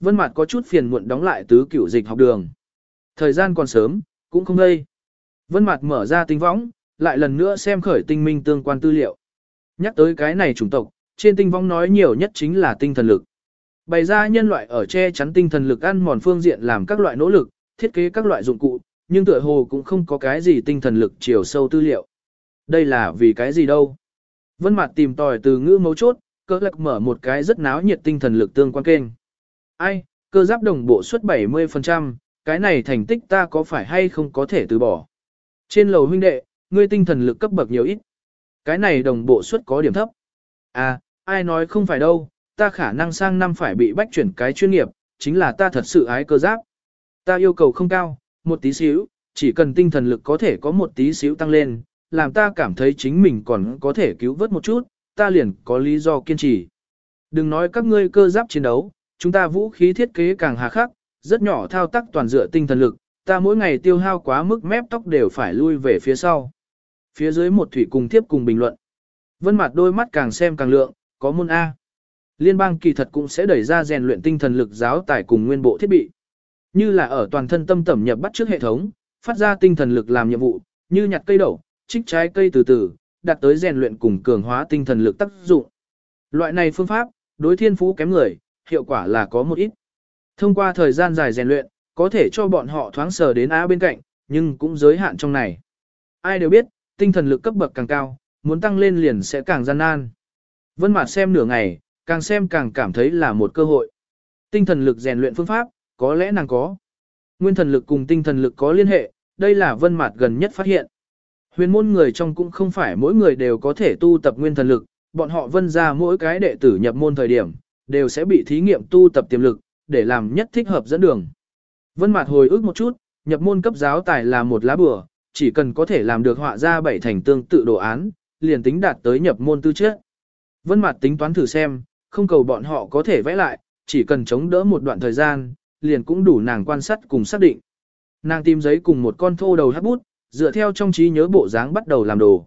Vân Mạt có chút phiền muộn đóng lại tứ cửu dịch học đường. Thời gian còn sớm, cũng không đây. Vân Mạt mở ra tinh võng, lại lần nữa xem khởi tinh minh tương quan tư liệu. Nhắc tới cái này chủng tộc, trên tinh võng nói nhiều nhất chính là tinh thần lực. Bày ra nhân loại ở che chắn tinh thần lực ăn mòn phương diện làm các loại nỗ lực, thiết kế các loại dụng cụ, nhưng tựa hồ cũng không có cái gì tinh thần lực chiều sâu tư liệu. Đây là vì cái gì đâu? Vân Mạt tìm tòi từ ngữ mấu chốt, cơ lạc mở một cái rất náo nhiệt tinh thần lực tương quan kênh. Ai, cơ giáp đồng bộ suất 70%, cái này thành tích ta có phải hay không có thể từ bỏ. Trên lầu huynh đệ, ngươi tinh thần lực cấp bậc nhiều ít. Cái này đồng bộ suất có điểm thấp. À, ai nói không phải đâu, ta khả năng sang năm phải bị bách chuyển cái chuyên nghiệp, chính là ta thật sự ái cơ giáp. Ta yêu cầu không cao, một tí xíu, chỉ cần tinh thần lực có thể có một tí xíu tăng lên, làm ta cảm thấy chính mình còn có thể cứu vớt một chút, ta liền có lý do kiên trì. Đừng nói các ngươi cơ giáp chiến đấu, chúng ta vũ khí thiết kế càng hà khắc, rất nhỏ thao tác toàn dựa tinh thần lực, ta mỗi ngày tiêu hao quá mức mép tóc đều phải lui về phía sau. Phía dưới một thủy cùng tiếp cùng bình luận. Vân mặt đôi mắt càng xem càng lượng, có môn A. Liên bang kỳ thật cũng sẽ đẩy ra rèn luyện tinh thần lực giáo tải cùng nguyên bộ thiết bị. Như là ở toàn thân tâm tẩm nhập bắt trước hệ thống, phát ra tinh thần lực làm nhiệm vụ, như nhặt cây đậu, trích trái cây từ từ, đạt tới rèn luyện cùng cường hóa tinh thần lực tác dụng. Loại này phương pháp, đối thiên phú kém người, hiệu quả là có một ít. Thông qua thời gian dài rèn luyện, có thể cho bọn họ thoáng sờ đến á bên cạnh, nhưng cũng giới hạn trong này. Ai đều biết, tinh thần lực cấp bậc càng cao, muốn tăng lên liền sẽ càng gian nan. Vân Mạt xem nửa ngày, càng xem càng cảm thấy là một cơ hội. Tinh thần lực rèn luyện phương pháp, có lẽ nàng có. Nguyên thần lực cùng tinh thần lực có liên hệ, đây là Vân Mạt gần nhất phát hiện. Huyền môn người trong cũng không phải mỗi người đều có thể tu tập nguyên thần lực, bọn họ vân ra mỗi cái đệ tử nhập môn thời điểm, đều sẽ bị thí nghiệm tu tập tiềm lực, để làm nhất thích hợp dẫn đường. Vân Mạt hồi ức một chút, nhập môn cấp giáo tài là một lá bùa, chỉ cần có thể làm được họa ra bảy thành tương tự đồ án, liền tính đạt tới nhập môn tư chất. Vân Mạt tính toán thử xem, không cầu bọn họ có thể vẽ lại, chỉ cần chống đỡ một đoạn thời gian, liền cũng đủ nàng quan sát cùng xác định. Nàng tìm giấy cùng một con thô đầu hắc bút, dựa theo trong trí nhớ bộ dáng bắt đầu làm đồ.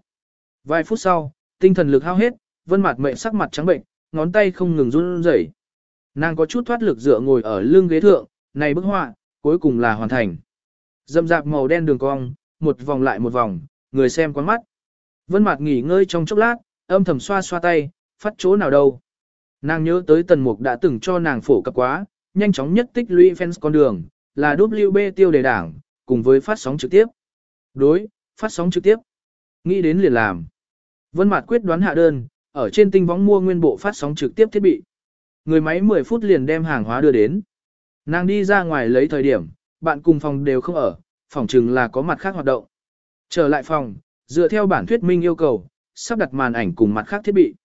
Vài phút sau, tinh thần lực hao hết, Vân Mạt mệt sắc mặt trắng bệnh, ngón tay không ngừng run rẩy. Nàng có chút thoát lực dựa ngồi ở lưng ghế thượng, này bức họa, cuối cùng là hoàn thành. Dâm dạp màu đen đường cong, một vòng lại một vòng, người xem quán mắt. Vân Mạt nghỉ ngơi trong chốc lát, âm thầm xoa xoa tay, phát chỗ nào đâu. Nàng nhớ tới Tần Mục đã từng cho nàng phổ cập quá, nhanh chóng nhất tích lũy fans con đường, là WB tiêu đề đảng, cùng với phát sóng trực tiếp. Đối, phát sóng trực tiếp. Nghĩ đến liền làm. Vân Mạt quyết đoán hạ đơn, ở trên tinh võng mua nguyên bộ phát sóng trực tiếp thiết bị. Người máy 10 phút liền đem hàng hóa đưa đến. Nàng đi ra ngoài lấy thời điểm, bạn cùng phòng đều không ở, phòng chừng là có mặt khác hoạt động. Trở lại phòng, dựa theo bản thuyết minh yêu cầu, sắp đặt màn ảnh cùng mặt khác thiết bị.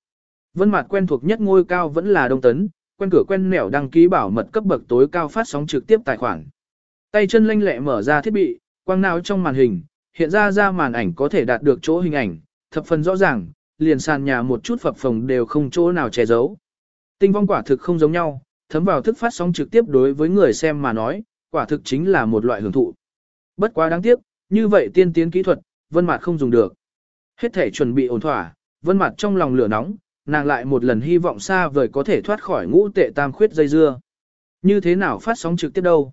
Vân mặt quen thuộc nhất ngôi cao vẫn là Đông Tấn, quen cửa quen nẻo đăng ký bảo mật cấp bậc tối cao phát sóng trực tiếp tài khoản. Tay chân lanh lẹ mở ra thiết bị, quang não trong màn hình, hiện ra ra màn ảnh có thể đạt được chỗ hình ảnh, thập phần rõ ràng, liền sàn nhà một chút phập phồng đều không chỗ nào che giấu. Tinh vong quả thực không giống nhau, thấm vào thức phát sóng trực tiếp đối với người xem mà nói, quả thực chính là một loại hưởng thụ. Bất quá đáng tiếc, như vậy tiên tiến kỹ thuật, Vân Mạt không dùng được. Hết thể chuẩn bị ổn thỏa, Vân Mạt trong lòng lửa nóng, nàng lại một lần hy vọng xa vời có thể thoát khỏi ngũ tệ tam khuyết dây dưa. Như thế nào phát sóng trực tiếp đâu?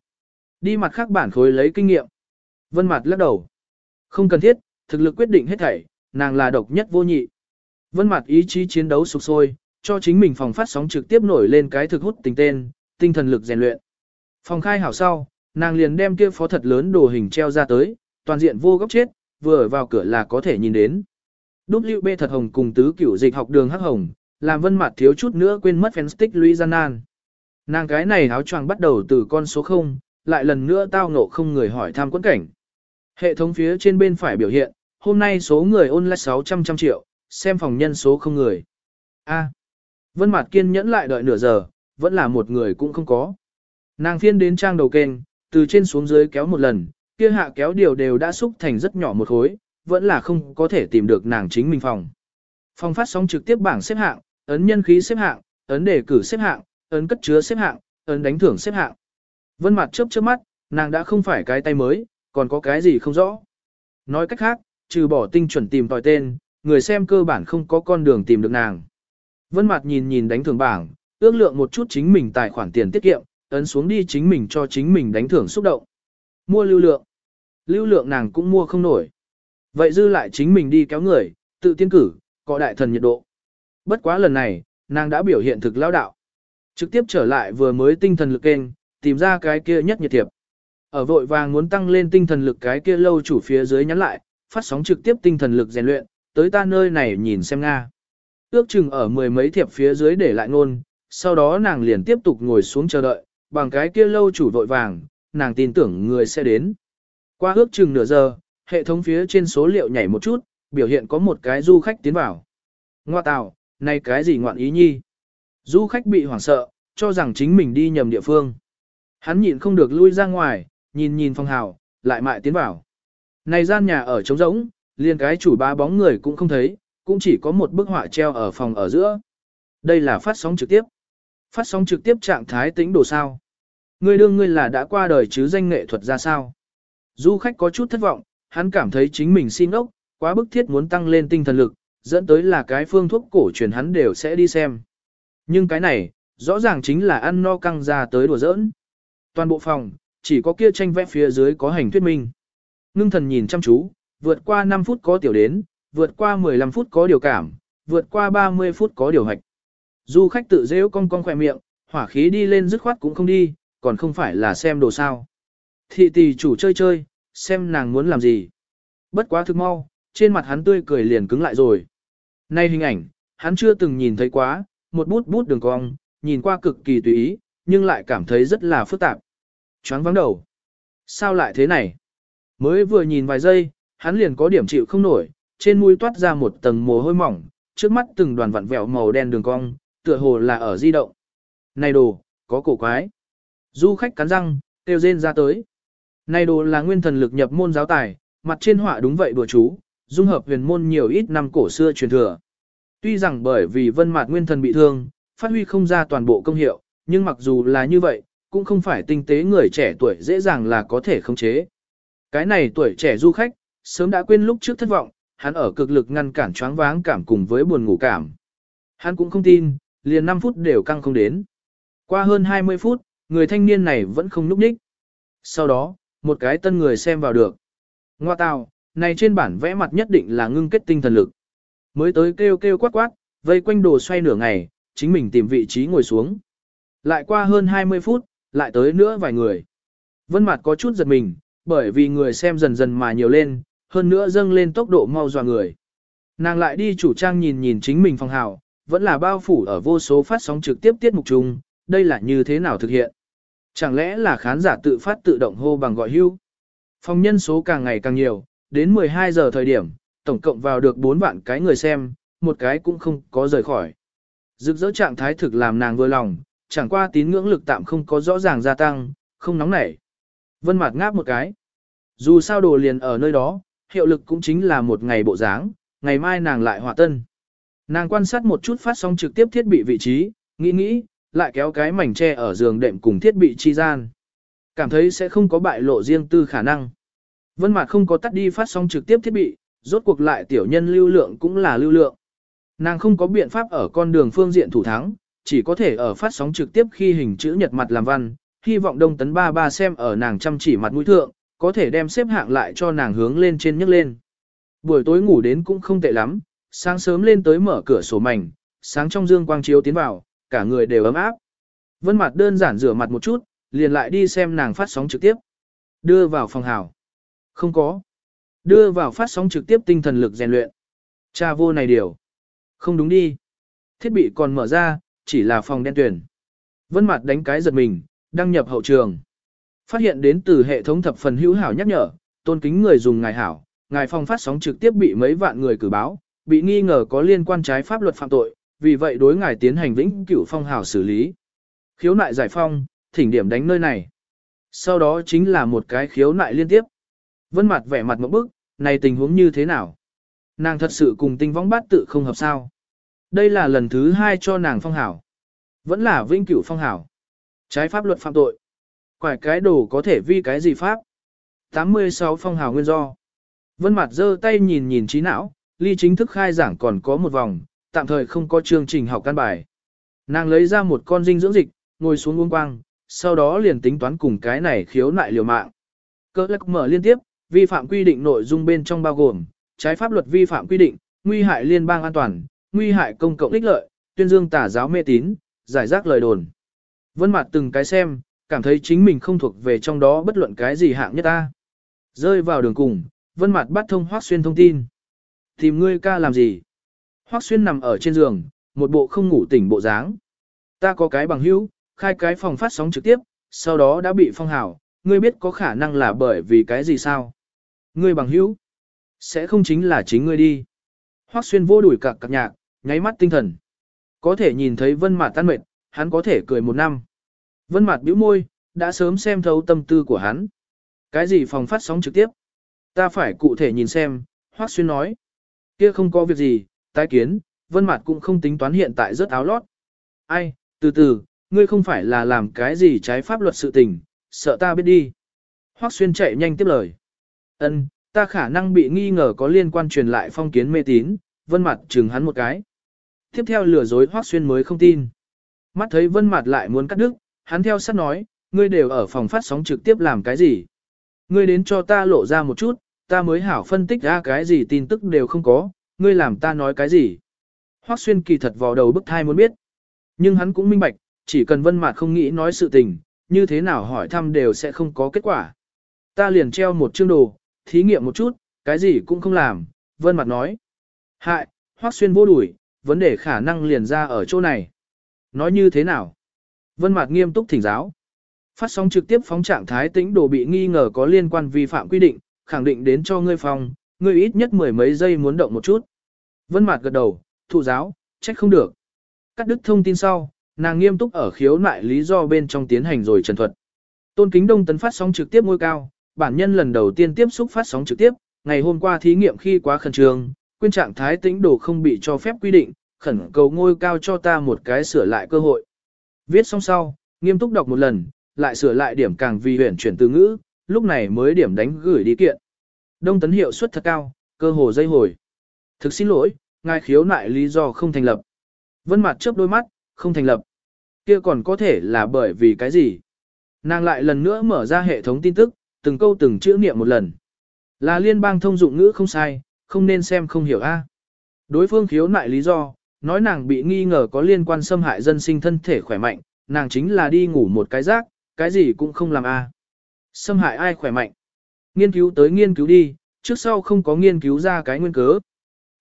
Đi mặt khác bản khối lấy kinh nghiệm. Vân Mạt lắc đầu. Không cần thiết, thực lực quyết định hết thảy, nàng là độc nhất vô nhị. Vân mặt ý chí chiến đấu sục sôi, cho chính mình phòng phát sóng trực tiếp nổi lên cái thực hút tình tên, tinh thần lực rèn luyện. Phòng khai hảo sau, nàng liền đem kia phó thật lớn đồ hình treo ra tới, toàn diện vô góc chết, vừa vào cửa là có thể nhìn đến. WB thật hồng cùng tứ cửu dịch học đường hắc hồng, làm Vân mặt thiếu chút nữa quên mất fan stick lũy gian nan. Nàng cái này áo choàng bắt đầu từ con số 0, lại lần nữa tao ngộ không người hỏi tham quẫn cảnh. Hệ thống phía trên bên phải biểu hiện, hôm nay số người online 600 trăm triệu, xem phòng nhân số không người. A. Vân Mạt kiên nhẫn lại đợi nửa giờ, vẫn là một người cũng không có. Nàng phiên đến trang đầu kênh, từ trên xuống dưới kéo một lần, kia hạ kéo điều đều đã xúc thành rất nhỏ một khối, vẫn là không có thể tìm được nàng chính mình phòng. Phòng phát sóng trực tiếp bảng xếp hạng, ấn nhân khí xếp hạng, ấn đề cử xếp hạng, ấn cất chứa xếp hạng, ấn đánh thưởng xếp hạng. Vân Mạt chớp chớp mắt, nàng đã không phải cái tay mới, còn có cái gì không rõ. Nói cách khác, trừ bỏ tinh chuẩn tìm tòi tên, người xem cơ bản không có con đường tìm được nàng. Vân Mạt nhìn nhìn đánh thưởng bảng, ước lượng một chút chính mình tài khoản tiền tiết kiệm, ấn xuống đi chính mình cho chính mình đánh thưởng xúc động. Mua lưu lượng. Lưu lượng nàng cũng mua không nổi. Vậy dư lại chính mình đi kéo người, tự tiên cử, có đại thần nhiệt độ. Bất quá lần này, nàng đã biểu hiện thực lão đạo. Trực tiếp trở lại vừa mới tinh thần lực kênh, tìm ra cái kia nhất nhiệt thiệp. Ở vội vàng muốn tăng lên tinh thần lực cái kia lâu chủ phía dưới nhắn lại, phát sóng trực tiếp tinh thần lực rèn luyện, tới ta nơi này nhìn xem Nga. Ước chừng ở mười mấy thiệp phía dưới để lại ngôn, sau đó nàng liền tiếp tục ngồi xuống chờ đợi, bằng cái kia lâu chủ vội vàng, nàng tin tưởng người sẽ đến. Qua ước chừng nửa giờ, hệ thống phía trên số liệu nhảy một chút, biểu hiện có một cái du khách tiến vào. Ngoa tào, này cái gì ngoạn ý nhi? Du khách bị hoảng sợ, cho rằng chính mình đi nhầm địa phương. Hắn nhịn không được lui ra ngoài, nhìn nhìn phong hào, lại mại tiến vào. Này gian nhà ở trống rỗng, liền cái chủ ba bóng người cũng không thấy, cũng chỉ có một bức họa treo ở phòng ở giữa. Đây là phát sóng trực tiếp. Phát sóng trực tiếp trạng thái tĩnh đồ sao. Ngươi đương ngươi là đã qua đời chứ danh nghệ thuật ra sao. Du khách có chút thất vọng, hắn cảm thấy chính mình xin ốc, quá bức thiết muốn tăng lên tinh thần lực, dẫn tới là cái phương thuốc cổ truyền hắn đều sẽ đi xem. Nhưng cái này, rõ ràng chính là ăn no căng ra tới đùa giỡn. Toàn bộ phòng, chỉ có kia tranh vẽ phía dưới có hành thuyết minh. Ngưng thần nhìn chăm chú, vượt qua 5 phút có tiểu đến, vượt qua 15 phút có điều cảm, vượt qua 30 phút có điều hạch. Du khách tự dễ cong cong khỏe miệng, hỏa khí đi lên dứt khoát cũng không đi, còn không phải là xem đồ sao. Thị tỷ chủ chơi chơi, xem nàng muốn làm gì. Bất quá thực mau, trên mặt hắn tươi cười liền cứng lại rồi. Nay hình ảnh, hắn chưa từng nhìn thấy quá, một bút bút đường cong, nhìn qua cực kỳ tùy ý, nhưng lại cảm thấy rất là phức tạp. Choáng vắng đầu. Sao lại thế này? Mới vừa nhìn vài giây, hắn liền có điểm chịu không nổi, trên mũi toát ra một tầng mồ hôi mỏng, trước mắt từng đoàn vặn vẹo màu đen đường cong, tựa hồ là ở di động. Này đồ, có cổ quái. Du khách cắn răng, kêu rên ra tới. Này đồ là nguyên thần lực nhập môn giáo tài, mặt trên họa đúng vậy đùa chú, dung hợp huyền môn nhiều ít năm cổ xưa truyền thừa. Tuy rằng bởi vì vân mạt nguyên thần bị thương, phát huy không ra toàn bộ công hiệu, nhưng mặc dù là như vậy, cũng không phải tinh tế người trẻ tuổi dễ dàng là có thể khống chế. Cái này tuổi trẻ du khách, sớm đã quên lúc trước thất vọng, hắn ở cực lực ngăn cản choáng váng cảm cùng với buồn ngủ cảm. Hắn cũng không tin, liền 5 phút đều căng không đến. Qua hơn 20 phút, người thanh niên này vẫn không núp ních. Sau đó, một cái tân người xem vào được. Ngoa tào, này trên bản vẽ mặt nhất định là ngưng kết tinh thần lực. Mới tới kêu kêu quát quát, vây quanh đồ xoay nửa ngày, chính mình tìm vị trí ngồi xuống. Lại qua hơn 20 phút, lại tới nữa vài người. Vân mặt có chút giật mình, bởi vì người xem dần dần mà nhiều lên, hơn nữa dâng lên tốc độ mau dọa người. Nàng lại đi chủ trang nhìn nhìn chính mình phòng hào, vẫn là bao phủ ở vô số phát sóng trực tiếp tiết mục chung, đây là như thế nào thực hiện. Chẳng lẽ là khán giả tự phát tự động hô bằng gọi hưu? Phòng nhân số càng ngày càng nhiều, đến 12 giờ thời điểm, tổng cộng vào được 4 vạn cái người xem, một cái cũng không có rời khỏi. Rực rỡ trạng thái thực làm nàng vừa lòng, chẳng qua tín ngưỡng lực tạm không có rõ ràng gia tăng, không nóng nảy. Vân Mạt ngáp một cái. Dù sao đồ liền ở nơi đó, hiệu lực cũng chính là một ngày bộ dáng, ngày mai nàng lại hòa tân. Nàng quan sát một chút phát sóng trực tiếp thiết bị vị trí, nghĩ nghĩ, lại kéo cái mảnh tre ở giường đệm cùng thiết bị chi gian. Cảm thấy sẽ không có bại lộ riêng tư khả năng. Vân Mạt không có tắt đi phát sóng trực tiếp thiết bị, rốt cuộc lại tiểu nhân lưu lượng cũng là lưu lượng. Nàng không có biện pháp ở con đường phương diện thủ thắng, chỉ có thể ở phát sóng trực tiếp khi hình chữ nhật mặt làm văn, hy vọng Đông Tấn Ba Ba xem ở nàng chăm chỉ mặt mũi thượng, có thể đem xếp hạng lại cho nàng hướng lên trên nhấc lên. Buổi tối ngủ đến cũng không tệ lắm, sáng sớm lên tới mở cửa sổ mảnh, sáng trong dương quang chiếu tiến vào, cả người đều ấm áp. Vân mặt đơn giản rửa mặt một chút, liền lại đi xem nàng phát sóng trực tiếp. Đưa vào phòng hào. Không có. Đưa vào phát sóng trực tiếp tinh thần lực rèn luyện. Cha vô này điều. Không đúng đi. Thiết bị còn mở ra, chỉ là phòng đen tuyển. Vân mặt đánh cái giật mình, đăng nhập hậu trường. Phát hiện đến từ hệ thống thập phần hữu hảo nhắc nhở, tôn kính người dùng ngài hảo, ngài phong phát sóng trực tiếp bị mấy vạn người cử báo, bị nghi ngờ có liên quan trái pháp luật phạm tội, vì vậy đối ngài tiến hành vĩnh cửu phong hảo xử lý. Khiếu nại giải phong, thỉnh điểm đánh nơi này. Sau đó chính là một cái khiếu nại liên tiếp. Vân mặt vẻ mặt một bức, này tình huống như thế nào? Nàng thật sự cùng tinh võng bát tự không hợp sao. Đây là lần thứ hai cho nàng phong hảo. Vẫn là vĩnh cửu phong hảo. Trái pháp luật phạm tội. Quải cái đồ có thể vi cái gì pháp? 86 phong hào nguyên do. Vân mặt giơ tay nhìn nhìn trí não, ly chính thức khai giảng còn có một vòng, tạm thời không có chương trình học căn bài. Nàng lấy ra một con dinh dưỡng dịch, ngồi xuống uống quang, sau đó liền tính toán cùng cái này khiếu nại liều mạng. Cơ lắc mở liên tiếp, vi phạm quy định nội dung bên trong bao gồm, trái pháp luật vi phạm quy định, nguy hại liên bang an toàn, nguy hại công cộng ích lợi, tuyên dương tà giáo mê tín, giải rác lời đồn. Vân mặt từng cái xem, cảm thấy chính mình không thuộc về trong đó bất luận cái gì hạng nhất ta. Rơi vào đường cùng, vân mặt bắt thông Hoác Xuyên thông tin. Tìm ngươi ca làm gì? Hoác Xuyên nằm ở trên giường, một bộ không ngủ tỉnh bộ dáng. Ta có cái bằng hữu, khai cái phòng phát sóng trực tiếp, sau đó đã bị phong hào, ngươi biết có khả năng là bởi vì cái gì sao? Ngươi bằng hữu, sẽ không chính là chính ngươi đi. Hoắc xuyên vô đuổi cặc cặc nhạc, nháy mắt tinh thần. Có thể nhìn thấy vân mạt tan mệt, hắn có thể cười một năm. Vân mạt bĩu môi, đã sớm xem thấu tâm tư của hắn. Cái gì phòng phát sóng trực tiếp? Ta phải cụ thể nhìn xem, Hoắc xuyên nói. Kia không có việc gì, tái kiến, vân mạt cũng không tính toán hiện tại rất áo lót. Ai, từ từ, ngươi không phải là làm cái gì trái pháp luật sự tình, sợ ta biết đi. Hoắc xuyên chạy nhanh tiếp lời. Ân, ta khả năng bị nghi ngờ có liên quan truyền lại phong kiến mê tín, vân Mạt chừng hắn một cái. Tiếp theo lừa dối Hoắc xuyên mới không tin. Mắt thấy vân Mạt lại muốn cắt đứt, hắn theo sát nói, ngươi đều ở phòng phát sóng trực tiếp làm cái gì? Ngươi đến cho ta lộ ra một chút, ta mới hảo phân tích ra cái gì tin tức đều không có, ngươi làm ta nói cái gì? Hoắc xuyên kỳ thật vào đầu bức thai muốn biết. Nhưng hắn cũng minh bạch, chỉ cần vân mạt không nghĩ nói sự tình, như thế nào hỏi thăm đều sẽ không có kết quả. Ta liền treo một chương đồ, thí nghiệm một chút, cái gì cũng không làm, vân mặt nói. Hại, hoác xuyên vô đuổi, vấn đề khả năng liền ra ở chỗ này. Nói như thế nào? Vân mặt nghiêm túc thỉnh giáo. Phát sóng trực tiếp phóng trạng thái tĩnh đồ bị nghi ngờ có liên quan vi phạm quy định, khẳng định đến cho ngươi phòng, ngươi ít nhất mười mấy giây muốn động một chút. Vân Mạt gật đầu, thụ giáo, trách không được. Cắt đứt thông tin sau, nàng nghiêm túc ở khiếu nại lý do bên trong tiến hành rồi trần thuật. Tôn Kính Đông tấn phát sóng trực tiếp ngôi cao, bản nhân lần đầu tiên tiếp xúc phát sóng trực tiếp, ngày hôm qua thí nghiệm khi quá khẩn trương, quên trạng thái tĩnh đồ không bị cho phép quy định, khẩn cầu ngôi cao cho ta một cái sửa lại cơ hội. Viết xong sau, nghiêm túc đọc một lần, lại sửa lại điểm càng vì huyền chuyển từ ngữ, lúc này mới điểm đánh gửi đi kiện. Đông tấn hiệu suất thật cao, cơ hồ dây hồi. Thực xin lỗi, ngài khiếu nại lý do không thành lập. Vân mặt chớp đôi mắt, không thành lập. Kia còn có thể là bởi vì cái gì? Nàng lại lần nữa mở ra hệ thống tin tức, từng câu từng chữ niệm một lần. Là liên bang thông dụng ngữ không sai, không nên xem không hiểu a. Đối phương khiếu nại lý do, nói nàng bị nghi ngờ có liên quan xâm hại dân sinh thân thể khỏe mạnh, nàng chính là đi ngủ một cái rác, cái gì cũng không làm a. Xâm hại ai khỏe mạnh? Nghiên cứu tới nghiên cứu đi, trước sau không có nghiên cứu ra cái nguyên cớ.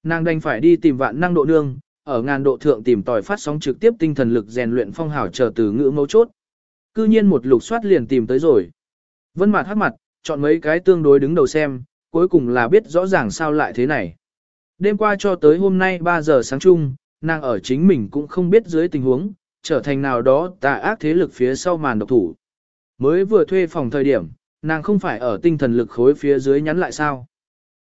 Nàng đành phải đi tìm vạn năng độ nương, ở ngàn độ thượng tìm tòi phát sóng trực tiếp tinh thần lực rèn luyện phong hào chờ từ ngữ mấu chốt. Cư nhiên một lục soát liền tìm tới rồi. Vân mặt hắc mặt, chọn mấy cái tương đối đứng đầu xem, cuối cùng là biết rõ ràng sao lại thế này. Đêm qua cho tới hôm nay 3 giờ sáng chung, nàng ở chính mình cũng không biết dưới tình huống, trở thành nào đó tà ác thế lực phía sau màn độc thủ. Mới vừa thuê phòng thời điểm, nàng không phải ở tinh thần lực khối phía dưới nhắn lại sao.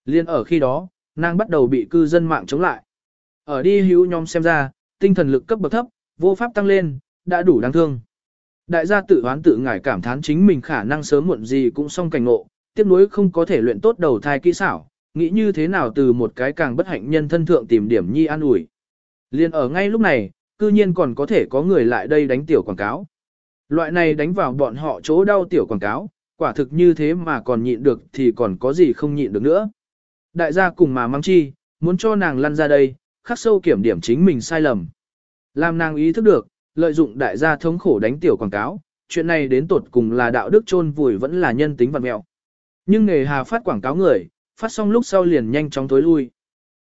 Liên ở khi đó, nàng bắt đầu bị cư dân mạng chống lại. Ở đi hữu nhóm xem ra, tinh thần lực cấp bậc thấp, vô pháp tăng lên, đã đủ đáng thương. Đại gia tự hoán tự ngải cảm thán chính mình khả năng sớm muộn gì cũng xong cảnh ngộ, tiếc nuối không có thể luyện tốt đầu thai kỹ xảo, nghĩ như thế nào từ một cái càng bất hạnh nhân thân thượng tìm điểm nhi an ủi. Liên ở ngay lúc này, cư nhiên còn có thể có người lại đây đánh tiểu quảng cáo. Loại này đánh vào bọn họ chỗ đau tiểu quảng cáo, quả thực như thế mà còn nhịn được thì còn có gì không nhịn được nữa. Đại gia cùng mà mang chi, muốn cho nàng lăn ra đây, khắc sâu kiểm điểm chính mình sai lầm. Làm nàng ý thức được, lợi dụng đại gia thống khổ đánh tiểu quảng cáo, chuyện này đến tột cùng là đạo đức chôn vùi vẫn là nhân tính vật mẹo. Nhưng nghề hà phát quảng cáo người, phát xong lúc sau liền nhanh chóng tối lui.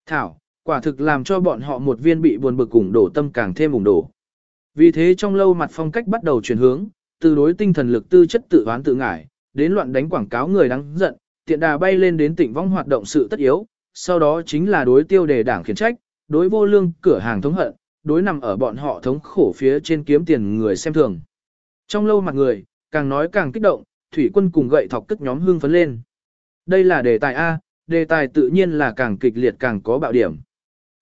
Thảo, quả thực làm cho bọn họ một viên bị buồn bực cùng đổ tâm càng thêm ủng đổ. Vì thế trong lâu mặt phong cách bắt đầu chuyển hướng, từ đối tinh thần lực tư chất tự oán tự ngải, đến loạn đánh quảng cáo người đáng giận, tiện đà bay lên đến tỉnh vong hoạt động sự tất yếu, sau đó chính là đối tiêu đề đảng khiển trách, đối vô lương cửa hàng thống hận, đối nằm ở bọn họ thống khổ phía trên kiếm tiền người xem thường. Trong lâu mặt người, càng nói càng kích động, thủy quân cùng gậy thọc cất nhóm hương phấn lên. Đây là đề tài A, đề tài tự nhiên là càng kịch liệt càng có bạo điểm.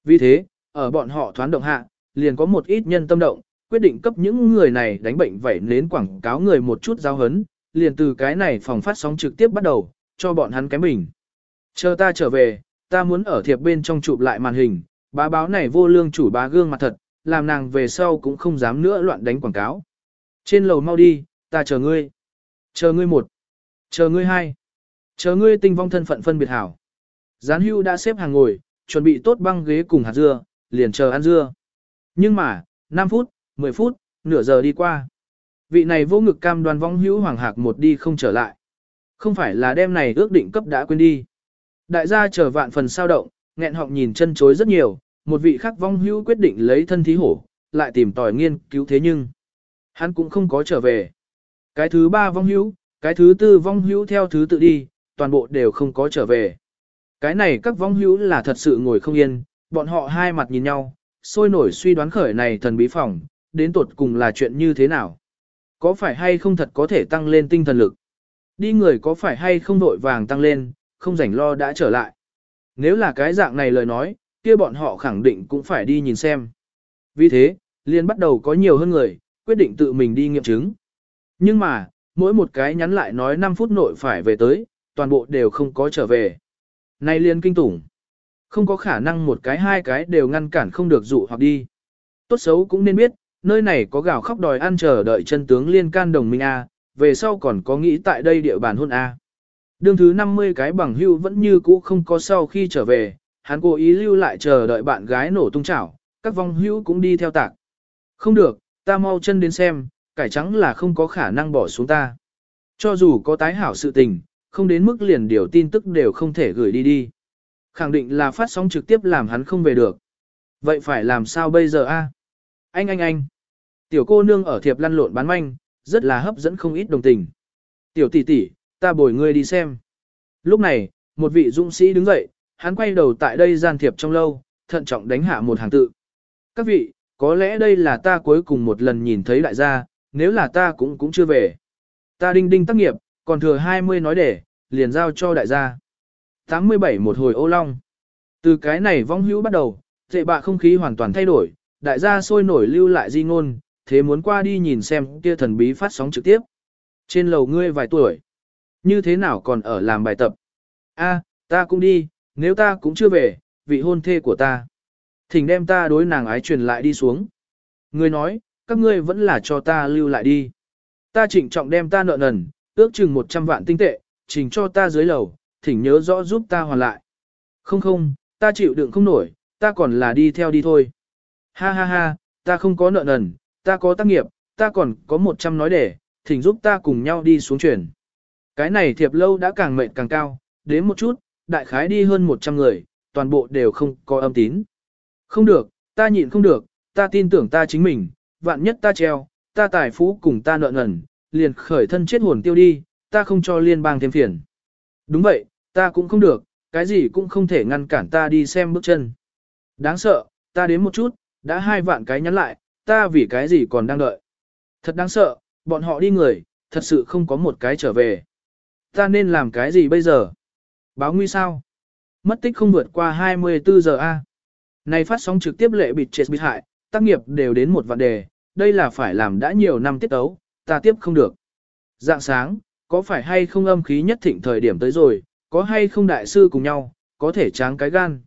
Vì thế, ở bọn họ thoán động hạ, liền có một ít nhân tâm động, quyết định cấp những người này đánh bệnh vẩy nến quảng cáo người một chút giao hấn, liền từ cái này phòng phát sóng trực tiếp bắt đầu, cho bọn hắn cái mình. Chờ ta trở về, ta muốn ở thiệp bên trong chụp lại màn hình, bá báo này vô lương chủ bá gương mặt thật, làm nàng về sau cũng không dám nữa loạn đánh quảng cáo. Trên lầu mau đi, ta chờ ngươi. Chờ ngươi một. Chờ ngươi hai. Chờ ngươi tinh vong thân phận phân biệt hảo. Gián hưu đã xếp hàng ngồi, chuẩn bị tốt băng ghế cùng hạt dưa, liền chờ ăn dưa. Nhưng mà, 5 phút, 10 phút, nửa giờ đi qua. Vị này vô ngực cam đoan vong hữu hoàng hạc một đi không trở lại. Không phải là đêm này ước định cấp đã quên đi. Đại gia chờ vạn phần sao động, nghẹn họng nhìn chân chối rất nhiều, một vị khác vong hữu quyết định lấy thân thí hổ, lại tìm tòi nghiên cứu thế nhưng. Hắn cũng không có trở về. Cái thứ ba vong hữu, cái thứ tư vong hữu theo thứ tự đi, toàn bộ đều không có trở về. Cái này các vong hữu là thật sự ngồi không yên, bọn họ hai mặt nhìn nhau, sôi nổi suy đoán khởi này thần bí phòng, đến tột cùng là chuyện như thế nào. Có phải hay không thật có thể tăng lên tinh thần lực? Đi người có phải hay không đội vàng tăng lên, không rảnh lo đã trở lại. Nếu là cái dạng này lời nói, kia bọn họ khẳng định cũng phải đi nhìn xem. Vì thế, liền bắt đầu có nhiều hơn người, quyết định tự mình đi nghiệm chứng. Nhưng mà, mỗi một cái nhắn lại nói 5 phút nội phải về tới, toàn bộ đều không có trở về nay liền kinh tủng. Không có khả năng một cái hai cái đều ngăn cản không được dụ hoặc đi. Tốt xấu cũng nên biết, nơi này có gào khóc đòi ăn chờ đợi chân tướng liên can đồng minh A, về sau còn có nghĩ tại đây địa bàn hôn A. Đương thứ 50 cái bằng hưu vẫn như cũ không có sau khi trở về, hắn cố ý lưu lại chờ đợi bạn gái nổ tung chảo, các vong hưu cũng đi theo tạc. Không được, ta mau chân đến xem, cải trắng là không có khả năng bỏ xuống ta. Cho dù có tái hảo sự tình, không đến mức liền điều tin tức đều không thể gửi đi đi. Khẳng định là phát sóng trực tiếp làm hắn không về được. Vậy phải làm sao bây giờ a? Anh anh anh. Tiểu cô nương ở thiệp lăn lộn bán manh, rất là hấp dẫn không ít đồng tình. Tiểu tỷ tỷ, ta bồi ngươi đi xem. Lúc này, một vị dũng sĩ đứng dậy, hắn quay đầu tại đây gian thiệp trong lâu, thận trọng đánh hạ một hàng tự. Các vị, có lẽ đây là ta cuối cùng một lần nhìn thấy đại gia, nếu là ta cũng cũng chưa về. Ta đinh đinh tác nghiệp, còn thừa 20 nói để, liền giao cho đại gia. 87 một hồi ô long. Từ cái này vong hữu bắt đầu, tệ bạ không khí hoàn toàn thay đổi, đại gia sôi nổi lưu lại di ngôn, thế muốn qua đi nhìn xem kia thần bí phát sóng trực tiếp. Trên lầu ngươi vài tuổi, như thế nào còn ở làm bài tập? A, ta cũng đi, nếu ta cũng chưa về, vị hôn thê của ta. Thỉnh đem ta đối nàng ái truyền lại đi xuống. Ngươi nói, các ngươi vẫn là cho ta lưu lại đi. Ta trịnh trọng đem ta nợ nần, ước chừng 100 vạn tinh tệ, trình cho ta dưới lầu, thỉnh nhớ rõ giúp ta hoàn lại. Không không, ta chịu đựng không nổi, ta còn là đi theo đi thôi. Ha ha ha, ta không có nợ nần, ta có tác nghiệp, ta còn có 100 nói để, thỉnh giúp ta cùng nhau đi xuống chuyển. Cái này thiệp lâu đã càng mệnh càng cao, đến một chút, đại khái đi hơn 100 người, toàn bộ đều không có âm tín. Không được, ta nhịn không được, ta tin tưởng ta chính mình, vạn nhất ta treo, ta tài phú cùng ta nợ nần, liền khởi thân chết hồn tiêu đi, ta không cho liên bang thêm phiền. Đúng vậy, ta cũng không được, cái gì cũng không thể ngăn cản ta đi xem bước chân. Đáng sợ, ta đến một chút, đã hai vạn cái nhắn lại, ta vì cái gì còn đang đợi. Thật đáng sợ, bọn họ đi người, thật sự không có một cái trở về. Ta nên làm cái gì bây giờ? Báo nguy sao? Mất tích không vượt qua 24 giờ A. Này phát sóng trực tiếp lệ bịt chết bị hại, tác nghiệp đều đến một vạn đề, đây là phải làm đã nhiều năm tiết tấu, ta tiếp không được. Dạng sáng, có phải hay không âm khí nhất thịnh thời điểm tới rồi, có hay không đại sư cùng nhau, có thể tráng cái gan.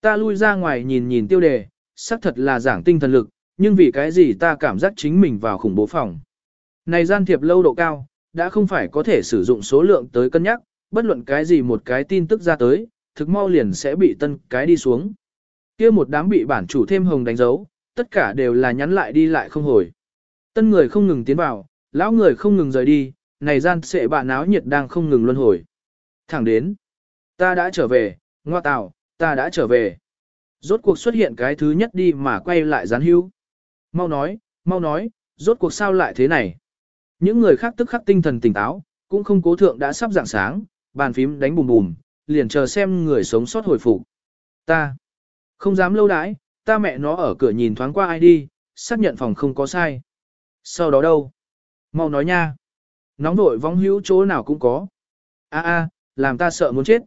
Ta lui ra ngoài nhìn nhìn tiêu đề, xác thật là giảng tinh thần lực, nhưng vì cái gì ta cảm giác chính mình vào khủng bố phòng. Này gian thiệp lâu độ cao, đã không phải có thể sử dụng số lượng tới cân nhắc, bất luận cái gì một cái tin tức ra tới, thực mau liền sẽ bị tân cái đi xuống. kia một đám bị bản chủ thêm hồng đánh dấu, tất cả đều là nhắn lại đi lại không hồi. Tân người không ngừng tiến vào, lão người không ngừng rời đi, này gian sệ bạn náo nhiệt đang không ngừng luân hồi. Thẳng đến, ta đã trở về, ngoa tào, ta đã trở về. Rốt cuộc xuất hiện cái thứ nhất đi mà quay lại gián hưu. Mau nói, mau nói, rốt cuộc sao lại thế này. Những người khác tức khắc tinh thần tỉnh táo, cũng không cố thượng đã sắp dạng sáng, bàn phím đánh bùm bùm, liền chờ xem người sống sót hồi phục. Ta không dám lâu đãi, ta mẹ nó ở cửa nhìn thoáng qua ai đi, xác nhận phòng không có sai. Sau đó đâu? Mau nói nha. Nóng vội vong hữu chỗ nào cũng có. A a, làm ta sợ muốn chết.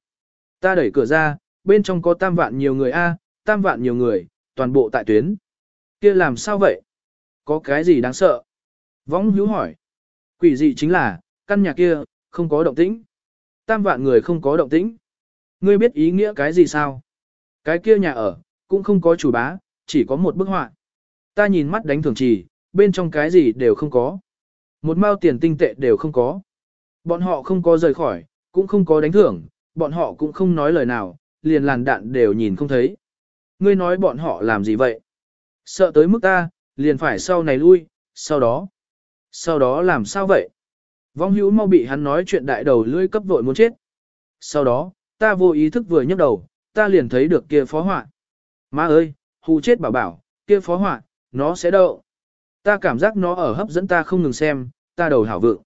Ta đẩy cửa ra, bên trong có tam vạn nhiều người a, tam vạn nhiều người, toàn bộ tại tuyến. Kia làm sao vậy? Có cái gì đáng sợ? Vong hữu hỏi. Quỷ dị chính là, căn nhà kia, không có động tĩnh. Tam vạn người không có động tĩnh. Ngươi biết ý nghĩa cái gì sao? Cái kia nhà ở, cũng không có chủ bá, chỉ có một bức họa. Ta nhìn mắt đánh thường trì, bên trong cái gì đều không có. Một mao tiền tinh tệ đều không có. Bọn họ không có rời khỏi, cũng không có đánh thưởng, bọn họ cũng không nói lời nào, liền làn đạn đều nhìn không thấy. Ngươi nói bọn họ làm gì vậy? Sợ tới mức ta, liền phải sau này lui, sau đó. Sau đó làm sao vậy? Vong hữu mau bị hắn nói chuyện đại đầu lưỡi cấp vội muốn chết. Sau đó, ta vô ý thức vừa nhấc đầu, ta liền thấy được kia phó họa. Má ơi, hù chết bảo bảo, kia phó họa, nó sẽ đậu. Ta cảm giác nó ở hấp dẫn ta không ngừng xem, ta đầu hảo vượng.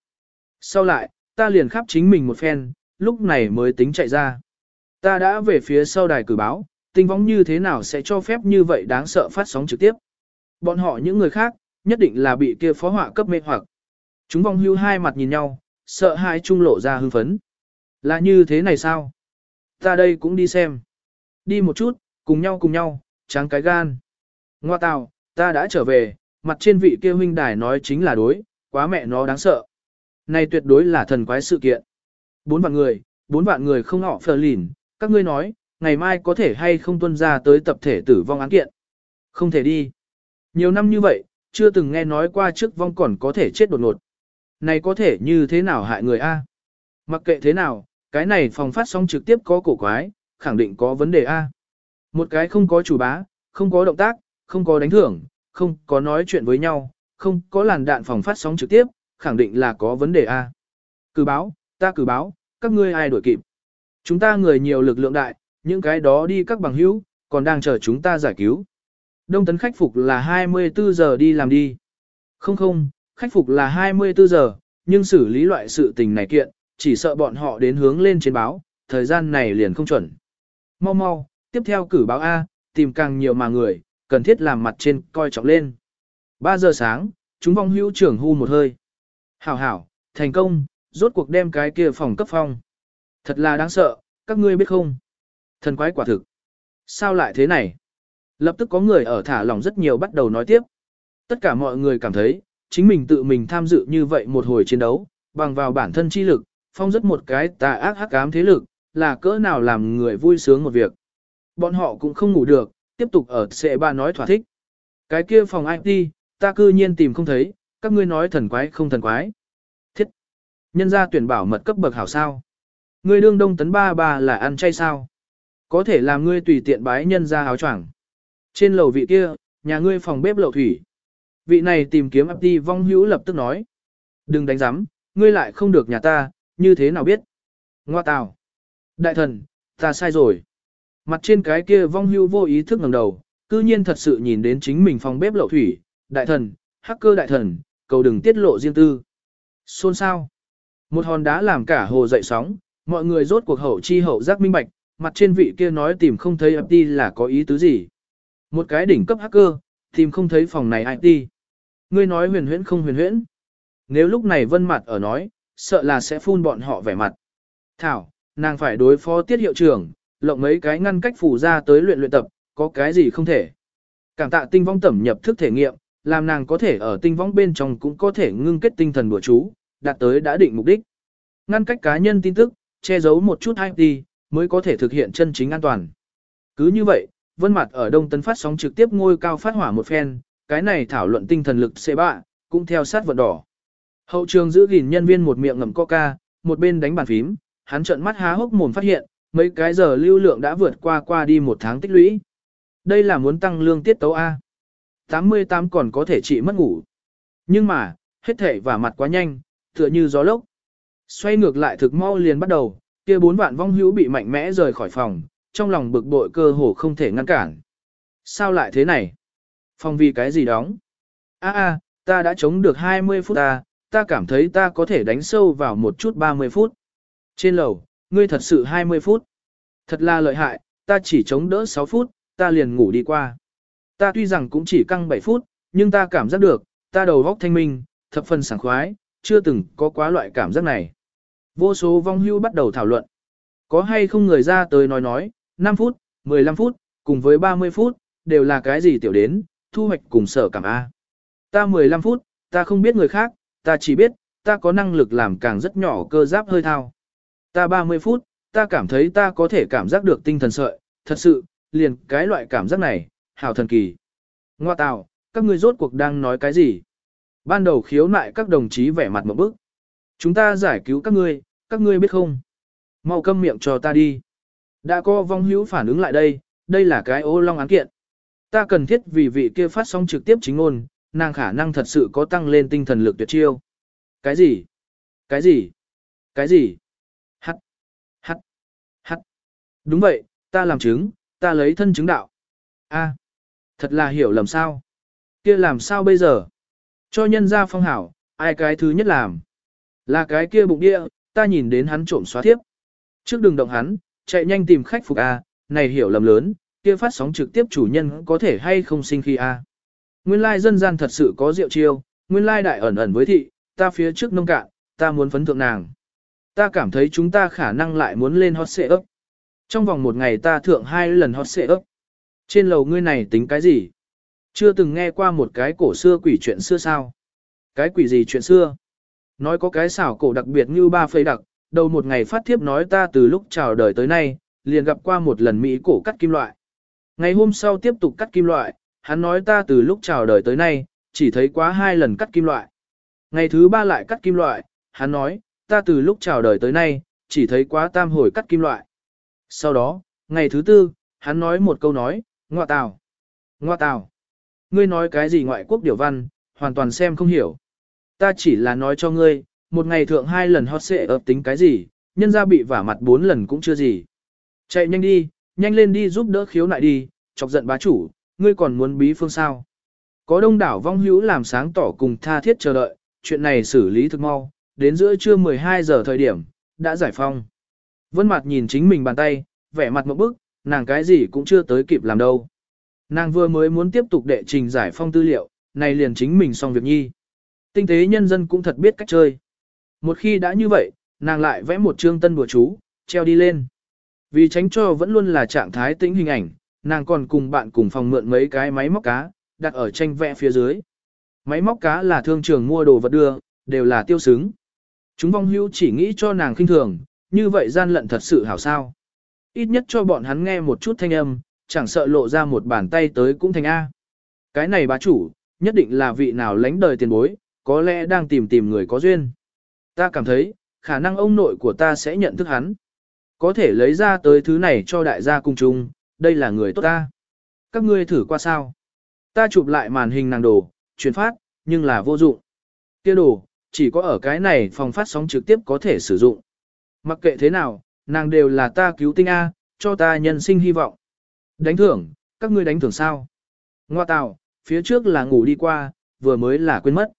Sau lại, ta liền khắp chính mình một phen, lúc này mới tính chạy ra. Ta đã về phía sau đài cử báo, tinh vong như thế nào sẽ cho phép như vậy đáng sợ phát sóng trực tiếp. Bọn họ những người khác, nhất định là bị kia phó họa cấp mê hoặc. Chúng vong hưu hai mặt nhìn nhau, sợ hai trung lộ ra hưng phấn. Là như thế này sao? Ta đây cũng đi xem. Đi một chút, cùng nhau cùng nhau, tráng cái gan. Ngoa tào, ta đã trở về, mặt trên vị kia huynh đài nói chính là đối, quá mẹ nó đáng sợ. Này tuyệt đối là thần quái sự kiện. Bốn vạn người, bốn vạn người không họ phờ lìn, các ngươi nói, ngày mai có thể hay không tuân ra tới tập thể tử vong án kiện. Không thể đi. Nhiều năm như vậy, chưa từng nghe nói qua trước vong còn có thể chết đột ngột. Này có thể như thế nào hại người A? Mặc kệ thế nào, cái này phòng phát sóng trực tiếp có cổ quái, khẳng định có vấn đề A. Một cái không có chủ bá, không có động tác, không có đánh thưởng, không có nói chuyện với nhau, không có làn đạn phòng phát sóng trực tiếp, khẳng định là có vấn đề A. Cử báo, ta cử báo, các ngươi ai đuổi kịp. Chúng ta người nhiều lực lượng đại, những cái đó đi các bằng hữu, còn đang chờ chúng ta giải cứu. Đông tấn khách phục là 24 giờ đi làm đi. Không không, khách phục là 24 giờ, nhưng xử lý loại sự tình này kiện, chỉ sợ bọn họ đến hướng lên trên báo, thời gian này liền không chuẩn. Mau mau, tiếp theo cử báo A, tìm càng nhiều mà người, cần thiết làm mặt trên coi trọng lên. 3 giờ sáng, chúng vong hữu trưởng hưu một hơi. Hảo hảo, thành công, rốt cuộc đem cái kia phòng cấp phong. Thật là đáng sợ, các ngươi biết không? Thần quái quả thực. Sao lại thế này? Lập tức có người ở thả lỏng rất nhiều bắt đầu nói tiếp. Tất cả mọi người cảm thấy, chính mình tự mình tham dự như vậy một hồi chiến đấu, bằng vào bản thân chi lực, phong rất một cái tà ác hắc ám thế lực, là cỡ nào làm người vui sướng một việc. Bọn họ cũng không ngủ được, tiếp tục ở sệ ba nói thỏa thích. Cái kia phòng IT, ta cư nhiên tìm không thấy, các ngươi nói thần quái không thần quái. Thiết! Nhân gia tuyển bảo mật cấp bậc hảo sao. Ngươi đương đông tấn ba ba là ăn chay sao. Có thể làm ngươi tùy tiện bái nhân gia áo choàng. Trên lầu vị kia, nhà ngươi phòng bếp lậu thủy. Vị này tìm kiếm ấp đi vong hữu lập tức nói. Đừng đánh giám, ngươi lại không được nhà ta, như thế nào biết. Ngoa tào. Đại thần, ta sai rồi. Mặt trên cái kia vong hưu vô ý thức ngẩng đầu, cư nhiên thật sự nhìn đến chính mình phòng bếp lậu thủy. Đại thần, hacker đại thần, cầu đừng tiết lộ riêng tư. Xôn sao. Một hòn đá làm cả hồ dậy sóng, mọi người rốt cuộc hậu chi hậu giác minh bạch, mặt trên vị kia nói tìm không thấy IP là có ý tứ gì. Một cái đỉnh cấp hacker, tìm không thấy phòng này IP. Ngươi nói huyền huyễn không huyền huyễn. Nếu lúc này vân mặt ở nói, sợ là sẽ phun bọn họ vẻ mặt. Thảo, nàng phải đối phó tiết hiệu trưởng, lộng mấy cái ngăn cách phủ ra tới luyện luyện tập, có cái gì không thể. Cảm tạ tinh vong tẩm nhập thức thể nghiệm, làm nàng có thể ở tinh võng bên trong cũng có thể ngưng kết tinh thần bùa chú, đạt tới đã định mục đích. Ngăn cách cá nhân tin tức, che giấu một chút IP, mới có thể thực hiện chân chính an toàn. Cứ như vậy, vân mặt ở Đông Tấn phát sóng trực tiếp ngôi cao phát hỏa một phen, cái này thảo luận tinh thần lực C3, cũng theo sát vận đỏ. Hậu trường giữ gìn nhân viên một miệng ngậm coca, một bên đánh bàn phím, hắn trợn mắt há hốc mồm phát hiện, mấy cái giờ lưu lượng đã vượt qua qua đi một tháng tích lũy. Đây là muốn tăng lương tiết tấu A. 88 còn có thể trị mất ngủ. Nhưng mà, hết thể và mặt quá nhanh, tựa như gió lốc. Xoay ngược lại thực mau liền bắt đầu, kia bốn vạn vong hữu bị mạnh mẽ rời khỏi phòng, trong lòng bực bội cơ hồ không thể ngăn cản. Sao lại thế này? Phòng vì cái gì đóng? A a, ta đã chống được 20 phút ta, ta cảm thấy ta có thể đánh sâu vào một chút 30 phút. Trên lầu, ngươi thật sự 20 phút. Thật là lợi hại, ta chỉ chống đỡ 6 phút, ta liền ngủ đi qua. Ta tuy rằng cũng chỉ căng 7 phút, nhưng ta cảm giác được, ta đầu góc thanh minh, thập phần sảng khoái, chưa từng có quá loại cảm giác này. Vô số vong hưu bắt đầu thảo luận. Có hay không người ra tới nói nói, 5 phút, 15 phút, cùng với 30 phút, đều là cái gì tiểu đến, thu hoạch cùng sở cảm A. Ta 15 phút, ta không biết người khác, ta chỉ biết, ta có năng lực làm càng rất nhỏ cơ giáp hơi thao. Ta 30 phút, ta cảm thấy ta có thể cảm giác được tinh thần sợi, thật sự, liền cái loại cảm giác này, hào thần kỳ. Ngoa tạo, các ngươi rốt cuộc đang nói cái gì? Ban đầu khiếu nại các đồng chí vẻ mặt một bức. Chúng ta giải cứu các ngươi, các ngươi biết không? Mau câm miệng cho ta đi. Đã có vong hữu phản ứng lại đây, đây là cái ô long án kiện. Ta cần thiết vì vị kia phát sóng trực tiếp chính ngôn, nàng khả năng thật sự có tăng lên tinh thần lực tuyệt chiêu. Cái gì? Cái gì? Cái gì? Hắt, hắt, hắt. Đúng vậy, ta làm chứng, ta lấy thân chứng đạo. A, thật là hiểu lầm sao? Kia làm sao bây giờ? Cho nhân ra phong hảo, ai cái thứ nhất làm? Là cái kia bụng địa, ta nhìn đến hắn trộm xóa thiếp. Trước đừng động hắn, chạy nhanh tìm khách phục A, này hiểu lầm lớn, kia phát sóng trực tiếp chủ nhân có thể hay không sinh khi A. Nguyên lai dân gian thật sự có rượu chiêu, nguyên lai đại ẩn ẩn với thị, ta phía trước nông cạn, ta muốn phấn thượng nàng. Ta cảm thấy chúng ta khả năng lại muốn lên hot xệ ấp. Trong vòng một ngày ta thượng hai lần hot xệ ấp. Trên lầu ngươi này tính cái gì? Chưa từng nghe qua một cái cổ xưa quỷ chuyện xưa sao? Cái quỷ gì chuyện xưa? Nói có cái xảo cổ đặc biệt như ba phây đặc, đầu một ngày phát thiếp nói ta từ lúc chào đời tới nay, liền gặp qua một lần Mỹ cổ cắt kim loại. Ngày hôm sau tiếp tục cắt kim loại, hắn nói ta từ lúc chào đời tới nay, chỉ thấy quá hai lần cắt kim loại. Ngày thứ ba lại cắt kim loại, hắn nói, ta từ lúc chào đời tới nay, chỉ thấy quá tam hồi cắt kim loại. Sau đó, ngày thứ tư, hắn nói một câu nói, ngoa tào, ngoa tào. Ngươi nói cái gì ngoại quốc điều văn, hoàn toàn xem không hiểu. Ta chỉ là nói cho ngươi, một ngày thượng hai lần hot xệ ập tính cái gì, nhân ra bị vả mặt bốn lần cũng chưa gì. Chạy nhanh đi, nhanh lên đi giúp đỡ khiếu nại đi, chọc giận bá chủ, ngươi còn muốn bí phương sao. Có đông đảo vong hữu làm sáng tỏ cùng tha thiết chờ đợi, chuyện này xử lý thực mau, đến giữa trưa 12 giờ thời điểm, đã giải phong. Vân mặt nhìn chính mình bàn tay, vẻ mặt một bức, nàng cái gì cũng chưa tới kịp làm đâu. Nàng vừa mới muốn tiếp tục đệ trình giải phong tư liệu, này liền chính mình xong việc nhi. Tinh tế nhân dân cũng thật biết cách chơi. Một khi đã như vậy, nàng lại vẽ một chương tân bùa chú, treo đi lên. Vì tránh cho vẫn luôn là trạng thái tĩnh hình ảnh, nàng còn cùng bạn cùng phòng mượn mấy cái máy móc cá, đặt ở tranh vẽ phía dưới. Máy móc cá là thương trường mua đồ vật đưa, đều là tiêu xứng. Chúng vong hưu chỉ nghĩ cho nàng khinh thường, như vậy gian lận thật sự hảo sao. Ít nhất cho bọn hắn nghe một chút thanh âm, chẳng sợ lộ ra một bàn tay tới cũng thành A. Cái này bá chủ, nhất định là vị nào lánh đời tiền bối, có lẽ đang tìm tìm người có duyên. Ta cảm thấy, khả năng ông nội của ta sẽ nhận thức hắn. Có thể lấy ra tới thứ này cho đại gia cung chung, đây là người tốt ta. Các ngươi thử qua sao? Ta chụp lại màn hình nàng đồ, truyền phát, nhưng là vô dụng. Kia đồ, chỉ có ở cái này phòng phát sóng trực tiếp có thể sử dụng. Mặc kệ thế nào, nàng đều là ta cứu tinh A, cho ta nhân sinh hy vọng. Đánh thưởng, các ngươi đánh thưởng sao? Ngoa tạo, phía trước là ngủ đi qua, vừa mới là quên mất.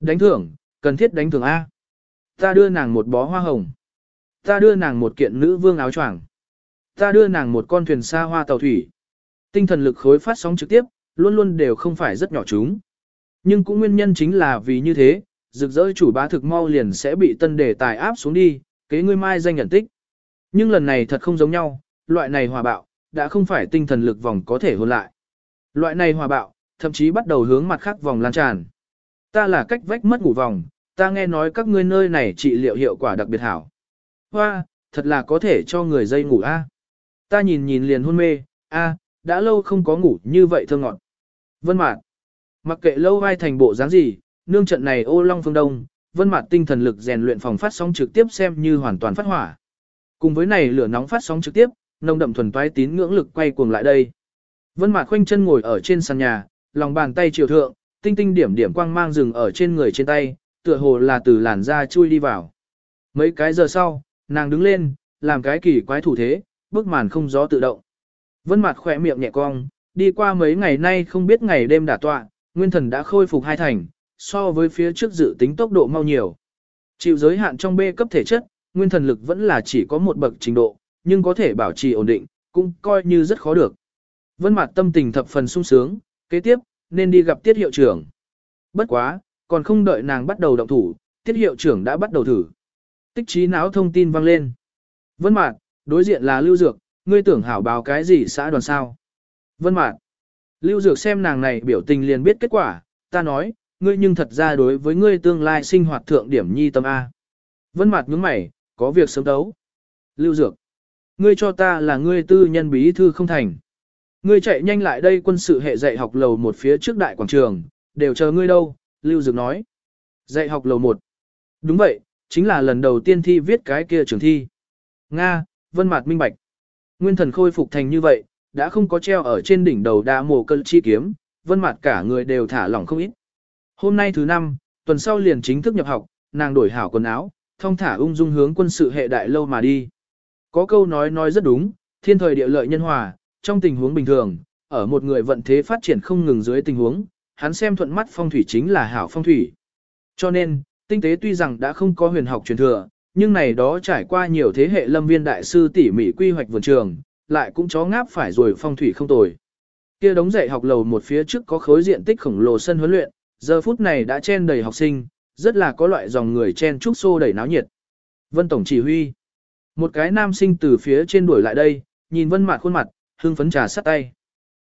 Đánh thưởng, cần thiết đánh thưởng A. Ta đưa nàng một bó hoa hồng. Ta đưa nàng một kiện nữ vương áo choàng. Ta đưa nàng một con thuyền xa hoa tàu thủy. Tinh thần lực khối phát sóng trực tiếp, luôn luôn đều không phải rất nhỏ chúng. Nhưng cũng nguyên nhân chính là vì như thế, rực rỡ chủ bá thực mau liền sẽ bị tân đề tài áp xuống đi, kế ngươi mai danh nhận tích. Nhưng lần này thật không giống nhau, loại này hòa bạo, đã không phải tinh thần lực vòng có thể hôn lại. Loại này hòa bạo, thậm chí bắt đầu hướng mặt khác vòng lan tràn. Ta là cách vách mất ngủ vòng, ta nghe nói các ngươi nơi này trị liệu hiệu quả đặc biệt hảo. Hoa, thật là có thể cho người dây ngủ a. Ta nhìn nhìn liền hôn mê, a, đã lâu không có ngủ như vậy thơ ngọt. Vân Mạt, mặc kệ lâu vai thành bộ dáng gì, nương trận này ô long phương đông, Vân Mạt tinh thần lực rèn luyện phòng phát sóng trực tiếp xem như hoàn toàn phát hỏa. Cùng với này lửa nóng phát sóng trực tiếp, nồng đậm thuần toái tín ngưỡng lực quay cuồng lại đây. Vân Mạc khoanh chân ngồi ở trên sàn nhà, lòng bàn tay chiều thượng, tinh tinh điểm điểm quang mang dừng ở trên người trên tay, tựa hồ là từ làn da chui đi vào. Mấy cái giờ sau, nàng đứng lên, làm cái kỳ quái thủ thế, bức màn không gió tự động. Vân mặt khẽ miệng nhẹ cong, đi qua mấy ngày nay không biết ngày đêm đả tọa, nguyên thần đã khôi phục hai thành, so với phía trước dự tính tốc độ mau nhiều. Chịu giới hạn trong B cấp thể chất, nguyên thần lực vẫn là chỉ có một bậc trình độ, nhưng có thể bảo trì ổn định, cũng coi như rất khó được. Vân mặt tâm tình thập phần sung sướng, kế tiếp, nên đi gặp tiết hiệu trưởng. Bất quá, còn không đợi nàng bắt đầu động thủ, tiết hiệu trưởng đã bắt đầu thử. Tích trí não thông tin vang lên. Vân Mạt, đối diện là Lưu Dược, ngươi tưởng hảo báo cái gì xã đoàn sao? Vân Mạt. Lưu Dược xem nàng này biểu tình liền biết kết quả, ta nói, ngươi nhưng thật ra đối với ngươi tương lai sinh hoạt thượng điểm nhi tâm A. Vân Mạt nhướng mày, có việc sớm đấu. Lưu Dược. Ngươi cho ta là ngươi tư nhân bí thư không thành. Ngươi chạy nhanh lại đây quân sự hệ dạy học lầu một phía trước đại quảng trường, đều chờ ngươi đâu, Lưu Dược nói. Dạy học lầu một Đúng vậy, chính là lần đầu tiên thi viết cái kia trường thi. Nga, vân mặt minh bạch. Nguyên thần khôi phục thành như vậy, đã không có treo ở trên đỉnh đầu đa mồ cân chi kiếm, vân mặt cả người đều thả lỏng không ít. Hôm nay thứ năm, tuần sau liền chính thức nhập học, nàng đổi hảo quần áo, thông thả ung dung hướng quân sự hệ đại lâu mà đi. Có câu nói nói rất đúng, thiên thời địa lợi nhân hòa, trong tình huống bình thường, ở một người vận thế phát triển không ngừng dưới tình huống, hắn xem thuận mắt phong thủy chính là hảo phong thủy. Cho nên, tinh tế tuy rằng đã không có huyền học truyền thừa, nhưng này đó trải qua nhiều thế hệ lâm viên đại sư tỉ mỉ quy hoạch vườn trường, lại cũng chó ngáp phải rồi phong thủy không tồi. Kia đống dạy học lầu một phía trước có khối diện tích khổng lồ sân huấn luyện, giờ phút này đã chen đầy học sinh, rất là có loại dòng người chen trúc xô đẩy náo nhiệt. Vân Tổng chỉ huy. Một cái nam sinh từ phía trên đuổi lại đây, nhìn Vân Mạt khuôn mặt, hưng phấn trà sắt tay.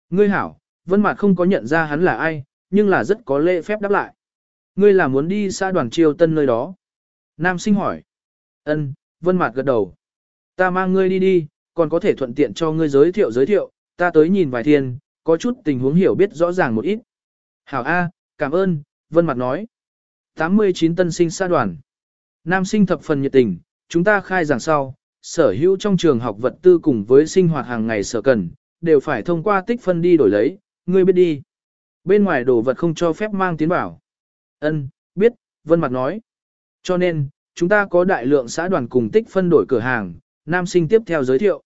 Ngươi hảo, Vân Mạt không có nhận ra hắn là ai, nhưng là rất có lễ phép đáp lại. Ngươi là muốn đi xã đoàn triều tân nơi đó? Nam sinh hỏi. Ân, Vân Mạt gật đầu. Ta mang ngươi đi đi, còn có thể thuận tiện cho ngươi giới thiệu giới thiệu, ta tới nhìn vài thiên, có chút tình huống hiểu biết rõ ràng một ít. Hảo A, cảm ơn, Vân Mạt nói. 89 tân sinh xã đoàn. Nam sinh thập phần nhiệt tình, chúng ta khai giảng sau, sở hữu trong trường học vật tư cùng với sinh hoạt hàng ngày sở cần, đều phải thông qua tích phân đi đổi lấy, ngươi biết đi. Bên ngoài đồ vật không cho phép mang tiến bảo. Ân, biết, Vân Mặt nói. Cho nên, chúng ta có đại lượng xã đoàn cùng tích phân đổi cửa hàng, nam sinh tiếp theo giới thiệu.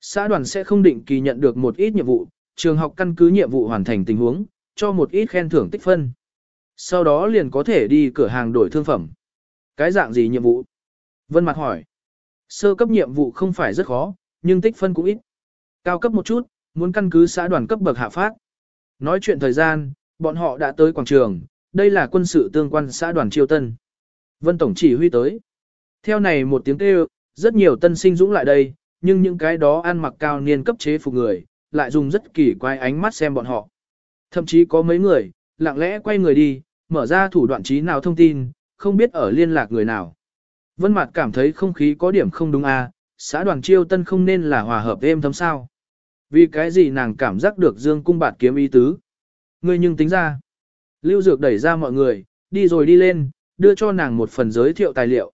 Xã đoàn sẽ không định kỳ nhận được một ít nhiệm vụ, trường học căn cứ nhiệm vụ hoàn thành tình huống, cho một ít khen thưởng tích phân. Sau đó liền có thể đi cửa hàng đổi thương phẩm. Cái dạng gì nhiệm vụ? Vân Mặt hỏi. Sơ cấp nhiệm vụ không phải rất khó, nhưng tích phân cũng ít. Cao cấp một chút, muốn căn cứ xã đoàn cấp bậc hạ phát. Nói chuyện thời gian, bọn họ đã tới quảng trường, đây là quân sự tương quan xã đoàn Triều Tân. Vân Tổng chỉ huy tới. Theo này một tiếng kêu, rất nhiều tân sinh dũng lại đây, nhưng những cái đó ăn mặc cao niên cấp chế phục người, lại dùng rất kỳ quái ánh mắt xem bọn họ. Thậm chí có mấy người, lặng lẽ quay người đi, mở ra thủ đoạn trí nào thông tin, không biết ở liên lạc người nào. Vân Mạt cảm thấy không khí có điểm không đúng a, à, xã đoàn Chiêu Tân không nên là hòa hợp êm thấm sao? Vì cái gì nàng cảm giác được Dương cung bạt kiếm ý tứ? Ngươi nhưng tính ra. Lưu Dược đẩy ra mọi người, đi rồi đi lên, đưa cho nàng một phần giới thiệu tài liệu.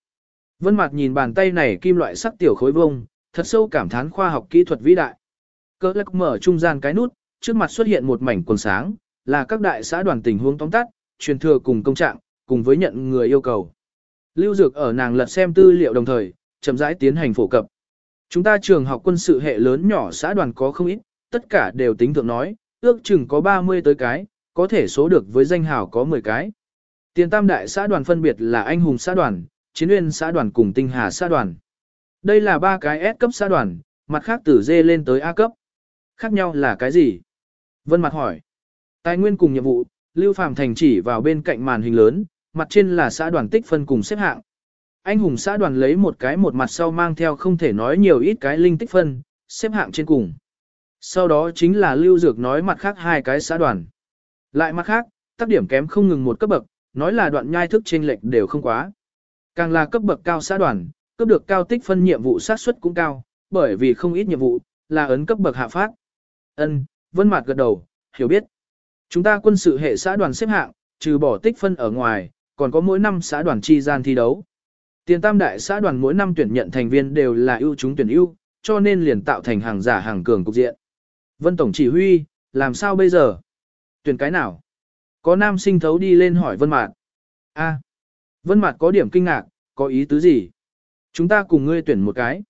Vân Mạt nhìn bàn tay này kim loại sắc tiểu khối vông, thật sâu cảm thán khoa học kỹ thuật vĩ đại. Cơ lắc mở trung gian cái nút, trước mặt xuất hiện một mảnh quần sáng, là các đại xã đoàn tình huống tóm tắt, truyền thừa cùng công trạng, cùng với nhận người yêu cầu. Lưu Dược ở nàng lật xem tư liệu đồng thời, chậm rãi tiến hành phổ cập. Chúng ta trường học quân sự hệ lớn nhỏ xã đoàn có không ít, tất cả đều tính thượng nói, ước chừng có 30 tới cái, có thể số được với danh hào có 10 cái. Tiền tam đại xã đoàn phân biệt là anh hùng xã đoàn, chiến uyên xã đoàn cùng tinh hà xã đoàn. Đây là ba cái S cấp xã đoàn, mặt khác từ D lên tới A cấp. Khác nhau là cái gì? Vân Mặt hỏi. Tài nguyên cùng nhiệm vụ, Lưu Phạm Thành chỉ vào bên cạnh màn hình lớn, mặt trên là xã đoàn tích phân cùng xếp hạng. Anh hùng xã đoàn lấy một cái một mặt sau mang theo không thể nói nhiều ít cái linh tích phân, xếp hạng trên cùng. Sau đó chính là lưu dược nói mặt khác hai cái xã đoàn. Lại mặt khác, tác điểm kém không ngừng một cấp bậc, nói là đoạn nhai thức chênh lệch đều không quá. Càng là cấp bậc cao xã đoàn, cấp được cao tích phân nhiệm vụ sát suất cũng cao, bởi vì không ít nhiệm vụ là ấn cấp bậc hạ phát. Ân, Vân Mạt gật đầu, hiểu biết. Chúng ta quân sự hệ xã đoàn xếp hạng, trừ bỏ tích phân ở ngoài, còn có mỗi năm xã đoàn chi gian thi đấu. Tiền tam đại xã đoàn mỗi năm tuyển nhận thành viên đều là ưu chúng tuyển ưu, cho nên liền tạo thành hàng giả hàng cường cục diện. Vân Tổng chỉ huy, làm sao bây giờ? Tuyển cái nào? Có nam sinh thấu đi lên hỏi Vân Mạt. A. Vân Mạt có điểm kinh ngạc, có ý tứ gì? Chúng ta cùng ngươi tuyển một cái.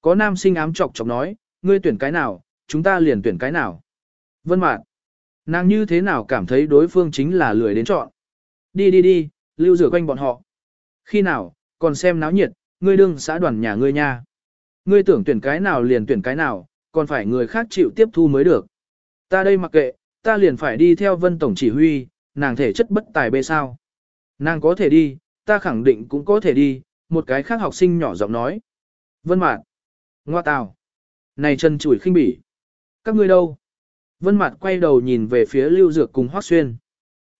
Có nam sinh ám chọc chọc nói, ngươi tuyển cái nào, chúng ta liền tuyển cái nào. Vân Mạt. Nàng như thế nào cảm thấy đối phương chính là lười đến chọn. Đi đi đi, lưu rửa quanh bọn họ. Khi nào, còn xem náo nhiệt, ngươi đương xã đoàn nhà ngươi nha. Ngươi tưởng tuyển cái nào liền tuyển cái nào, còn phải người khác chịu tiếp thu mới được. Ta đây mặc kệ, ta liền phải đi theo vân tổng chỉ huy, nàng thể chất bất tài bê sao. Nàng có thể đi, ta khẳng định cũng có thể đi, một cái khác học sinh nhỏ giọng nói. Vân mạn, Ngoa tào. Này chân chủi khinh bỉ. Các ngươi đâu? Vân Mạt quay đầu nhìn về phía Lưu Dược cùng Hoắc Xuyên.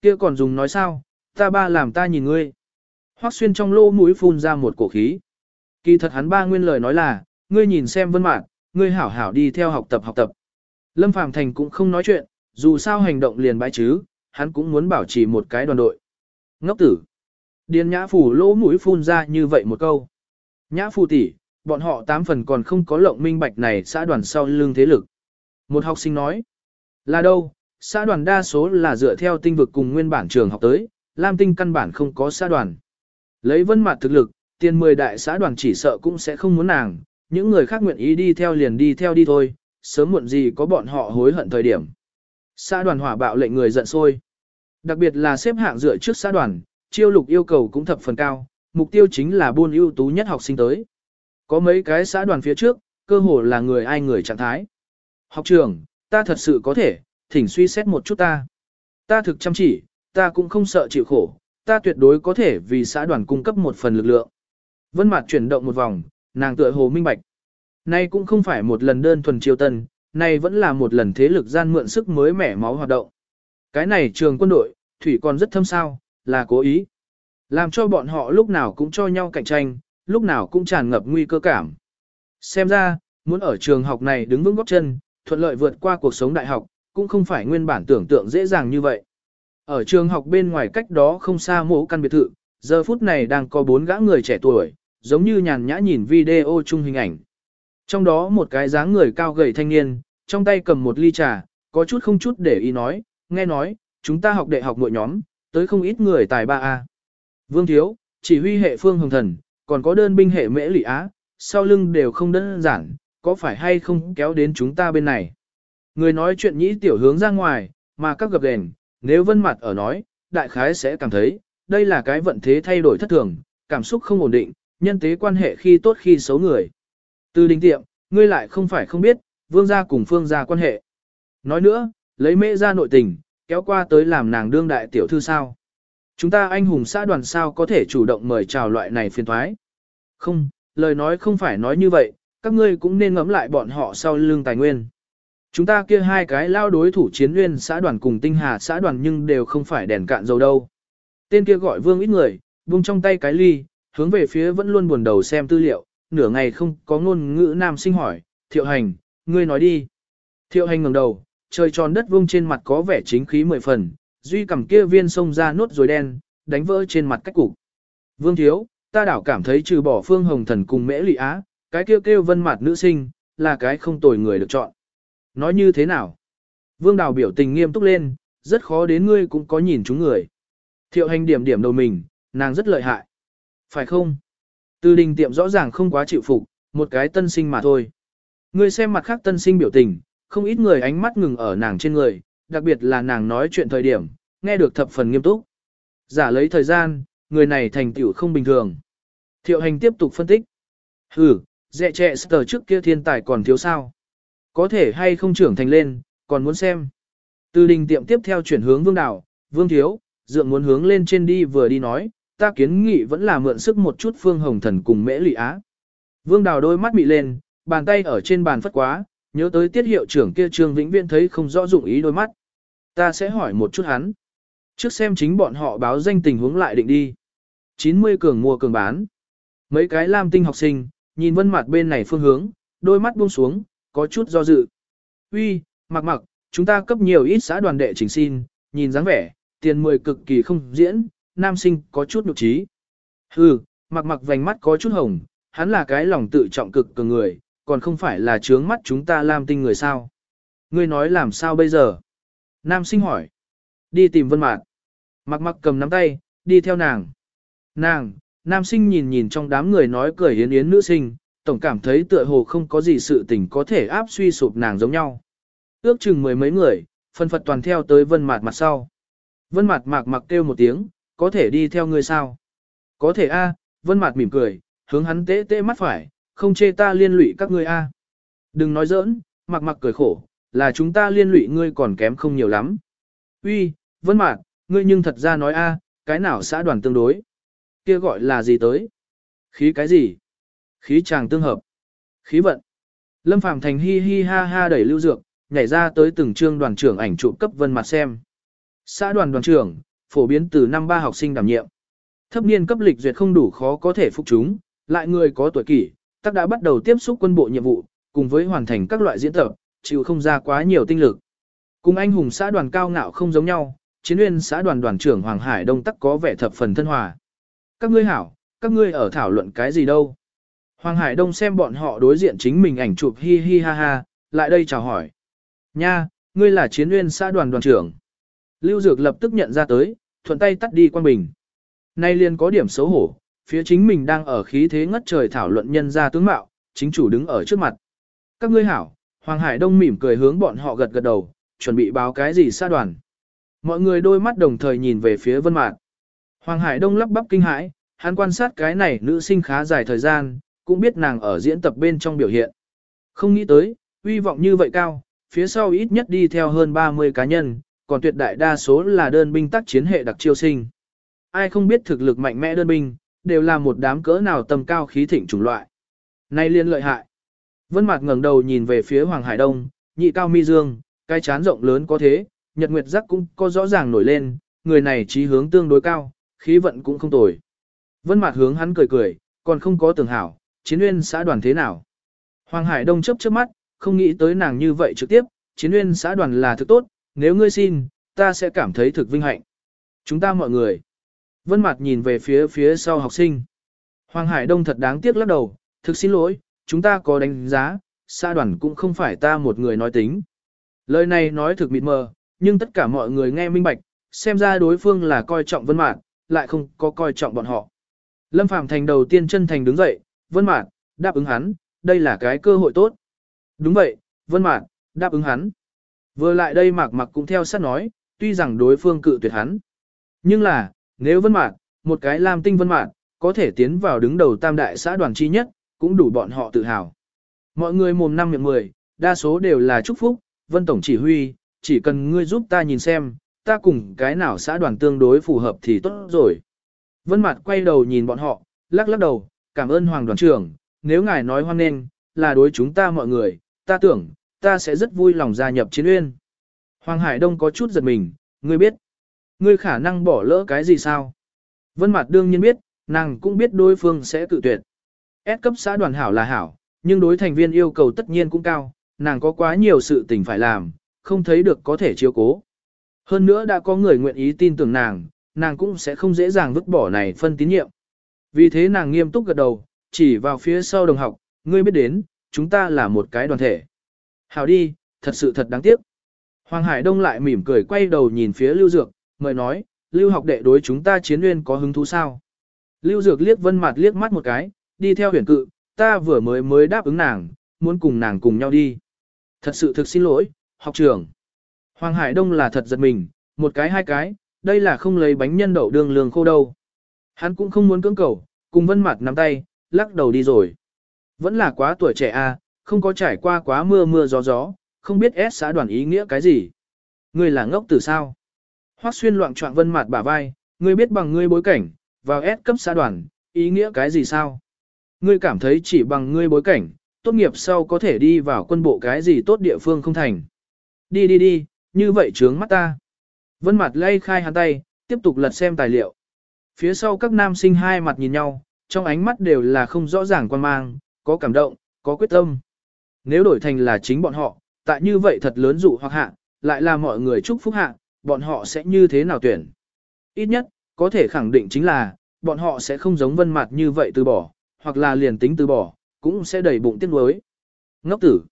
Kia còn dùng nói sao, ta ba làm ta nhìn ngươi. Hoắc xuyên trong lỗ mũi phun ra một cổ khí. Kỳ thật hắn ba nguyên lời nói là, ngươi nhìn xem vân mạn, ngươi hảo hảo đi theo học tập học tập. Lâm Phàm Thành cũng không nói chuyện, dù sao hành động liền bãi chứ, hắn cũng muốn bảo trì một cái đoàn đội. Ngốc tử. Điền nhã phủ lỗ mũi phun ra như vậy một câu. Nhã Phủ tỷ, bọn họ tám phần còn không có lộng minh bạch này xã đoàn sau lưng thế lực. Một học sinh nói. Là đâu, xã đoàn đa số là dựa theo tinh vực cùng nguyên bản trường học tới, Lam Tinh căn bản không có xã đoàn. Lấy vân mặt thực lực, tiền 10 đại xã đoàn chỉ sợ cũng sẽ không muốn nàng, những người khác nguyện ý đi theo liền đi theo đi thôi, sớm muộn gì có bọn họ hối hận thời điểm. Xã đoàn hỏa bạo lệnh người giận sôi. Đặc biệt là xếp hạng dựa trước xã đoàn, chiêu lục yêu cầu cũng thập phần cao, mục tiêu chính là buôn ưu tú nhất học sinh tới. Có mấy cái xã đoàn phía trước, cơ hồ là người ai người trạng thái. Học trường, ta thật sự có thể, thỉnh suy xét một chút ta. Ta thực chăm chỉ, ta cũng không sợ chịu khổ, ta tuyệt đối có thể vì xã đoàn cung cấp một phần lực lượng. Vân Mạt chuyển động một vòng, nàng tựa hồ minh bạch. Nay cũng không phải một lần đơn thuần chiêu tân, nay vẫn là một lần thế lực gian mượn sức mới mẻ máu hoạt động. Cái này trường quân đội, thủy còn rất thâm sao, là cố ý. Làm cho bọn họ lúc nào cũng cho nhau cạnh tranh, lúc nào cũng tràn ngập nguy cơ cảm. Xem ra, muốn ở trường học này đứng vững gót chân, thuận lợi vượt qua cuộc sống đại học, cũng không phải nguyên bản tưởng tượng dễ dàng như vậy. Ở trường học bên ngoài cách đó không xa mộ căn biệt thự, giờ phút này đang có bốn gã người trẻ tuổi, giống như nhàn nhã nhìn video chung hình ảnh. Trong đó một cái dáng người cao gầy thanh niên, trong tay cầm một ly trà, có chút không chút để ý nói, nghe nói, chúng ta học đại học nội nhóm, tới không ít người tài ba a Vương Thiếu, chỉ huy hệ phương hồng thần, còn có đơn binh hệ mễ lị á, sau lưng đều không đơn giản, có phải hay không kéo đến chúng ta bên này. Người nói chuyện nhĩ tiểu hướng ra ngoài, mà các gặp đèn, nếu vân mặt ở nói, đại khái sẽ cảm thấy, đây là cái vận thế thay đổi thất thường, cảm xúc không ổn định, nhân tế quan hệ khi tốt khi xấu người. Từ đình tiệm, ngươi lại không phải không biết, vương gia cùng phương gia quan hệ. Nói nữa, lấy mễ ra nội tình, kéo qua tới làm nàng đương đại tiểu thư sao. Chúng ta anh hùng xã đoàn sao có thể chủ động mời chào loại này phiền thoái. Không, lời nói không phải nói như vậy, các ngươi cũng nên ngẫm lại bọn họ sau lưng tài nguyên. Chúng ta kia hai cái lao đối thủ chiến nguyên xã đoàn cùng tinh hà xã đoàn nhưng đều không phải đèn cạn dầu đâu. Tên kia gọi vương ít người, buông trong tay cái ly, hướng về phía vẫn luôn buồn đầu xem tư liệu, nửa ngày không có ngôn ngữ nam sinh hỏi, thiệu hành, ngươi nói đi. Thiệu hành ngẩng đầu, trời tròn đất vuông trên mặt có vẻ chính khí mười phần, duy cầm kia viên sông ra nốt rồi đen, đánh vỡ trên mặt cách cục. Vương thiếu, ta đảo cảm thấy trừ bỏ phương hồng thần cùng mễ lị á, cái kêu kêu vân mặt nữ sinh, là cái không tồi người được chọn. Nói như thế nào? Vương đào biểu tình nghiêm túc lên, rất khó đến ngươi cũng có nhìn chúng người. Thiệu hành điểm điểm đầu mình, nàng rất lợi hại. Phải không? Từ đình tiệm rõ ràng không quá chịu phục, một cái tân sinh mà thôi. Ngươi xem mặt khác tân sinh biểu tình, không ít người ánh mắt ngừng ở nàng trên người, đặc biệt là nàng nói chuyện thời điểm, nghe được thập phần nghiêm túc. Giả lấy thời gian, người này thành tựu không bình thường. Thiệu hành tiếp tục phân tích. Ừ, dẹ trẻ sờ trước kia thiên tài còn thiếu sao. Có thể hay không trưởng thành lên, còn muốn xem. Từ đình tiệm tiếp theo chuyển hướng vương đảo, vương thiếu, dượng muốn hướng lên trên đi vừa đi nói, ta kiến nghị vẫn là mượn sức một chút phương hồng thần cùng mễ lụy á. Vương đào đôi mắt bị lên, bàn tay ở trên bàn phất quá, nhớ tới tiết hiệu trưởng kia trương vĩnh viễn thấy không rõ dụng ý đôi mắt. Ta sẽ hỏi một chút hắn. Trước xem chính bọn họ báo danh tình huống lại định đi. 90 cường mua cường bán. Mấy cái lam tinh học sinh, nhìn vân mặt bên này phương hướng, đôi mắt buông xuống, có chút do dự. Uy, mặc mặc, chúng ta cấp nhiều ít xã đoàn đệ trình xin, nhìn dáng vẻ, tiền 10 cực kỳ không diễn, nam sinh có chút nhục trí. Hừ, mặc mặc vành mắt có chút hồng, hắn là cái lòng tự trọng cực cường người, còn không phải là trướng mắt chúng ta làm tinh người sao. Ngươi nói làm sao bây giờ? Nam sinh hỏi. Đi tìm vân mạc. Mặc mặc cầm nắm tay, đi theo nàng. Nàng, nam sinh nhìn nhìn trong đám người nói cười yến yến nữ sinh, tổng cảm thấy tựa hồ không có gì sự tình có thể áp suy sụp nàng giống nhau. Ước chừng mười mấy người, phân phật toàn theo tới vân mạt mặt sau. Vân mạc mạc mặc kêu một tiếng, có thể đi theo ngươi sao? Có thể a, vân mạt mỉm cười, hướng hắn tế tế mắt phải, không chê ta liên lụy các ngươi a. Đừng nói giỡn, mạc mặc cười khổ, là chúng ta liên lụy ngươi còn kém không nhiều lắm. Uy, vân mạt, ngươi nhưng thật ra nói a, cái nào xã đoàn tương đối? Kia gọi là gì tới? Khí cái gì? Khí chàng tương hợp. Khí vận. Lâm Phàm Thành hi hi ha ha đẩy lưu dược, nhảy ra tới từng trương đoàn trưởng ảnh trụ cấp vân mặt xem. Xã đoàn đoàn trưởng, phổ biến từ năm ba học sinh đảm nhiệm. Thấp niên cấp lịch duyệt không đủ khó có thể phục chúng, lại người có tuổi kỷ, tác đã bắt đầu tiếp xúc quân bộ nhiệm vụ, cùng với hoàn thành các loại diễn tập, chịu không ra quá nhiều tinh lực. Cùng anh hùng xã đoàn cao ngạo không giống nhau, chiến uyên xã đoàn đoàn trưởng Hoàng Hải Đông tắc có vẻ thập phần thân hòa. Các ngươi hảo, các ngươi ở thảo luận cái gì đâu? Hoàng Hải Đông xem bọn họ đối diện chính mình ảnh chụp hi hi ha ha, lại đây chào hỏi. Nha, ngươi là chiến nguyên xã đoàn đoàn trưởng. Lưu Dược lập tức nhận ra tới, thuận tay tắt đi quan bình. Nay liền có điểm xấu hổ, phía chính mình đang ở khí thế ngất trời thảo luận nhân ra tướng mạo, chính chủ đứng ở trước mặt. Các ngươi hảo, Hoàng Hải Đông mỉm cười hướng bọn họ gật gật đầu, chuẩn bị báo cái gì xã đoàn. Mọi người đôi mắt đồng thời nhìn về phía Vân mạn. Hoàng Hải Đông lắp bắp kinh hãi, hắn quan sát cái này nữ sinh khá dài thời gian, cũng biết nàng ở diễn tập bên trong biểu hiện. Không nghĩ tới, uy vọng như vậy cao, phía sau ít nhất đi theo hơn 30 cá nhân, còn tuyệt đại đa số là đơn binh tác chiến hệ đặc chiêu sinh. Ai không biết thực lực mạnh mẽ đơn binh, đều là một đám cỡ nào tầm cao khí thịnh chủng loại. Nay liên lợi hại. Vân Mạc ngẩng đầu nhìn về phía Hoàng Hải Đông, nhị cao mi dương, cái chán rộng lớn có thế, nhật nguyệt giác cũng có rõ ràng nổi lên, người này trí hướng tương đối cao, khí vận cũng không tồi. Vân Mạt hướng hắn cười cười, còn không có tưởng hảo, chiến nguyên xã đoàn thế nào. Hoàng Hải Đông chớp chớp mắt, không nghĩ tới nàng như vậy trực tiếp, chiến nguyên xã đoàn là thực tốt, nếu ngươi xin, ta sẽ cảm thấy thực vinh hạnh. Chúng ta mọi người. Vân Mạt nhìn về phía phía sau học sinh. Hoàng Hải Đông thật đáng tiếc lắc đầu, thực xin lỗi, chúng ta có đánh giá, xã đoàn cũng không phải ta một người nói tính. Lời này nói thực mịt mờ, nhưng tất cả mọi người nghe minh bạch, xem ra đối phương là coi trọng Vân Mạt, lại không có coi trọng bọn họ. Lâm Phàm Thành đầu tiên chân thành đứng dậy, Vân Mạn, đáp ứng hắn, đây là cái cơ hội tốt. Đúng vậy, Vân Mạn, đáp ứng hắn. Vừa lại đây Mạc Mặc cũng theo sát nói, tuy rằng đối phương cự tuyệt hắn. Nhưng là, nếu Vân Mạn, một cái Lam Tinh Vân Mạn, có thể tiến vào đứng đầu tam đại xã đoàn chi nhất, cũng đủ bọn họ tự hào. Mọi người mồm năm miệng mười, đa số đều là chúc phúc, Vân Tổng chỉ huy, chỉ cần ngươi giúp ta nhìn xem, ta cùng cái nào xã đoàn tương đối phù hợp thì tốt rồi. Vân Mạt quay đầu nhìn bọn họ, lắc lắc đầu, cảm ơn Hoàng đoàn trưởng, nếu ngài nói hoan nghênh, là đối chúng ta mọi người, ta tưởng, ta sẽ rất vui lòng gia nhập chiến uyên. Hoàng Hải Đông có chút giật mình, ngươi biết, ngươi khả năng bỏ lỡ cái gì sao? Vân Mạt đương nhiên biết, nàng cũng biết đối phương sẽ tự tuyệt. S cấp xã đoàn hảo là hảo, nhưng đối thành viên yêu cầu tất nhiên cũng cao, nàng có quá nhiều sự tình phải làm, không thấy được có thể chiếu cố. Hơn nữa đã có người nguyện ý tin tưởng nàng, nàng cũng sẽ không dễ dàng vứt bỏ này phân tín nhiệm. Vì thế nàng nghiêm túc gật đầu, chỉ vào phía sau đồng học, ngươi biết đến, chúng ta là một cái đoàn thể. hào đi, thật sự thật đáng tiếc. Hoàng Hải Đông lại mỉm cười quay đầu nhìn phía Lưu Dược, mời nói, Lưu học đệ đối chúng ta chiến nguyên có hứng thú sao? Lưu Dược liếc vân mặt liếc mắt một cái, đi theo huyền cự, ta vừa mới mới đáp ứng nàng, muốn cùng nàng cùng nhau đi. Thật sự thực xin lỗi, học trưởng. Hoàng Hải Đông là thật giật mình, một cái hai cái, đây là không lấy bánh nhân đậu đường lường khô đâu. Hắn cũng không muốn cưỡng cầu, cùng vân mặt nắm tay, lắc đầu đi rồi. Vẫn là quá tuổi trẻ a, à, không có trải qua quá mưa mưa gió gió, không biết S xã đoàn ý nghĩa cái gì. Ngươi là ngốc từ sao? Hoắc xuyên loạn trọng vân mặt bả vai, ngươi biết bằng ngươi bối cảnh, vào S cấp xã đoàn, ý nghĩa cái gì sao? Ngươi cảm thấy chỉ bằng ngươi bối cảnh, tốt nghiệp sau có thể đi vào quân bộ cái gì tốt địa phương không thành. Đi đi đi, như vậy trướng mắt ta. Vân mặt lay khai hắn tay, tiếp tục lật xem tài liệu. Phía sau các nam sinh hai mặt nhìn nhau, trong ánh mắt đều là không rõ ràng quan mang, có cảm động, có quyết tâm. Nếu đổi thành là chính bọn họ, tại như vậy thật lớn dụ hoặc hạ, lại là mọi người chúc phúc hạ, bọn họ sẽ như thế nào tuyển. Ít nhất, có thể khẳng định chính là, bọn họ sẽ không giống vân mặt như vậy từ bỏ, hoặc là liền tính từ bỏ, cũng sẽ đầy bụng tiếc nuối. Ngốc tử.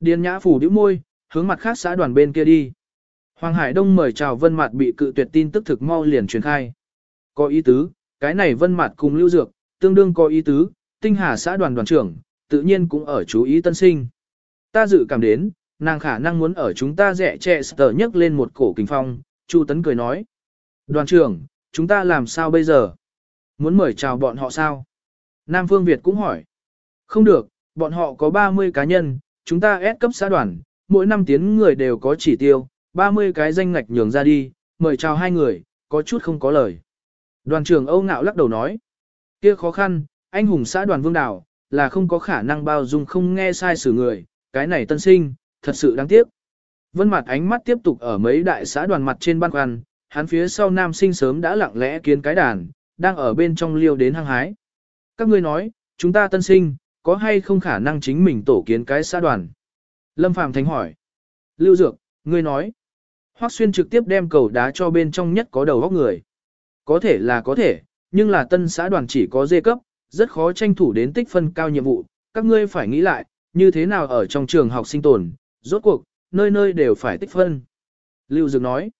Điền nhã phủ đĩu môi, hướng mặt khác xã đoàn bên kia đi. Hoàng Hải Đông mời chào Vân Mạt bị cự tuyệt tin tức thực mau liền truyền khai. Có ý tứ, cái này Vân Mạt cùng Lưu Dược, tương đương có ý tứ, Tinh Hà xã đoàn đoàn trưởng, tự nhiên cũng ở chú ý tân sinh. Ta dự cảm đến, nàng khả năng muốn ở chúng ta rẻ trẻ sờ nhấc lên một cổ kinh phong, Chu Tấn cười nói. Đoàn trưởng, chúng ta làm sao bây giờ? Muốn mời chào bọn họ sao? Nam Phương Việt cũng hỏi. Không được, bọn họ có 30 cá nhân, chúng ta ép cấp xã đoàn, mỗi năm tiến người đều có chỉ tiêu, 30 cái danh ngạch nhường ra đi, mời chào hai người, có chút không có lời. Đoàn trưởng Âu Ngạo lắc đầu nói. Kia khó khăn, anh hùng xã đoàn Vương đảo là không có khả năng bao dung không nghe sai xử người, cái này tân sinh, thật sự đáng tiếc. Vân mặt ánh mắt tiếp tục ở mấy đại xã đoàn mặt trên ban quan, hắn phía sau nam sinh sớm đã lặng lẽ kiến cái đàn, đang ở bên trong liêu đến hăng hái. Các ngươi nói, chúng ta tân sinh, có hay không khả năng chính mình tổ kiến cái xã đoàn? Lâm Phàm Thánh hỏi. Lưu Dược, ngươi nói. Hoắc Xuyên trực tiếp đem cầu đá cho bên trong nhất có đầu góc người. Có thể là có thể, nhưng là tân xã đoàn chỉ có dê cấp, rất khó tranh thủ đến tích phân cao nhiệm vụ. Các ngươi phải nghĩ lại, như thế nào ở trong trường học sinh tồn, rốt cuộc, nơi nơi đều phải tích phân. Lưu Dược nói,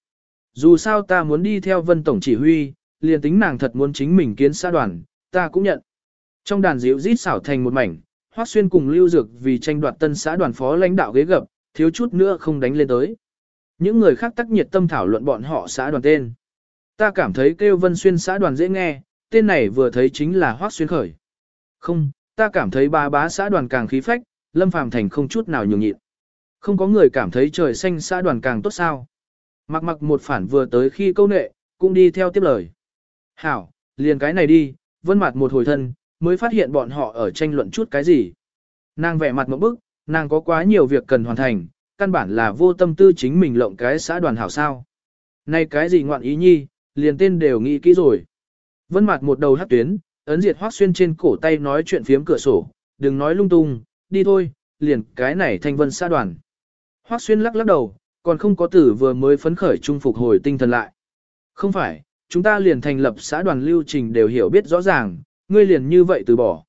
dù sao ta muốn đi theo vân tổng chỉ huy, liền tính nàng thật muốn chính mình kiến xã đoàn, ta cũng nhận. Trong đàn diễu rít xảo thành một mảnh, Hoắc Xuyên cùng Lưu Dược vì tranh đoạt tân xã đoàn phó lãnh đạo ghế gập, thiếu chút nữa không đánh lên tới. Những người khác tắc nhiệt tâm thảo luận bọn họ xã đoàn tên. Ta cảm thấy kêu Vân Xuyên xã đoàn dễ nghe, tên này vừa thấy chính là Hoắc Xuyên khởi. Không, ta cảm thấy ba bá xã đoàn càng khí phách, Lâm Phàm Thành không chút nào nhường nhịn. Không có người cảm thấy trời xanh xã đoàn càng tốt sao. Mặc mặc một phản vừa tới khi câu nệ, cũng đi theo tiếp lời. Hảo, liền cái này đi, vân mặt một hồi thân, mới phát hiện bọn họ ở tranh luận chút cái gì. Nàng vẻ mặt một bức, nàng có quá nhiều việc cần hoàn thành, căn bản là vô tâm tư chính mình lộng cái xã đoàn hảo sao. Này cái gì ngoạn ý nhi, liền tên đều nghĩ kỹ rồi. Vân mặt một đầu hát tuyến, ấn diệt hoác xuyên trên cổ tay nói chuyện phiếm cửa sổ, đừng nói lung tung, đi thôi, liền cái này thanh vân xã đoàn. Hoác xuyên lắc lắc đầu, còn không có tử vừa mới phấn khởi trung phục hồi tinh thần lại. Không phải, chúng ta liền thành lập xã đoàn lưu trình đều hiểu biết rõ ràng, ngươi liền như vậy từ bỏ.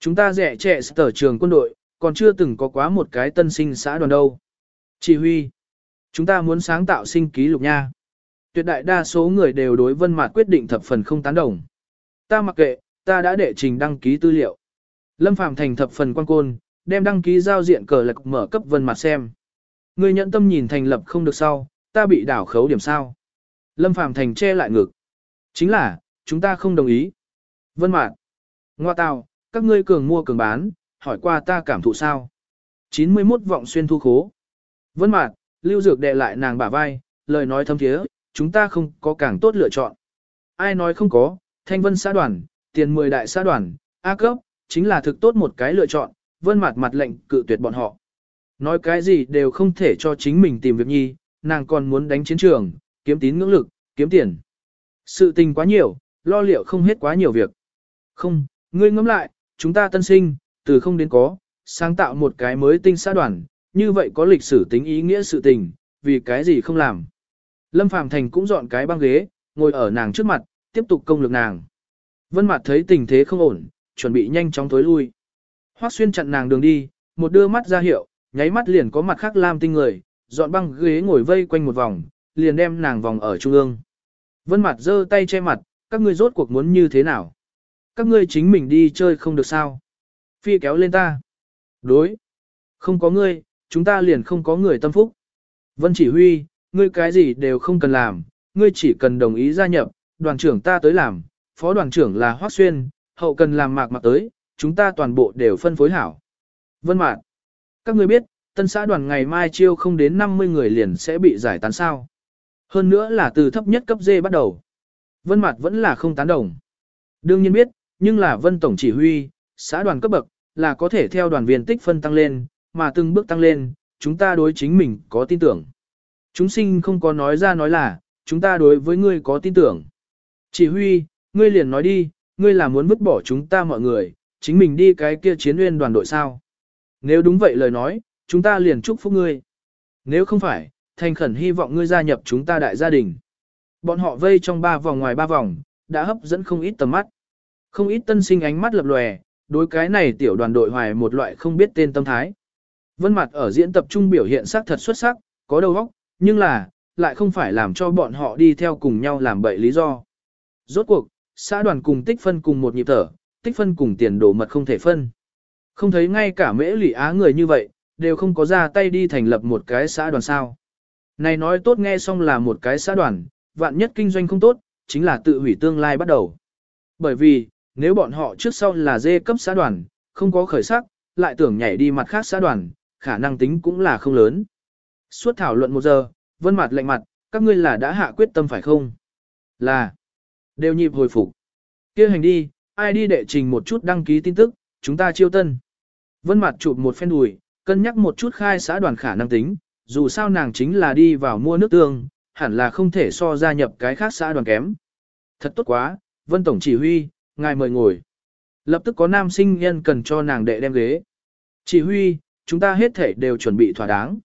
Chúng ta rẻ trẻ sở trường quân đội, còn chưa từng có quá một cái tân sinh xã đoàn đâu. Chỉ huy, chúng ta muốn sáng tạo sinh ký lục nha. Tuyệt đại đa số người đều đối vân mặt quyết định thập phần không tán đồng. Ta mặc kệ, ta đã đệ trình đăng ký tư liệu. Lâm Phàm thành thập phần quan côn, đem đăng ký giao diện cờ lạc mở cấp vân mặt xem. Người nhận tâm nhìn thành lập không được sau, ta bị đảo khấu điểm sao. Lâm Phàm thành che lại ngực. Chính là, chúng ta không đồng ý. Vân mạt. Ngoa tào, các ngươi cường mua cường bán, hỏi qua ta cảm thụ sao. 91 vọng xuyên thu khố. Vân mạt, lưu dược đệ lại nàng bả vai, lời nói thâm thiế, chúng ta không có càng tốt lựa chọn. Ai nói không có, thanh vân xã đoàn, tiền 10 đại xã đoàn, A cấp, chính là thực tốt một cái lựa chọn, vân mạt mặt lệnh cự tuyệt bọn họ. Nói cái gì đều không thể cho chính mình tìm việc nhi, nàng còn muốn đánh chiến trường, kiếm tín ngưỡng lực, kiếm tiền. Sự tình quá nhiều, lo liệu không hết quá nhiều việc. Không, ngươi ngẫm lại, chúng ta tân sinh, từ không đến có, sáng tạo một cái mới tinh xã đoàn, như vậy có lịch sử tính ý nghĩa sự tình, vì cái gì không làm. Lâm Phàm Thành cũng dọn cái băng ghế, ngồi ở nàng trước mặt, tiếp tục công lực nàng. Vân Mạt thấy tình thế không ổn, chuẩn bị nhanh chóng tối lui. Hoắc Xuyên chặn nàng đường đi, một đưa mắt ra hiệu, nháy mắt liền có mặt khác lam tinh người, dọn băng ghế ngồi vây quanh một vòng, liền đem nàng vòng ở trung ương. Vân Mạt giơ tay che mặt, các ngươi rốt cuộc muốn như thế nào? Các ngươi chính mình đi chơi không được sao? Phi kéo lên ta. Đối. Không có ngươi, chúng ta liền không có người tâm phúc. Vân chỉ huy, ngươi cái gì đều không cần làm, ngươi chỉ cần đồng ý gia nhập, đoàn trưởng ta tới làm, phó đoàn trưởng là Hoắc Xuyên, hậu cần làm mạc mạc tới, chúng ta toàn bộ đều phân phối hảo. Vân Mạc, các ngươi biết, tân xã đoàn ngày mai chiêu không đến 50 người liền sẽ bị giải tán sao. Hơn nữa là từ thấp nhất cấp D bắt đầu. Vân Mạc vẫn là không tán đồng. Đương nhiên biết, nhưng là Vân Tổng chỉ huy, xã đoàn cấp bậc, là có thể theo đoàn viên tích phân tăng lên, mà từng bước tăng lên, chúng ta đối chính mình có tin tưởng. Chúng sinh không có nói ra nói là, chúng ta đối với ngươi có tin tưởng. Chỉ huy, ngươi liền nói đi, ngươi là muốn vứt bỏ chúng ta mọi người, chính mình đi cái kia chiến nguyên đoàn đội sao. Nếu đúng vậy lời nói, chúng ta liền chúc phúc ngươi. Nếu không phải, thành khẩn hy vọng ngươi gia nhập chúng ta đại gia đình. Bọn họ vây trong ba vòng ngoài ba vòng, đã hấp dẫn không ít tầm mắt. Không ít tân sinh ánh mắt lập lòe, đối cái này tiểu đoàn đội hoài một loại không biết tên tâm thái. Vân mặt ở diễn tập trung biểu hiện sắc thật xuất sắc, có đầu óc, nhưng là, lại không phải làm cho bọn họ đi theo cùng nhau làm bậy lý do. Rốt cuộc, xã đoàn cùng tích phân cùng một nhịp thở, tích phân cùng tiền đồ mật không thể phân. Không thấy ngay cả mễ lỷ á người như vậy, đều không có ra tay đi thành lập một cái xã đoàn sao. Này nói tốt nghe xong là một cái xã đoàn, vạn nhất kinh doanh không tốt, chính là tự hủy tương lai bắt đầu. Bởi vì, nếu bọn họ trước sau là dê cấp xã đoàn, không có khởi sắc, lại tưởng nhảy đi mặt khác xã đoàn, khả năng tính cũng là không lớn. Suốt thảo luận một giờ, vân mặt lạnh mặt, các ngươi là đã hạ quyết tâm phải không? Là. Đều nhịp hồi phục. kia hành đi, ai đi đệ trình một chút đăng ký tin tức, chúng ta chiêu tân. Vân mặt chụp một phen đùi, cân nhắc một chút khai xã đoàn khả năng tính, dù sao nàng chính là đi vào mua nước tương, hẳn là không thể so gia nhập cái khác xã đoàn kém. Thật tốt quá, Vân Tổng chỉ huy, ngài mời ngồi. Lập tức có nam sinh nhân cần cho nàng đệ đem ghế. Chỉ huy, chúng ta hết thể đều chuẩn bị thỏa đáng.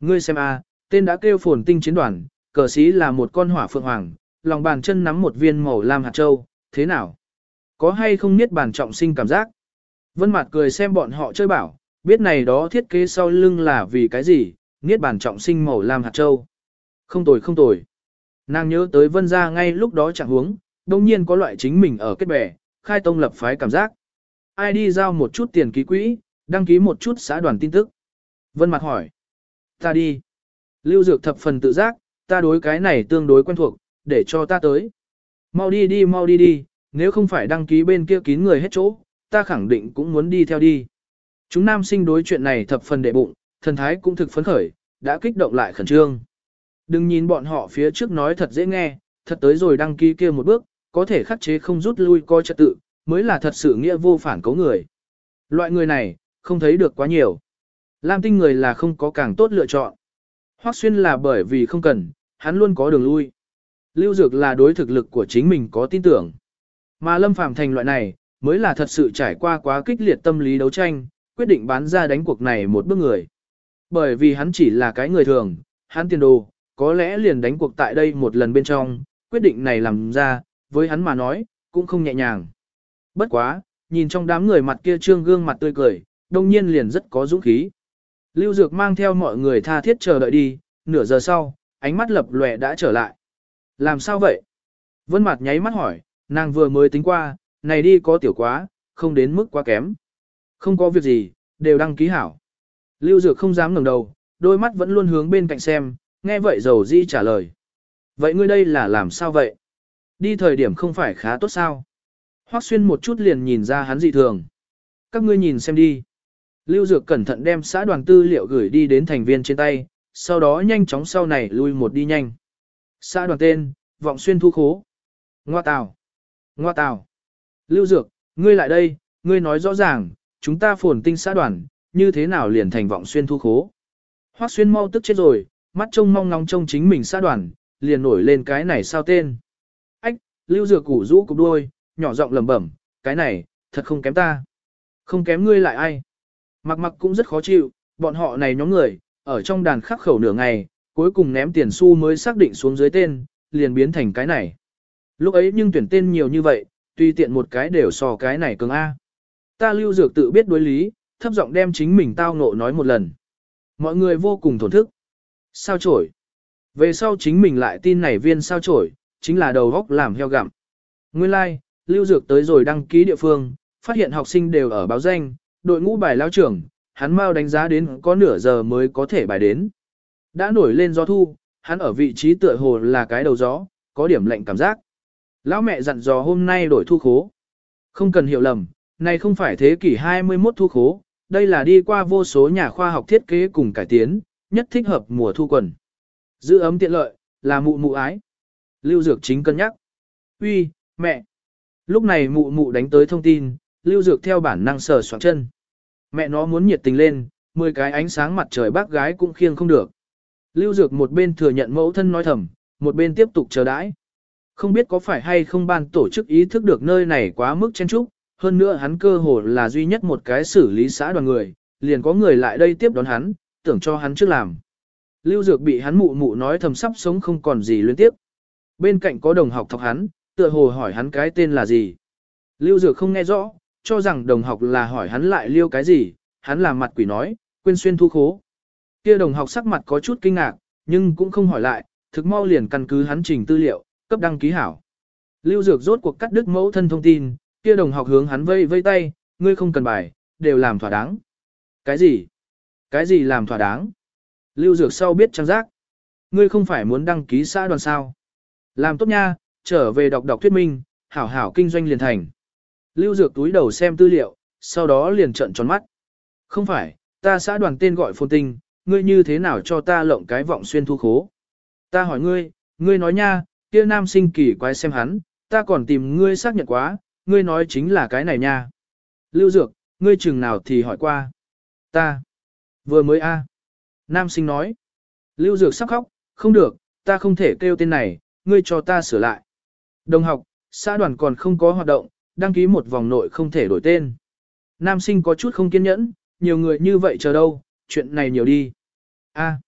Ngươi xem a, Tên đã kêu phồn tinh chiến đoàn, cờ sĩ là một con hỏa phượng hoàng, lòng bàn chân nắm một viên màu lam hạt châu, thế nào? Có hay không niết bàn trọng sinh cảm giác? Vân Mạt cười xem bọn họ chơi bảo, biết này đó thiết kế sau lưng là vì cái gì, niết bàn trọng sinh màu lam hạt châu. Không tồi không tồi. Nàng nhớ tới Vân gia ngay lúc đó chẳng huống, đông nhiên có loại chính mình ở kết bè, khai tông lập phái cảm giác. Ai đi giao một chút tiền ký quỹ, đăng ký một chút xã đoàn tin tức. Vân Mạc hỏi. Ta đi. Lưu Dược thập phần tự giác, ta đối cái này tương đối quen thuộc, để cho ta tới. Mau đi đi mau đi đi, nếu không phải đăng ký bên kia kín người hết chỗ, ta khẳng định cũng muốn đi theo đi. Chúng nam sinh đối chuyện này thập phần đệ bụng, thần thái cũng thực phấn khởi, đã kích động lại khẩn trương. Đừng nhìn bọn họ phía trước nói thật dễ nghe, thật tới rồi đăng ký kia một bước, có thể khắc chế không rút lui coi trật tự, mới là thật sự nghĩa vô phản cấu người. Loại người này, không thấy được quá nhiều. Lam tinh người là không có càng tốt lựa chọn. Hoắc xuyên là bởi vì không cần, hắn luôn có đường lui. Lưu Dược là đối thực lực của chính mình có tin tưởng. Mà Lâm Phàm thành loại này, mới là thật sự trải qua quá kích liệt tâm lý đấu tranh, quyết định bán ra đánh cuộc này một bước người. Bởi vì hắn chỉ là cái người thường, hắn tiền đồ, có lẽ liền đánh cuộc tại đây một lần bên trong, quyết định này làm ra, với hắn mà nói, cũng không nhẹ nhàng. Bất quá, nhìn trong đám người mặt kia trương gương mặt tươi cười, đông nhiên liền rất có dũng khí. Lưu Dược mang theo mọi người tha thiết chờ đợi đi, nửa giờ sau, ánh mắt lập lòe đã trở lại. Làm sao vậy? Vân Mạt nháy mắt hỏi, nàng vừa mới tính qua, này đi có tiểu quá, không đến mức quá kém. Không có việc gì, đều đăng ký hảo. Lưu Dược không dám ngẩng đầu, đôi mắt vẫn luôn hướng bên cạnh xem, nghe vậy dầu di trả lời. Vậy ngươi đây là làm sao vậy? Đi thời điểm không phải khá tốt sao? Hoắc xuyên một chút liền nhìn ra hắn dị thường. Các ngươi nhìn xem đi. Lưu Dược cẩn thận đem xã đoàn tư liệu gửi đi đến thành viên trên tay, sau đó nhanh chóng sau này lui một đi nhanh. Xã đoàn tên, vọng xuyên thu khố. Ngoa tào. Ngoa tào. Lưu Dược, ngươi lại đây, ngươi nói rõ ràng, chúng ta phồn tinh xã đoàn, như thế nào liền thành vọng xuyên thu khố. Hoắc xuyên mau tức chết rồi, mắt trông mong ngóng trông chính mình xã đoàn, liền nổi lên cái này sao tên. Lưu Dược củ rũ cục đuôi, nhỏ giọng lẩm bẩm, cái này, thật không kém ta. Không kém ngươi lại ai. Mặc mặc cũng rất khó chịu, bọn họ này nhóm người, ở trong đàn khắc khẩu nửa ngày, cuối cùng ném tiền xu mới xác định xuống dưới tên, liền biến thành cái này. Lúc ấy nhưng tuyển tên nhiều như vậy, tuy tiện một cái đều so cái này cường A. Ta lưu dược tự biết đối lý, thấp giọng đem chính mình tao ngộ nói một lần. Mọi người vô cùng thổn thức. Sao chổi? Về sau chính mình lại tin này viên sao chổi, chính là đầu góc làm heo gặm. Nguyên lai, like, lưu dược tới rồi đăng ký địa phương, phát hiện học sinh đều ở báo danh, đội ngũ bài lao trưởng, hắn mau đánh giá đến có nửa giờ mới có thể bài đến. Đã nổi lên gió thu, hắn ở vị trí tựa hồ là cái đầu gió, có điểm lạnh cảm giác. Lão mẹ dặn dò hôm nay đổi thu khố. Không cần hiểu lầm, này không phải thế kỷ 21 thu khố, đây là đi qua vô số nhà khoa học thiết kế cùng cải tiến, nhất thích hợp mùa thu quần. Giữ ấm tiện lợi, là mụ mụ ái. Lưu Dược chính cân nhắc. Uy, mẹ. Lúc này mụ mụ đánh tới thông tin, Lưu Dược theo bản năng sờ soạn chân. Mẹ nó muốn nhiệt tình lên, 10 cái ánh sáng mặt trời bác gái cũng khiêng không được. Lưu Dược một bên thừa nhận mẫu thân nói thầm, một bên tiếp tục chờ đãi. Không biết có phải hay không ban tổ chức ý thức được nơi này quá mức chen trúc, hơn nữa hắn cơ hồ là duy nhất một cái xử lý xã đoàn người, liền có người lại đây tiếp đón hắn, tưởng cho hắn trước làm. Lưu Dược bị hắn mụ mụ nói thầm sắp sống không còn gì liên tiếp. Bên cạnh có đồng học thọc hắn, tựa hồ hỏi hắn cái tên là gì. Lưu Dược không nghe rõ, cho rằng đồng học là hỏi hắn lại liêu cái gì, hắn làm mặt quỷ nói, quên xuyên thu khố. Kia đồng học sắc mặt có chút kinh ngạc, nhưng cũng không hỏi lại, thực mau liền căn cứ hắn trình tư liệu, cấp đăng ký hảo. Lưu Dược rốt cuộc cắt đứt mẫu thân thông tin, kia đồng học hướng hắn vây vây tay, ngươi không cần bài, đều làm thỏa đáng. Cái gì? Cái gì làm thỏa đáng? Lưu Dược sau biết trang giác. Ngươi không phải muốn đăng ký xã đoàn sao? Làm tốt nha, trở về đọc đọc thuyết minh, hảo hảo kinh doanh liền thành. Lưu Dược túi đầu xem tư liệu, sau đó liền trợn tròn mắt. Không phải, ta xã đoàn tên gọi phồn tinh, ngươi như thế nào cho ta lộng cái vọng xuyên thu khố? Ta hỏi ngươi, ngươi nói nha, kia nam sinh kỳ quái xem hắn, ta còn tìm ngươi xác nhận quá, ngươi nói chính là cái này nha. Lưu Dược, ngươi chừng nào thì hỏi qua. Ta. Vừa mới a. Nam sinh nói. Lưu Dược sắp khóc, không được, ta không thể kêu tên này, ngươi cho ta sửa lại. Đồng học, xã đoàn còn không có hoạt động, đăng ký một vòng nội không thể đổi tên. Nam sinh có chút không kiên nhẫn, nhiều người như vậy chờ đâu, chuyện này nhiều đi. A,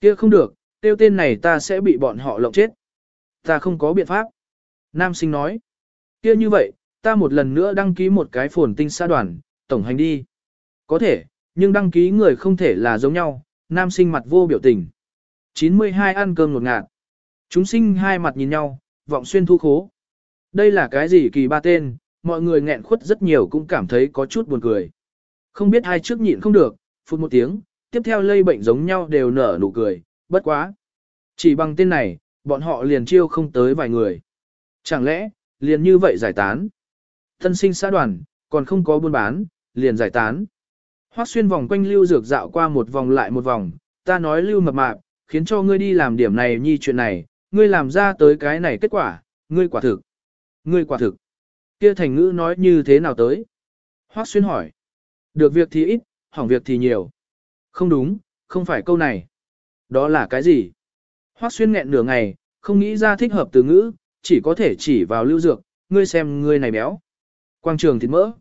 kia không được, tiêu tên này ta sẽ bị bọn họ lộng chết. Ta không có biện pháp. Nam sinh nói, kia như vậy, ta một lần nữa đăng ký một cái phồn tinh xã đoàn, tổng hành đi. Có thể, nhưng đăng ký người không thể là giống nhau, nam sinh mặt vô biểu tình. 92 ăn cơm ngột ngạt. Chúng sinh hai mặt nhìn nhau, vọng xuyên thu khố. Đây là cái gì kỳ ba tên, mọi người nghẹn khuất rất nhiều cũng cảm thấy có chút buồn cười. Không biết hai trước nhịn không được, phút một tiếng, tiếp theo lây bệnh giống nhau đều nở nụ cười, bất quá. Chỉ bằng tên này, bọn họ liền chiêu không tới vài người. Chẳng lẽ, liền như vậy giải tán? Thân sinh xã đoàn, còn không có buôn bán, liền giải tán. Hoác xuyên vòng quanh lưu dược dạo qua một vòng lại một vòng, ta nói lưu mập mạp, khiến cho ngươi đi làm điểm này nhi chuyện này, ngươi làm ra tới cái này kết quả, ngươi quả thực. Ngươi quả thực. Kia thành ngữ nói như thế nào tới? Hoắc xuyên hỏi. Được việc thì ít, hỏng việc thì nhiều. Không đúng, không phải câu này. Đó là cái gì? Hoắc xuyên nghẹn nửa ngày, không nghĩ ra thích hợp từ ngữ, chỉ có thể chỉ vào lưu dược, ngươi xem ngươi này béo. Quang trường thịt mỡ.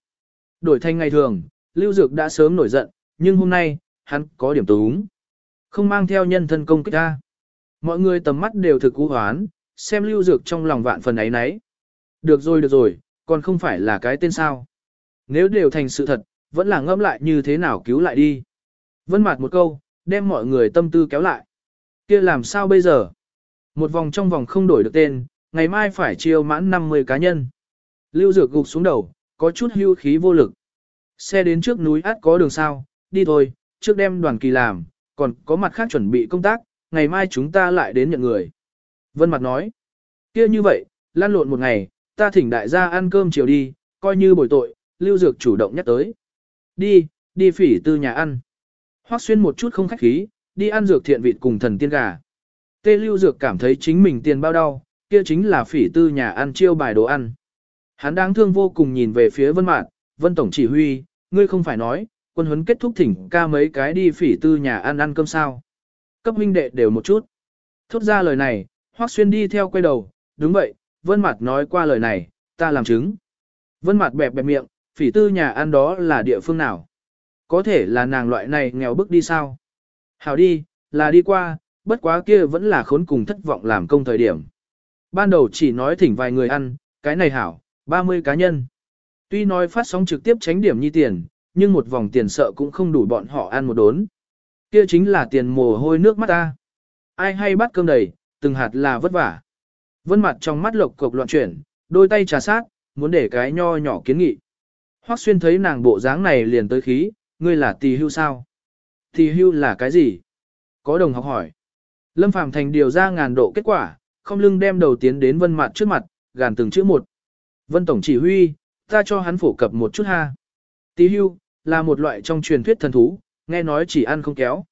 Đổi thành ngày thường, lưu dược đã sớm nổi giận, nhưng hôm nay, hắn có điểm túng. Không mang theo nhân thân công kích ta. Mọi người tầm mắt đều thực cú hoán, xem lưu dược trong lòng vạn phần ấy nấy. Được rồi được rồi, còn không phải là cái tên sao. Nếu đều thành sự thật, vẫn là ngâm lại như thế nào cứu lại đi. Vân mặt một câu, đem mọi người tâm tư kéo lại. kia làm sao bây giờ? Một vòng trong vòng không đổi được tên, ngày mai phải chiêu mãn 50 cá nhân. Lưu Dược gục xuống đầu, có chút hưu khí vô lực. Xe đến trước núi át có đường sao, đi thôi, trước đem đoàn kỳ làm, còn có mặt khác chuẩn bị công tác, ngày mai chúng ta lại đến nhận người. Vân Mặt nói, kia như vậy, lan lộn một ngày, ta thỉnh đại gia ăn cơm chiều đi, coi như bồi tội, Lưu Dược chủ động nhắc tới. Đi, đi phỉ tư nhà ăn. Hoắc xuyên một chút không khách khí, đi ăn dược thiện vịt cùng thần tiên gà. Tê Lưu Dược cảm thấy chính mình tiền bao đau, kia chính là phỉ tư nhà ăn chiêu bài đồ ăn. Hắn đáng thương vô cùng nhìn về phía Vân Mạn, Vân Tổng chỉ huy, ngươi không phải nói, quân huấn kết thúc thỉnh ca mấy cái đi phỉ tư nhà ăn ăn cơm sao. Cấp huynh đệ đều một chút. Thốt ra lời này, Hoắc Xuyên đi theo quay đầu, đúng vậy, Vân Mạt nói qua lời này, ta làm chứng. Vân Mạt bẹp bẹp miệng, phỉ tư nhà ăn đó là địa phương nào? Có thể là nàng loại này nghèo bức đi sao? Hảo đi, là đi qua, bất quá kia vẫn là khốn cùng thất vọng làm công thời điểm. Ban đầu chỉ nói thỉnh vài người ăn, cái này hảo, 30 cá nhân. Tuy nói phát sóng trực tiếp tránh điểm nhi tiền, nhưng một vòng tiền sợ cũng không đủ bọn họ ăn một đốn. Kia chính là tiền mồ hôi nước mắt ta. Ai hay bắt cơm đầy, từng hạt là vất vả. Vân mặt trong mắt lộc cục loạn chuyển, đôi tay trà sát, muốn để cái nho nhỏ kiến nghị. Hoắc xuyên thấy nàng bộ dáng này liền tới khí, ngươi là tỳ hưu sao? Tỳ hưu là cái gì? Có đồng học hỏi. Lâm Phàm Thành điều ra ngàn độ kết quả, không lưng đem đầu tiến đến vân mặt trước mặt, gàn từng chữ một. Vân Tổng chỉ huy, ta cho hắn phổ cập một chút ha. Tì hưu, là một loại trong truyền thuyết thần thú, nghe nói chỉ ăn không kéo.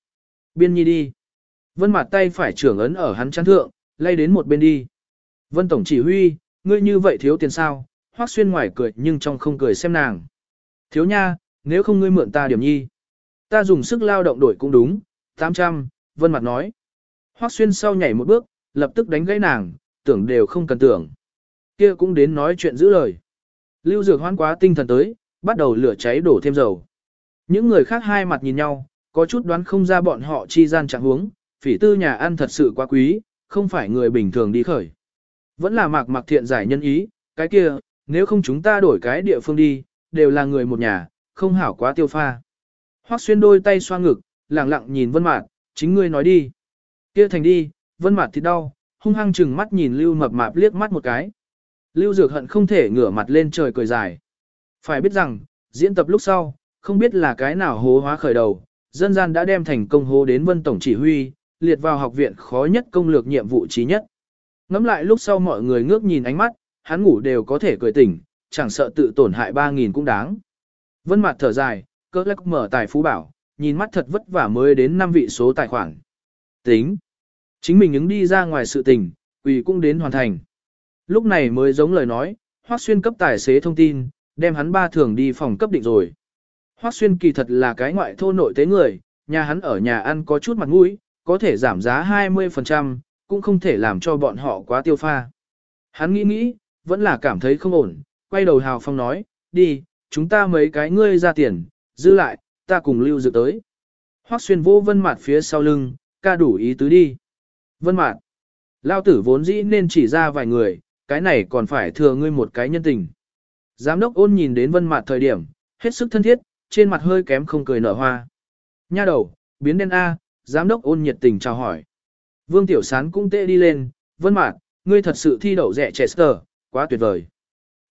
Biên nhi đi. Vân mặt tay phải trưởng ấn ở hắn chán thượng, lay đến một bên đi. Vân Tổng chỉ huy, ngươi như vậy thiếu tiền sao, hoác xuyên ngoài cười nhưng trong không cười xem nàng. Thiếu nha, nếu không ngươi mượn ta điểm nhi. Ta dùng sức lao động đổi cũng đúng, 800, Vân mặt nói. Hoác xuyên sau nhảy một bước, lập tức đánh gãy nàng, tưởng đều không cần tưởng. Kia cũng đến nói chuyện giữ lời. Lưu Dược hoan quá tinh thần tới, bắt đầu lửa cháy đổ thêm dầu. Những người khác hai mặt nhìn nhau, có chút đoán không ra bọn họ chi gian trạng huống, phỉ tư nhà ăn thật sự quá quý, không phải người bình thường đi khởi. Vẫn là mạc mạc thiện giải nhân ý, cái kia, nếu không chúng ta đổi cái địa phương đi, đều là người một nhà, không hảo quá tiêu pha. Hoắc xuyên đôi tay xoa ngực, lẳng lặng nhìn vân mạc, chính ngươi nói đi. Kia thành đi, vân mạc thì đau, hung hăng chừng mắt nhìn lưu mập mạp liếc mắt một cái. Lưu Dược hận không thể ngửa mặt lên trời cười dài. Phải biết rằng, diễn tập lúc sau, không biết là cái nào hố hóa khởi đầu, dân gian đã đem thành công hố đến vân tổng chỉ huy, liệt vào học viện khó nhất công lược nhiệm vụ trí nhất. Ngắm lại lúc sau mọi người ngước nhìn ánh mắt, hắn ngủ đều có thể cười tỉnh, chẳng sợ tự tổn hại 3.000 cũng đáng. Vân mặt thở dài, cỡ lắc mở tài phú bảo, nhìn mắt thật vất vả mới đến 5 vị số tài khoản. Tính. Chính mình ứng đi ra ngoài sự tình, quỷ cũng đến hoàn thành. Lúc này mới giống lời nói, hoác Xuyên cấp tài xế thông tin, đem hắn ba thường đi phòng cấp định rồi. Hoắc Xuyên kỳ thật là cái ngoại thô nội tế người, nhà hắn ở nhà ăn có chút mặt mũi, có thể giảm giá 20%, cũng không thể làm cho bọn họ quá tiêu pha. Hắn nghĩ nghĩ, vẫn là cảm thấy không ổn, quay đầu hào phong nói, đi, chúng ta mấy cái ngươi ra tiền, giữ lại, ta cùng lưu dự tới. Hoắc Xuyên vô vân mặt phía sau lưng, ca đủ ý tứ đi. Vân Mạt, Lao tử vốn dĩ nên chỉ ra vài người, cái này còn phải thừa ngươi một cái nhân tình. Giám đốc ôn nhìn đến Vân Mạt thời điểm, hết sức thân thiết, trên mặt hơi kém không cười nở hoa. Nha đầu, biến đen A, giám đốc ôn nhiệt tình chào hỏi. Vương Tiểu Sán cũng tệ đi lên, Vân mạc, ngươi thật sự thi đậu rẻ Chester, quá tuyệt vời.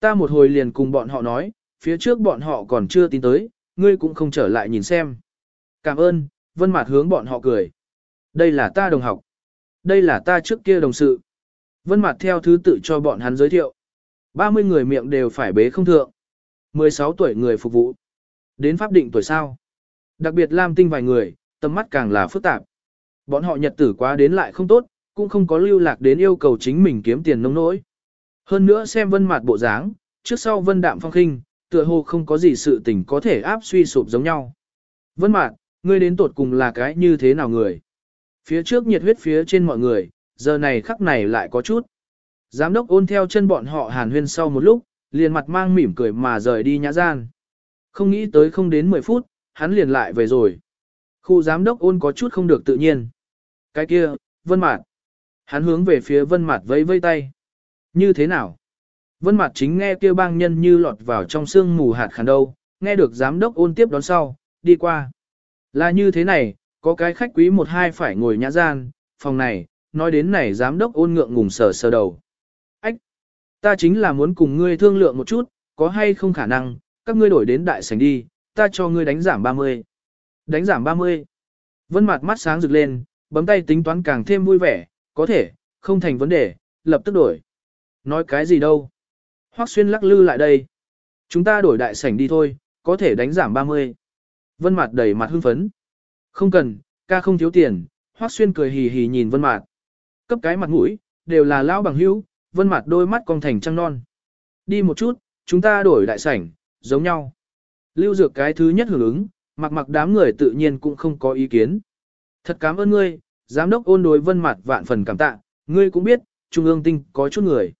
Ta một hồi liền cùng bọn họ nói, phía trước bọn họ còn chưa tin tới, ngươi cũng không trở lại nhìn xem. Cảm ơn, Vân mạc hướng bọn họ cười. Đây là ta đồng học. Đây là ta trước kia đồng sự. Vân Mạt theo thứ tự cho bọn hắn giới thiệu. 30 người miệng đều phải bế không thượng. 16 tuổi người phục vụ. Đến pháp định tuổi sao. Đặc biệt Lam Tinh vài người, tầm mắt càng là phức tạp. Bọn họ nhật tử quá đến lại không tốt, cũng không có lưu lạc đến yêu cầu chính mình kiếm tiền nông nỗi. Hơn nữa xem vân mặt bộ dáng, trước sau vân đạm phong khinh, tựa hồ không có gì sự tình có thể áp suy sụp giống nhau. Vân mặt, ngươi đến tột cùng là cái như thế nào người? Phía trước nhiệt huyết phía trên mọi người, giờ này khắc này lại có chút. Giám đốc ôn theo chân bọn họ hàn huyên sau một lúc, liền mặt mang mỉm cười mà rời đi nhã gian. Không nghĩ tới không đến 10 phút, hắn liền lại về rồi. Khu giám đốc ôn có chút không được tự nhiên. Cái kia, vân mạt. Hắn hướng về phía vân mạt vẫy vẫy tay. Như thế nào? Vân mạt chính nghe kia bang nhân như lọt vào trong xương mù hạt khàn đâu, nghe được giám đốc ôn tiếp đón sau, đi qua. Là như thế này, có cái khách quý một hai phải ngồi nhã gian, phòng này, nói đến này giám đốc ôn ngượng ngùng sờ sờ đầu. Ách! Ta chính là muốn cùng ngươi thương lượng một chút, có hay không khả năng, các ngươi đổi đến đại sảnh đi, ta cho ngươi đánh giảm 30. Đánh giảm 30. Vân mặt mắt sáng rực lên, bấm tay tính toán càng thêm vui vẻ, có thể, không thành vấn đề, lập tức đổi. Nói cái gì đâu? Hoắc xuyên lắc lư lại đây. Chúng ta đổi đại sảnh đi thôi, có thể đánh giảm 30. Vân mặt đầy mặt hưng phấn. Không cần, ca không thiếu tiền, Hoắc xuyên cười hì hì nhìn Vân mặt. Cấp cái mặt mũi, đều là lão bằng hữu, Vân mặt đôi mắt cong thành trăng non. Đi một chút, chúng ta đổi đại sảnh, giống nhau. Lưu dược cái thứ nhất hưởng ứng, mặc mặc đám người tự nhiên cũng không có ý kiến. Thật cảm ơn ngươi, giám đốc ôn đối vân mặt vạn phần cảm tạ, ngươi cũng biết, trung ương tinh có chút người.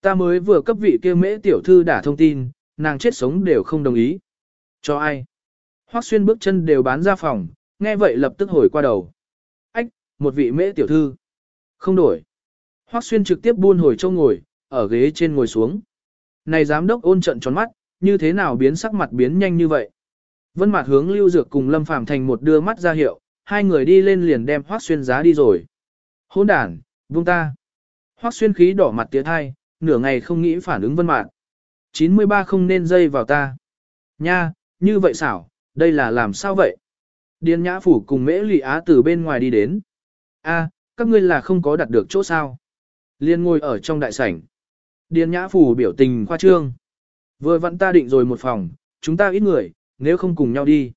Ta mới vừa cấp vị kia mễ tiểu thư đã thông tin, nàng chết sống đều không đồng ý. Cho ai? Hoắc xuyên bước chân đều bán ra phòng, nghe vậy lập tức hồi qua đầu. Ách, một vị mễ tiểu thư. Không đổi. Hoắc xuyên trực tiếp buôn hồi châu ngồi, ở ghế trên ngồi xuống. Này giám đốc ôn trận tròn mắt, như thế nào biến sắc mặt biến nhanh như vậy? Vân Mạt hướng Lưu Dược cùng Lâm Phàm thành một đưa mắt ra hiệu, hai người đi lên liền đem Hoắc Xuyên giá đi rồi. Hỗn đản, buông ta. Hoắc Xuyên khí đỏ mặt tiến hai, nửa ngày không nghĩ phản ứng Vân Mạt. 93 không nên dây vào ta. Nha, như vậy xảo, đây là làm sao vậy? Điền Nhã phủ cùng Mễ Lệ Á từ bên ngoài đi đến. A, các ngươi là không có đặt được chỗ sao? Liên ngồi ở trong đại sảnh. Điền Nhã phủ biểu tình khoa trương. Vừa vặn ta định rồi một phòng, chúng ta ít người, nếu không cùng nhau đi.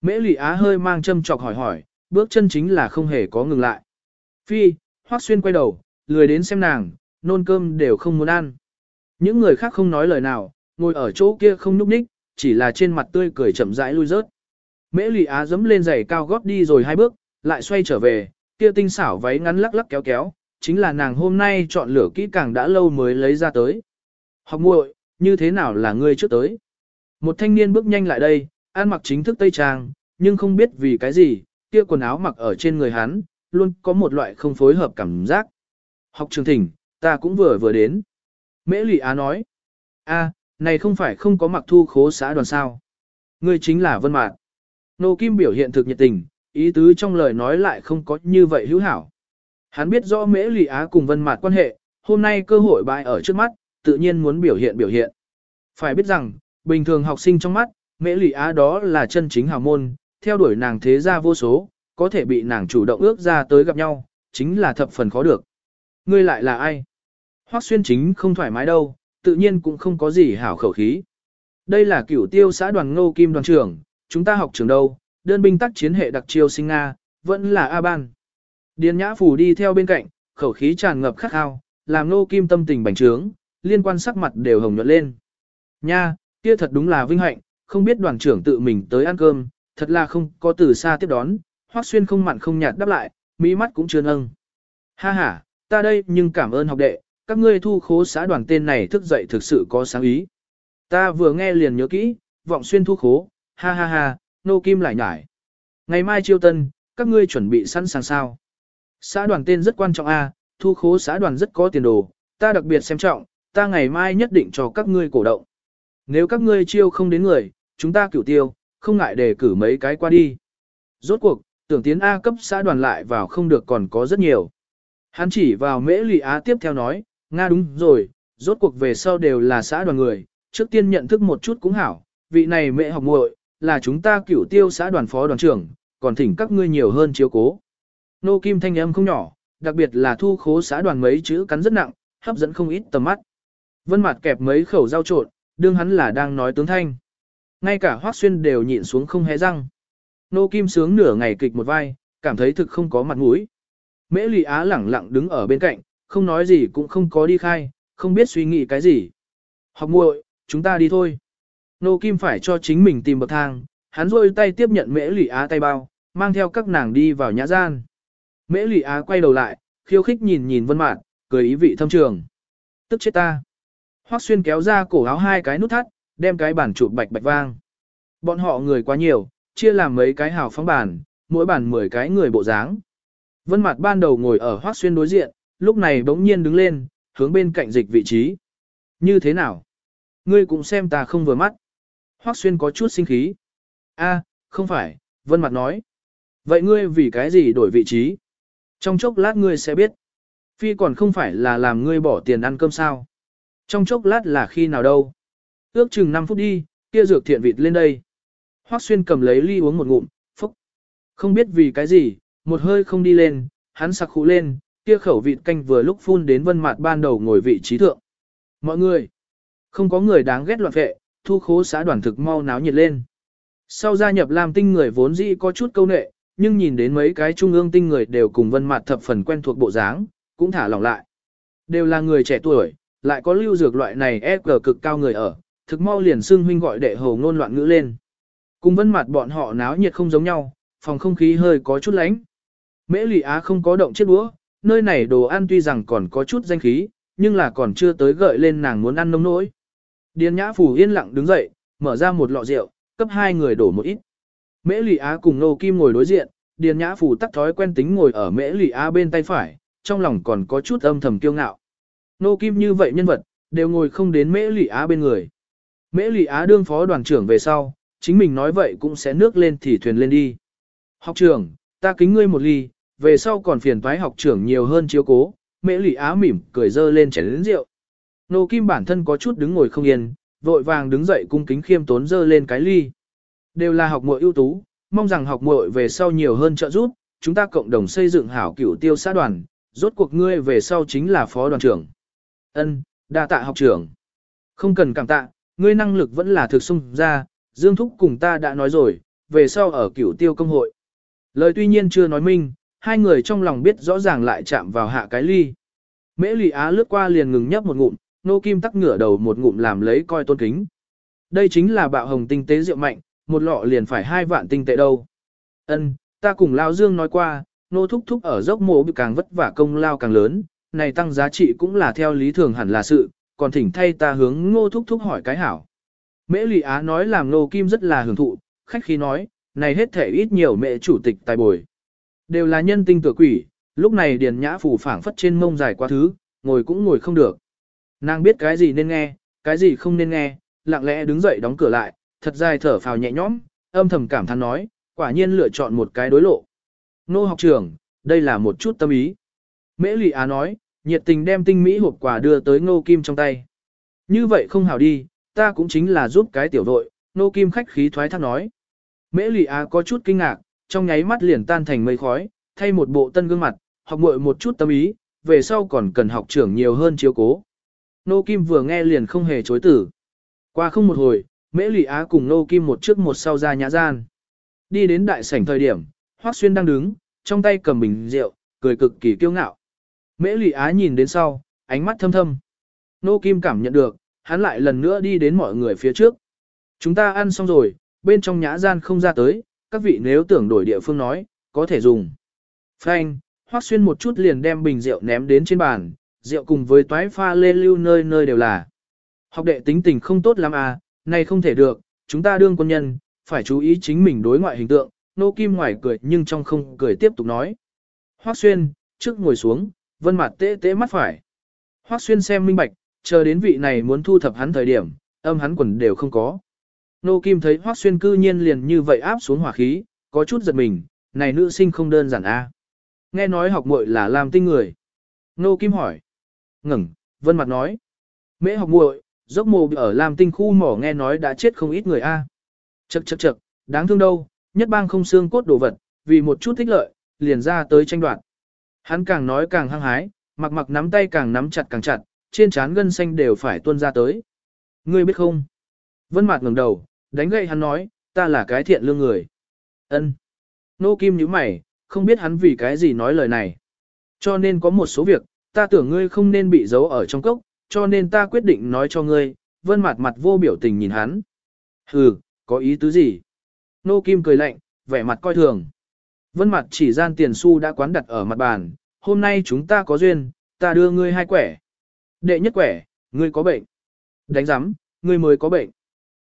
Mễ lụy Á hơi mang châm chọc hỏi hỏi, bước chân chính là không hề có ngừng lại. Phi, Hoắc Xuyên quay đầu, lười đến xem nàng, nôn cơm đều không muốn ăn. Những người khác không nói lời nào, ngồi ở chỗ kia không nhúc nhích, chỉ là trên mặt tươi cười chậm rãi lui rớt. Mễ lụy Á dẫm lên giày cao gót đi rồi hai bước, lại xoay trở về, kia tinh xảo váy ngắn lắc lắc kéo kéo, chính là nàng hôm nay chọn lửa kỹ càng đã lâu mới lấy ra tới. Học muội, như thế nào là ngươi trước tới? Một thanh niên bước nhanh lại đây, ăn mặc chính thức tây trang, nhưng không biết vì cái gì, kia quần áo mặc ở trên người hắn, luôn có một loại không phối hợp cảm giác. Học trường thỉnh, ta cũng vừa vừa đến. Mễ Lị Á nói, a, này không phải không có mặc thu khố xã đoàn sao. Ngươi chính là Vân Mạn. Nô Kim biểu hiện thực nhiệt tình, ý tứ trong lời nói lại không có như vậy hữu hảo. Hắn biết rõ Mễ Lị Á cùng Vân Mạt quan hệ, hôm nay cơ hội bại ở trước mắt, tự nhiên muốn biểu hiện biểu hiện. Phải biết rằng, bình thường học sinh trong mắt, Mễ Lị Á đó là chân chính hào môn, theo đuổi nàng thế gia vô số, có thể bị nàng chủ động ước ra tới gặp nhau, chính là thập phần khó được. Ngươi lại là ai? Hoắc xuyên chính không thoải mái đâu, tự nhiên cũng không có gì hảo khẩu khí. Đây là cửu tiêu xã đoàn ngô kim đoàn trưởng, chúng ta học trường đâu, đơn binh tác chiến hệ đặc chiêu sinh Nga, vẫn là A-ban. Điền nhã phủ đi theo bên cạnh, khẩu khí tràn ngập khắc khao, làm ngô kim tâm tình bành trướng, liên quan sắc mặt đều hồng nhuận lên. Nha, kia thật đúng là vinh hạnh, không biết đoàn trưởng tự mình tới ăn cơm, thật là không có từ xa tiếp đón, Hoắc Xuyên không mặn không nhạt đáp lại, mỹ mắt cũng chưa nâng. Ha ha, ta đây nhưng cảm ơn học đệ, các ngươi thu khố xã đoàn tên này thức dậy thực sự có sáng ý. Ta vừa nghe liền nhớ kỹ, vọng xuyên thu khố, ha ha ha, nô kim lại nhải. Ngày mai chiêu tân, các ngươi chuẩn bị sẵn sàng sao? Xã đoàn tên rất quan trọng a, thu khố xã đoàn rất có tiền đồ, ta đặc biệt xem trọng, ta ngày mai nhất định cho các ngươi cổ động. Nếu các ngươi chiêu không đến người, chúng ta cửu tiêu, không ngại để cử mấy cái qua đi. Rốt cuộc, tưởng tiến A cấp xã đoàn lại vào không được còn có rất nhiều. Hắn chỉ vào mễ lụy Á tiếp theo nói, Nga đúng rồi, rốt cuộc về sau đều là xã đoàn người, trước tiên nhận thức một chút cũng hảo, vị này mẹ học muội là chúng ta cửu tiêu xã đoàn phó đoàn trưởng, còn thỉnh các ngươi nhiều hơn chiếu cố. Nô Kim thanh âm không nhỏ, đặc biệt là thu khố xã đoàn mấy chữ cắn rất nặng, hấp dẫn không ít tầm mắt. Vân Mạt kẹp mấy khẩu rau trộn, đương hắn là đang nói tướng thanh. Ngay cả Hoắc Xuyên đều nhịn xuống không hé răng. Nô Kim sướng nửa ngày kịch một vai, cảm thấy thực không có mặt mũi. Mễ Lị Á lẳng lặng đứng ở bên cạnh, không nói gì cũng không có đi khai, không biết suy nghĩ cái gì. Học muội, chúng ta đi thôi. Nô Kim phải cho chính mình tìm bậc thang, hắn rôi tay tiếp nhận Mễ Lị Á tay bao, mang theo các nàng đi vào nhã gian. Mễ Lị Á quay đầu lại, khiêu khích nhìn nhìn Vân Mạn, cười ý vị thâm trường. Tức chết ta. Hoắc Xuyên kéo ra cổ áo hai cái nút thắt, đem cái bàn chụp bạch bạch vang. Bọn họ người quá nhiều, chia làm mấy cái hào phóng bàn, mỗi bàn 10 cái người bộ dáng. Vân Mạt ban đầu ngồi ở Hoắc Xuyên đối diện, lúc này bỗng nhiên đứng lên, hướng bên cạnh dịch vị trí. Như thế nào? Ngươi cũng xem ta không vừa mắt. Hoắc Xuyên có chút sinh khí. A, không phải, Vân Mạt nói. Vậy ngươi vì cái gì đổi vị trí? Trong chốc lát ngươi sẽ biết. Phi còn không phải là làm ngươi bỏ tiền ăn cơm sao? Trong chốc lát là khi nào đâu? Ước chừng 5 phút đi, kia dược thiện vịt lên đây. Hoắc Xuyên cầm lấy ly uống một ngụm, phúc. Không biết vì cái gì, một hơi không đi lên, hắn sặc khụ lên, kia khẩu vịt canh vừa lúc phun đến vân mặt ban đầu ngồi vị trí thượng. Mọi người, không có người đáng ghét loạn vệ, thu khố xã đoàn thực mau náo nhiệt lên. Sau gia nhập làm tinh người vốn dĩ có chút câu nệ, nhưng nhìn đến mấy cái trung ương tinh người đều cùng vân mặt thập phần quen thuộc bộ dáng, cũng thả lỏng lại. Đều là người trẻ tuổi, lại có lưu dược loại này e cực cao người ở, thực mau liền xưng huynh gọi đệ hồ ngôn loạn ngữ lên. Cùng vân mặt bọn họ náo nhiệt không giống nhau, phòng không khí hơi có chút lánh. Mễ lụy á không có động chiếc đũa, nơi này đồ ăn tuy rằng còn có chút danh khí, nhưng là còn chưa tới gợi lên nàng muốn ăn nông nỗi. Điền nhã phủ yên lặng đứng dậy, mở ra một lọ rượu, cấp hai người đổ một ít. Mễ lụy á cùng nô kim ngồi đối diện, điền nhã phủ tắt thói quen tính ngồi ở mễ lụy á bên tay phải, trong lòng còn có chút âm thầm kiêu ngạo. Nô kim như vậy nhân vật, đều ngồi không đến mễ Lị á bên người. Mễ Lị á đương phó đoàn trưởng về sau, chính mình nói vậy cũng sẽ nước lên thì thuyền lên đi. Học trưởng, ta kính ngươi một ly, về sau còn phiền toái học trưởng nhiều hơn chiếu cố, mễ lụy á mỉm cười dơ lên chén lớn rượu. Nô Kim bản thân có chút đứng ngồi không yên, vội vàng đứng dậy cung kính khiêm tốn dơ lên cái ly. Đều là học muội ưu tú, mong rằng học muội về sau nhiều hơn trợ giúp, chúng ta cộng đồng xây dựng hảo cửu tiêu xã đoàn, rốt cuộc ngươi về sau chính là phó đoàn trưởng. Ân, đa tạ học trưởng. Không cần cảm tạ, ngươi năng lực vẫn là thực sung ra, Dương Thúc cùng ta đã nói rồi, về sau ở cửu tiêu công hội. Lời tuy nhiên chưa nói minh, hai người trong lòng biết rõ ràng lại chạm vào hạ cái ly. Mễ lì á lướt qua liền ngừng nhấp một ngụm, nô kim tắc ngửa đầu một ngụm làm lấy coi tôn kính. Đây chính là bạo hồng tinh tế rượu mạnh, một lọ liền phải hai vạn tinh tệ đâu. Ân, ta cùng Lao Dương nói qua, nô thúc thúc ở dốc mộ bị càng vất vả công lao càng lớn, này tăng giá trị cũng là theo lý thường hẳn là sự, còn thỉnh thay ta hướng ngô thúc thúc hỏi cái hảo. Mễ Lụy á nói làm Ngô kim rất là hưởng thụ, khách khí nói, này hết thể ít nhiều mẹ chủ tịch tài bồi. Đều là nhân tinh tựa quỷ, lúc này điền nhã phủ phảng phất trên mông dài quá thứ, ngồi cũng ngồi không được. Nàng biết cái gì nên nghe, cái gì không nên nghe, lặng lẽ đứng dậy đóng cửa lại, thật dài thở phào nhẹ nhõm, âm thầm cảm thán nói, quả nhiên lựa chọn một cái đối lộ. Nô học trưởng, đây là một chút tâm ý. Mễ Lụy Á nói, nhiệt tình đem tinh mỹ hộp quà đưa tới Ngô Kim trong tay. Như vậy không hảo đi, ta cũng chính là giúp cái tiểu đội, Ngô Kim khách khí thoái thác nói. Mễ Lị Á có chút kinh ngạc, trong nháy mắt liền tan thành mây khói, thay một bộ tân gương mặt, học muội một chút tâm ý, về sau còn cần học trưởng nhiều hơn chiếu cố. Nô Kim vừa nghe liền không hề chối tử. Qua không một hồi, Mễ Lị Á cùng Nô Kim một trước một sau ra nhã gian. Đi đến đại sảnh thời điểm, Hoắc Xuyên đang đứng, trong tay cầm bình rượu, cười cực kỳ kiêu ngạo. Mễ Lị Á nhìn đến sau, ánh mắt thâm thâm. Nô Kim cảm nhận được, hắn lại lần nữa đi đến mọi người phía trước. Chúng ta ăn xong rồi, bên trong nhã gian không ra tới, các vị nếu tưởng đổi địa phương nói, có thể dùng. Phanh, Hoắc Xuyên một chút liền đem bình rượu ném đến trên bàn, rượu cùng với toái pha lê lưu nơi nơi đều là. Học đệ tính tình không tốt lắm à, này không thể được, chúng ta đương quân nhân, phải chú ý chính mình đối ngoại hình tượng, nô kim ngoài cười nhưng trong không cười tiếp tục nói. Hoắc Xuyên, trước ngồi xuống, vân mặt tê tê mắt phải. Hoắc xuyên xem minh bạch, chờ đến vị này muốn thu thập hắn thời điểm, âm hắn quần đều không có. Nô Kim thấy Hoắc xuyên cư nhiên liền như vậy áp xuống hỏa khí, có chút giật mình, này nữ sinh không đơn giản a. Nghe nói học muội là làm tinh người. Nô Kim hỏi. Ngừng, vân mặt nói. Mễ học muội, dốc mồ ở làm tinh khu mỏ nghe nói đã chết không ít người a. Chậc chậc chậc, đáng thương đâu, nhất bang không xương cốt đồ vật, vì một chút thích lợi, liền ra tới tranh đoạt. Hắn càng nói càng hăng hái, mặc mặc nắm tay càng nắm chặt càng chặt, trên trán gân xanh đều phải tuôn ra tới. Ngươi biết không? Vân Mạt ngẩng đầu, đánh gậy hắn nói, ta là cái thiện lương người. Ân. Nô Kim nhíu mày, không biết hắn vì cái gì nói lời này. Cho nên có một số việc, ta tưởng ngươi không nên bị giấu ở trong cốc, cho nên ta quyết định nói cho ngươi. Vân Mạt mặt vô biểu tình nhìn hắn. Hừ, có ý tứ gì? Nô Kim cười lạnh, vẻ mặt coi thường. Vân mặt chỉ gian tiền xu đã quán đặt ở mặt bàn, hôm nay chúng ta có duyên, ta đưa ngươi hai quẻ. Đệ nhất quẻ, ngươi có bệnh. Đánh giám, ngươi mới có bệnh.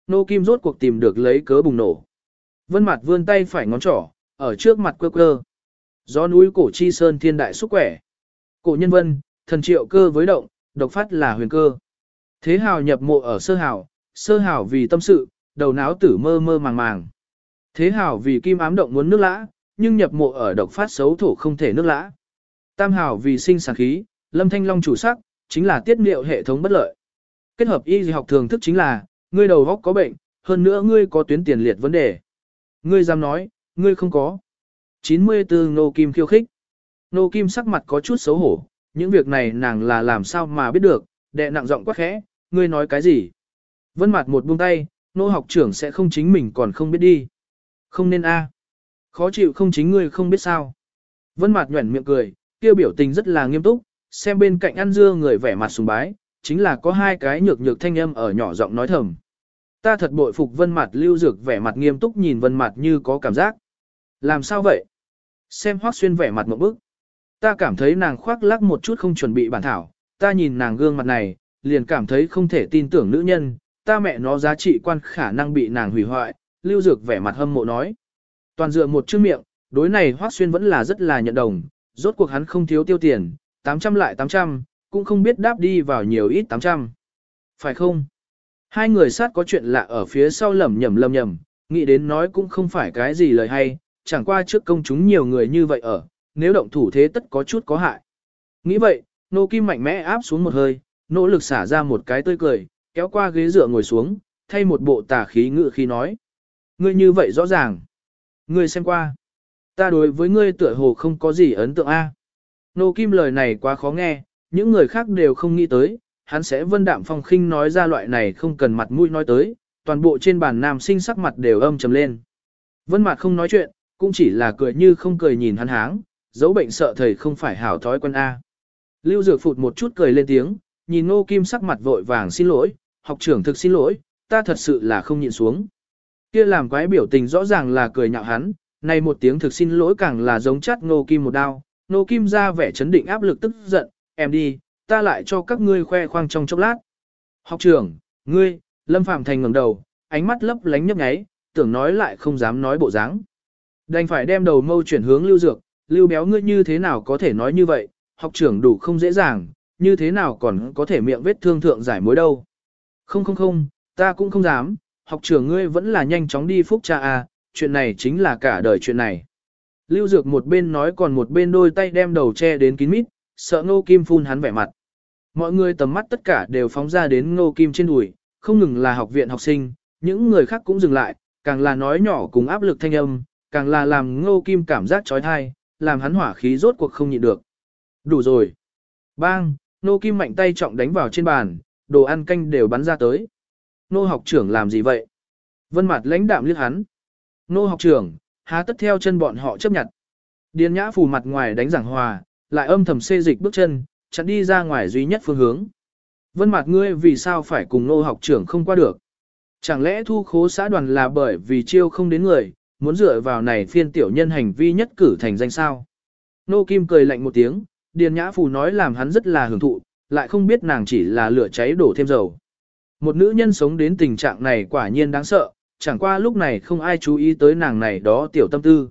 Nô Kim rốt cuộc tìm được lấy cớ bùng nổ. Vân mặt vươn tay phải ngón trỏ, ở trước mặt quơ quơ. Gió núi cổ chi sơn thiên đại xúc quẻ. Cổ nhân vân, thần triệu cơ với động, độc phát là huyền cơ. Thế hào nhập mộ ở sơ hào, sơ hào vì tâm sự, đầu não tử mơ mơ màng màng. Thế hào vì kim ám động muốn nước lã, nhưng nhập mộ ở độc phát xấu thổ không thể nước lã. Tam hào vì sinh sản khí, lâm thanh long chủ sắc, chính là tiết liệu hệ thống bất lợi. Kết hợp y học thường thức chính là, ngươi đầu góc có bệnh, hơn nữa ngươi có tuyến tiền liệt vấn đề. Ngươi dám nói, ngươi không có. 94 Nô Kim khiêu khích. Nô Kim sắc mặt có chút xấu hổ, những việc này nàng là làm sao mà biết được, đệ nặng giọng quá khẽ, ngươi nói cái gì. Vân mặt một buông tay, nô học trưởng sẽ không chính mình còn không biết đi. Không nên a. Khó chịu không chính ngươi không biết sao. Vân mặt nhuẩn miệng cười, kia biểu tình rất là nghiêm túc, xem bên cạnh ăn dưa người vẻ mặt sùng bái, chính là có hai cái nhược nhược thanh âm ở nhỏ giọng nói thầm. Ta thật bội phục vân mặt lưu dược vẻ mặt nghiêm túc nhìn vân mặt như có cảm giác. Làm sao vậy? Xem hoác xuyên vẻ mặt một bức. Ta cảm thấy nàng khoác lác một chút không chuẩn bị bản thảo, ta nhìn nàng gương mặt này, liền cảm thấy không thể tin tưởng nữ nhân, ta mẹ nó giá trị quan khả năng bị nàng hủy hoại, lưu dược vẻ mặt hâm mộ nói. Toàn dựa một chữ miệng, đối này hoắc xuyên vẫn là rất là nhận đồng, rốt cuộc hắn không thiếu tiêu tiền, 800 lại 800, cũng không biết đáp đi vào nhiều ít 800. Phải không? Hai người sát có chuyện lạ ở phía sau lầm nhầm lầm nhầm, nghĩ đến nói cũng không phải cái gì lời hay, chẳng qua trước công chúng nhiều người như vậy ở, nếu động thủ thế tất có chút có hại. Nghĩ vậy, nô kim mạnh mẽ áp xuống một hơi, nỗ lực xả ra một cái tươi cười, kéo qua ghế dựa ngồi xuống, thay một bộ tà khí ngự khi nói. Ngươi như vậy rõ ràng. Ngươi xem qua. Ta đối với ngươi tựa hồ không có gì ấn tượng a. Nô Kim lời này quá khó nghe, những người khác đều không nghĩ tới, hắn sẽ vân đạm phong khinh nói ra loại này không cần mặt mũi nói tới, toàn bộ trên bàn nam sinh sắc mặt đều âm trầm lên. Vân mặt không nói chuyện, cũng chỉ là cười như không cười nhìn hắn háng, dấu bệnh sợ thầy không phải hảo thói quân A. Lưu Dược phụt một chút cười lên tiếng, nhìn Nô Kim sắc mặt vội vàng xin lỗi, học trưởng thực xin lỗi, ta thật sự là không nhịn xuống. Kia làm quái biểu tình rõ ràng là cười nhạo hắn, này một tiếng thực xin lỗi càng là giống chát Ngô Kim một đao, Ngô Kim ra vẻ chấn định áp lực tức giận, em đi, ta lại cho các ngươi khoe khoang trong chốc lát. Học trưởng, ngươi, Lâm Phạm Thành ngẩng đầu, ánh mắt lấp lánh nhấp nháy, tưởng nói lại không dám nói bộ dáng. Đành phải đem đầu mâu chuyển hướng Lưu Dược, Lưu Béo ngươi như thế nào có thể nói như vậy, học trưởng đủ không dễ dàng, như thế nào còn có thể miệng vết thương thượng giải mối đâu. Không không không, ta cũng không dám, học trưởng ngươi vẫn là nhanh chóng đi phúc cha à, chuyện này chính là cả đời chuyện này. Lưu Dược một bên nói còn một bên đôi tay đem đầu che đến kín mít, sợ Ngô Kim phun hắn vẻ mặt. Mọi người tầm mắt tất cả đều phóng ra đến Ngô Kim trên đùi, không ngừng là học viện học sinh, những người khác cũng dừng lại, càng là nói nhỏ cùng áp lực thanh âm, càng là làm Ngô Kim cảm giác trói thai, làm hắn hỏa khí rốt cuộc không nhịn được. Đủ rồi. Bang, Ngô Kim mạnh tay trọng đánh vào trên bàn, đồ ăn canh đều bắn ra tới. Nô học trưởng làm gì vậy? Vân mặt lãnh đạm liếc hắn. Nô học trưởng, há tất theo chân bọn họ chấp nhận. Điền nhã phù mặt ngoài đánh giảng hòa, lại âm thầm xê dịch bước chân, chặn đi ra ngoài duy nhất phương hướng. Vân mặt ngươi vì sao phải cùng nô học trưởng không qua được? Chẳng lẽ thu khố xã đoàn là bởi vì chiêu không đến người, muốn dựa vào này phiên tiểu nhân hành vi nhất cử thành danh sao? Nô Kim cười lạnh một tiếng, Điền Nhã Phù nói làm hắn rất là hưởng thụ, lại không biết nàng chỉ là lửa cháy đổ thêm dầu. Một nữ nhân sống đến tình trạng này quả nhiên đáng sợ, chẳng qua lúc này không ai chú ý tới nàng này đó tiểu tâm tư.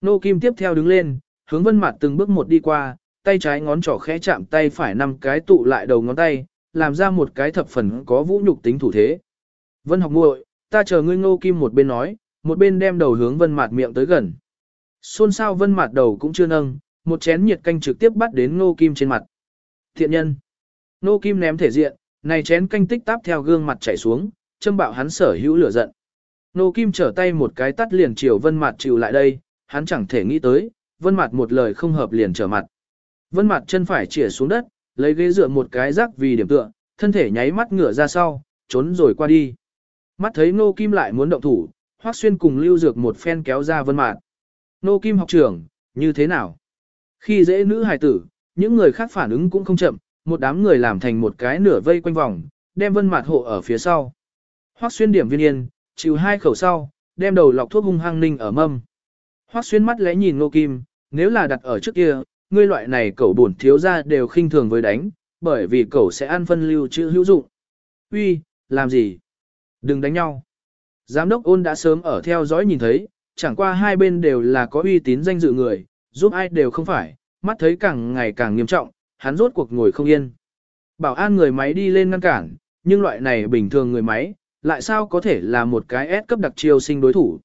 Nô Kim tiếp theo đứng lên, hướng vân mặt từng bước một đi qua, tay trái ngón trỏ khẽ chạm tay phải năm cái tụ lại đầu ngón tay, làm ra một cái thập phần có vũ nhục tính thủ thế. Vân học muội, ta chờ ngươi ngô kim một bên nói, một bên đem đầu hướng vân mạt miệng tới gần. Xôn xao vân mạt đầu cũng chưa nâng, một chén nhiệt canh trực tiếp bắt đến ngô kim trên mặt. Thiện nhân. Ngô kim ném thể diện, này chén canh tích táp theo gương mặt chảy xuống, châm bạo hắn sở hữu lửa giận. Nô kim trở tay một cái tắt liền chiều vân mạt chịu lại đây, hắn chẳng thể nghĩ tới, vân mạt một lời không hợp liền trở mặt. Vân mạt chân phải chĩa xuống đất, lấy ghế dựa một cái rắc vì điểm tựa, thân thể nháy mắt ngửa ra sau, trốn rồi qua đi. Mắt thấy Nô Kim lại muốn động thủ, Hoắc Xuyên cùng Lưu Dược một phen kéo ra Vân Mạt. Nô Kim học trưởng, như thế nào? Khi dễ nữ hài tử, những người khác phản ứng cũng không chậm, một đám người làm thành một cái nửa vây quanh vòng, đem Vân Mạt hộ ở phía sau. Hoắc Xuyên điểm viên yên, chịu hai khẩu sau, đem đầu lọc thuốc hung hăng ninh ở mâm. Hoắc Xuyên mắt lẽ nhìn Ngô Kim, nếu là đặt ở trước kia, ngươi loại này cẩu bổn thiếu gia đều khinh thường với đánh, bởi vì cẩu sẽ ăn phân lưu chữ hữu dụng. Uy, làm gì? Đừng đánh nhau. Giám đốc ôn đã sớm ở theo dõi nhìn thấy, chẳng qua hai bên đều là có uy tín danh dự người, giúp ai đều không phải, mắt thấy càng ngày càng nghiêm trọng, hắn rốt cuộc ngồi không yên. Bảo an người máy đi lên ngăn cản, nhưng loại này bình thường người máy, lại sao có thể là một cái S cấp đặc chiêu sinh đối thủ.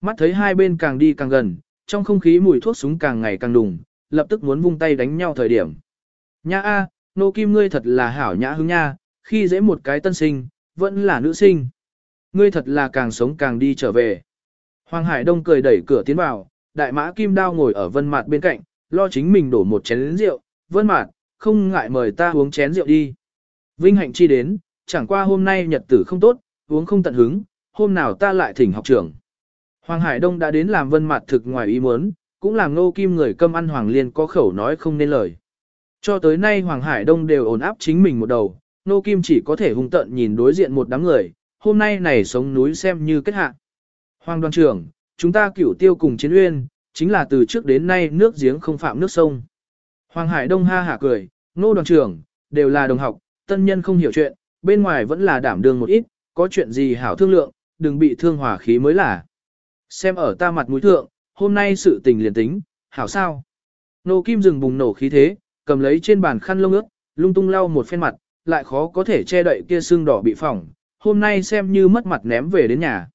Mắt thấy hai bên càng đi càng gần, trong không khí mùi thuốc súng càng ngày càng đùng, lập tức muốn vung tay đánh nhau thời điểm. Nha a, nô kim ngươi thật là hảo nhã hứng nha, khi dễ một cái tân sinh, vẫn là nữ sinh. Ngươi thật là càng sống càng đi trở về. Hoàng Hải Đông cười đẩy cửa tiến vào, đại mã kim đao ngồi ở vân mặt bên cạnh, lo chính mình đổ một chén rượu, vân mạt, không ngại mời ta uống chén rượu đi. Vinh hạnh chi đến, chẳng qua hôm nay nhật tử không tốt, uống không tận hứng, hôm nào ta lại thỉnh học trưởng. Hoàng Hải Đông đã đến làm vân mạt thực ngoài ý muốn, cũng làm ngô kim người câm ăn Hoàng Liên có khẩu nói không nên lời. Cho tới nay Hoàng Hải Đông đều ổn áp chính mình một đầu, Nô Kim chỉ có thể hung tận nhìn đối diện một đám người, hôm nay này sống núi xem như kết hạ. Hoàng đoàn trưởng, chúng ta cửu tiêu cùng chiến uyên, chính là từ trước đến nay nước giếng không phạm nước sông. Hoàng Hải Đông ha hả cười, nô đoàn trưởng, đều là đồng học, tân nhân không hiểu chuyện, bên ngoài vẫn là đảm đương một ít, có chuyện gì hảo thương lượng, đừng bị thương hòa khí mới là. Xem ở ta mặt mũi thượng, hôm nay sự tình liền tính, hảo sao. Nô Kim dừng bùng nổ khí thế, cầm lấy trên bàn khăn lông ướt, lung tung lau một phen mặt, lại khó có thể che đậy kia xương đỏ bị phỏng, hôm nay xem như mất mặt ném về đến nhà.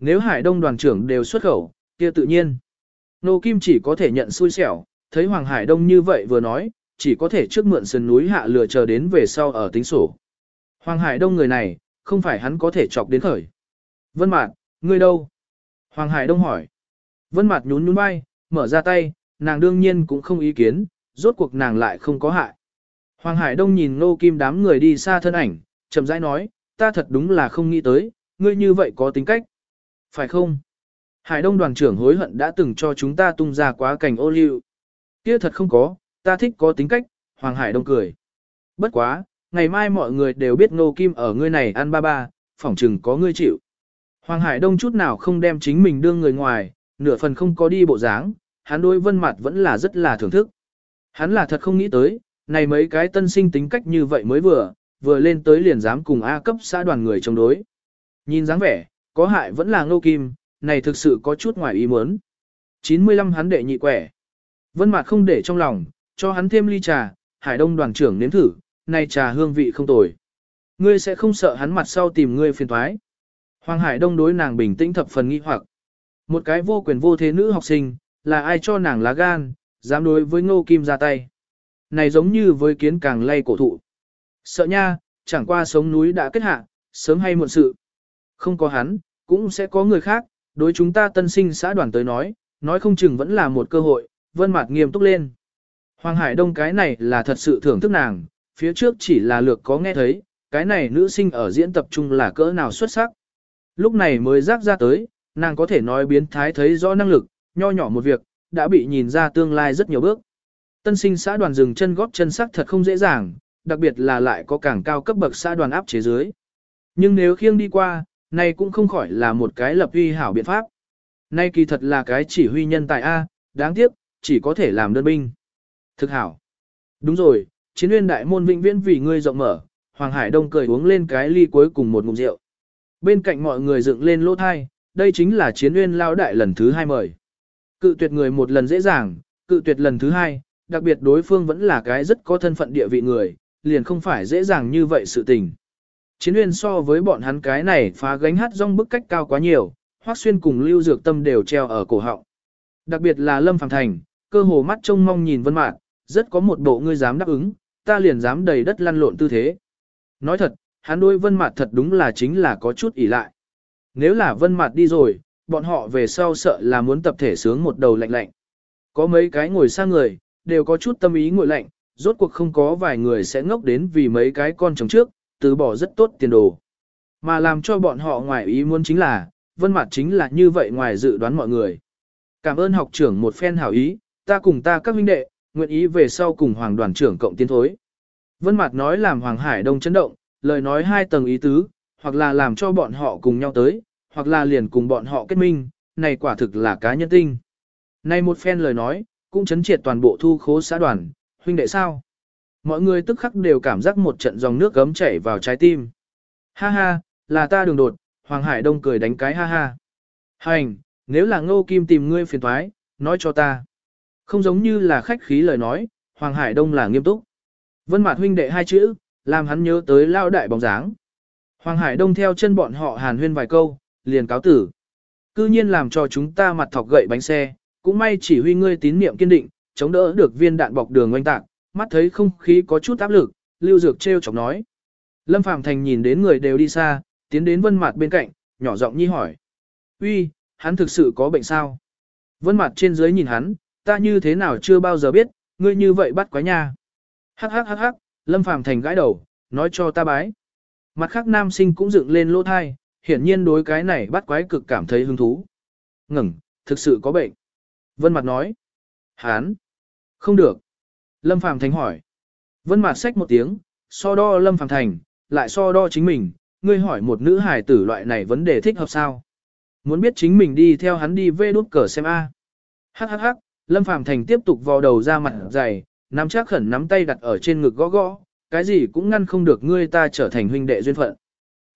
Nếu Hải Đông đoàn trưởng đều xuất khẩu, kia tự nhiên. Nô Kim chỉ có thể nhận xui xẻo, thấy Hoàng Hải Đông như vậy vừa nói, chỉ có thể trước mượn sườn núi hạ lừa chờ đến về sau ở tính sổ. Hoàng Hải Đông người này, không phải hắn có thể chọc đến khởi. Vân Mạt, ngươi đâu? Hoàng Hải Đông hỏi. Vân Mạt nhún nhún vai, mở ra tay, nàng đương nhiên cũng không ý kiến, rốt cuộc nàng lại không có hại. Hoàng Hải Đông nhìn Nô Kim đám người đi xa thân ảnh, chậm rãi nói, ta thật đúng là không nghĩ tới, ngươi như vậy có tính cách. Phải không? Hải Đông đoàn trưởng hối hận đã từng cho chúng ta tung ra quá cảnh ô liu. Kia thật không có, ta thích có tính cách, Hoàng Hải Đông cười. Bất quá, ngày mai mọi người đều biết Nô Kim ở ngươi này ăn ba ba, phỏng chừng có ngươi chịu. Hoàng Hải Đông chút nào không đem chính mình đưa người ngoài, nửa phần không có đi bộ dáng, hắn đối vân mặt vẫn là rất là thưởng thức. Hắn là thật không nghĩ tới, này mấy cái tân sinh tính cách như vậy mới vừa, vừa lên tới liền dám cùng A cấp xã đoàn người chống đối. Nhìn dáng vẻ, có hại vẫn là ngô kim, này thực sự có chút ngoài ý muốn. 95 hắn đệ nhị quẻ. Vân Mạt không để trong lòng, cho hắn thêm ly trà, Hải Đông đoàn trưởng nếm thử, này trà hương vị không tồi. Ngươi sẽ không sợ hắn mặt sau tìm ngươi phiền toái. Hoàng Hải Đông đối nàng bình tĩnh thập phần nghi hoặc. Một cái vô quyền vô thế nữ học sinh, là ai cho nàng lá gan, dám đối với Ngô Kim ra tay này giống như với kiến càng lay cổ thụ. Sợ nha, chẳng qua sống núi đã kết hạ, sớm hay muộn sự. Không có hắn, cũng sẽ có người khác, đối chúng ta tân sinh xã đoàn tới nói, nói không chừng vẫn là một cơ hội, vân mặt nghiêm túc lên. Hoàng Hải Đông cái này là thật sự thưởng thức nàng, phía trước chỉ là lược có nghe thấy, cái này nữ sinh ở diễn tập trung là cỡ nào xuất sắc. Lúc này mới rác ra tới, nàng có thể nói biến thái thấy rõ năng lực, nho nhỏ một việc, đã bị nhìn ra tương lai rất nhiều bước. Tân sinh xã đoàn dừng chân góp chân sắc thật không dễ dàng, đặc biệt là lại có càng cao cấp bậc xã đoàn áp chế dưới. Nhưng nếu khiêng đi qua, này cũng không khỏi là một cái lập uy hảo biện pháp. Nay kỳ thật là cái chỉ huy nhân tài A, đáng tiếc, chỉ có thể làm đơn binh. Thực hảo. Đúng rồi, chiến uyên đại môn vĩnh viễn vì ngươi rộng mở, Hoàng Hải Đông cười uống lên cái ly cuối cùng một ngụm rượu. Bên cạnh mọi người dựng lên lỗ thai, đây chính là chiến uyên lao đại lần thứ hai mời. Cự tuyệt người một lần dễ dàng, cự tuyệt lần thứ hai, đặc biệt đối phương vẫn là cái rất có thân phận địa vị người, liền không phải dễ dàng như vậy sự tình. Chiến uyên so với bọn hắn cái này phá gánh hát rong bức cách cao quá nhiều, Hoắc Xuyên cùng Lưu Dược Tâm đều treo ở cổ họng. Đặc biệt là Lâm Phàm Thành, cơ hồ mắt trông mong nhìn Vân Mạt, rất có một bộ ngươi dám đáp ứng, ta liền dám đầy đất lăn lộn tư thế. Nói thật, hắn đối Vân Mạt thật đúng là chính là có chút ỷ lại. Nếu là Vân Mạt đi rồi, bọn họ về sau sợ là muốn tập thể sướng một đầu lạnh lạnh. Có mấy cái ngồi xa người, đều có chút tâm ý ngồi lạnh, rốt cuộc không có vài người sẽ ngốc đến vì mấy cái con trống trước, từ bỏ rất tốt tiền đồ. Mà làm cho bọn họ ngoài ý muốn chính là, Vân Mạt chính là như vậy ngoài dự đoán mọi người. Cảm ơn học trưởng một phen hảo ý, ta cùng ta các huynh đệ, nguyện ý về sau cùng hoàng đoàn trưởng cộng tiến thối. Vân Mạt nói làm Hoàng Hải Đông chấn động, lời nói hai tầng ý tứ, hoặc là làm cho bọn họ cùng nhau tới, hoặc là liền cùng bọn họ kết minh, này quả thực là cá nhân tinh. Này một phen lời nói, cũng chấn triệt toàn bộ thu khố xã đoàn, huynh đệ sao? Mọi người tức khắc đều cảm giác một trận dòng nước gấm chảy vào trái tim. Ha ha, là ta đường đột, Hoàng Hải Đông cười đánh cái ha ha. Hành, nếu là ngô kim tìm ngươi phiền toái, nói cho ta. Không giống như là khách khí lời nói, Hoàng Hải Đông là nghiêm túc. Vân Mạt huynh đệ hai chữ, làm hắn nhớ tới lao đại bóng dáng. Hoàng Hải Đông theo chân bọn họ hàn huyên vài câu, liền cáo tử. Cư nhiên làm cho chúng ta mặt thọc gậy bánh xe, cũng may chỉ huy ngươi tín niệm kiên định, chống đỡ được viên đạn bọc đường oanh tạc, mắt thấy không khí có chút áp lực, Lưu Dược trêu chọc nói. Lâm Phàm Thành nhìn đến người đều đi xa, tiến đến Vân Mạt bên cạnh, nhỏ giọng nhi hỏi: "Uy, hắn thực sự có bệnh sao?" Vân Mạt trên dưới nhìn hắn, ta như thế nào chưa bao giờ biết, ngươi như vậy bắt quái nha. Hắc hắc hắc hắc, Lâm Phàm Thành gãi đầu, nói cho ta bái. Mặt khác nam sinh cũng dựng lên lỗ thai, hiển nhiên đối cái này bắt quái cực cảm thấy hứng thú. Ngừng, thực sự có bệnh. Vân Mặt nói. Hán. Không được. Lâm Phàm Thành hỏi. Vân Mặt xách một tiếng, so đo Lâm Phàm Thành, lại so đo chính mình, ngươi hỏi một nữ hài tử loại này vấn đề thích hợp sao. Muốn biết chính mình đi theo hắn đi vê đốt cờ xem A. Hắc hắc hắc, Lâm Phàm Thành tiếp tục vò đầu ra mặt dày, nắm chắc khẩn nắm tay đặt ở trên ngực gõ gõ, cái gì cũng ngăn không được ngươi ta trở thành huynh đệ duyên phận.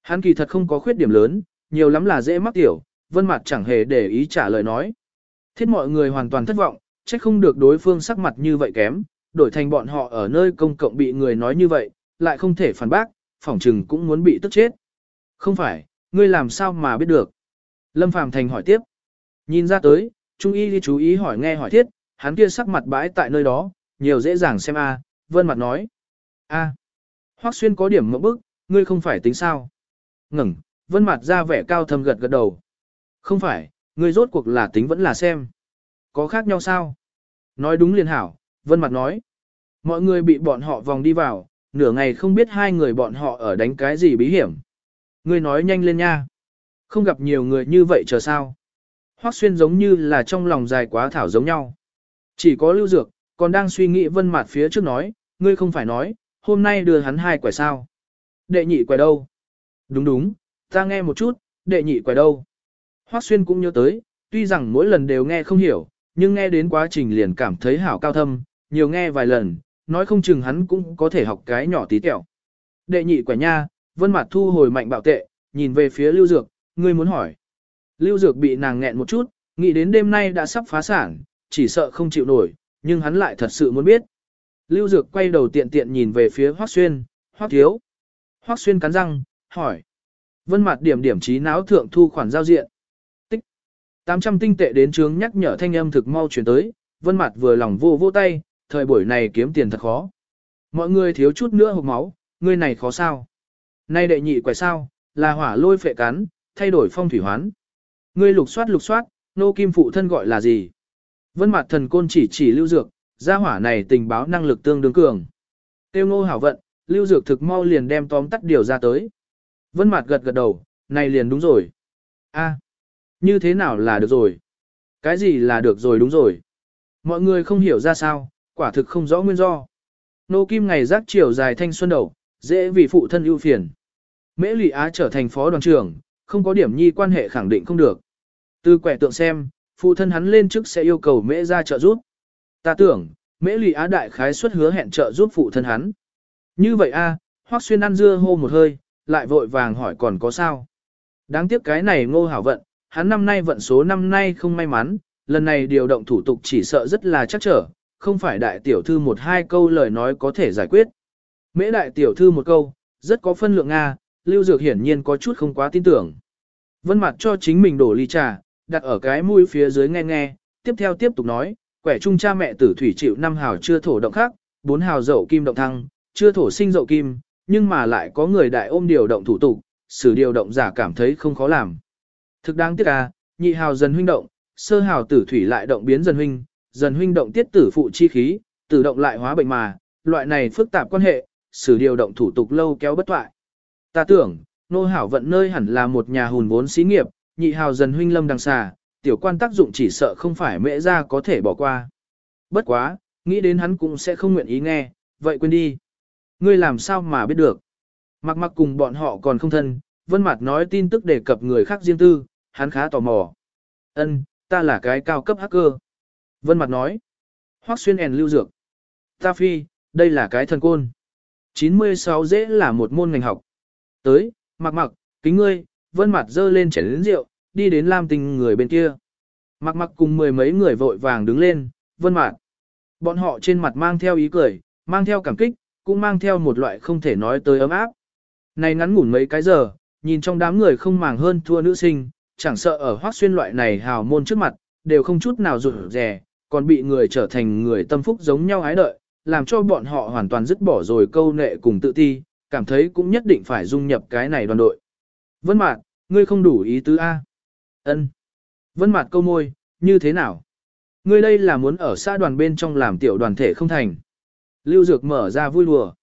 Hắn kỳ thật không có khuyết điểm lớn, nhiều lắm là dễ mắc tiểu, vân mặt chẳng hề để ý trả lời nói. Thiết mọi người hoàn toàn thất vọng, trách không được đối phương sắc mặt như vậy kém, đổi thành bọn họ ở nơi công cộng bị người nói như vậy, lại không thể phản bác, phỏng chừng cũng muốn bị tức chết. Không phải, ngươi làm sao mà biết được? Lâm Phàm Thành hỏi tiếp. Nhìn ra tới, Trung Y đi chú ý hỏi nghe hỏi thiết, hắn kia sắc mặt bãi tại nơi đó, nhiều dễ dàng xem a. Vân mặt nói. a, à. Hoắc Xuyên có điểm mẫu bức, ngươi không phải tính sao? Ngừng, Vân mặt ra vẻ cao thâm gật gật đầu. Không phải, ngươi rốt cuộc là tính vẫn là xem. Có khác nhau sao? Nói đúng liền hảo, Vân mặt nói. Mọi người bị bọn họ vòng đi vào, nửa ngày không biết hai người bọn họ ở đánh cái gì bí hiểm. Ngươi nói nhanh lên nha. Không gặp nhiều người như vậy chờ sao. Hoắc xuyên giống như là trong lòng dài quá thảo giống nhau. Chỉ có lưu dược, còn đang suy nghĩ vân mặt phía trước nói, ngươi không phải nói, hôm nay đưa hắn hai quẻ sao. Đệ nhị quẻ đâu? Đúng đúng, ta nghe một chút, đệ nhị quẻ đâu? Hoắc xuyên cũng nhớ tới, tuy rằng mỗi lần đều nghe không hiểu, nhưng nghe đến quá trình liền cảm thấy hảo cao thâm, nhiều nghe vài lần, nói không chừng hắn cũng có thể học cái nhỏ tí tẹo. Đệ nhị quẻ nha, vân mặt thu hồi mạnh bạo tệ, nhìn về phía lưu dược, ngươi muốn hỏi. Lưu Dược bị nàng nghẹn một chút, nghĩ đến đêm nay đã sắp phá sản, chỉ sợ không chịu nổi, nhưng hắn lại thật sự muốn biết. Lưu Dược quay đầu tiện tiện nhìn về phía Hoắc Xuyên, Hoắc Thiếu. Hoắc Xuyên cắn răng, hỏi. Vân mặt điểm điểm trí não thượng thu khoản giao diện. Tích. 800 tinh tệ đến trướng nhắc nhở thanh âm thực mau chuyển tới, Vân mặt vừa lòng vô vô tay, thời buổi này kiếm tiền thật khó. Mọi người thiếu chút nữa hộp máu, người này khó sao. Nay đệ nhị quẻ sao, là hỏa lôi phệ cắn, thay đổi phong thủy hoán. Ngươi lục soát lục soát, nô kim phụ thân gọi là gì? Vân mặt thần côn chỉ chỉ lưu dược, gia hỏa này tình báo năng lực tương đương cường. Tiêu ngô hảo vận, lưu dược thực mau liền đem tóm tắt điều ra tới. Vân mặt gật gật đầu, này liền đúng rồi. a như thế nào là được rồi? Cái gì là được rồi đúng rồi? Mọi người không hiểu ra sao, quả thực không rõ nguyên do. Nô kim ngày rác chiều dài thanh xuân đầu, dễ vì phụ thân ưu phiền. Mễ Lụy Á trở thành phó đoàn trưởng, không có điểm nhi quan hệ khẳng định không được. Từ quẻ tượng xem, phụ thân hắn lên trước sẽ yêu cầu mễ ra trợ giúp. Ta tưởng, mễ lì á đại khái suất hứa hẹn trợ giúp phụ thân hắn. Như vậy a, à, hoắc xuyên ăn dưa hô một hơi, lại vội vàng hỏi còn có sao. Đáng tiếc cái này ngô hảo vận, hắn năm nay vận số năm nay không may mắn, lần này điều động thủ tục chỉ sợ rất là chắc trở, không phải đại tiểu thư một hai câu lời nói có thể giải quyết. Mễ đại tiểu thư một câu, rất có phân lượng Nga, Lưu Dược hiển nhiên có chút không quá tin tưởng. Vân mặt cho chính mình đổ ly trà, đặt ở cái mũi phía dưới nghe nghe, tiếp theo tiếp tục nói, quẻ trung cha mẹ tử thủy chịu năm hào chưa thổ động khác, bốn hào dậu kim động thăng, chưa thổ sinh dậu kim, nhưng mà lại có người đại ôm điều động thủ tục, xử điều động giả cảm thấy không khó làm. Thực đáng tiếc à, nhị hào dần huynh động, sơ hào tử thủy lại động biến dần huynh, dần huynh động tiết tử phụ chi khí, tử động lại hóa bệnh mà, loại này phức tạp quan hệ, xử điều động thủ tục lâu kéo bất thoại. Ta tưởng, nô hảo vận nơi hẳn là một nhà hùn vốn xí nghiệp, nhị hào dần huynh lâm đằng xà, tiểu quan tác dụng chỉ sợ không phải mẹ ra có thể bỏ qua. Bất quá, nghĩ đến hắn cũng sẽ không nguyện ý nghe, vậy quên đi. Ngươi làm sao mà biết được. Mặc mặc cùng bọn họ còn không thân, vân mặt nói tin tức đề cập người khác riêng tư, hắn khá tò mò. Ân, ta là cái cao cấp hacker. Vân mặt nói. Hoắc xuyên ẻn lưu dược. Ta phi, đây là cái thần côn. 96 dễ là một môn ngành học. Tới, mặc mặc, kính ngươi, vân mặt dơ lên chén lĩnh rượu, đi đến Lam Tinh người bên kia. Mặc mặc cùng mười mấy người vội vàng đứng lên, vân mặt. Bọn họ trên mặt mang theo ý cười, mang theo cảm kích, cũng mang theo một loại không thể nói tới ấm áp. Này ngắn ngủn mấy cái giờ, nhìn trong đám người không màng hơn thua nữ sinh, chẳng sợ ở hoác xuyên loại này hào môn trước mặt, đều không chút nào rụt rè, còn bị người trở thành người tâm phúc giống nhau ái đợi, làm cho bọn họ hoàn toàn dứt bỏ rồi câu nệ cùng tự ti, cảm thấy cũng nhất định phải dung nhập cái này đoàn đội. Vân Mạt, ngươi không đủ ý tứ A. Ân. Vân Mạt câu môi, như thế nào? Ngươi đây là muốn ở xã đoàn bên trong làm tiểu đoàn thể không thành. Lưu Dược mở ra vui đùa.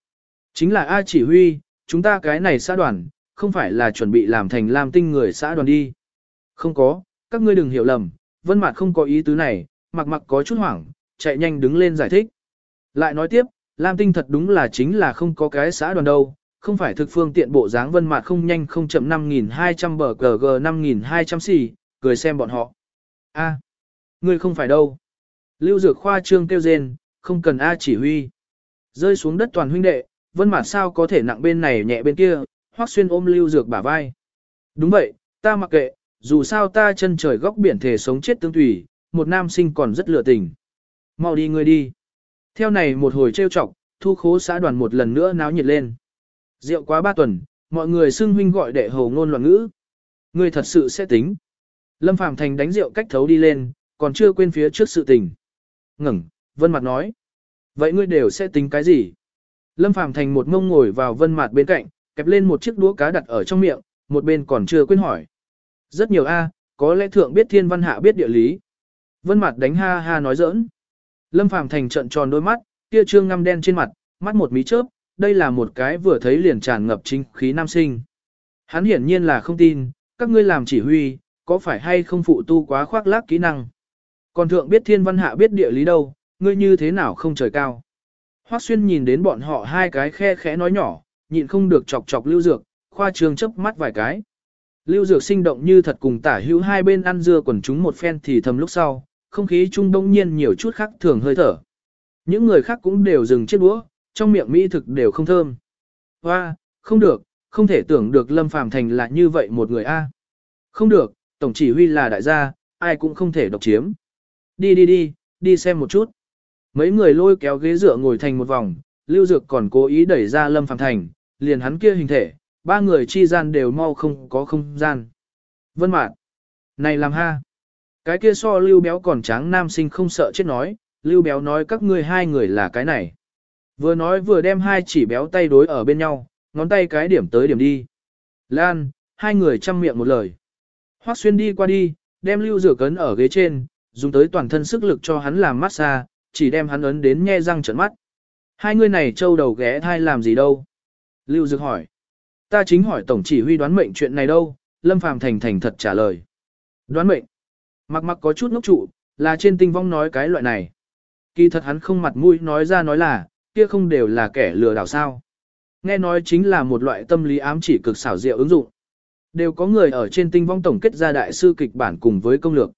Chính là A chỉ huy, chúng ta cái này xã đoàn, không phải là chuẩn bị làm thành làm Tinh người xã đoàn đi. Không có, các ngươi đừng hiểu lầm, Vân Mạt không có ý tứ này, mặc mặc có chút hoảng, chạy nhanh đứng lên giải thích. Lại nói tiếp, Lam Tinh thật đúng là chính là không có cái xã đoàn đâu, không phải thực phương tiện bộ dáng Vân Mạt không nhanh không chậm 5200 bờ GG 5200 xì, cười xem bọn họ. A, ngươi không phải đâu. Lưu Dược khoa trương kêu rên, không cần A chỉ huy. Rơi xuống đất toàn huynh đệ, Vân Mạt sao có thể nặng bên này nhẹ bên kia, Hoắc Xuyên ôm Lưu Dược bả vai. Đúng vậy, ta mặc kệ, dù sao ta chân trời góc biển thể sống chết tương tùy, một nam sinh còn rất lựa tình. Mau đi ngươi đi. Theo này một hồi trêu chọc, thu khố xã đoàn một lần nữa náo nhiệt lên. Rượu quá ba tuần, mọi người xưng huynh gọi đệ hồ ngôn loạn ngữ. Ngươi thật sự sẽ tính. Lâm Phàm Thành đánh rượu cách thấu đi lên, còn chưa quên phía trước sự tình. Ngẩng, Vân Mặt nói. Vậy ngươi đều sẽ tính cái gì? Lâm Phàm Thành một ngông ngồi vào Vân Mặt bên cạnh, kẹp lên một chiếc đũa cá đặt ở trong miệng, một bên còn chưa quên hỏi. Rất nhiều A, có lẽ thượng biết thiên văn hạ biết địa lý. Vân mặt đánh ha ha nói giỡn. Lâm Phàm Thành trận tròn đôi mắt, kia trương ngăm đen trên mặt, mắt một mí chớp, đây là một cái vừa thấy liền tràn ngập chính khí nam sinh. Hắn hiển nhiên là không tin, các ngươi làm chỉ huy, có phải hay không phụ tu quá khoác lác kỹ năng. Còn thượng biết thiên văn hạ biết địa lý đâu, ngươi như thế nào không trời cao. Hoắc Xuyên nhìn đến bọn họ hai cái khe khẽ nói nhỏ, nhịn không được chọc chọc lưu dược, khoa trường chớp mắt vài cái. Lưu Dược sinh động như thật cùng tả hữu hai bên ăn dưa quần chúng một phen thì thầm lúc sau, không khí trung đông nhiên nhiều chút khác thường hơi thở. Những người khác cũng đều dừng chiếc đũa, trong miệng mỹ thực đều không thơm. Hoa, không được, không thể tưởng được Lâm Phàm Thành là như vậy một người A. À. Không được, tổng chỉ huy là đại gia, ai cũng không thể độc chiếm. Đi đi đi, đi xem một chút. Mấy người lôi kéo ghế dựa ngồi thành một vòng, Lưu Dược còn cố ý đẩy ra Lâm Phàm Thành, liền hắn kia hình thể, ba người chi gian đều mau không có không gian. Vân Mạn, này làm ha. Cái kia so lưu béo còn tráng nam sinh không sợ chết nói, lưu béo nói các ngươi hai người là cái này. Vừa nói vừa đem hai chỉ béo tay đối ở bên nhau, ngón tay cái điểm tới điểm đi. Lan, hai người chăm miệng một lời. Hoắc xuyên đi qua đi, đem lưu rửa cấn ở ghế trên, dùng tới toàn thân sức lực cho hắn làm massage, chỉ đem hắn ấn đến nhe răng trợn mắt. Hai người này trâu đầu ghé thai làm gì đâu? Lưu Dược hỏi. Ta chính hỏi tổng chỉ huy đoán mệnh chuyện này đâu, Lâm Phàm thành thành thật trả lời. Đoán mệnh. Mặc mặc có chút ngốc trụ, là trên tinh vong nói cái loại này. Kỳ thật hắn không mặt mũi nói ra nói là, kia không đều là kẻ lừa đảo sao. Nghe nói chính là một loại tâm lý ám chỉ cực xảo diệu ứng dụng. Đều có người ở trên tinh vong tổng kết ra đại sư kịch bản cùng với công lược.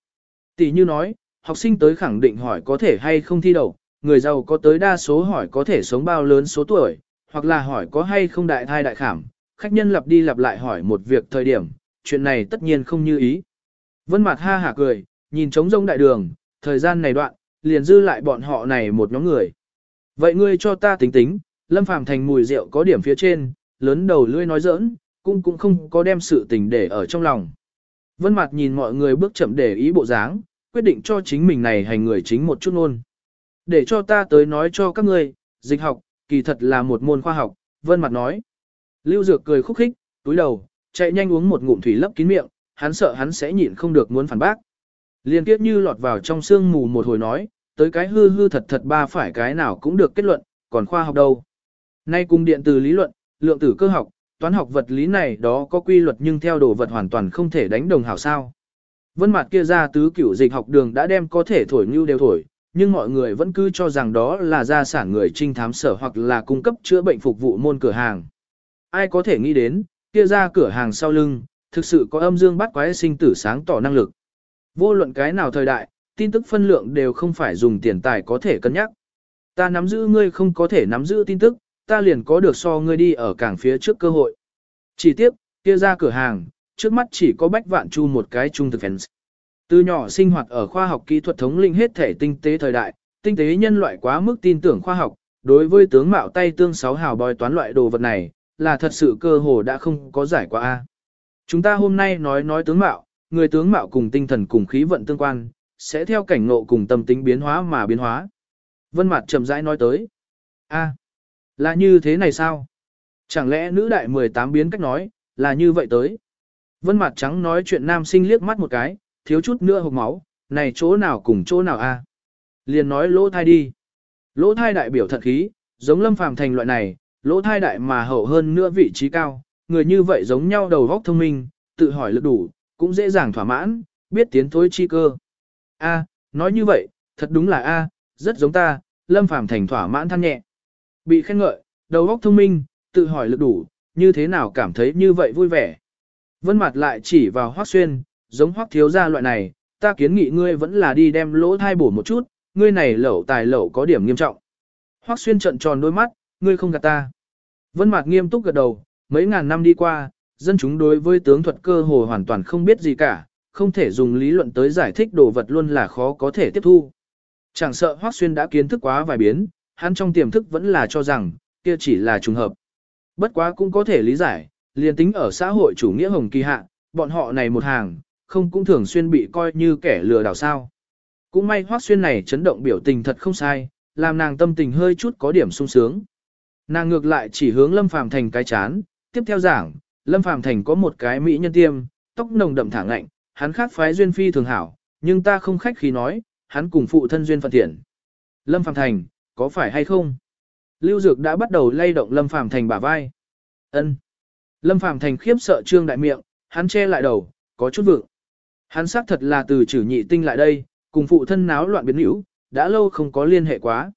Tỷ như nói, học sinh tới khẳng định hỏi có thể hay không thi đậu, người giàu có tới đa số hỏi có thể sống bao lớn số tuổi, hoặc là hỏi có hay không đại thai đại khảm, khách nhân lặp đi lặp lại hỏi một việc thời điểm, chuyện này tất nhiên không như ý. Vân Mạt ha hả cười, nhìn trống rông đại đường, thời gian này đoạn, liền dư lại bọn họ này một nhóm người. Vậy ngươi cho ta tính tính, Lâm Phàm thành mùi rượu có điểm phía trên, lớn đầu lưỡi nói giỡn, cũng cũng không có đem sự tình để ở trong lòng. Vân Mạt nhìn mọi người bước chậm để ý bộ dáng, quyết định cho chính mình này hành người chính một chút luôn. Để cho ta tới nói cho các ngươi, dịch học, kỳ thật là một môn khoa học, Vân Mạt nói. Lưu Dược cười khúc khích, túi đầu, chạy nhanh uống một ngụm thủy lấp kín miệng, hắn sợ hắn sẽ nhịn không được muốn phản bác. Liên tiếp như lọt vào trong sương mù một hồi nói, tới cái hư hư thật thật ba phải cái nào cũng được kết luận, còn khoa học đâu. Nay cùng điện từ lý luận, lượng tử cơ học, toán học vật lý này đó có quy luật nhưng theo đồ vật hoàn toàn không thể đánh đồng hảo sao. Vân mặt kia ra tứ cửu dịch học đường đã đem có thể thổi như đều thổi, nhưng mọi người vẫn cứ cho rằng đó là gia sản người trinh thám sở hoặc là cung cấp chữa bệnh phục vụ môn cửa hàng. Ai có thể nghĩ đến, kia ra cửa hàng sau lưng, thực sự có âm dương bắt quái sinh tử sáng tỏ năng lực. Vô luận cái nào thời đại, tin tức phân lượng đều không phải dùng tiền tài có thể cân nhắc. Ta nắm giữ ngươi không có thể nắm giữ tin tức, ta liền có được so ngươi đi ở cảng phía trước cơ hội. Chỉ tiếp, kia ra cửa hàng, trước mắt chỉ có bách vạn chu một cái trung thực fans. Từ nhỏ sinh hoạt ở khoa học kỹ thuật thống linh hết thể tinh tế thời đại, tinh tế nhân loại quá mức tin tưởng khoa học, đối với tướng mạo tay tương sáu hào bòi toán loại đồ vật này, là thật sự cơ hồ đã không có giải qua a. Chúng ta hôm nay nói nói tướng mạo, người tướng mạo cùng tinh thần cùng khí vận tương quan, sẽ theo cảnh ngộ cùng tâm tính biến hóa mà biến hóa. Vân Mạt chậm rãi nói tới. A, là như thế này sao? Chẳng lẽ nữ đại 18 biến cách nói, là như vậy tới? Vân Mạt trắng nói chuyện nam sinh liếc mắt một cái, thiếu chút nữa hộc máu, này chỗ nào cùng chỗ nào a? Liền nói lỗ thai đi. Lỗ thai đại biểu thật khí, giống Lâm Phàm thành loại này, lỗ thai đại mà hậu hơn nữa vị trí cao, người như vậy giống nhau đầu óc thông minh, tự hỏi lực đủ, cũng dễ dàng thỏa mãn, biết tiến thối chi cơ. A, nói như vậy, thật đúng là A, rất giống ta, Lâm Phàm thành thỏa mãn than nhẹ. Bị khen ngợi, đầu óc thông minh, tự hỏi lực đủ, như thế nào cảm thấy như vậy vui vẻ. Vân mặt lại chỉ vào Hoắc Xuyên, giống Hoắc thiếu gia loại này, ta kiến nghị ngươi vẫn là đi đem lỗ thai bổ một chút, ngươi này lẩu tài lẩu có điểm nghiêm trọng. Hoắc Xuyên trợn tròn đôi mắt, ngươi không gạt ta. Vân mặt nghiêm túc gật đầu, mấy ngàn năm đi qua, dân chúng đối với tướng thuật cơ hồ hoàn toàn không biết gì cả, không thể dùng lý luận tới giải thích đồ vật luôn là khó có thể tiếp thu. Chẳng sợ Hoắc Xuyên đã kiến thức quá vài biến, hắn trong tiềm thức vẫn là cho rằng, kia chỉ là trùng hợp. Bất quá cũng có thể lý giải, liền tính ở xã hội chủ nghĩa hồng kỳ hạ, bọn họ này một hàng, không cũng thường xuyên bị coi như kẻ lừa đảo sao. Cũng may Hoắc Xuyên này chấn động biểu tình thật không sai, làm nàng tâm tình hơi chút có điểm sung sướng. Nàng ngược lại chỉ hướng Lâm Phàm Thành cái chán, tiếp theo giảng, Lâm Phàm Thành có một cái mỹ nhân tiêm, tóc nồng đậm thẳng ngạnh hắn khác phái duyên phi thường hảo, nhưng ta không khách khí nói, hắn cùng phụ thân duyên phận thiện. Lâm Phàm Thành, có phải hay không? Lưu Dược đã bắt đầu lay động Lâm Phàm Thành bả vai. Ân. Lâm Phàm Thành khiếp sợ trương đại miệng, hắn che lại đầu, có chút vượng. Hắn xác thật là từ chử nhị tinh lại đây, cùng phụ thân náo loạn biến hữu, đã lâu không có liên hệ quá.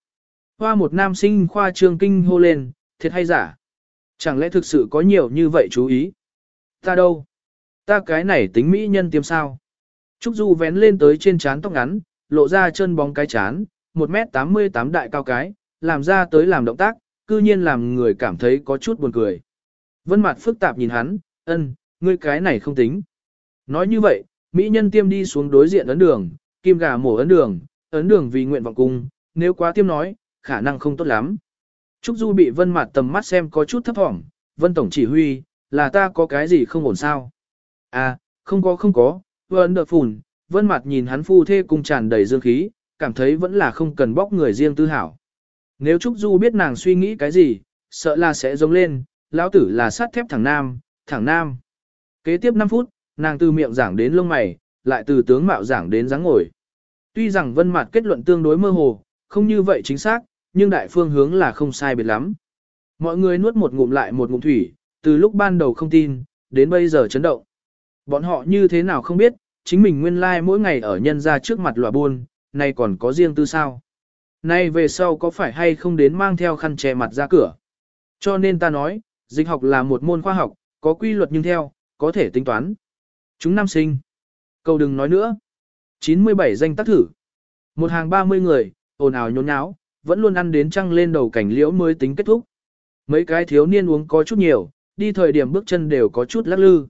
Hoa một nam sinh khoa trương kinh hô lên, thiệt hay giả? Chẳng lẽ thực sự có nhiều như vậy chú ý? Ta đâu? Ta cái này tính mỹ nhân tiêm sao? Trúc Du vén lên tới trên trán tóc ngắn, lộ ra chân bóng cái chán, 1m88 đại cao cái, làm ra tới làm động tác, cư nhiên làm người cảm thấy có chút buồn cười. Vân mặt phức tạp nhìn hắn, ân, ngươi cái này không tính. Nói như vậy, mỹ nhân tiêm đi xuống đối diện ấn đường, kim gà mổ ấn đường, ấn đường vì nguyện vọng cung, nếu quá tiêm nói, khả năng không tốt lắm. Trúc Du bị Vân Mạt tầm mắt xem có chút thấp thỏm, Vân Tổng chỉ huy, là ta có cái gì không ổn sao? À, không có không có, Vân đợt phùn, Vân mặt nhìn hắn phu thê cùng tràn đầy dương khí, cảm thấy vẫn là không cần bóc người riêng tư hảo. Nếu Trúc Du biết nàng suy nghĩ cái gì, sợ là sẽ giống lên, lão tử là sắt thép thẳng nam, thẳng nam. Kế tiếp 5 phút, nàng từ miệng giảng đến lông mày, lại từ tướng mạo giảng đến dáng ngồi. Tuy rằng Vân mặt kết luận tương đối mơ hồ, không như vậy chính xác, nhưng đại phương hướng là không sai biệt lắm. Mọi người nuốt một ngụm lại một ngụm thủy, từ lúc ban đầu không tin, đến bây giờ chấn động. Bọn họ như thế nào không biết, chính mình nguyên lai like mỗi ngày ở nhân ra trước mặt lòa buôn, nay còn có riêng tư sao. Nay về sau có phải hay không đến mang theo khăn che mặt ra cửa. Cho nên ta nói, dịch học là một môn khoa học, có quy luật nhưng theo, có thể tính toán. Chúng nam sinh. Câu đừng nói nữa. 97 danh tác thử. Một hàng 30 người, ồn ào nhốn nháo, vẫn luôn ăn đến trăng lên đầu cảnh liễu mới tính kết thúc. Mấy cái thiếu niên uống có chút nhiều, đi thời điểm bước chân đều có chút lắc lư.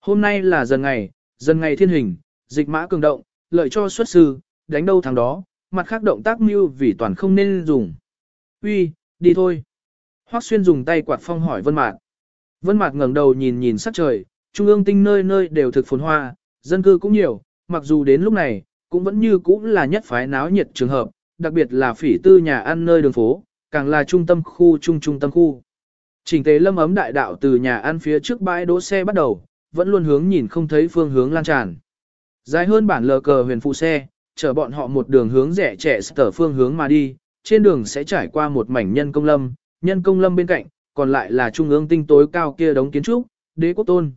Hôm nay là dần ngày, dần ngày thiên hình, dịch mã cường động, lợi cho xuất sư, đánh đâu thằng đó, mặt khác động tác mưu vì toàn không nên dùng. Uy, đi thôi. Hoắc Xuyên dùng tay quạt phong hỏi Vân Mạt. Vân Mạt ngẩng đầu nhìn nhìn sắc trời, trung ương tinh nơi nơi đều thực phồn hoa, dân cư cũng nhiều, mặc dù đến lúc này, cũng vẫn như cũng là nhất phái náo nhiệt trường hợp, đặc biệt là phỉ tư nhà ăn nơi đường phố, càng là trung tâm khu trung trung tâm khu. Trình tế lâm ấm đại đạo từ nhà ăn phía trước bãi đỗ xe bắt đầu, vẫn luôn hướng nhìn không thấy phương hướng lan tràn. Dài hơn bản lờ cờ huyền phụ xe, chở bọn họ một đường hướng rẻ trẻ sở phương hướng mà đi, trên đường sẽ trải qua một mảnh nhân công lâm, nhân công lâm bên cạnh, còn lại là trung ương tinh tối cao kia đống kiến trúc, đế quốc tôn.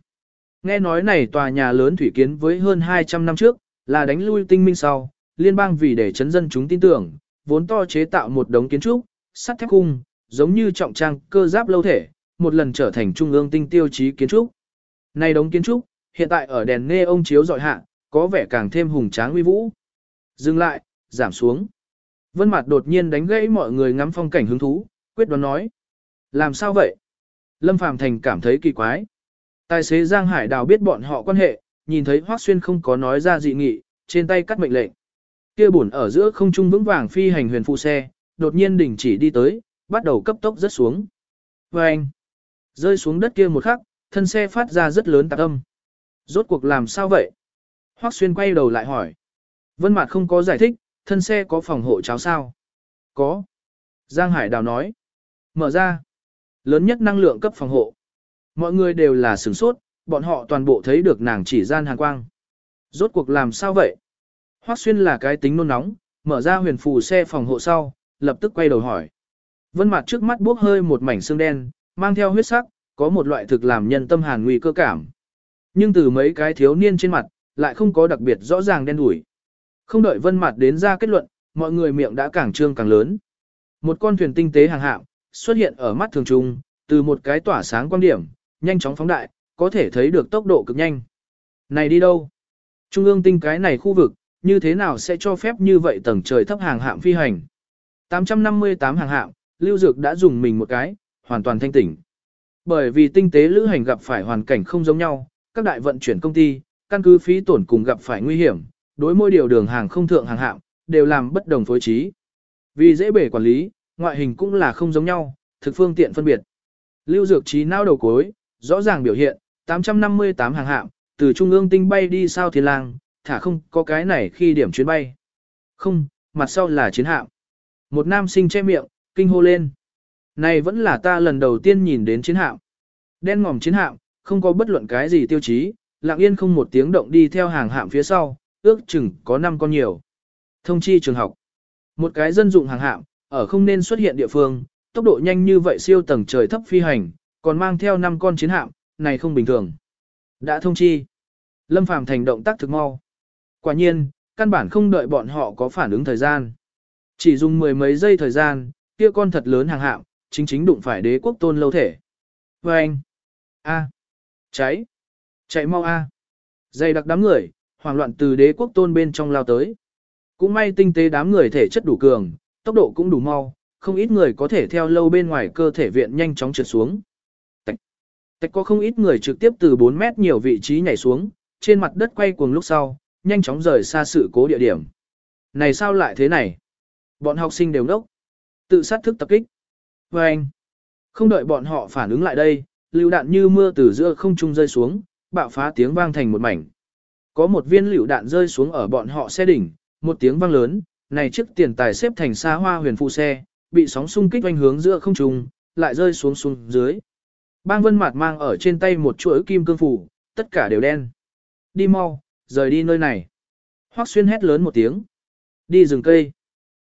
Nghe nói này tòa nhà lớn thủy kiến với hơn 200 năm trước, là đánh lui tinh minh sau, liên bang vì để chấn dân chúng tin tưởng, vốn to chế tạo một đống kiến trúc, sắt thép cung, giống như trọng trang cơ giáp lâu thể, một lần trở thành trung ương tinh tiêu chí kiến trúc. Này đống kiến trúc, hiện tại ở đèn nghe ông chiếu dọi hạ, có vẻ càng thêm hùng tráng uy vũ. Dừng lại, giảm xuống. Vân Mạt đột nhiên đánh gãy mọi người ngắm phong cảnh hứng thú, quyết đoán nói: "Làm sao vậy?" Lâm Phàm Thành cảm thấy kỳ quái. Tài xế Giang Hải Đào biết bọn họ quan hệ, nhìn thấy Hoắc Xuyên không có nói ra dị nghị, trên tay cắt mệnh lệnh. Kia buồn ở giữa không trung vững vàng phi hành huyền phụ xe, đột nhiên đình chỉ đi tới, bắt đầu cấp tốc rất xuống. Oeng! Rơi xuống đất kia một khắc, thân xe phát ra rất lớn tạc âm. Rốt cuộc làm sao vậy? Hoắc Xuyên quay đầu lại hỏi. Vân Mạt không có giải thích, thân xe có phòng hộ cháo sao? Có. Giang Hải Đào nói. Mở ra. Lớn nhất năng lượng cấp phòng hộ. Mọi người đều là sửng sốt, bọn họ toàn bộ thấy được nàng chỉ gian hàng quang. Rốt cuộc làm sao vậy? Hoắc Xuyên là cái tính nôn nóng, mở ra huyền phù xe phòng hộ sau, lập tức quay đầu hỏi. Vân mạt trước mắt bốc hơi một mảnh xương đen, mang theo huyết sắc, có một loại thực làm nhân tâm hàn nguy cơ cảm. Nhưng từ mấy cái thiếu niên trên mặt, lại không có đặc biệt rõ ràng đen đủi. Không đợi vân mặt đến ra kết luận, mọi người miệng đã càng trương càng lớn. Một con thuyền tinh tế hàng hạm, xuất hiện ở mắt thường trung, từ một cái tỏa sáng quan điểm, nhanh chóng phóng đại, có thể thấy được tốc độ cực nhanh. Này đi đâu? Trung ương tinh cái này khu vực, như thế nào sẽ cho phép như vậy tầng trời thấp hàng hạm phi hành? 858 hàng hạm, Lưu Dược đã dùng mình một cái, hoàn toàn thanh tỉnh. Bởi vì tinh tế lữ hành gặp phải hoàn cảnh không giống nhau, các đại vận chuyển công ty, căn cứ phí tổn cùng gặp phải nguy hiểm, đối môi điều đường hàng không thượng hàng hạng đều làm bất đồng phối trí. Vì dễ bể quản lý, ngoại hình cũng là không giống nhau, thực phương tiện phân biệt. Lưu Dược trí não đầu cuối, rõ ràng biểu hiện, 858 hàng hạng từ trung ương tinh bay đi sao thiên lang, thả không có cái này khi điểm chuyến bay. Không, mặt sau là chiến hạm. Một nam sinh che miệng, kinh hô lên. Này vẫn là ta lần đầu tiên nhìn đến chiến hạm. Đen ngòm chiến hạm, không có bất luận cái gì tiêu chí, lặng yên không một tiếng động đi theo hàng hạm phía sau, ước chừng có 5 con nhiều. Thông chi trường học. Một cái dân dụng hàng hạm, ở không nên xuất hiện địa phương, tốc độ nhanh như vậy siêu tầng trời thấp phi hành, còn mang theo 5 con chiến hạm, này không bình thường. Đã thông chi. Lâm Phàm thành động tác thực mau. Quả nhiên, căn bản không đợi bọn họ có phản ứng thời gian. Chỉ dùng mười mấy giây thời gian, kia con thật lớn hàng hạm, chính chính đụng phải đế quốc tôn lâu thể. Và anh, a, cháy, chạy mau a. Dày đặc đám người, hoảng loạn từ đế quốc tôn bên trong lao tới. Cũng may tinh tế đám người thể chất đủ cường, tốc độ cũng đủ mau, không ít người có thể theo lâu bên ngoài cơ thể viện nhanh chóng trượt xuống. Tạch, tạch có không ít người trực tiếp từ 4 mét nhiều vị trí nhảy xuống, trên mặt đất quay cuồng lúc sau, nhanh chóng rời xa sự cố địa điểm. Này sao lại thế này? Bọn học sinh đều ngốc. Tự sát thức tập kích. Và anh, không đợi bọn họ phản ứng lại đây, lưu đạn như mưa từ giữa không trung rơi xuống, bạo phá tiếng vang thành một mảnh. Có một viên lựu đạn rơi xuống ở bọn họ xe đỉnh, một tiếng vang lớn, này chiếc tiền tài xếp thành xa hoa huyền phụ xe, bị sóng xung kích oanh hướng giữa không trung, lại rơi xuống xuống dưới. Bang Vân Mạt mang ở trên tay một chuỗi kim cương phủ, tất cả đều đen. Đi mau, rời đi nơi này. Hoắc Xuyên hét lớn một tiếng. Đi rừng cây.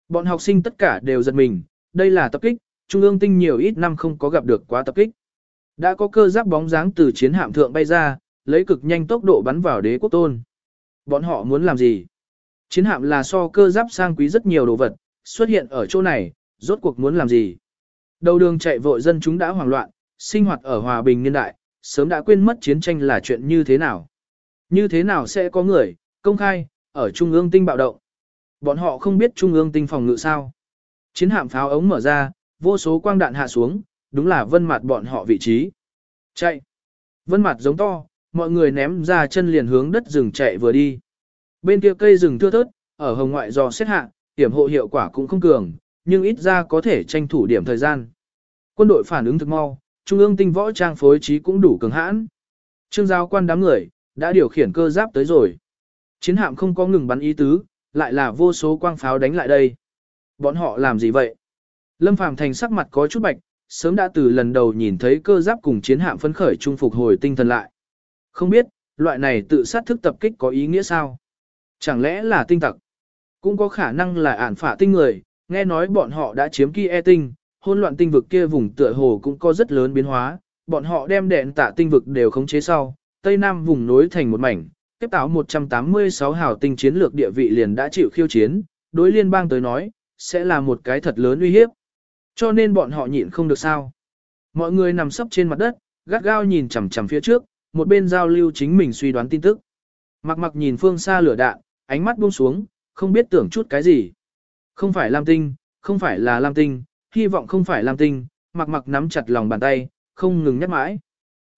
Bọn học sinh tất cả đều giật mình, đây là tập kích, Trung ương tinh nhiều ít năm không có gặp được quá tập kích. Đã có cơ giáp bóng dáng từ chiến hạm thượng bay ra, lấy cực nhanh tốc độ bắn vào đế quốc tôn. Bọn họ muốn làm gì? Chiến hạm là so cơ giáp sang quý rất nhiều đồ vật, xuất hiện ở chỗ này, rốt cuộc muốn làm gì? Đầu đường chạy vội dân chúng đã hoảng loạn, sinh hoạt ở hòa bình niên đại, sớm đã quên mất chiến tranh là chuyện như thế nào. Như thế nào sẽ có người, công khai, ở Trung ương tinh bạo động. Bọn họ không biết Trung ương tinh phòng ngự sao. Chiến hạm pháo ống mở ra, vô số quang đạn hạ xuống, đúng là vân mặt bọn họ vị trí. Chạy. Vân mặt giống to, mọi người ném ra chân liền hướng đất rừng chạy vừa đi. Bên kia cây rừng thưa thớt, ở hồng ngoại do xét hạ, hiểm hộ hiệu quả cũng không cường, nhưng ít ra có thể tranh thủ điểm thời gian. Quân đội phản ứng thực mau, trung ương tinh võ trang phối trí cũng đủ cường hãn. Trương giáo quan đám người, đã điều khiển cơ giáp tới rồi. Chiến hạm không có ngừng bắn ý tứ, lại là vô số quang pháo đánh lại đây. Bọn họ làm gì vậy? Lâm Phàm thành sắc mặt có chút bạch, sớm đã từ lần đầu nhìn thấy cơ giáp cùng chiến hạm phấn khởi trung phục hồi tinh thần lại. Không biết, loại này tự sát thức tập kích có ý nghĩa sao? Chẳng lẽ là tinh tặc? Cũng có khả năng là ản phả tinh người, nghe nói bọn họ đã chiếm kia e tinh, hỗn loạn tinh vực kia vùng tựa hồ cũng có rất lớn biến hóa, bọn họ đem đèn tạ tinh vực đều khống chế sau, Tây Nam vùng nối thành một mảnh, tiếp táo 186 hào tinh chiến lược địa vị liền đã chịu khiêu chiến, đối liên bang tới nói, sẽ là một cái thật lớn uy hiếp. Cho nên bọn họ nhịn không được sao. Mọi người nằm sấp trên mặt đất, gắt gao nhìn chằm chằm phía trước, một bên giao lưu chính mình suy đoán tin tức. Mặc mặc nhìn phương xa lửa đạn, ánh mắt buông xuống, không biết tưởng chút cái gì. Không phải Lam Tinh, không phải là Lam Tinh, hy vọng không phải Lam Tinh, mặc mặc nắm chặt lòng bàn tay, không ngừng nhắc mãi.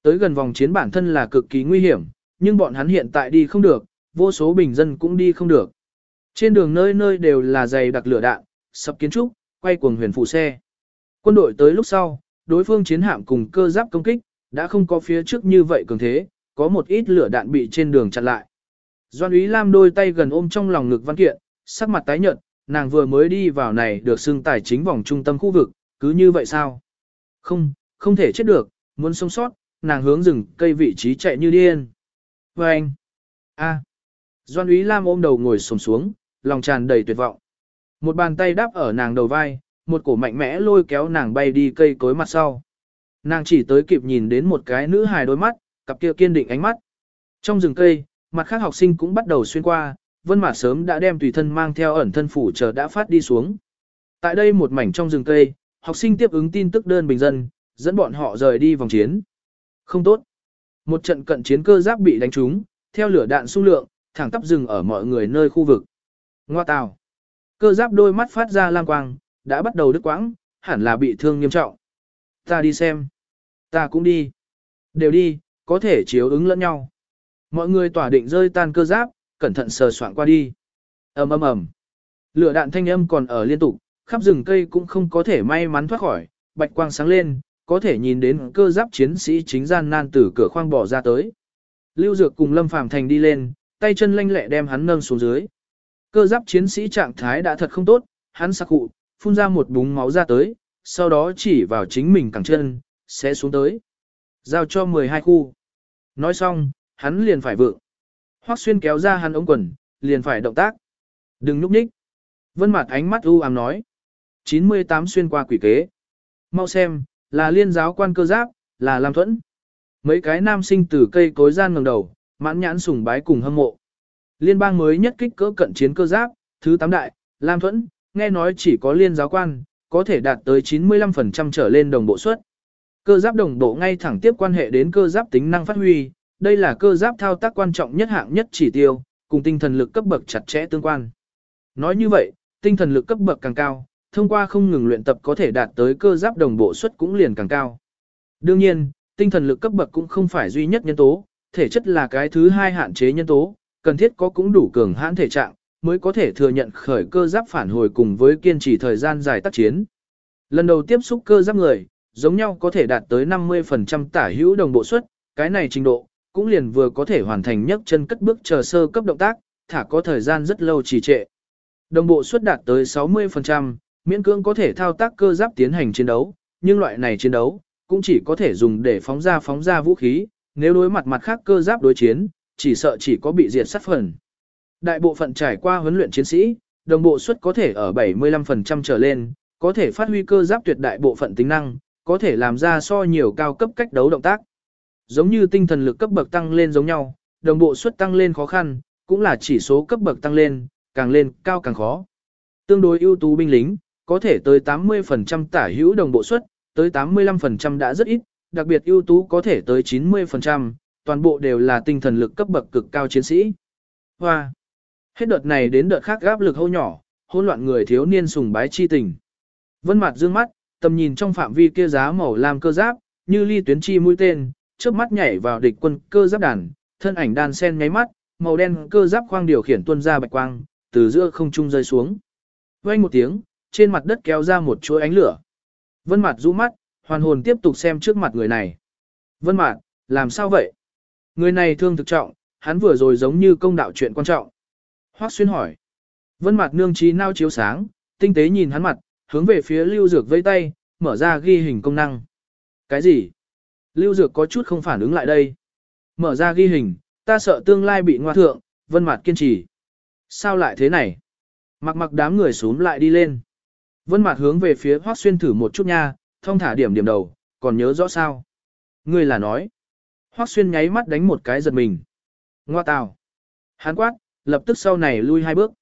Tới gần vòng chiến bản thân là cực kỳ nguy hiểm, nhưng bọn hắn hiện tại đi không được, vô số bình dân cũng đi không được. Trên đường nơi nơi đều là dày đặc lửa đạn, sập kiến trúc, quay cuồng huyền phụ xe. Quân đội tới lúc sau, đối phương chiến hạm cùng cơ giáp công kích, đã không có phía trước như vậy cường thế, có một ít lửa đạn bị trên đường chặn lại. Doan Úy Lam đôi tay gần ôm trong lòng ngực văn kiện, sắc mặt tái nhợt, nàng vừa mới đi vào này được xưng tài chính vòng trung tâm khu vực, cứ như vậy sao? Không, không thể chết được, muốn sống sót, nàng hướng rừng cây vị trí chạy như điên. Và anh, a, Doan Úy Lam ôm đầu ngồi sồn xuống, lòng tràn đầy tuyệt vọng. Một bàn tay đáp ở nàng đầu vai, một cổ mạnh mẽ lôi kéo nàng bay đi cây cối mặt sau. Nàng chỉ tới kịp nhìn đến một cái nữ hài đôi mắt, cặp kia kiên định ánh mắt. Trong rừng cây, mặt khác học sinh cũng bắt đầu xuyên qua, Vân Mạt sớm đã đem tùy thân mang theo ẩn thân phủ chờ đã phát đi xuống. Tại đây một mảnh trong rừng cây, học sinh tiếp ứng tin tức đơn bình dân, dẫn bọn họ rời đi vòng chiến. Không tốt. Một trận cận chiến cơ giáp bị đánh trúng, theo lửa đạn xung lượng, thẳng tắp rừng ở mọi người nơi khu vực. Ngoa tào. Cơ giáp đôi mắt phát ra lang quang, đã bắt đầu đứt quãng, hẳn là bị thương nghiêm trọng. Ta đi xem. Ta cũng đi. Đều đi, có thể chiếu ứng lẫn nhau. Mọi người tỏa định rơi tan cơ giáp, cẩn thận sờ soạn qua đi. ầm ầm ầm. Lửa đạn thanh âm còn ở liên tục, khắp rừng cây cũng không có thể may mắn thoát khỏi, bạch quang sáng lên, có thể nhìn đến cơ giáp chiến sĩ chính gian nan từ cửa khoang bỏ ra tới. Lưu Dược cùng Lâm Phàm Thành đi lên, tay chân lanh lẹ đem hắn nâng xuống dưới. Cơ giáp chiến sĩ trạng thái đã thật không tốt, hắn sắc cụ, phun ra một búng máu ra tới, sau đó chỉ vào chính mình cẳng chân, sẽ xuống tới. Giao cho 12 khu. Nói xong, hắn liền phải vượng. Hoắc xuyên kéo ra hắn ống quần, liền phải động tác. Đừng núp nhích. Vân mặt ánh mắt u ám nói. 98 xuyên qua quỷ kế. Mau xem, là liên giáo quan cơ giáp, là Lam Thuẫn. Mấy cái nam sinh từ cây cối gian ngẩng đầu, mãn nhãn sùng bái cùng hâm mộ. Liên bang mới nhất kích cỡ cận chiến cơ giáp, thứ 8 đại, Lam Thuẫn, nghe nói chỉ có liên giáo quan, có thể đạt tới 95% trở lên đồng bộ suất. Cơ giáp đồng bộ ngay thẳng tiếp quan hệ đến cơ giáp tính năng phát huy, đây là cơ giáp thao tác quan trọng nhất hạng nhất chỉ tiêu, cùng tinh thần lực cấp bậc chặt chẽ tương quan. Nói như vậy, tinh thần lực cấp bậc càng cao, thông qua không ngừng luyện tập có thể đạt tới cơ giáp đồng bộ suất cũng liền càng cao. Đương nhiên, tinh thần lực cấp bậc cũng không phải duy nhất nhân tố, thể chất là cái thứ hai hạn chế nhân tố, cần thiết có cũng đủ cường hãn thể trạng, mới có thể thừa nhận khởi cơ giáp phản hồi cùng với kiên trì thời gian dài tác chiến. Lần đầu tiếp xúc cơ giáp người, giống nhau có thể đạt tới 50% tả hữu đồng bộ suất, cái này trình độ, cũng liền vừa có thể hoàn thành nhấc chân cất bước chờ sơ cấp động tác, thả có thời gian rất lâu trì trệ. Đồng bộ suất đạt tới 60%, miễn cưỡng có thể thao tác cơ giáp tiến hành chiến đấu, nhưng loại này chiến đấu, cũng chỉ có thể dùng để phóng ra phóng ra vũ khí, nếu đối mặt mặt khác cơ giáp đối chiến, chỉ sợ chỉ có bị diệt sát phần. Đại bộ phận trải qua huấn luyện chiến sĩ, đồng bộ suất có thể ở 75% trở lên, có thể phát huy cơ giáp tuyệt đại bộ phận tính năng, có thể làm ra so nhiều cao cấp cách đấu động tác. Giống như tinh thần lực cấp bậc tăng lên giống nhau, đồng bộ suất tăng lên khó khăn, cũng là chỉ số cấp bậc tăng lên, càng lên cao càng khó. Tương đối ưu tú binh lính, có thể tới 80% tả hữu đồng bộ suất, tới 85% đã rất ít, đặc biệt ưu tú có thể tới 90%, toàn bộ đều là tinh thần lực cấp bậc cực cao chiến sĩ. Hoa! Hết đợt này đến đợt khác gáp lực hô nhỏ, hỗn loạn người thiếu niên sùng bái chi tình. Vân mặt dương mắt, tầm nhìn trong phạm vi kia giá màu lam cơ giáp, như ly tuyến chi mũi tên, chớp mắt nhảy vào địch quân cơ giáp đàn, thân ảnh đàn sen nháy mắt, màu đen cơ giáp khoang điều khiển tuôn ra bạch quang, từ giữa không trung rơi xuống. Vang một tiếng, trên mặt đất kéo ra một chuỗi ánh lửa. Vân Mạt rũ mắt, hoàn hồn tiếp tục xem trước mặt người này. Vân Mạt, làm sao vậy? Người này thương thực trọng, hắn vừa rồi giống như công đạo chuyện quan trọng. Hoắc Xuyên hỏi. Vân mặt nương trí nao chiếu sáng, tinh tế nhìn hắn mặt, hướng về phía Lưu Dược vẫy tay, mở ra ghi hình công năng. Cái gì? Lưu Dược có chút không phản ứng lại đây. Mở ra ghi hình, ta sợ tương lai bị ngoa thượng, Vân mặt kiên trì. Sao lại thế này? Mặc mặc đám người xuống lại đi lên. Vân mặt hướng về phía Hoắc Xuyên thử một chút nha, thông thả điểm điểm đầu, còn nhớ rõ sao? Ngươi là nói. Hoắc Xuyên nháy mắt đánh một cái giật mình. Ngoa tào. Hắn quát, lập tức sau này lui hai bước.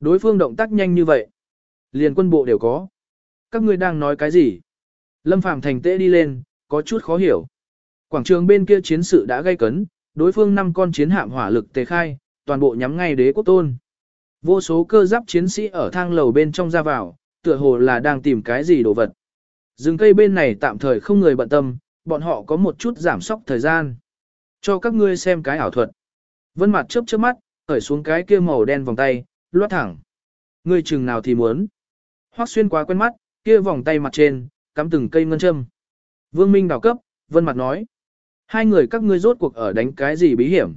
Đối phương động tác nhanh như vậy. Liền quân bộ đều có. Các ngươi đang nói cái gì? Lâm Phàm thành tễ đi lên, có chút khó hiểu. Quảng trường bên kia chiến sự đã gây cấn, đối phương năm con chiến hạm hỏa lực tề khai, toàn bộ nhắm ngay đế quốc tôn. Vô số cơ giáp chiến sĩ ở thang lầu bên trong ra vào, tựa hồ là đang tìm cái gì đồ vật. Rừng cây bên này tạm thời không người bận tâm, bọn họ có một chút giảm sóc thời gian. Cho các ngươi xem cái ảo thuật. Vân mặt chớp chớp mắt, khởi xuống cái kia màu đen vòng tay, loát thẳng. Ngươi chừng nào thì muốn. Hoắc xuyên quá quen mắt, kia vòng tay mặt trên, cắm từng cây ngân châm. Vương Minh đào cấp, Vân mặt nói. Hai người các ngươi rốt cuộc ở đánh cái gì bí hiểm.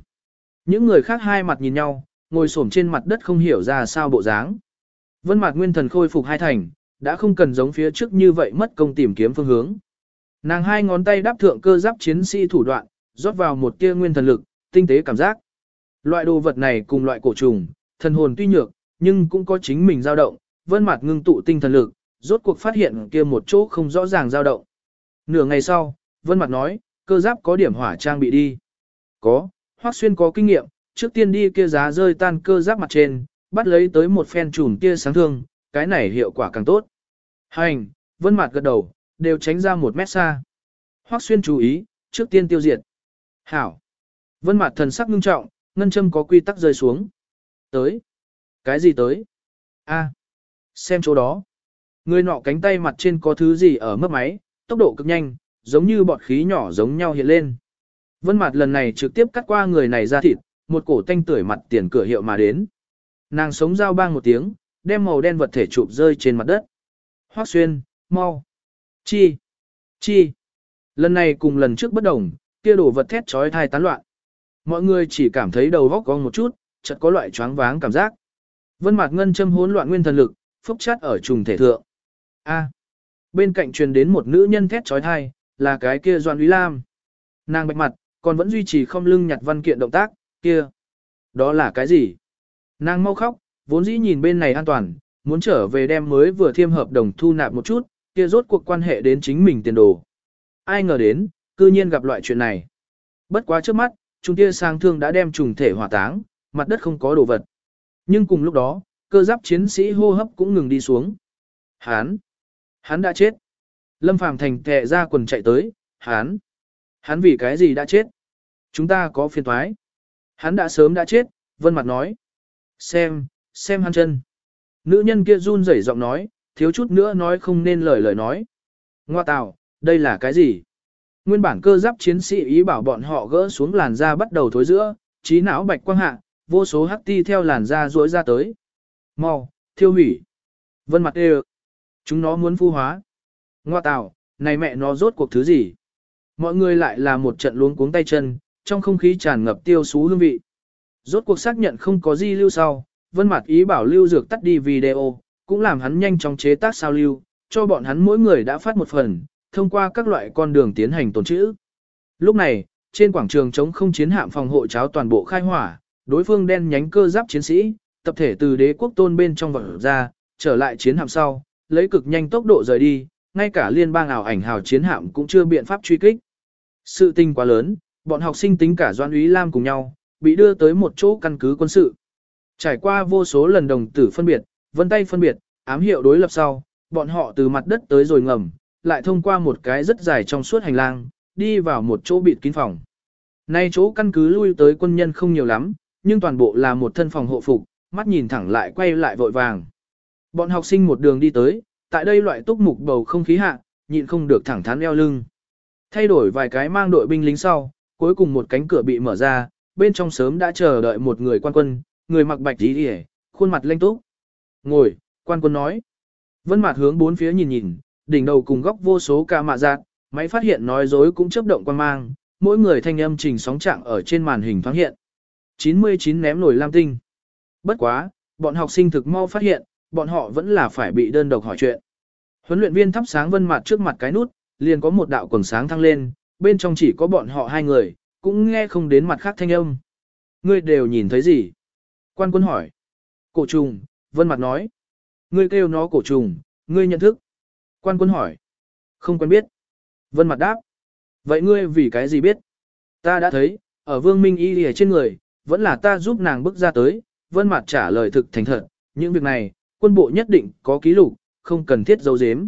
Những người khác hai mặt nhìn nhau, ngồi xổm trên mặt đất không hiểu ra sao bộ dáng. Vân mặt nguyên thần khôi phục hai thành, đã không cần giống phía trước như vậy mất công tìm kiếm phương hướng. Nàng hai ngón tay đáp thượng cơ giáp chiến sĩ thủ đoạn, rót vào một tia nguyên thần lực, tinh tế cảm giác. Loại đồ vật này cùng loại cổ trùng, thần hồn tuy nhược, nhưng cũng có chính mình dao động, vân mặt ngưng tụ tinh thần lực, rốt cuộc phát hiện kia một chỗ không rõ ràng dao động. Nửa ngày sau, vân mặt nói, cơ giáp có điểm hỏa trang bị đi. Có, Hoắc Xuyên có kinh nghiệm, trước tiên đi kia giá rơi tan cơ giáp mặt trên, bắt lấy tới một phen chùm tia sáng thương, cái này hiệu quả càng tốt. Hành, vân mặt gật đầu, đều tránh ra một mét xa. Hoắc Xuyên chú ý, trước tiên tiêu diệt. Hảo. Vân mặt thần sắc ngưng trọng, ngân châm có quy tắc rơi xuống. Tới. Cái gì tới? A. Xem chỗ đó. Người nọ cánh tay mặt trên có thứ gì ở mấp máy, tốc độ cực nhanh, giống như bọt khí nhỏ giống nhau hiện lên. Vân mặt lần này trực tiếp cắt qua người này ra thịt, một cổ tanh tưởi mặt tiền cửa hiệu mà đến. Nàng sống dao bang một tiếng, đem màu đen vật thể chụp rơi trên mặt đất. Hoắc xuyên, mau. Chi. Chi. Lần này cùng lần trước bất đồng, kia đổ vật thét trói thai tán loạn. Mọi người chỉ cảm thấy đầu góc cong một chút, chợt có loại choáng váng cảm giác. Vân Mạc Ngân châm hỗn loạn nguyên thần lực, phốc chát ở trùng thể thượng. A. Bên cạnh truyền đến một nữ nhân thét chói tai, là cái kia Doan Úy Lam. Nàng bạch mặt, còn vẫn duy trì không lưng nhặt văn kiện động tác, kia. Đó là cái gì? Nàng mau khóc, vốn dĩ nhìn bên này an toàn, muốn trở về đem mới vừa thiêm hợp đồng thu nạp một chút, kia rốt cuộc quan hệ đến chính mình tiền đồ. Ai ngờ đến, cư nhiên gặp loại chuyện này. Bất quá trước mắt, trung tia sang thương đã đem trùng thể hỏa táng, mặt đất không có đồ vật. Nhưng cùng lúc đó, cơ giáp chiến sĩ hô hấp cũng ngừng đi xuống. Hán! Hắn đã chết. Lâm Phàm thành tệ ra quần chạy tới, hán! Hắn vì cái gì đã chết? Chúng ta có phiền thoái. Hắn đã sớm đã chết, Vân Mặt nói. Xem, xem hắn chân. Nữ nhân kia run rẩy giọng nói, thiếu chút nữa nói không nên lời lời nói. Ngoa tào, đây là cái gì? Nguyên bản cơ giáp chiến sĩ ý bảo bọn họ gỡ xuống làn da bắt đầu thối giữa, trí não bạch quang hạ, vô số hắc ti theo làn da rối ra tới. Mau, thiêu hủy. Vân mặt đều. Chúng nó muốn phu hóa. Ngoa tào, này mẹ nó rốt cuộc thứ gì? Mọi người lại là một trận luống cuống tay chân, trong không khí tràn ngập tiêu xú hương vị. Rốt cuộc xác nhận không có gì lưu sau, vân mặt ý bảo lưu dược tắt đi video, cũng làm hắn nhanh chóng chế tác sao lưu, cho bọn hắn mỗi người đã phát một phần, thông qua các loại con đường tiến hành tồn trữ. Lúc này, trên quảng trường chống không chiến hạm phòng hộ cháo toàn bộ khai hỏa, đối phương đen nhánh cơ giáp chiến sĩ, tập thể từ đế quốc tôn bên trong vật ra, trở lại chiến hạm sau, lấy cực nhanh tốc độ rời đi, ngay cả liên bang ảo ảnh hào chiến hạm cũng chưa biện pháp truy kích. Sự tình quá lớn, bọn học sinh tính cả Doan Úy Lam cùng nhau, bị đưa tới một chỗ căn cứ quân sự. Trải qua vô số lần đồng tử phân biệt, vân tay phân biệt, ám hiệu đối lập sau, bọn họ từ mặt đất tới rồi ngầm, lại thông qua một cái rất dài trong suốt hành lang, đi vào một chỗ bịt kín phòng. Nay chỗ căn cứ lui tới quân nhân không nhiều lắm, nhưng toàn bộ là một thân phòng hộ phục, mắt nhìn thẳng lại quay lại vội vàng. Bọn học sinh một đường đi tới, tại đây loại túc mục bầu không khí hạ, nhịn không được thẳng thắn eo lưng. Thay đổi vài cái mang đội binh lính sau, cuối cùng một cánh cửa bị mở ra, bên trong sớm đã chờ đợi một người quan quân, người mặc bạch tí khuôn mặt lênh túc. Ngồi, Quan quân nói. Vân Mạt hướng bốn phía nhìn nhìn, đỉnh đầu cùng góc vô số ca mạ giác, máy phát hiện nói dối cũng chớp động quan mang, mỗi người thanh âm trình sóng trạng ở trên màn hình thoáng hiện. 99 ném nổi lam tinh. Bất quá, bọn học sinh thực mau phát hiện, bọn họ vẫn là phải bị đơn độc hỏi chuyện. Huấn luyện viên thắp sáng Vân mặt trước mặt cái nút, liền có một đạo quầng sáng thăng lên, bên trong chỉ có bọn họ hai người, cũng nghe không đến mặt khác thanh âm. Ngươi đều nhìn thấy gì? Quan quân hỏi. Cổ trùng, Vân mặt nói. Ngươi kêu nó cổ trùng, ngươi nhận thức. Quan quân hỏi. Không quen biết. Vân mặt đáp. Vậy ngươi vì cái gì biết? Ta đã thấy, ở Vương Minh Y lìa trên người, vẫn là ta giúp nàng bước ra tới. Vân mặt trả lời thực thành thật, những việc này, quân bộ nhất định có ký lục, không cần thiết giấu giếm.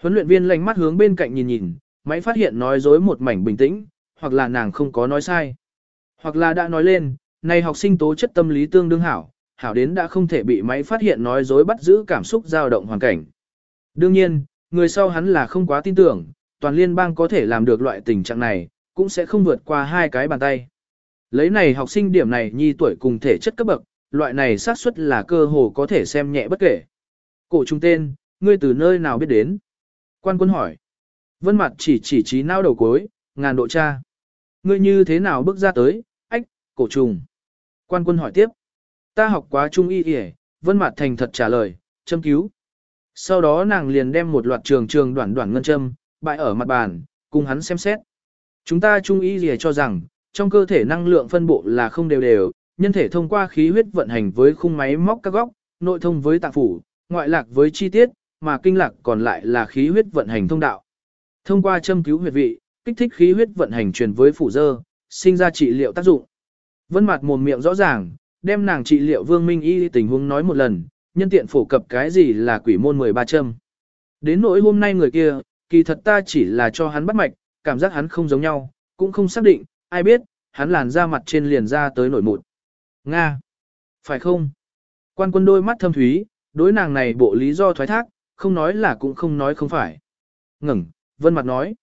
Huấn luyện viên lành mắt hướng bên cạnh nhìn nhìn, máy phát hiện nói dối một mảnh bình tĩnh, hoặc là nàng không có nói sai. Hoặc là đã nói lên, này học sinh tố chất tâm lý tương đương hảo, hảo đến đã không thể bị máy phát hiện nói dối bắt giữ cảm xúc dao động hoàn cảnh. Đương nhiên, người sau hắn là không quá tin tưởng, toàn liên bang có thể làm được loại tình trạng này, cũng sẽ không vượt qua hai cái bàn tay. Lấy này học sinh điểm này nhi tuổi cùng thể chất cấp bậc, loại này xác suất là cơ hồ có thể xem nhẹ bất kể. Cổ trung tên, ngươi từ nơi nào biết đến? Quan quân hỏi. Vân mặt chỉ chỉ trí nao đầu cuối, ngàn độ cha. Ngươi như thế nào bước ra tới, ách, cổ trùng. Quan quân hỏi tiếp. Ta học quá trung y y Vân mặt thành thật trả lời, châm cứu. Sau đó nàng liền đem một loạt trường trường đoạn đoạn ngân châm, bại ở mặt bàn, cùng hắn xem xét. Chúng ta trung ý gì cho rằng, trong cơ thể năng lượng phân bộ là không đều đều, nhân thể thông qua khí huyết vận hành với khung máy móc các góc, nội thông với tạng phủ, ngoại lạc với chi tiết, mà kinh lạc còn lại là khí huyết vận hành thông đạo. Thông qua châm cứu huyệt vị, kích thích khí huyết vận hành truyền với phủ dơ, sinh ra trị liệu tác dụng. Vân mặt mồm miệng rõ ràng, đem nàng trị liệu vương minh y tình huống nói một lần, nhân tiện phổ cập cái gì là quỷ môn 13 châm. Đến nỗi hôm nay người kia, kỳ thật ta chỉ là cho hắn bắt mạch, cảm giác hắn không giống nhau, cũng không xác định, ai biết, hắn làn ra mặt trên liền ra tới nổi mụn. Nga! Phải không? Quan quân đôi mắt thâm thúy, đối nàng này bộ lý do thoái thác, không nói là cũng không nói không phải. Ngừng, vân mặt nói.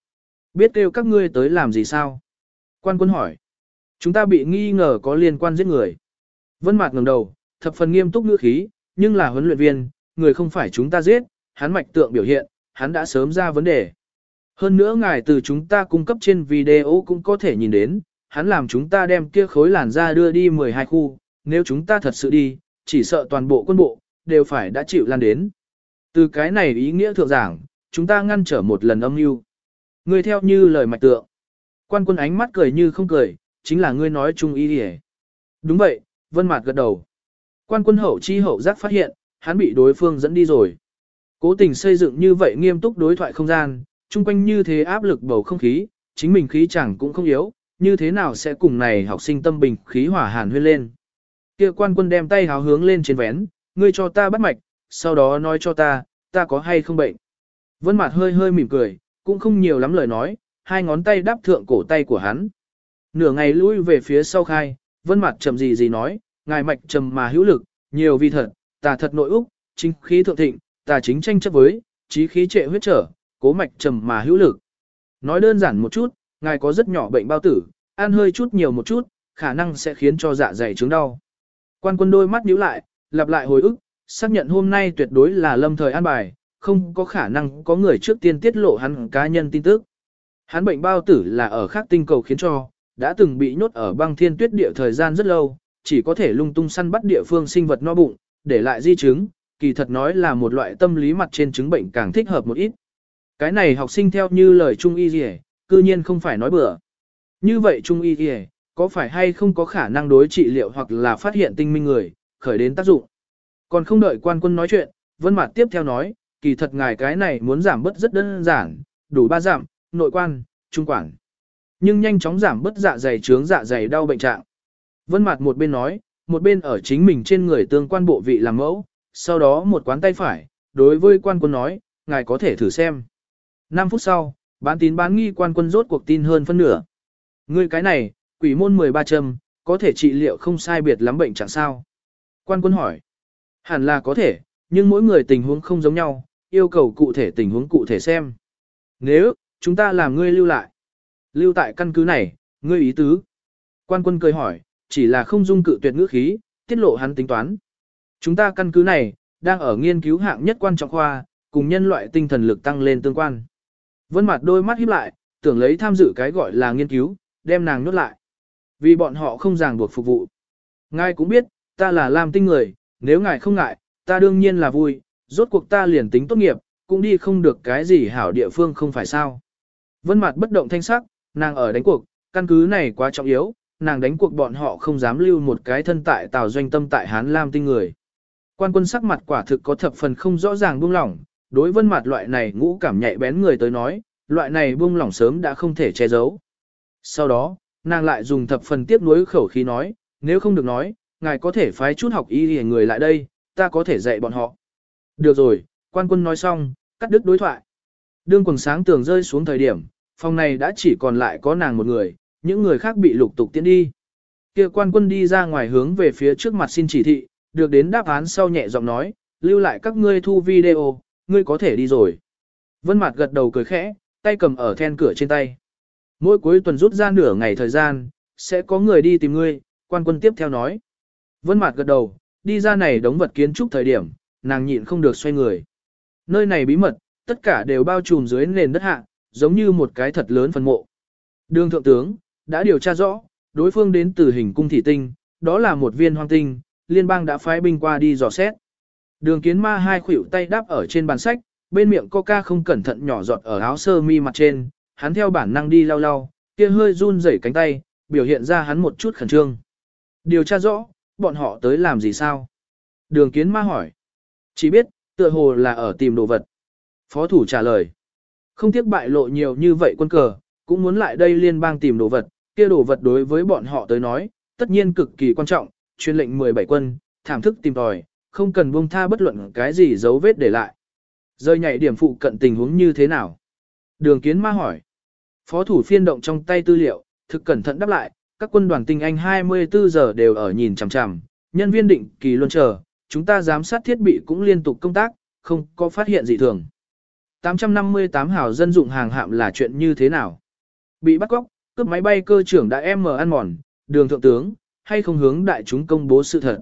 Biết kêu các ngươi tới làm gì sao? Quan quân hỏi. Chúng ta bị nghi ngờ có liên quan giết người. Vân mặt ngẩng đầu, thập phần nghiêm túc ngữ khí, nhưng là huấn luyện viên, người không phải chúng ta giết, hắn mạch tượng biểu hiện, hắn đã sớm ra vấn đề. Hơn nữa ngài từ chúng ta cung cấp trên video cũng có thể nhìn đến, hắn làm chúng ta đem kia khối làn da đưa đi 12 khu, nếu chúng ta thật sự đi, chỉ sợ toàn bộ quân bộ, đều phải đã chịu lan đến. Từ cái này ý nghĩa thượng giảng, chúng ta ngăn trở một lần âm mưu. Ngươi theo như lời mạch tượng. Quan quân ánh mắt cười như không cười, chính là ngươi nói chung ý đi Đúng vậy, vân mạt gật đầu. Quan quân hậu chi hậu giác phát hiện, hắn bị đối phương dẫn đi rồi. Cố tình xây dựng như vậy nghiêm túc đối thoại không gian, chung quanh như thế áp lực bầu không khí, chính mình khí chẳng cũng không yếu, như thế nào sẽ cùng này học sinh tâm bình khí hỏa hàn huyên lên. Kia quan quân đem tay háo hướng lên trên vén, ngươi cho ta bắt mạch, sau đó nói cho ta, ta có hay không bệnh. Vân Mạt hơi hơi mỉm cười, cũng không nhiều lắm lời nói, hai ngón tay đáp thượng cổ tay của hắn. Nửa ngày lui về phía sau khai, Vân Mạt chậm gì gì nói, ngài mạch trầm mà hữu lực, nhiều vi thật, tà thật nội úc, chính khí thượng thịnh, tà chính tranh chấp với, trí khí trệ huyết trở, cố mạch trầm mà hữu lực. Nói đơn giản một chút, ngài có rất nhỏ bệnh bao tử, ăn hơi chút nhiều một chút, khả năng sẽ khiến cho dạ dày chứng đau. Quan quân đôi mắt nhíu lại, lặp lại hồi ức, xác nhận hôm nay tuyệt đối là lâm thời an bài, không có khả năng có người trước tiên tiết lộ hắn cá nhân tin tức. Hắn bệnh bao tử là ở khác tinh cầu khiến cho, đã từng bị nhốt ở băng thiên tuyết địa thời gian rất lâu, chỉ có thể lung tung săn bắt địa phương sinh vật no bụng, để lại di chứng, kỳ thật nói là một loại tâm lý mặt trên chứng bệnh càng thích hợp một ít. Cái này học sinh theo như lời Trung Y Dì cư nhiên không phải nói bừa. Như vậy Trung Y Dì có phải hay không có khả năng đối trị liệu hoặc là phát hiện tinh minh người, khởi đến tác dụng. Còn không đợi quan quân nói chuyện, Vân Mạt tiếp theo nói, kỳ thật ngài cái này muốn giảm bớt rất đơn giản, đủ ba giảm, nội quan, trung quản. Nhưng nhanh chóng giảm bớt dạ dày trướng dạ dày đau bệnh trạng. Vân Mạt một bên nói, một bên ở chính mình trên người tương quan bộ vị làm mẫu, sau đó một quán tay phải, đối với quan quân nói, ngài có thể thử xem. 5 phút sau, bán tín bán nghi quan quân rốt cuộc tin hơn phân nửa. Ngươi cái này, quỷ môn 13 châm, có thể trị liệu không sai biệt lắm bệnh chẳng sao. Quan quân hỏi. Hẳn là có thể, nhưng mỗi người tình huống không giống nhau, yêu cầu cụ thể tình huống cụ thể xem. Nếu, chúng ta làm ngươi lưu lại. Lưu tại căn cứ này, ngươi ý tứ. Quan quân cười hỏi, chỉ là không dung cự tuyệt ngữ khí, tiết lộ hắn tính toán. Chúng ta căn cứ này, đang ở nghiên cứu hạng nhất quan trọng khoa, cùng nhân loại tinh thần lực tăng lên tương quan. Vân mặt đôi mắt híp lại, tưởng lấy tham dự cái gọi là nghiên cứu, đem nàng nhốt lại. Vì bọn họ không ràng buộc phục vụ. Ngài cũng biết, ta là làm tinh người, nếu ngài không ngại, ta đương nhiên là vui, rốt cuộc ta liền tính tốt nghiệp, cũng đi không được cái gì hảo địa phương không phải sao. Vân mặt bất động thanh sắc, nàng ở đánh cuộc, căn cứ này quá trọng yếu, nàng đánh cuộc bọn họ không dám lưu một cái thân tại tào doanh tâm tại Hán Lam tinh người. Quan quân sắc mặt quả thực có thập phần không rõ ràng buông lỏng, đối vân mặt loại này ngũ cảm nhạy bén người tới nói, loại này buông lỏng sớm đã không thể che giấu. Sau đó, nàng lại dùng thập phần tiếp nối khẩu khí nói, nếu không được nói, ngài có thể phái chút học y người lại đây, ta có thể dạy bọn họ. Được rồi, quan quân nói xong, cắt đứt đối thoại. Đương quần sáng tường rơi xuống thời điểm, phòng này đã chỉ còn lại có nàng một người, những người khác bị lục tục tiến đi. Kia quan quân đi ra ngoài hướng về phía trước mặt xin chỉ thị, được đến đáp án sau nhẹ giọng nói, lưu lại các ngươi thu video, ngươi có thể đi rồi. Vân Mạt gật đầu cười khẽ, tay cầm ở then cửa trên tay. Mỗi cuối tuần rút ra nửa ngày thời gian, sẽ có người đi tìm ngươi, quan quân tiếp theo nói. Vân Mạt gật đầu, đi ra này đống vật kiến trúc thời điểm, nàng nhịn không được xoay người. Nơi này bí mật, tất cả đều bao trùm dưới nền đất hạ, giống như một cái thật lớn phần mộ. Đường thượng tướng, đã điều tra rõ, đối phương đến từ hình cung thị tinh, đó là một viên hoang tinh, liên bang đã phái binh qua đi dò xét. Đường kiến ma hai khuỷu tay đáp ở trên bàn sách, bên miệng coca không cẩn thận nhỏ giọt ở áo sơ mi mặt trên, hắn theo bản năng đi lau lau, kia hơi run rẩy cánh tay, biểu hiện ra hắn một chút khẩn trương. Điều tra rõ, bọn họ tới làm gì sao? Đường kiến ma hỏi. Chỉ biết, tựa hồ là ở tìm đồ vật. Phó thủ trả lời. Không tiếc bại lộ nhiều như vậy quân cờ, cũng muốn lại đây liên bang tìm đồ vật, kia đồ vật đối với bọn họ tới nói, tất nhiên cực kỳ quan trọng, chuyên lệnh 17 quân, thảm thức tìm tòi, không cần buông tha bất luận cái gì dấu vết để lại. Rơi nhảy điểm phụ cận tình huống như thế nào? Đường kiến ma hỏi. Phó thủ phiên động trong tay tư liệu, thực cẩn thận đáp lại, các quân đoàn tinh Anh 24 giờ đều ở nhìn chằm chằm, nhân viên định kỳ luôn chờ, chúng ta giám sát thiết bị cũng liên tục công tác, không có phát hiện gì thường. 858 hào dân dụng hàng hạm là chuyện như thế nào? Bị bắt cóc, cướp máy bay cơ trưởng đã em mở ăn mòn, đường thượng tướng, hay không hướng đại chúng công bố sự thật?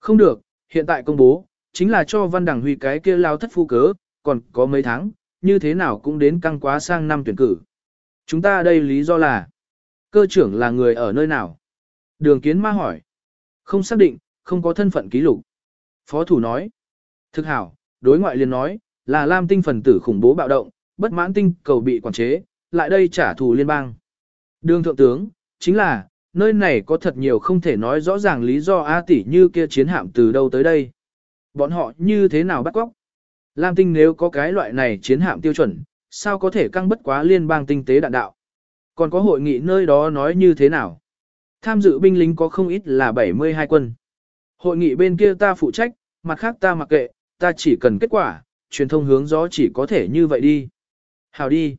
Không được, hiện tại công bố, chính là cho văn đảng huy cái kia lao thất phu cớ, còn có mấy tháng, như thế nào cũng đến căng quá sang năm tuyển cử. Chúng ta đây lý do là, cơ trưởng là người ở nơi nào? Đường kiến ma hỏi. Không xác định, không có thân phận ký lục. Phó thủ nói. Thực hảo, đối ngoại liền nói, là Lam tinh phần tử khủng bố bạo động, bất mãn tinh cầu bị quản chế, lại đây trả thù liên bang. Đường thượng tướng, chính là, nơi này có thật nhiều không thể nói rõ ràng lý do A tỷ như kia chiến hạm từ đâu tới đây. Bọn họ như thế nào bắt góc? Lam tinh nếu có cái loại này chiến hạm tiêu chuẩn, sao có thể căng bất quá liên bang tinh tế đạn đạo? Còn có hội nghị nơi đó nói như thế nào? Tham dự binh lính có không ít là 72 quân. Hội nghị bên kia ta phụ trách, mặt khác ta mặc kệ, ta chỉ cần kết quả, truyền thông hướng gió chỉ có thể như vậy đi. Hào đi.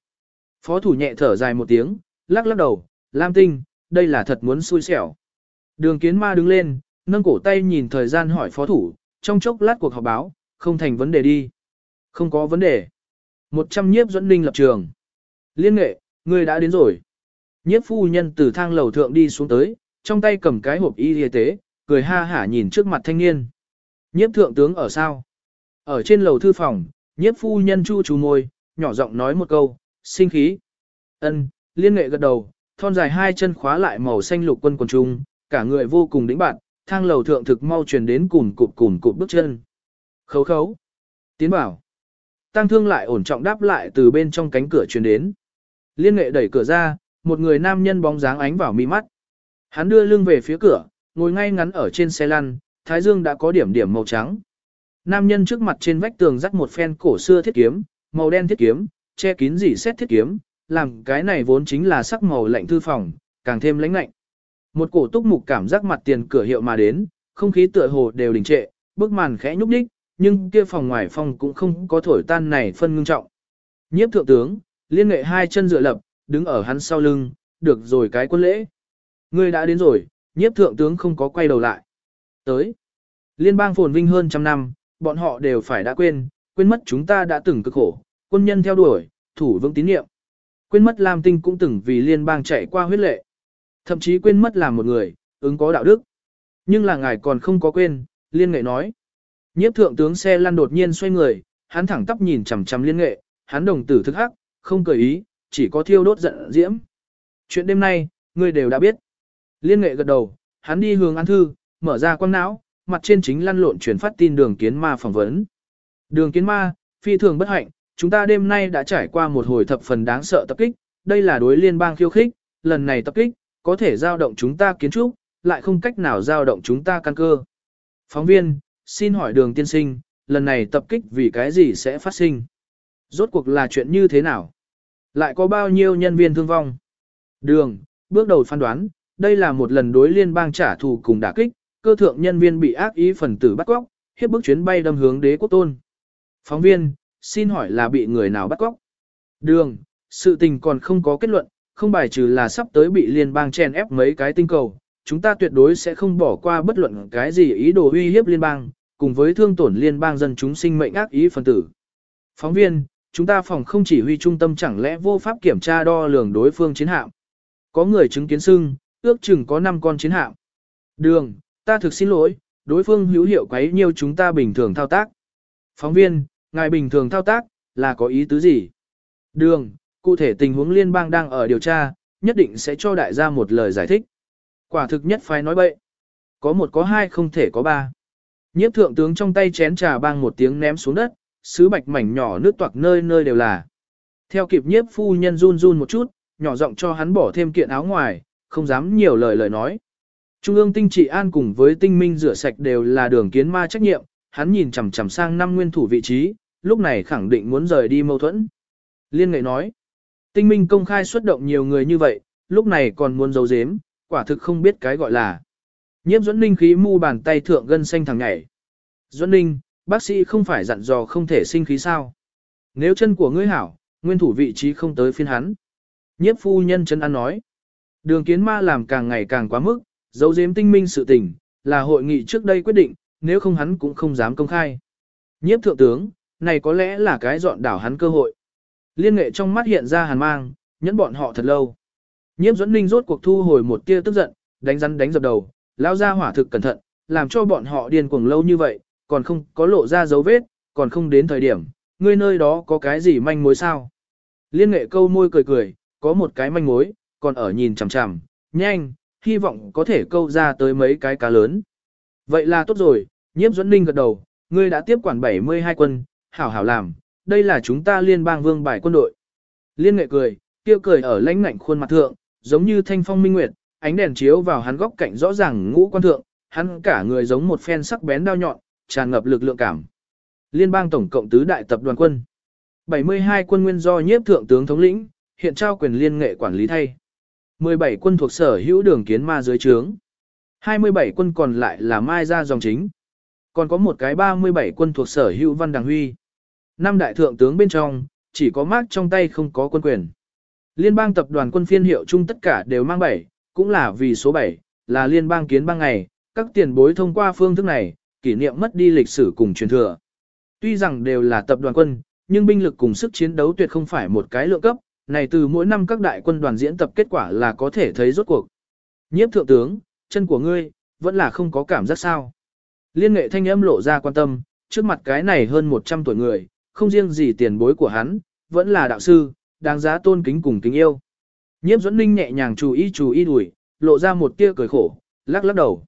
Phó thủ nhẹ thở dài một tiếng, lắc lắc đầu, Lam Tinh, đây là thật muốn xui xẻo. Đường kiến ma đứng lên, nâng cổ tay nhìn thời gian hỏi phó thủ, trong chốc lát cuộc họp báo, không thành vấn đề đi. Không có vấn đề. Một trăm nhiếp dẫn ninh lập trường. Liên nghệ, người đã đến rồi. Nhiếp phu nhân từ thang lầu thượng đi xuống tới, trong tay cầm cái hộp y y tế, cười ha hả nhìn trước mặt thanh niên. Nhiếp thượng tướng ở sao? Ở trên lầu thư phòng, nhiếp phu nhân chu chú môi, nhỏ giọng nói một câu, sinh khí. Ân, liên nghệ gật đầu, thon dài hai chân khóa lại màu xanh lục quân quần trung, cả người vô cùng đĩnh bạn, thang lầu thượng thực mau truyền đến cùn cụp cùn cụp bước chân. Khấu khấu. Tiến bảo. Tăng thương lại ổn trọng đáp lại từ bên trong cánh cửa truyền đến. Liên nghệ đẩy cửa ra, một người nam nhân bóng dáng ánh vào mi mắt. Hắn đưa lưng về phía cửa, ngồi ngay ngắn ở trên xe lăn, thái dương đã có điểm điểm màu trắng. Nam nhân trước mặt trên vách tường dắt một phen cổ xưa thiết kiếm, màu đen thiết kiếm, che kín dỉ xét thiết kiếm, làm cái này vốn chính là sắc màu lạnh thư phòng, càng thêm lãnh lạnh. Một cổ túc mục cảm giác mặt tiền cửa hiệu mà đến, không khí tựa hồ đều đình trệ, bức màn khẽ nhúc nhích, nhưng kia phòng ngoài phòng cũng không có thổi tan này phân ngưng trọng. Nhiếp thượng tướng, liên nghệ hai chân dựa lập, đứng ở hắn sau lưng, được rồi cái quân lễ. Ngươi đã đến rồi, nhiếp thượng tướng không có quay đầu lại. Tới, liên bang phồn vinh hơn trăm năm, bọn họ đều phải đã quên, quên mất chúng ta đã từng cực khổ, quân nhân theo đuổi, thủ vững tín nhiệm. Quên mất Lam Tinh cũng từng vì liên bang chạy qua huyết lệ. Thậm chí quên mất làm một người, ứng có đạo đức. Nhưng là ngài còn không có quên, liên nghệ nói. Nhiếp thượng tướng xe lăn đột nhiên xoay người, hắn thẳng tắp nhìn chằm chằm liên nghệ, hắn đồng tử thức hắc, không cởi ý, chỉ có thiêu đốt giận diễm. Chuyện đêm nay, ngươi đều đã biết. Liên nghệ gật đầu, hắn đi hướng án thư, mở ra quang não, mặt trên chính lăn lộn truyền phát tin đường kiến ma phỏng vấn. Đường kiến ma, phi thường bất hạnh, chúng ta đêm nay đã trải qua một hồi thập phần đáng sợ tập kích, đây là đối liên bang khiêu khích, lần này tập kích, có thể giao động chúng ta kiến trúc, lại không cách nào giao động chúng ta căn cơ. Phóng viên, xin hỏi đường tiên sinh, lần này tập kích vì cái gì sẽ phát sinh? Rốt cuộc là chuyện như thế nào? Lại có bao nhiêu nhân viên thương vong? Đường, bước đầu phán đoán, đây là một lần đối liên bang trả thù cùng đả kích, cơ thượng nhân viên bị ác ý phần tử bắt cóc, hiếp bức chuyến bay đâm hướng đế quốc tôn. Phóng viên, xin hỏi là bị người nào bắt cóc? Đường, sự tình còn không có kết luận, không bài trừ là sắp tới bị liên bang chèn ép mấy cái tinh cầu. Chúng ta tuyệt đối sẽ không bỏ qua bất luận cái gì ý đồ uy hiếp liên bang, cùng với thương tổn liên bang dân chúng sinh mệnh ác ý phần tử. Phóng viên, chúng ta phòng không chỉ huy trung tâm chẳng lẽ vô pháp kiểm tra đo lường đối phương chiến hạm. Có người chứng kiến xưng, ước chừng có 5 con chiến hạm. Đường, ta thực xin lỗi, đối phương hữu hiệu quấy nhiều chúng ta bình thường thao tác. Phóng viên, ngài bình thường thao tác, là có ý tứ gì? Đường, cụ thể tình huống liên bang đang ở điều tra, nhất định sẽ cho đại gia một lời giải thích. Quả thực nhất phải nói bậy. Có một có hai không thể có ba. Nhiếp thượng tướng trong tay chén trà bang một tiếng ném xuống đất, sứ bạch mảnh nhỏ nước toạc nơi nơi đều là. Theo kịp nhiếp phu nhân run run một chút, nhỏ giọng cho hắn bỏ thêm kiện áo ngoài, không dám nhiều lời lời nói. Trung ương tinh trị an cùng với tinh minh rửa sạch đều là đường kiến ma trách nhiệm, hắn nhìn chằm chằm sang năm nguyên thủ vị trí, lúc này khẳng định muốn rời đi mâu thuẫn. Liên nghệ nói, tinh minh công khai xuất động nhiều người như vậy, lúc này còn muốn giấu giếm, quả thực không biết cái gọi là. Nhiếp duẫn ninh khí mu bàn tay thượng gân xanh thằng nhảy. Duẫn ninh, bác sĩ không phải dặn dò không thể sinh khí sao. Nếu chân của ngươi hảo, nguyên thủ vị trí không tới phiên hắn. Nhiếp phu nhân chân ăn nói. Đường kiến ma làm càng ngày càng quá mức, giấu giếm tinh minh sự tình, là hội nghị trước đây quyết định, nếu không hắn cũng không dám công khai. Nhiếp thượng tướng, này có lẽ là cái dọn đảo hắn cơ hội. Liên nghệ trong mắt hiện ra hàn mang, nhẫn bọn họ thật lâu. Nhiếp dẫn ninh rốt cuộc thu hồi một tia tức giận, đánh rắn đánh dập đầu, lao ra hỏa thực cẩn thận, làm cho bọn họ điên cuồng lâu như vậy, còn không có lộ ra dấu vết, còn không đến thời điểm, ngươi nơi đó có cái gì manh mối sao? Liên nghệ câu môi cười cười, có một cái manh mối, còn ở nhìn chằm chằm, nhanh, hy vọng có thể câu ra tới mấy cái cá lớn. Vậy là tốt rồi, nhiếp dẫn ninh gật đầu, ngươi đã tiếp quản 72 quân, hảo hảo làm, đây là chúng ta liên bang vương bài quân đội. Liên nghệ cười, tiêu cười ở lãnh ngạnh khuôn mặt thượng, giống như thanh phong minh nguyệt, ánh đèn chiếu vào hắn góc cạnh rõ ràng ngũ quan thượng, hắn cả người giống một phen sắc bén đao nhọn, tràn ngập lực lượng cảm. Liên bang tổng cộng tứ đại tập đoàn quân. 72 quân nguyên do nhiếp thượng tướng thống lĩnh, hiện trao quyền liên nghệ quản lý thay. 17 quân thuộc sở hữu đường kiến ma dưới trướng. 27 quân còn lại là mai ra dòng chính. Còn có một cái 37 quân thuộc sở hữu văn đằng huy. Năm đại thượng tướng bên trong, chỉ có mác trong tay không có quân quyền. Liên bang tập đoàn quân phiên hiệu chung tất cả đều mang 7, cũng là vì số 7, là liên bang kiến bang ngày, các tiền bối thông qua phương thức này, kỷ niệm mất đi lịch sử cùng truyền thừa. Tuy rằng đều là tập đoàn quân, nhưng binh lực cùng sức chiến đấu tuyệt không phải một cái lượng cấp, này từ mỗi năm các đại quân đoàn diễn tập kết quả là có thể thấy rốt cuộc. Nhiếp thượng tướng, chân của ngươi, vẫn là không có cảm giác sao. Liên nghệ thanh âm lộ ra quan tâm, trước mặt cái này hơn 100 tuổi người, không riêng gì tiền bối của hắn, vẫn là đạo sư, đáng giá tôn kính cùng kính yêu. Nhiếp Duẫn ninh nhẹ nhàng chú ý chú ý đuổi, lộ ra một tia cười khổ, lắc lắc đầu.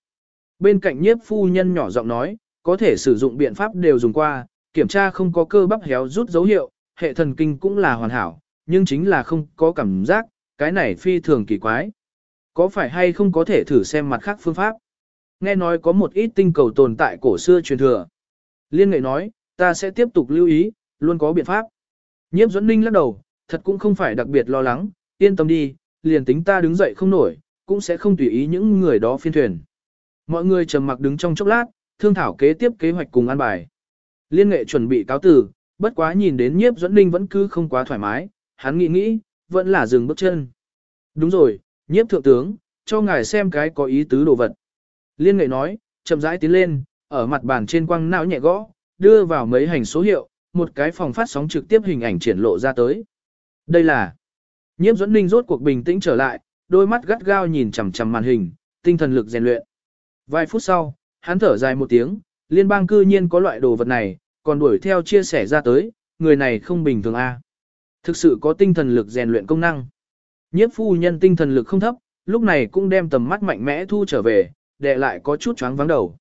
Bên cạnh nhiếp phu nhân nhỏ giọng nói, có thể sử dụng biện pháp đều dùng qua, kiểm tra không có cơ bắp héo rút dấu hiệu, hệ thần kinh cũng là hoàn hảo, nhưng chính là không có cảm giác, cái này phi thường kỳ quái. Có phải hay không có thể thử xem mặt khác phương pháp? Nghe nói có một ít tinh cầu tồn tại cổ xưa truyền thừa. Liên nghệ nói, ta sẽ tiếp tục lưu ý, luôn có biện pháp. Nhiếp Duẫn ninh lắc đầu, thật cũng không phải đặc biệt lo lắng, yên tâm đi, liền tính ta đứng dậy không nổi, cũng sẽ không tùy ý những người đó phiên thuyền. Mọi người trầm mặc đứng trong chốc lát, thương thảo kế tiếp kế hoạch cùng an bài. Liên nghệ chuẩn bị cáo tử, bất quá nhìn đến nhiếp dẫn ninh vẫn cứ không quá thoải mái, hắn nghĩ nghĩ, vẫn là dừng bước chân. Đúng rồi, nhiếp thượng tướng, cho ngài xem cái có ý tứ đồ vật. Liên nghệ nói, chậm rãi tiến lên, ở mặt bàn trên quăng não nhẹ gõ, đưa vào mấy hành số hiệu, một cái phòng phát sóng trực tiếp hình ảnh triển lộ ra tới. Đây là Nhiễm Duẫn ninh rốt cuộc bình tĩnh trở lại, đôi mắt gắt gao nhìn chằm chằm màn hình, tinh thần lực rèn luyện. Vài phút sau, hắn thở dài một tiếng, liên bang cư nhiên có loại đồ vật này, còn đuổi theo chia sẻ ra tới, người này không bình thường a. Thực sự có tinh thần lực rèn luyện công năng. Nhiếp phu nhân tinh thần lực không thấp, lúc này cũng đem tầm mắt mạnh mẽ thu trở về, để lại có chút choáng vắng đầu.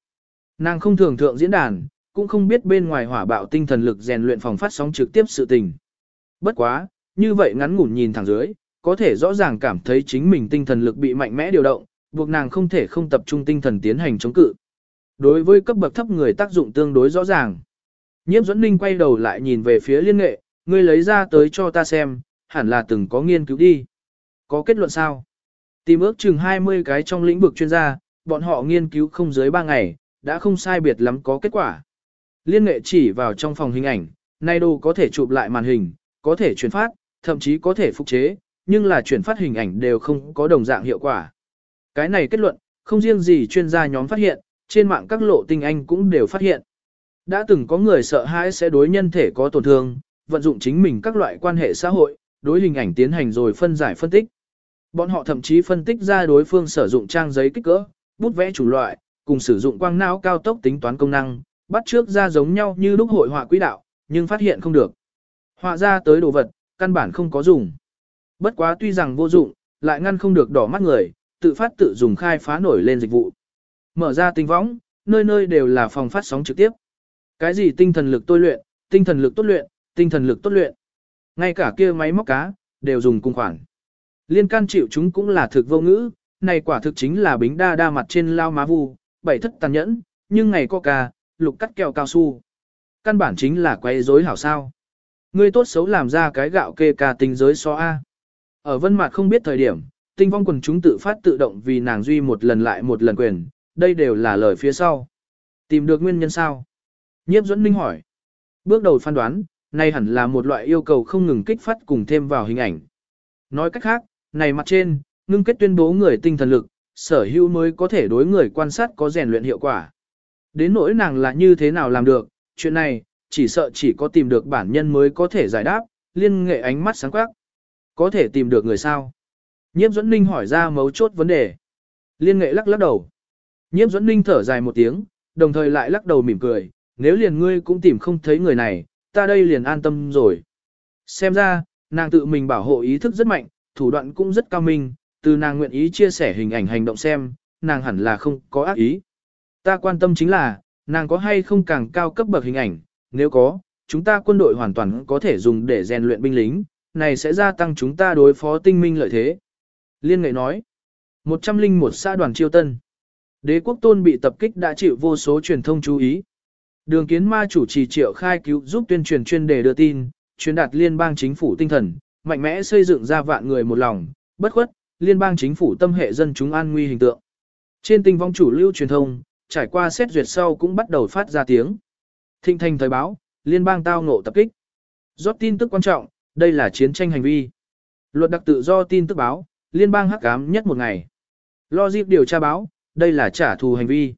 Nàng không thường thượng diễn đàn, cũng không biết bên ngoài hỏa bạo tinh thần lực rèn luyện phòng phát sóng trực tiếp sự tình. Bất quá, như vậy ngắn ngủn nhìn thẳng dưới, có thể rõ ràng cảm thấy chính mình tinh thần lực bị mạnh mẽ điều động, buộc nàng không thể không tập trung tinh thần tiến hành chống cự. Đối với cấp bậc thấp người tác dụng tương đối rõ ràng. nhiễm dẫn ninh quay đầu lại nhìn về phía liên nghệ, ngươi lấy ra tới cho ta xem, hẳn là từng có nghiên cứu đi. Có kết luận sao? Tìm ước chừng 20 cái trong lĩnh vực chuyên gia, bọn họ nghiên cứu không dưới 3 ngày, đã không sai biệt lắm có kết quả. Liên nghệ chỉ vào trong phòng hình ảnh, nay đồ có thể chụp lại màn hình, có thể chuyển phát, thậm chí có thể phục chế, nhưng là chuyển phát hình ảnh đều không có đồng dạng hiệu quả. Cái này kết luận, không riêng gì chuyên gia nhóm phát hiện, trên mạng các lộ tinh anh cũng đều phát hiện. Đã từng có người sợ hãi sẽ đối nhân thể có tổn thương, vận dụng chính mình các loại quan hệ xã hội, đối hình ảnh tiến hành rồi phân giải phân tích. Bọn họ thậm chí phân tích ra đối phương sử dụng trang giấy kích cỡ, bút vẽ chủ loại, cùng sử dụng quang não cao tốc tính toán công năng, bắt trước ra giống nhau như lúc hội họa quỹ đạo, nhưng phát hiện không được. Họa ra tới đồ vật, căn bản không có dùng. Bất quá tuy rằng vô dụng, lại ngăn không được đỏ mắt người, tự phát tự dùng khai phá nổi lên dịch vụ. Mở ra tinh võng, nơi nơi đều là phòng phát sóng trực tiếp. Cái gì tinh thần lực tôi luyện, tinh thần lực tốt luyện, tinh thần lực tốt luyện. Ngay cả kia máy móc cá, đều dùng cùng khoản. Liên can chịu chúng cũng là thực vô ngữ, này quả thực chính là bính đa đa mặt trên lao má vu, bảy thất tàn nhẫn, nhưng ngày ca lục cắt kẹo cao su. Căn bản chính là quay rối hảo sao. Ngươi tốt xấu làm ra cái gạo kê ca tinh giới so A. Ở vân mặt không biết thời điểm, tinh vong quần chúng tự phát tự động vì nàng duy một lần lại một lần quyền, đây đều là lời phía sau. Tìm được nguyên nhân sao? Nhiếp dẫn ninh hỏi. Bước đầu phán đoán, này hẳn là một loại yêu cầu không ngừng kích phát cùng thêm vào hình ảnh. Nói cách khác, này mặt trên, ngưng kết tuyên bố người tinh thần lực, sở hữu mới có thể đối người quan sát có rèn luyện hiệu quả. Đến nỗi nàng là như thế nào làm được, chuyện này, chỉ sợ chỉ có tìm được bản nhân mới có thể giải đáp, liên nghệ ánh mắt sáng quắc. Có thể tìm được người sao? Nhiếp duẫn ninh hỏi ra mấu chốt vấn đề. Liên nghệ lắc lắc đầu. Nhiếp duẫn ninh thở dài một tiếng, đồng thời lại lắc đầu mỉm cười, nếu liền ngươi cũng tìm không thấy người này, ta đây liền an tâm rồi. Xem ra, nàng tự mình bảo hộ ý thức rất mạnh, thủ đoạn cũng rất cao minh, từ nàng nguyện ý chia sẻ hình ảnh hành động xem, nàng hẳn là không có ác ý. Ta quan tâm chính là, nàng có hay không càng cao cấp bậc hình ảnh, nếu có, chúng ta quân đội hoàn toàn có thể dùng để rèn luyện binh lính, này sẽ gia tăng chúng ta đối phó tinh minh lợi thế. Liên nghệ nói, 101 xã đoàn chiêu tân. Đế quốc tôn bị tập kích đã chịu vô số truyền thông chú ý. Đường kiến ma chủ trì triệu khai cứu giúp tuyên truyền chuyên đề đưa tin, truyền đạt liên bang chính phủ tinh thần, mạnh mẽ xây dựng ra vạn người một lòng, bất khuất, liên bang chính phủ tâm hệ dân chúng an nguy hình tượng. Trên tinh vong chủ lưu truyền thông, trải qua xét duyệt sau cũng bắt đầu phát ra tiếng. Thịnh thành thời báo, liên bang tao ngộ tập kích. Rót tin tức quan trọng, đây là chiến tranh hành vi. Luật đặc tự do tin tức báo, liên bang hắc ám nhất một ngày. Logic điều tra báo, đây là trả thù hành vi.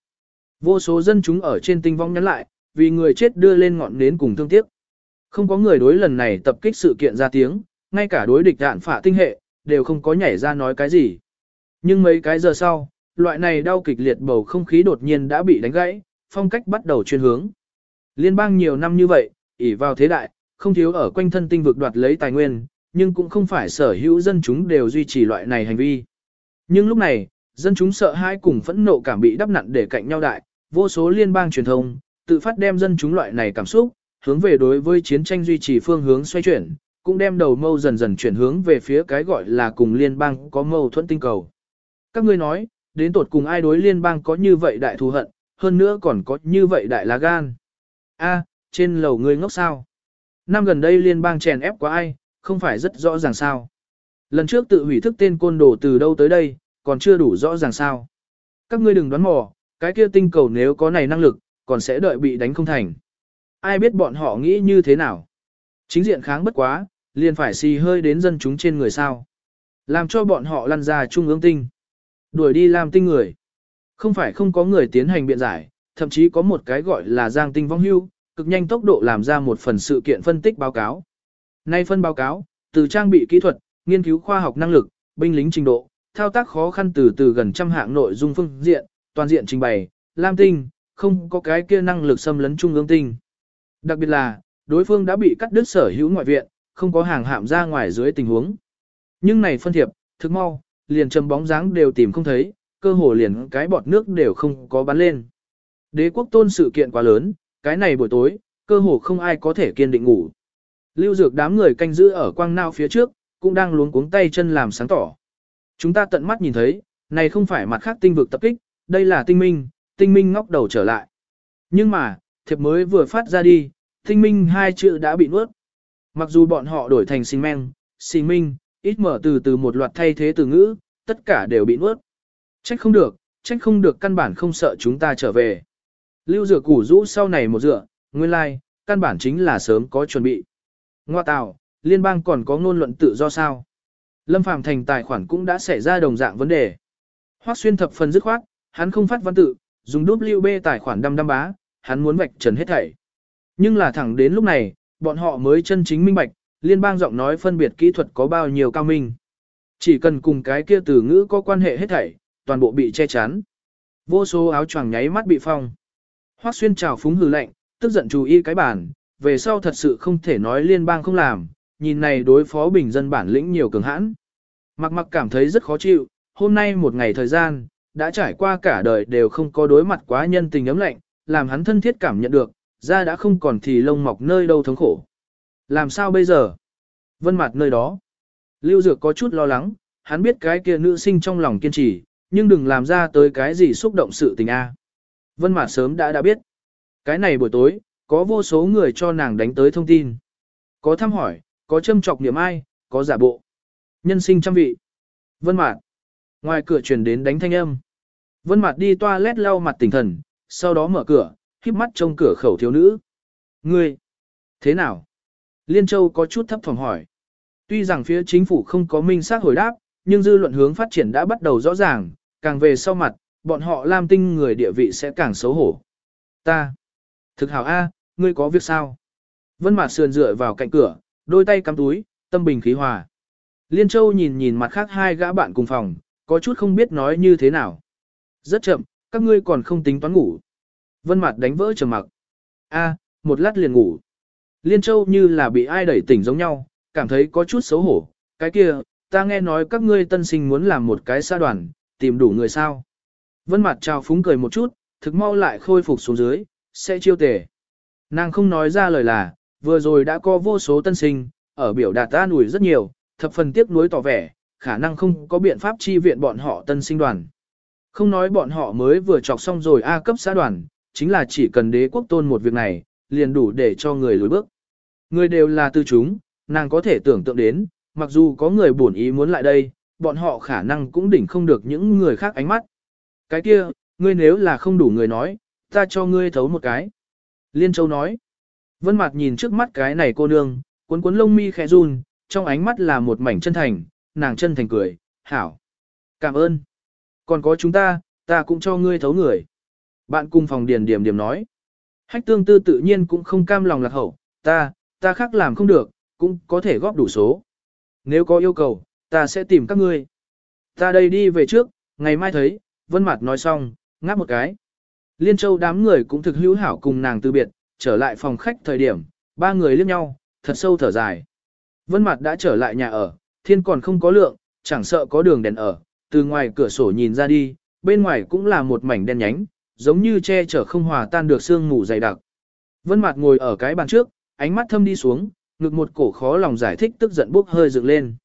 Vô số dân chúng ở trên tinh vong nhắn lại, vì người chết đưa lên ngọn nến cùng thương tiếc. Không có người đối lần này tập kích sự kiện ra tiếng, ngay cả đối địch đạn phả tinh hệ, đều không có nhảy ra nói cái gì. Nhưng mấy cái giờ sau, loại này đau kịch liệt bầu không khí đột nhiên đã bị đánh gãy, phong cách bắt đầu chuyên hướng. Liên bang nhiều năm như vậy, ỷ vào thế đại, không thiếu ở quanh thân tinh vực đoạt lấy tài nguyên, nhưng cũng không phải sở hữu dân chúng đều duy trì loại này hành vi. Nhưng lúc này, dân chúng sợ hãi cùng phẫn nộ cảm bị đắp nặn để cạnh nhau đại, vô số liên bang truyền thông, tự phát đem dân chúng loại này cảm xúc, hướng về đối với chiến tranh duy trì phương hướng xoay chuyển, cũng đem đầu mâu dần dần chuyển hướng về phía cái gọi là cùng liên bang có mâu thuẫn tinh cầu. Các ngươi nói, đến tột cùng ai đối liên bang có như vậy đại thù hận, hơn nữa còn có như vậy đại lá gan. A, trên lầu ngươi ngốc sao? Năm gần đây liên bang chèn ép quá ai, không phải rất rõ ràng sao? Lần trước tự hủy thức tên côn đồ từ đâu tới đây, còn chưa đủ rõ ràng sao? Các ngươi đừng đoán mò, cái kia tinh cầu nếu có này năng lực, còn sẽ đợi bị đánh không thành. Ai biết bọn họ nghĩ như thế nào? Chính diện kháng bất quá, liền phải xì hơi đến dân chúng trên người sao. Làm cho bọn họ lăn ra trung ương tinh. Đuổi đi làm tinh người. Không phải không có người tiến hành biện giải, thậm chí có một cái gọi là giang tinh vong hưu, cực nhanh tốc độ làm ra một phần sự kiện phân tích báo cáo. Nay phân báo cáo, từ trang bị kỹ thuật, nghiên cứu khoa học năng lực, binh lính trình độ, thao tác khó khăn từ từ gần trăm hạng nội dung phương diện, toàn diện trình bày, Lam Tinh, không có cái kia năng lực xâm lấn trung ương tinh. Đặc biệt là, đối phương đã bị cắt đứt sở hữu ngoại viện, không có hàng hạm ra ngoài dưới tình huống. Nhưng này phân thiệp, thực mau, liền châm bóng dáng đều tìm không thấy, cơ hồ liền cái bọt nước đều không có bắn lên. Đế quốc tôn sự kiện quá lớn, cái này buổi tối, cơ hồ không ai có thể kiên định ngủ. Lưu dược đám người canh giữ ở quang nao phía trước, cũng đang luống cuống tay chân làm sáng tỏ. Chúng ta tận mắt nhìn thấy, này không phải mặt khác tinh vực tập kích, đây là tinh minh, tinh minh ngóc đầu trở lại. Nhưng mà, thiệp mới vừa phát ra đi, tinh minh hai chữ đã bị nuốt. Mặc dù bọn họ đổi thành sinh men, sinh minh, ít mở từ từ một loạt thay thế từ ngữ, tất cả đều bị nuốt. Trách không được, trách không được căn bản không sợ chúng ta trở về. Lưu dựa củ rũ sau này một dựa, nguyên lai, like, căn bản chính là sớm có chuẩn bị. Ngoa tào, liên bang còn có ngôn luận tự do sao? Lâm Phàm thành tài khoản cũng đã xảy ra đồng dạng vấn đề. Hoắc xuyên thập phần dứt khoát, hắn không phát văn tự, dùng WB tài khoản đăm đăm bá, hắn muốn vạch trần hết thảy. Nhưng là thẳng đến lúc này, bọn họ mới chân chính minh bạch, liên bang giọng nói phân biệt kỹ thuật có bao nhiêu cao minh. Chỉ cần cùng cái kia từ ngữ có quan hệ hết thảy, toàn bộ bị che chắn. Vô số áo choàng nháy mắt bị phong. Hoắc xuyên chào phúng hừ lạnh, tức giận chú ý cái bản, về sau thật sự không thể nói liên bang không làm, nhìn này đối phó bình dân bản lĩnh nhiều cường hãn. Mặc mặc cảm thấy rất khó chịu, hôm nay một ngày thời gian, đã trải qua cả đời đều không có đối mặt quá nhân tình ấm lạnh, làm hắn thân thiết cảm nhận được, da đã không còn thì lông mọc nơi đâu thống khổ. Làm sao bây giờ? Vân mặt nơi đó. Lưu Dược có chút lo lắng, hắn biết cái kia nữ sinh trong lòng kiên trì, nhưng đừng làm ra tới cái gì xúc động sự tình a. Vân Mạt sớm đã đã biết. Cái này buổi tối, có vô số người cho nàng đánh tới thông tin. Có thăm hỏi, có châm chọc niệm ai, có giả bộ. Nhân sinh trăm vị. Vân Mạt. Ngoài cửa truyền đến đánh thanh âm. Vân Mạt đi toilet lau mặt tỉnh thần, sau đó mở cửa, khép mắt trông cửa khẩu thiếu nữ. Ngươi, thế nào? Liên Châu có chút thấp thỏm hỏi. Tuy rằng phía chính phủ không có minh xác hồi đáp, nhưng dư luận hướng phát triển đã bắt đầu rõ ràng, càng về sau mặt, bọn họ Lam Tinh người địa vị sẽ càng xấu hổ. Ta, thực hảo A, ngươi có việc sao? Vân Mạt sườn dựa vào cạnh cửa, đôi tay cắm túi, tâm bình khí hòa. Liên Châu nhìn nhìn mặt khác hai gã bạn cùng phòng, có chút không biết nói như thế nào. Rất chậm, các ngươi còn không tính toán ngủ. Vân Mạt đánh vỡ trầm mặc. A, một lát liền ngủ. Liên Châu như là bị ai đẩy tỉnh giống nhau, cảm thấy có chút xấu hổ. Cái kia, ta nghe nói các ngươi tân sinh muốn làm một cái xa đoàn, tìm đủ người sao. Vân mặt trao phúng cười một chút, thực mau lại khôi phục xuống dưới, sẽ chiêu tề. Nàng không nói ra lời là, vừa rồi đã có vô số tân sinh, ở biểu đạt ta ủi rất nhiều, thập phần tiếc nuối tỏ vẻ, khả năng không có biện pháp chi viện bọn họ tân sinh đoàn. Không nói bọn họ mới vừa chọc xong rồi A cấp xã đoàn, chính là chỉ cần đế quốc tôn một việc này, liền đủ để cho người lùi bước. Người đều là tư chúng, nàng có thể tưởng tượng đến, mặc dù có người buồn ý muốn lại đây, bọn họ khả năng cũng đỉnh không được những người khác ánh mắt. Cái kia, ngươi nếu là không đủ người nói, ta cho ngươi thấu một cái. Liên Châu nói. Vân Mạt nhìn trước mắt cái này cô nương, cuốn cuốn lông mi khẽ run, trong ánh mắt là một mảnh chân thành, nàng chân thành cười, "Hảo, cảm ơn. Còn có chúng ta, ta cũng cho ngươi thấu người." Bạn cùng phòng điền điểm điểm nói. Hách tương tư tự nhiên cũng không cam lòng lạc hậu, ta, ta khác làm không được, cũng có thể góp đủ số. Nếu có yêu cầu, ta sẽ tìm các ngươi. Ta đây đi về trước, ngày mai thấy, Vân Mạt nói xong, ngáp một cái. Liên Châu đám người cũng thực hữu hảo cùng nàng từ biệt, trở lại phòng khách thời điểm, ba người liếc nhau, thật sâu thở dài. Vân Mạt đã trở lại nhà ở, thiên còn không có lượng, chẳng sợ có đường đèn ở, từ ngoài cửa sổ nhìn ra đi, bên ngoài cũng là một mảnh đen nhánh, giống như che chở không hòa tan được sương mù dày đặc. Vân Mạt ngồi ở cái bàn trước, ánh mắt thâm đi xuống, ngực một cổ khó lòng giải thích tức giận bốc hơi dựng lên.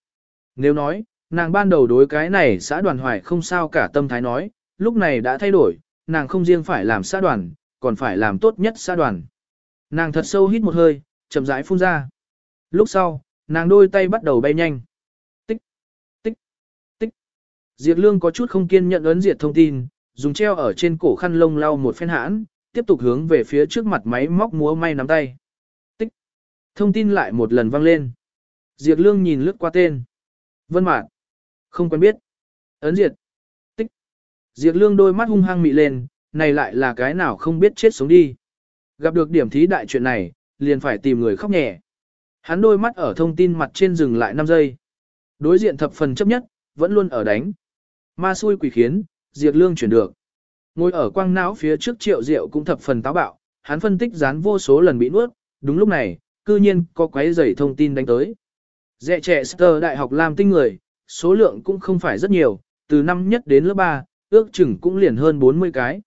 Nếu nói, nàng ban đầu đối cái này xã đoàn hoài không sao cả tâm thái nói, lúc này đã thay đổi, nàng không riêng phải làm xã đoàn, còn phải làm tốt nhất xã đoàn. Nàng thật sâu hít một hơi, chậm rãi phun ra. Lúc sau, nàng đôi tay bắt đầu bay nhanh. Tích, tích, tích. Diệt Lương có chút không kiên nhận ấn diệt thông tin, dùng treo ở trên cổ khăn lông lau một phen hãn, tiếp tục hướng về phía trước mặt máy móc múa may nắm tay. Thông tin lại một lần vang lên. Diệp Lương nhìn lướt qua tên. Vân Mạn. Không quen biết. Ấn diệt. Tích. Diệp Lương đôi mắt hung hăng mị lên, này lại là cái nào không biết chết sống đi. Gặp được điểm thí đại chuyện này, liền phải tìm người khóc nhẹ. Hắn đôi mắt ở thông tin mặt trên dừng lại 5 giây. Đối diện thập phần chấp nhất, vẫn luôn ở đánh. Ma xui quỷ khiến, Diệp Lương chuyển được. Ngồi ở quang não phía trước triệu diệu cũng thập phần táo bạo, hắn phân tích dán vô số lần bị nuốt, đúng lúc này, cư nhiên có quấy rầy thông tin đánh tới. Dẹ trẻ Sơ Đại học làm tinh người, số lượng cũng không phải rất nhiều, từ năm nhất đến lớp 3, ước chừng cũng liền hơn 40 cái.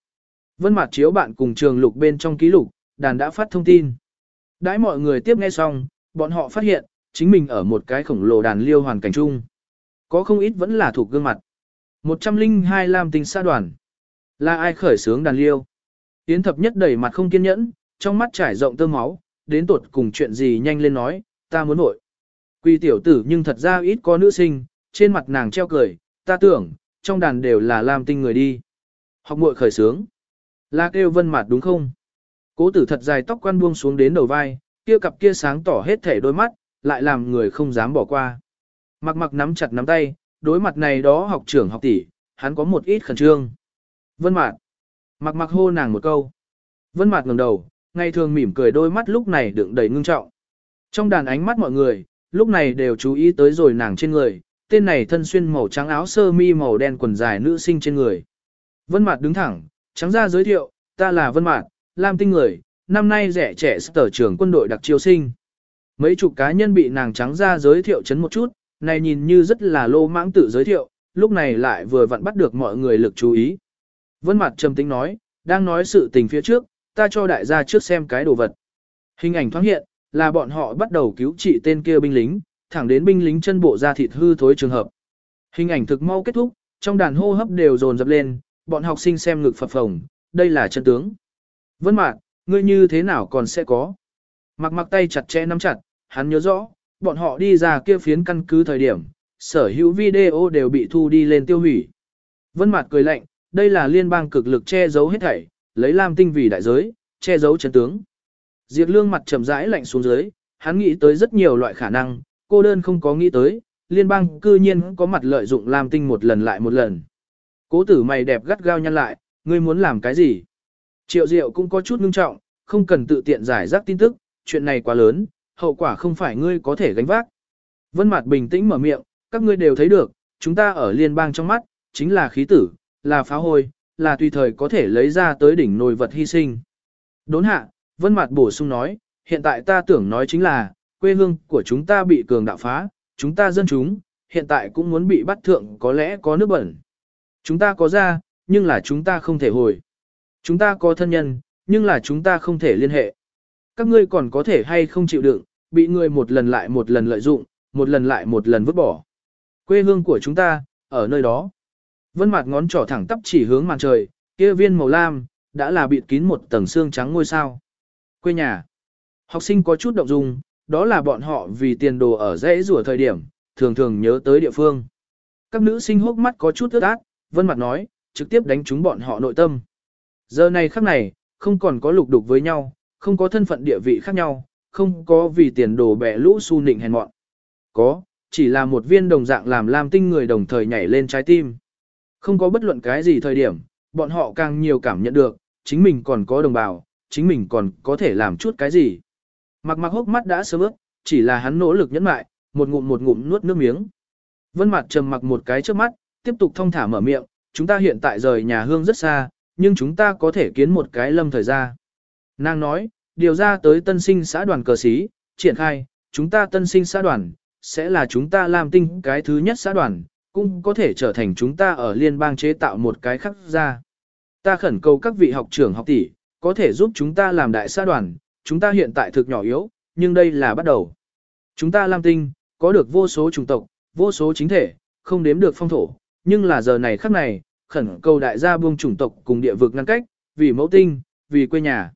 Vân Mạt chiếu bạn cùng trường lục bên trong ký lục, đàn đã phát thông tin. Đãi mọi người tiếp nghe xong, bọn họ phát hiện, chính mình ở một cái khổng lồ đàn liêu hoàn cảnh chung. Có không ít vẫn là thuộc gương mặt. 102 Lam tinh xa đoàn. Là ai khởi sướng đàn liêu? Yến thập nhất đầy mặt không kiên nhẫn, trong mắt trải rộng tơ máu, đến tột cùng chuyện gì nhanh lên nói, ta muốn nội. Quy tiểu tử nhưng thật ra ít có nữ sinh, trên mặt nàng treo cười, ta tưởng, trong đàn đều là làm tinh người đi. Học muội khởi sướng. Là kêu vân mặt đúng không? Cố tử thật dài tóc quan buông xuống đến đầu vai, kia cặp kia sáng tỏ hết thể đôi mắt, lại làm người không dám bỏ qua. Mặc mặc nắm chặt nắm tay, đối mặt này đó học trưởng học tỷ, hắn có một ít khẩn trương. Vân Mạt. Mặc mặc hô nàng một câu. Vân Mạt ngẩng đầu, ngày thường mỉm cười đôi mắt lúc này đựng đầy ngưng trọng. Trong đàn ánh mắt mọi người, lúc này đều chú ý tới rồi nàng trên người, tên này thân xuyên màu trắng áo sơ mi màu đen quần dài nữ sinh trên người. Vân Mạt đứng thẳng, trắng ra giới thiệu, ta là Vân Mạt, Lam Tinh người, năm nay rẻ trẻ sở trưởng quân đội đặc chiêu sinh. Mấy chục cá nhân bị nàng trắng ra giới thiệu chấn một chút, này nhìn như rất là lô mãng tự giới thiệu, lúc này lại vừa vặn bắt được mọi người lực chú ý. Vân Mạt trầm tính nói, đang nói sự tình phía trước, ta cho đại gia trước xem cái đồ vật. Hình ảnh thoáng hiện, là bọn họ bắt đầu cứu trị tên kia binh lính, thẳng đến binh lính chân bộ ra thịt hư thối trường hợp. Hình ảnh thực mau kết thúc, trong đàn hô hấp đều dồn dập lên, bọn học sinh xem ngực phập phồng, đây là chân tướng. Vân Mạc, ngươi như thế nào còn sẽ có? Mặc mặc tay chặt chẽ nắm chặt, hắn nhớ rõ, bọn họ đi ra kia phiến căn cứ thời điểm, sở hữu video đều bị thu đi lên tiêu hủy. Vân Mạc cười lạnh, đây là liên bang cực lực che giấu hết thảy, lấy Lam Tinh vì đại giới, che giấu chân tướng. Diệp Lương mặt trầm rãi lạnh xuống dưới, hắn nghĩ tới rất nhiều loại khả năng, cô đơn không có nghĩ tới, liên bang cư nhiên có mặt lợi dụng Lam Tinh một lần lại một lần. Cố tử mày đẹp gắt gao nhăn lại, ngươi muốn làm cái gì? Triệu Diệu cũng có chút ngưng trọng, không cần tự tiện giải rác tin tức, chuyện này quá lớn, hậu quả không phải ngươi có thể gánh vác. Vân Mạt bình tĩnh mở miệng, các ngươi đều thấy được, chúng ta ở liên bang trong mắt, chính là khí tử, là phá hôi, là tùy thời có thể lấy ra tới đỉnh nồi vật hy sinh. Đốn hạ, Vân Mạt bổ sung nói, hiện tại ta tưởng nói chính là, quê hương của chúng ta bị cường đạo phá, chúng ta dân chúng, hiện tại cũng muốn bị bắt thượng có lẽ có nước bẩn. Chúng ta có ra, nhưng là chúng ta không thể hồi. Chúng ta có thân nhân, nhưng là chúng ta không thể liên hệ. Các ngươi còn có thể hay không chịu đựng, bị người một lần lại một lần lợi dụng, một lần lại một lần vứt bỏ. Quê hương của chúng ta, ở nơi đó. Vân mặt ngón trỏ thẳng tắp chỉ hướng màn trời, kia viên màu lam, đã là bịt kín một tầng xương trắng ngôi sao. Quê nhà. Học sinh có chút động dung, đó là bọn họ vì tiền đồ ở dễ rùa thời điểm, thường thường nhớ tới địa phương. Các nữ sinh hốc mắt có chút ướt át, vân mặt nói, trực tiếp đánh trúng bọn họ nội tâm. Giờ này khắc này, không còn có lục đục với nhau, không có thân phận địa vị khác nhau, không có vì tiền đồ bẻ lũ su nịnh hèn mọn. Có, chỉ là một viên đồng dạng làm lam tinh người đồng thời nhảy lên trái tim. Không có bất luận cái gì thời điểm, bọn họ càng nhiều cảm nhận được, chính mình còn có đồng bào, chính mình còn có thể làm chút cái gì. Mặc mặc hốc mắt đã sớm ướt, chỉ là hắn nỗ lực nhẫn mại, một ngụm một ngụm nuốt nước miếng. Vân mặt trầm mặc một cái trước mắt, tiếp tục thông thả mở miệng, chúng ta hiện tại rời nhà hương rất xa, nhưng chúng ta có thể kiến một cái lâm thời ra. Nàng nói, điều ra tới tân sinh xã đoàn cờ sĩ, triển khai, chúng ta tân sinh xã đoàn, sẽ là chúng ta làm tinh cái thứ nhất xã đoàn, cũng có thể trở thành chúng ta ở liên bang chế tạo một cái khác ra. Ta khẩn cầu các vị học trưởng học tỷ, có thể giúp chúng ta làm đại xã đoàn, chúng ta hiện tại thực nhỏ yếu, nhưng đây là bắt đầu. Chúng ta Lam Tinh, có được vô số chủng tộc, vô số chính thể, không đếm được phong thổ, nhưng là giờ này khắc này, khẩn cầu đại gia buông chủng tộc cùng địa vực ngăn cách, vì mẫu tinh, vì quê nhà.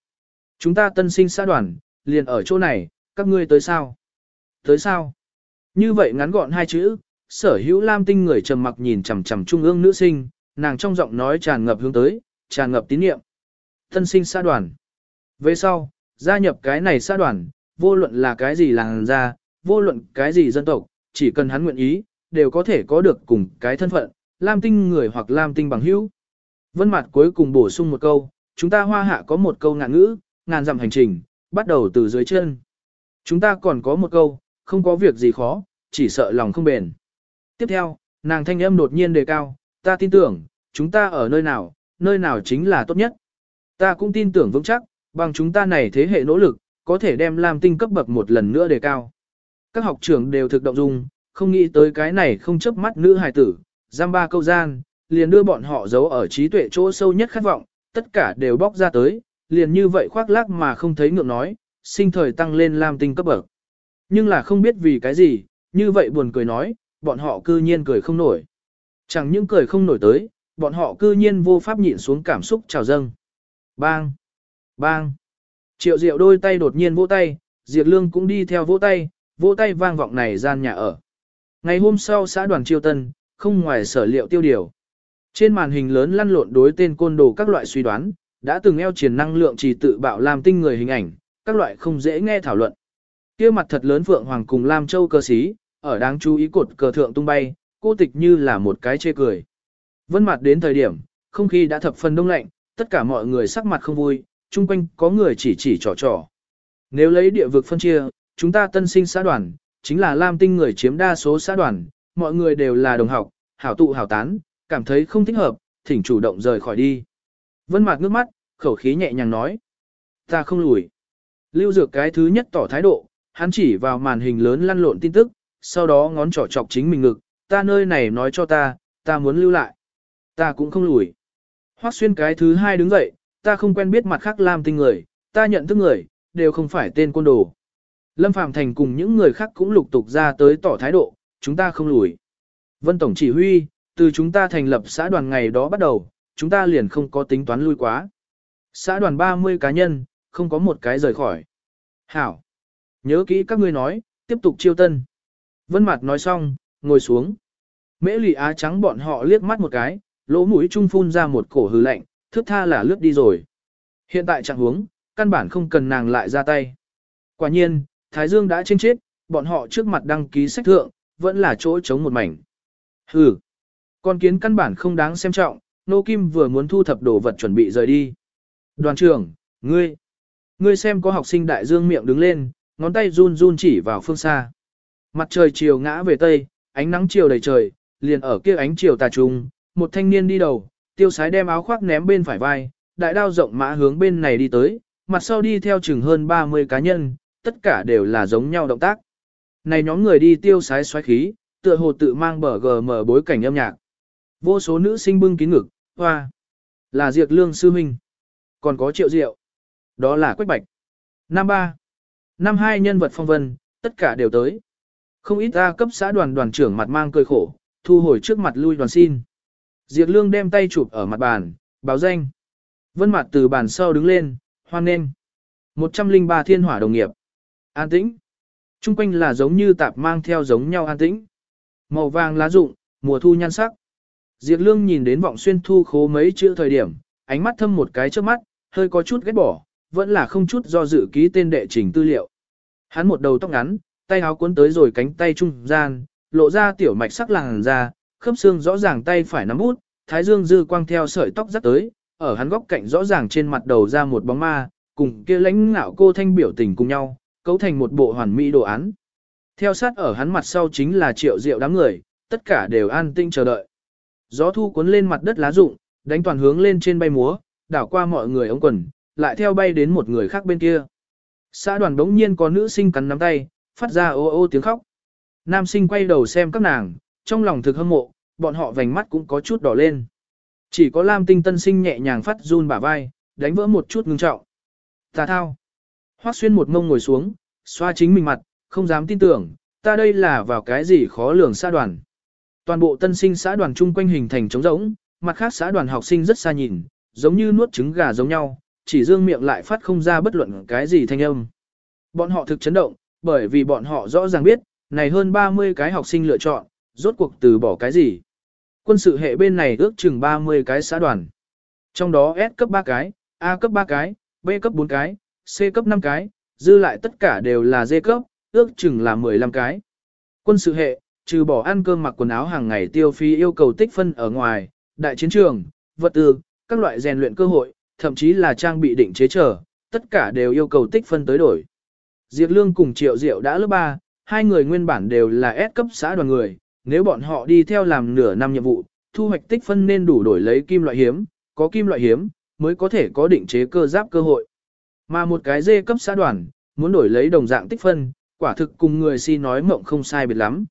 Chúng ta tân sinh xã đoàn, liền ở chỗ này, các ngươi tới sao? Tới sao? Như vậy ngắn gọn hai chữ, sở hữu lam tinh người trầm mặc nhìn chằm chằm trung ương nữ sinh, nàng trong giọng nói tràn ngập hướng tới, tràn ngập tín niệm. thân sinh xã đoàn. Về sau, gia nhập cái này xã đoàn, vô luận là cái gì làng ra, vô luận cái gì dân tộc, chỉ cần hắn nguyện ý, đều có thể có được cùng cái thân phận, lam tinh người hoặc lam tinh bằng hữu. Vân mặt cuối cùng bổ sung một câu, chúng ta hoa hạ có một câu ngạn ngữ, ngàn dặm hành trình, bắt đầu từ dưới chân. Chúng ta còn có một câu, không có việc gì khó, chỉ sợ lòng không bền. Tiếp theo, nàng thanh âm đột nhiên đề cao, ta tin tưởng, chúng ta ở nơi nào, nơi nào chính là tốt nhất. Ta cũng tin tưởng vững chắc, bằng chúng ta này thế hệ nỗ lực, có thể đem Lam Tinh cấp bậc một lần nữa đề cao. Các học trưởng đều thực động dung, không nghĩ tới cái này không chấp mắt nữ hài tử, giam ba câu gian, liền đưa bọn họ giấu ở trí tuệ chỗ sâu nhất khát vọng, tất cả đều bóc ra tới, liền như vậy khoác lác mà không thấy ngượng nói, sinh thời tăng lên Lam Tinh cấp bậc. Nhưng là không biết vì cái gì, như vậy buồn cười nói, bọn họ cư nhiên cười không nổi. Chẳng những cười không nổi tới, bọn họ cư nhiên vô pháp nhịn xuống cảm xúc trào dâng. Bang! Bang! Triệu diệu đôi tay đột nhiên vỗ tay, Diệp Lương cũng đi theo vỗ tay, vỗ tay vang vọng này gian nhà ở. Ngày hôm sau xã đoàn triều tân, không ngoài sở liệu tiêu điều. Trên màn hình lớn lăn lộn đối tên côn đồ các loại suy đoán, đã từng eo triển năng lượng chỉ tự bạo làm tinh người hình ảnh, các loại không dễ nghe thảo luận. Kia mặt thật lớn Phượng Hoàng cùng Lam Châu cơ sĩ, ở đáng chú ý cột cờ thượng tung bay, cô tịch như là một cái chê cười. Vân mặt đến thời điểm, không khí đã thập phần đông lạnh, tất cả mọi người sắc mặt không vui, chung quanh có người chỉ chỉ trò trò. Nếu lấy địa vực phân chia, chúng ta tân sinh xã đoàn, chính là Lam Tinh người chiếm đa số xã đoàn, mọi người đều là đồng học, hảo tụ hảo tán, cảm thấy không thích hợp, thỉnh chủ động rời khỏi đi. Vân Mạc ngước mắt, khẩu khí nhẹ nhàng nói. Ta không lùi. Lưu Dược cái thứ nhất tỏ thái độ, hắn chỉ vào màn hình lớn lăn lộn tin tức, sau đó ngón trỏ chọc chính mình ngực, ta nơi này nói cho ta, ta muốn lưu lại. Ta cũng không lùi. Hoắc xuyên cái thứ hai đứng dậy, ta không quen biết mặt khác làm tinh người, ta nhận thức người, đều không phải tên côn đồ. Lâm Phạm Thành cùng những người khác cũng lục tục ra tới tỏ thái độ, chúng ta không lùi. Vân Tổng chỉ huy, từ chúng ta thành lập xã đoàn ngày đó bắt đầu, chúng ta liền không có tính toán lui quá. Xã đoàn 30 cá nhân, không có một cái rời khỏi. Hảo. Nhớ kỹ các ngươi nói, tiếp tục chiêu tân. Vân Mạt nói xong, ngồi xuống. Mễ Lị Á trắng bọn họ liếc mắt một cái, lỗ mũi trung phun ra một cổ hừ lạnh, thước tha là lướt đi rồi. Hiện tại trạng huống, căn bản không cần nàng lại ra tay. Quả nhiên, Thái Dương đã trên chết, bọn họ trước mặt đăng ký sách thượng, vẫn là chỗ trống một mảnh. Hừ, con kiến căn bản không đáng xem trọng, Nô Kim vừa muốn thu thập đồ vật chuẩn bị rời đi. Đoàn trưởng, ngươi, ngươi xem có học sinh đại dương miệng đứng lên, ngón tay run run chỉ vào phương xa. Mặt trời chiều ngã về tây, ánh nắng chiều đầy trời, liền ở kia ánh chiều tà trùng, một thanh niên đi đầu, tiêu sái đem áo khoác ném bên phải vai, đại đao rộng mã hướng bên này đi tới, mặt sau đi theo chừng hơn 30 cá nhân, tất cả đều là giống nhau động tác. Này nhóm người đi tiêu sái xoáy khí, tựa hồ tự mang bờ gờ mở bối cảnh âm nhạc. Vô số nữ sinh bưng kín ngực, hoa, là diệt Lương Sư Minh. Còn có Triệu Diệu, đó là Quách Bạch. Năm ba, năm hai nhân vật phong vân, tất cả đều tới. Không ít ta cấp xã đoàn đoàn trưởng mặt mang cười khổ, thu hồi trước mặt lui đoàn xin. Diệp Lương đem tay chụp ở mặt bàn, báo danh. Vân mặt từ bàn sau đứng lên, hoan nghênh. 103 thiên hỏa đồng nghiệp. An tĩnh. Trung quanh là giống như tạp mang theo giống nhau an tĩnh. Màu vàng lá rụng, mùa thu nhan sắc. Diệp Lương nhìn đến vọng xuyên thu khố mấy chữ thời điểm, ánh mắt thâm một cái trước mắt, hơi có chút ghét bỏ, vẫn là không chút do dự ký tên đệ trình tư liệu. Hắn một đầu tóc ngắn, tay áo cuốn tới rồi cánh tay trung gian, lộ ra tiểu mạch sắc làng ra, khớp xương rõ ràng tay phải nắm bút, thái dương dư quang theo sợi tóc dắt tới, ở hắn góc cạnh rõ ràng trên mặt đầu ra một bóng ma, cùng kia lãnh ngạo cô thanh biểu tình cùng nhau, cấu thành một bộ hoàn mỹ đồ án. Theo sát ở hắn mặt sau chính là triệu diệu đám người, tất cả đều an tinh chờ đợi. Gió thu cuốn lên mặt đất lá rụng, đánh toàn hướng lên trên bay múa, đảo qua mọi người ống quần, lại theo bay đến một người khác bên kia. Xã đoàn đống nhiên có nữ sinh cắn nắm tay, phát ra ô ô tiếng khóc. Nam sinh quay đầu xem các nàng, trong lòng thực hâm mộ, bọn họ vành mắt cũng có chút đỏ lên. Chỉ có Lam tinh tân sinh nhẹ nhàng phát run bả vai, đánh vỡ một chút ngưng trọng. Tà thao. Hoác xuyên một mông ngồi xuống, xoa chính mình mặt, không dám tin tưởng, ta đây là vào cái gì khó lường xã đoàn. Toàn bộ tân sinh xã đoàn chung quanh hình thành trống rỗng, mặt khác xã đoàn học sinh rất xa nhìn, giống như nuốt trứng gà giống nhau, chỉ dương miệng lại phát không ra bất luận cái gì thanh âm. Bọn họ thực chấn động, bởi vì bọn họ rõ ràng biết, này hơn 30 cái học sinh lựa chọn, rốt cuộc từ bỏ cái gì. Quân sự hệ bên này ước chừng 30 cái xã đoàn. Trong đó S cấp 3 cái, A cấp 3 cái, B cấp 4 cái, C cấp 5 cái, dư lại tất cả đều là D cấp, ước chừng là 15 cái. Quân sự hệ, trừ bỏ ăn cơm mặc quần áo hàng ngày tiêu phí yêu cầu tích phân ở ngoài, đại chiến trường, vật tư, các loại rèn luyện cơ hội, thậm chí là trang bị định chế trở, tất cả đều yêu cầu tích phân tới đổi. Diệp Lương cùng Triệu Diệu đã lớp 3, hai người nguyên bản đều là S cấp xã đoàn người, nếu bọn họ đi theo làm nửa năm nhiệm vụ, thu hoạch tích phân nên đủ đổi lấy kim loại hiếm, có kim loại hiếm, mới có thể có định chế cơ giáp cơ hội. Mà một cái dê cấp xã đoàn, muốn đổi lấy đồng dạng tích phân, quả thực cùng người si nói mộng không sai biệt lắm.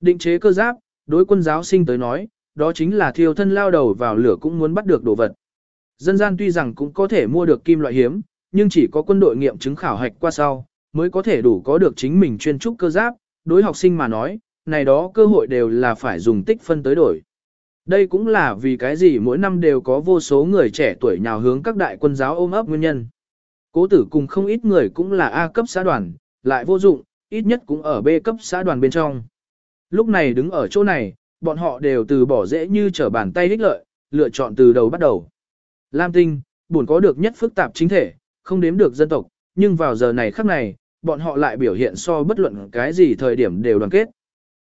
Định chế cơ giáp, đối quân giáo sinh tới nói, đó chính là thiêu thân lao đầu vào lửa cũng muốn bắt được đồ vật. Dân gian tuy rằng cũng có thể mua được kim loại hiếm, nhưng chỉ có quân đội nghiệm chứng khảo hạch qua sau, mới có thể đủ có được chính mình chuyên trúc cơ giáp, đối học sinh mà nói, này đó cơ hội đều là phải dùng tích phân tới đổi. Đây cũng là vì cái gì mỗi năm đều có vô số người trẻ tuổi nhào hướng các đại quân giáo ôm ấp nguyên nhân. Cố tử cùng không ít người cũng là A cấp xã đoàn, lại vô dụng, ít nhất cũng ở B cấp xã đoàn bên trong. Lúc này đứng ở chỗ này, bọn họ đều từ bỏ dễ như trở bàn tay ích lợi, lựa chọn từ đầu bắt đầu. Lam Tinh, buồn có được nhất phức tạp chính thể, không đếm được dân tộc, nhưng vào giờ này khắc này, bọn họ lại biểu hiện so bất luận cái gì thời điểm đều đoàn kết.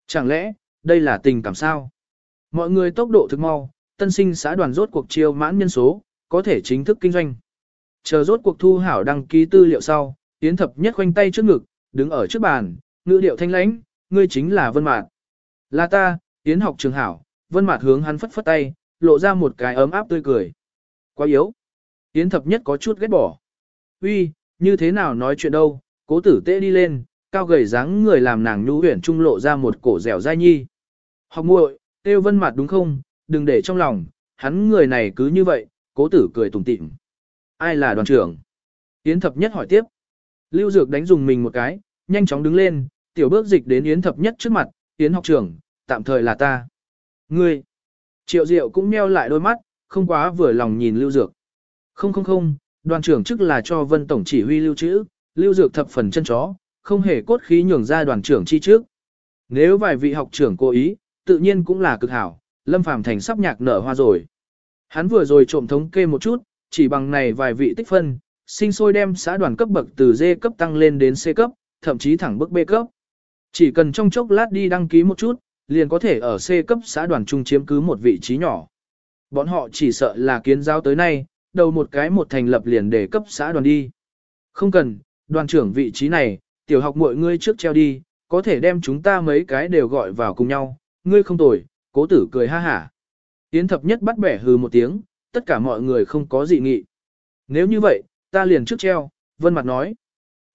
Chẳng lẽ, đây là tình cảm sao? Mọi người tốc độ thực mau, tân sinh xã đoàn rốt cuộc chiêu mãn nhân số, có thể chính thức kinh doanh. Chờ rốt cuộc thu hảo đăng ký tư liệu sau, Yến Thập Nhất khoanh tay trước ngực, đứng ở trước bàn, ngữ điệu thanh lãnh, ngươi chính là Vân Mạt. Là ta, Yến học trường hảo, Vân Mạt hướng hắn phất phất tay, lộ ra một cái ấm áp tươi cười. Quá yếu. Yến Thập Nhất có chút ghét bỏ. Uy, như thế nào nói chuyện đâu, cố tử tê đi lên, cao gầy dáng người làm nàng nhu huyền trung lộ ra một cổ dẻo dai nhi. Học muội, Têu vân mặt đúng không, đừng để trong lòng, hắn người này cứ như vậy, cố tử cười tủm tỉm. Ai là đoàn trưởng? Yến thập nhất hỏi tiếp. Lưu Dược đánh dùng mình một cái, nhanh chóng đứng lên, tiểu bước dịch đến Yến thập nhất trước mặt, Yến học trưởng, tạm thời là ta. Ngươi! Triệu Diệu cũng meo lại đôi mắt, không quá vừa lòng nhìn Lưu Dược. Không không không, đoàn trưởng chức là cho vân tổng chỉ huy lưu trữ, Lưu Dược thập phần chân chó, không hề cốt khí nhường ra đoàn trưởng chi trước. Nếu vài vị học trưởng cố ý, tự nhiên cũng là cực hảo, Lâm Phàm thành sắp nhạc nở hoa rồi. Hắn vừa rồi trộm thống kê một chút, chỉ bằng này vài vị tích phân, sinh sôi đem xã đoàn cấp bậc từ D cấp tăng lên đến C cấp, thậm chí thẳng bước B cấp. Chỉ cần trong chốc lát đi đăng ký một chút, liền có thể ở C cấp xã đoàn trung chiếm cứ một vị trí nhỏ. Bọn họ chỉ sợ là kiến giao tới nay, đầu một cái một thành lập liền để cấp xã đoàn đi. Không cần, đoàn trưởng vị trí này, tiểu học mọi ngươi trước treo đi, có thể đem chúng ta mấy cái đều gọi vào cùng nhau, ngươi không tồi, cố tử cười ha hả. Yến thập nhất bắt bẻ hừ một tiếng, tất cả mọi người không có dị nghị. Nếu như vậy, ta liền trước treo, vân mặt nói.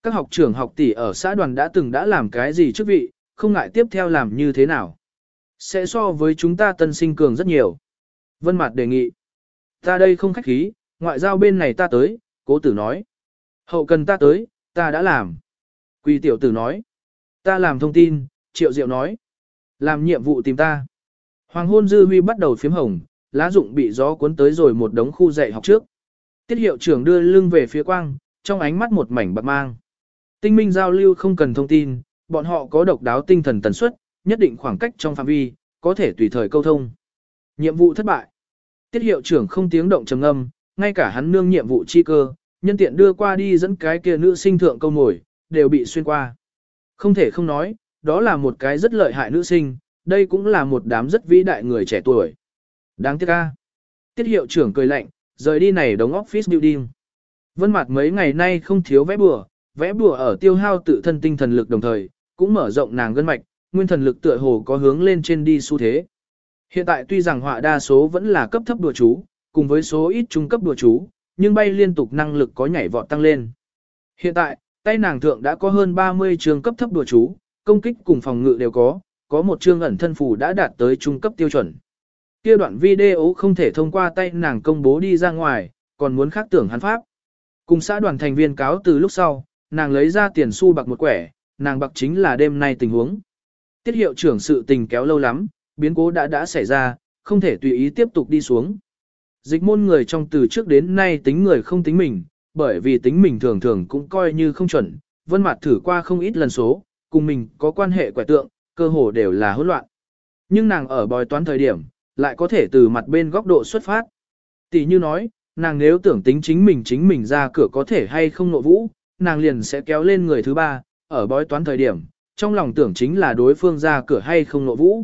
Các học trưởng học tỷ ở xã đoàn đã từng đã làm cái gì trước vị, không ngại tiếp theo làm như thế nào. Sẽ so với chúng ta tân sinh cường rất nhiều. Vân mặt đề nghị. Ta đây không khách khí, ngoại giao bên này ta tới, cố tử nói. Hậu cần ta tới, ta đã làm. Quỳ tiểu tử nói. Ta làm thông tin, triệu diệu nói. Làm nhiệm vụ tìm ta. Hoàng hôn dư huy bắt đầu phím hồng, lá dụng bị gió cuốn tới rồi một đống khu dạy học trước. Tiết hiệu trưởng đưa lưng về phía quang, trong ánh mắt một mảnh bạc mang. Tinh minh giao lưu không cần thông tin, bọn họ có độc đáo tinh thần tần suất, nhất định khoảng cách trong phạm vi, có thể tùy thời câu thông. Nhiệm vụ thất bại. Tiết hiệu trưởng không tiếng động trầm âm, ngay cả hắn nương nhiệm vụ chi cơ, nhân tiện đưa qua đi dẫn cái kia nữ sinh thượng câu nổi, đều bị xuyên qua. Không thể không nói, đó là một cái rất lợi hại nữ sinh, đây cũng là một đám rất vĩ đại người trẻ tuổi. Đáng tiếc ca. Tiết hiệu trưởng cười lạnh, rời đi này đóng office building. Vân mặt mấy ngày nay không thiếu vẽ bùa, vẽ bùa ở tiêu hao tự thân tinh thần lực đồng thời, cũng mở rộng nàng gân mạch, nguyên thần lực tựa hồ có hướng lên trên đi xu thế. Hiện tại tuy rằng họa đa số vẫn là cấp thấp đùa chú, cùng với số ít trung cấp đùa chú, nhưng bay liên tục năng lực có nhảy vọt tăng lên. Hiện tại, tay nàng thượng đã có hơn 30 trường cấp thấp đùa chú, công kích cùng phòng ngự đều có, có một chương ẩn thân phù đã đạt tới trung cấp tiêu chuẩn. Kia đoạn video không thể thông qua tay nàng công bố đi ra ngoài, còn muốn khác tưởng hắn pháp. Cùng xã đoàn thành viên cáo từ lúc sau, nàng lấy ra tiền xu bạc một quẻ, nàng bạc chính là đêm nay tình huống. Tiết hiệu trưởng sự tình kéo lâu lắm, biến cố đã đã xảy ra, không thể tùy ý tiếp tục đi xuống. Dịch môn người trong từ trước đến nay tính người không tính mình, bởi vì tính mình thường thường cũng coi như không chuẩn, vân mặt thử qua không ít lần số, cùng mình có quan hệ quẻ tượng, cơ hồ đều là hỗn loạn. Nhưng nàng ở bòi toán thời điểm, lại có thể từ mặt bên góc độ xuất phát. Tỷ như nói, nàng nếu tưởng tính chính mình chính mình ra cửa có thể hay không nộ vũ, nàng liền sẽ kéo lên người thứ ba, ở bói toán thời điểm, trong lòng tưởng chính là đối phương ra cửa hay không nộ vũ.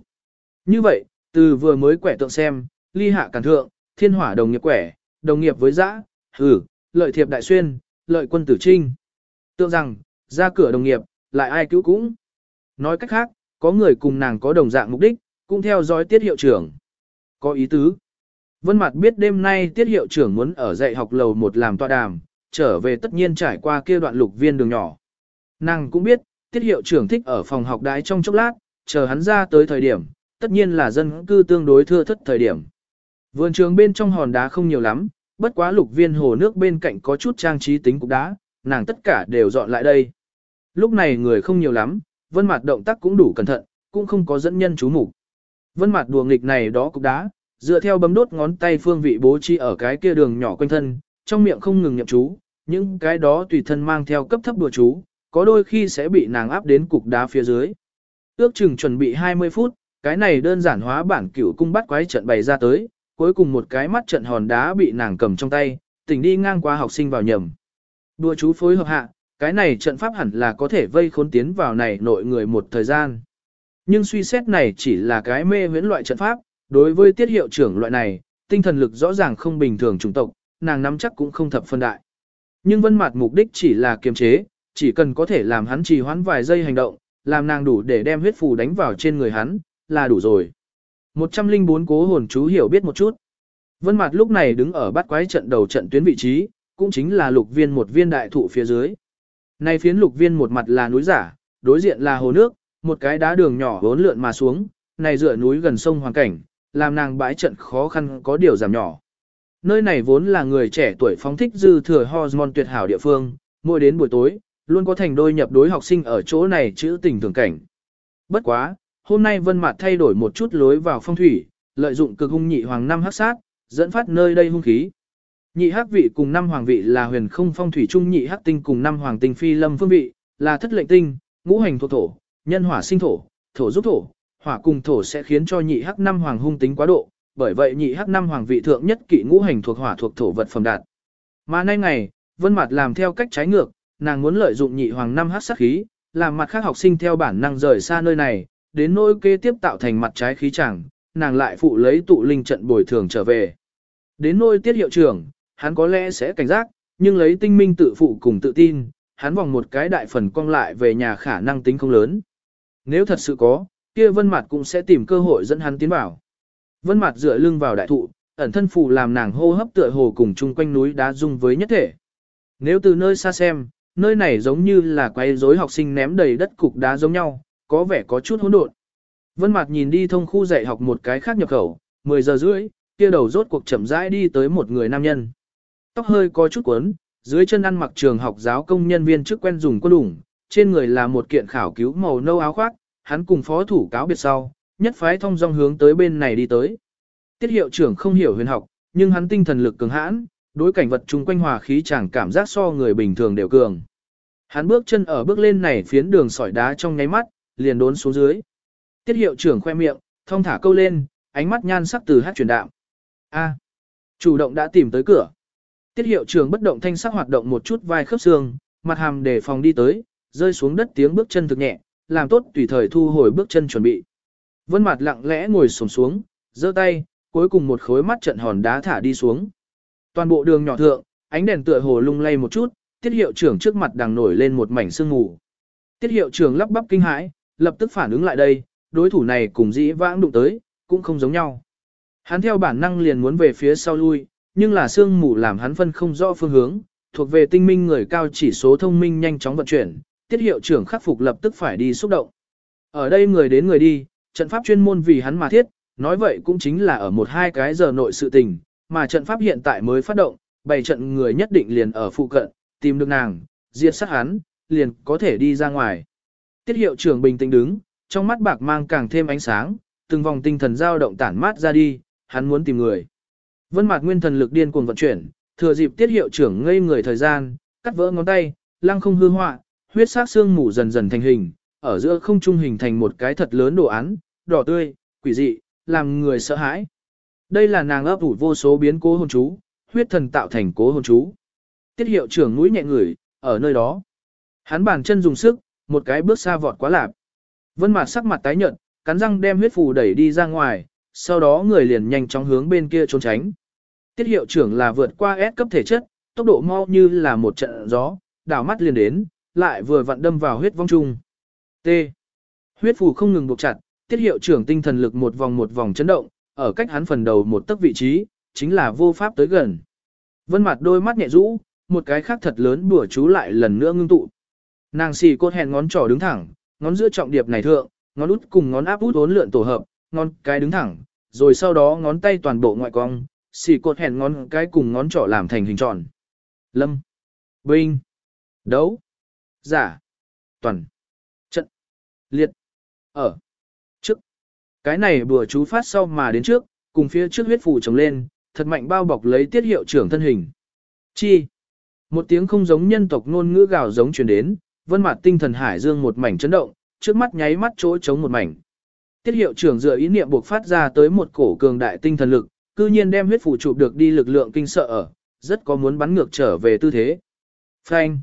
Như vậy, từ vừa mới quẻ tượng xem, ly hạ cản thượng, thiên hỏa đồng nghiệp quẻ, đồng nghiệp với dã, hử, lợi thiệp đại xuyên, lợi quân tử trinh. Tượng rằng, ra cửa đồng nghiệp, lại ai cứu cũng. Nói cách khác, có người cùng nàng có đồng dạng mục đích, cũng theo dõi tiết hiệu trưởng. Có ý tứ. Vân Mạt biết đêm nay tiết hiệu trưởng muốn ở dạy học lầu một làm tọa đàm, trở về tất nhiên trải qua kia đoạn lục viên đường nhỏ. Nàng cũng biết, tiết hiệu trưởng thích ở phòng học đái trong chốc lát, chờ hắn ra tới thời điểm, tất nhiên là dân cư tương đối thưa thất thời điểm. Vườn trường bên trong hòn đá không nhiều lắm, bất quá lục viên hồ nước bên cạnh có chút trang trí tính cục đá, nàng tất cả đều dọn lại đây. Lúc này người không nhiều lắm, vân mặt động tác cũng đủ cẩn thận, cũng không có dẫn nhân chú mục. Vân mặt đùa nghịch này đó cục đá, dựa theo bấm đốt ngón tay phương vị bố trí ở cái kia đường nhỏ quanh thân, trong miệng không ngừng nhậm chú, những cái đó tùy thân mang theo cấp thấp đùa chú, có đôi khi sẽ bị nàng áp đến cục đá phía dưới. Ước chừng chuẩn bị 20 phút, cái này đơn giản hóa bản cửu cung bắt quái trận bày ra tới, cuối cùng một cái mắt trận hòn đá bị nàng cầm trong tay, tỉnh đi ngang qua học sinh vào nhầm. Đùa chú phối hợp hạ, cái này trận pháp hẳn là có thể vây khốn tiến vào này nội người một thời gian. Nhưng suy xét này chỉ là cái mê huyễn loại trận pháp, đối với tiết hiệu trưởng loại này, tinh thần lực rõ ràng không bình thường chủng tộc, nàng nắm chắc cũng không thập phân đại. Nhưng vân mặt mục đích chỉ là kiềm chế, chỉ cần có thể làm hắn trì hoãn vài giây hành động, làm nàng đủ để đem huyết phù đánh vào trên người hắn, là đủ rồi. 104 cố hồn chú hiểu biết một chút. Vân Mạt lúc này đứng ở bắt quái trận đầu trận tuyến vị trí, cũng chính là lục viên một viên đại thụ phía dưới. Nay phiến lục viên một mặt là núi giả, đối diện là hồ nước, một cái đá đường nhỏ vốn lượn mà xuống, này dựa núi gần sông hoàn cảnh, làm nàng bãi trận khó khăn có điều giảm nhỏ. Nơi này vốn là người trẻ tuổi phóng thích dư thừa hormone tuyệt hảo địa phương, mỗi đến buổi tối, luôn có thành đôi nhập đối học sinh ở chỗ này chữ tình thường cảnh. Bất quá, hôm nay Vân Mạt thay đổi một chút lối vào phong thủy, lợi dụng cực hung nhị hoàng năm hắc sát, dẫn phát nơi đây hung khí. Nhị hắc vị cùng năm hoàng vị là huyền không phong thủy trung nhị hắc tinh cùng năm hoàng tinh phi lâm phương vị, là thất lệnh tinh, ngũ hành thổ thổ, nhân hỏa sinh thổ, thổ giúp thổ, hỏa cùng thổ sẽ khiến cho nhị hắc năm hoàng hung tính quá độ, bởi vậy nhị hắc năm hoàng vị thượng nhất kỵ ngũ hành thuộc hỏa thuộc thổ vật phẩm đạt. Mà nay ngày, Vân Mạt làm theo cách trái ngược, nàng muốn lợi dụng nhị hoàng năm hắc sát khí, làm mặt khác học sinh theo bản năng rời xa nơi này, đến nỗi kế tiếp tạo thành mặt trái khí chẳng, nàng lại phụ lấy tụ linh trận bồi thường trở về. Đến nỗi tiết hiệu trưởng, hắn có lẽ sẽ cảnh giác, nhưng lấy tinh minh tự phụ cùng tự tin, hắn vòng một cái đại phần cong lại về nhà khả năng tính không lớn. Nếu thật sự có, kia Vân Mạt cũng sẽ tìm cơ hội dẫn hắn tiến vào. Vân Mạt dựa lưng vào đại thụ, ẩn thân phù làm nàng hô hấp tựa hồ cùng chung quanh núi đá dung với nhất thể. Nếu từ nơi xa xem, nơi này giống như là quay rối học sinh ném đầy đất cục đá giống nhau, có vẻ có chút hỗn độn. Vân Mạt nhìn đi thông khu dạy học một cái khác nhập khẩu, 10 giờ rưỡi, kia đầu rốt cuộc chậm rãi đi tới một người nam nhân. Tóc hơi có chút quấn, dưới chân ăn mặc trường học giáo công nhân viên trước quen dùng quân đủng, trên người là một kiện khảo cứu màu nâu áo khoác, hắn cùng phó thủ cáo biệt sau, nhất phái thông dong hướng tới bên này đi tới. Tiết hiệu trưởng không hiểu huyền học, nhưng hắn tinh thần lực cường hãn, đối cảnh vật chung quanh hòa khí chẳng cảm giác so người bình thường đều cường. Hắn bước chân ở bước lên này phiến đường sỏi đá trong nháy mắt, liền đốn xuống dưới. Tiết hiệu trưởng khoe miệng, thông thả câu lên, ánh mắt nhan sắc từ hát chuyển đạm. A, chủ động đã tìm tới cửa. Tiết hiệu trưởng bất động thanh sắc hoạt động một chút vai khớp xương, mặt hàm để phòng đi tới, rơi xuống đất tiếng bước chân thực nhẹ, làm tốt tùy thời thu hồi bước chân chuẩn bị. Vân mặt lặng lẽ ngồi xổm xuống, giơ tay, cuối cùng một khối mắt trận hòn đá thả đi xuống. Toàn bộ đường nhỏ thượng, ánh đèn tựa hồ lung lay một chút, tiết hiệu trưởng trước mặt đang nổi lên một mảnh sương mù. Tiết hiệu trưởng lắp bắp kinh hãi, lập tức phản ứng lại đây, đối thủ này cùng dĩ vãng đụng tới, cũng không giống nhau. Hắn theo bản năng liền muốn về phía sau lui, nhưng là sương mù làm hắn phân không rõ phương hướng, thuộc về tinh minh người cao chỉ số thông minh nhanh chóng vận chuyển, tiết hiệu trưởng khắc phục lập tức phải đi xúc động. Ở đây người đến người đi, trận pháp chuyên môn vì hắn mà thiết, nói vậy cũng chính là ở một hai cái giờ nội sự tình, mà trận pháp hiện tại mới phát động, bày trận người nhất định liền ở phụ cận, tìm được nàng, diệt sát hắn, liền có thể đi ra ngoài. Tiết hiệu trưởng bình tĩnh đứng, trong mắt bạc mang càng thêm ánh sáng, từng vòng tinh thần dao động tản mát ra đi, hắn muốn tìm người. Vân Mạt nguyên thần lực điên cuồng vận chuyển, thừa dịp tiết hiệu trưởng ngây người thời gian, cắt vỡ ngón tay, lăng không hư họa, huyết sắc xương mù dần dần thành hình, ở giữa không trung hình thành một cái thật lớn đồ án, đỏ tươi, quỷ dị, làm người sợ hãi. Đây là nàng ấp ủ vô số biến cố hồn chú, huyết thần tạo thành cố hồn chú. Tiết hiệu trưởng mũi nhẹ người, ở nơi đó. Hắn bàn chân dùng sức, một cái bước xa vọt quá lạp. Vân Mạt sắc mặt tái nhợt, cắn răng đem huyết phù đẩy đi ra ngoài, sau đó người liền nhanh chóng hướng bên kia trốn tránh. Tiết hiệu trưởng là vượt qua S cấp thể chất, tốc độ mau như là một trận gió, đảo mắt liền đến, lại vừa vặn đâm vào huyết vong trùng. T. Huyết phù không ngừng buộc chặt, tiết hiệu trưởng tinh thần lực một vòng một vòng chấn động, ở cách hắn phần đầu một tấc vị trí, chính là vô pháp tới gần. Vân mặt đôi mắt nhẹ rũ, một cái khác thật lớn bùa chú lại lần nữa ngưng tụ. Nàng xì cốt hẹn ngón trỏ đứng thẳng, ngón giữa trọng điệp này thượng, ngón út cùng ngón áp út uốn lượn tổ hợp, ngón cái đứng thẳng, rồi sau đó ngón tay toàn bộ ngoại cong, xì cột hẹn ngón cái cùng ngón trỏ làm thành hình tròn. Lâm, Binh, Đấu, Giả, Toàn, Trận, Liệt, Ở, Trước. Cái này bừa chú phát sau mà đến trước, cùng phía trước huyết phù trồng lên, thật mạnh bao bọc lấy tiết hiệu trưởng thân hình. Chi. Một tiếng không giống nhân tộc ngôn ngữ gào giống truyền đến, vân mặt tinh thần hải dương một mảnh chấn động, trước mắt nháy mắt chỗ trống một mảnh. Tiết hiệu trưởng dựa ý niệm buộc phát ra tới một cổ cường đại tinh thần lực, cư nhiên đem huyết phủ chụp được đi lực lượng kinh sợ ở, rất có muốn bắn ngược trở về tư thế. Phanh.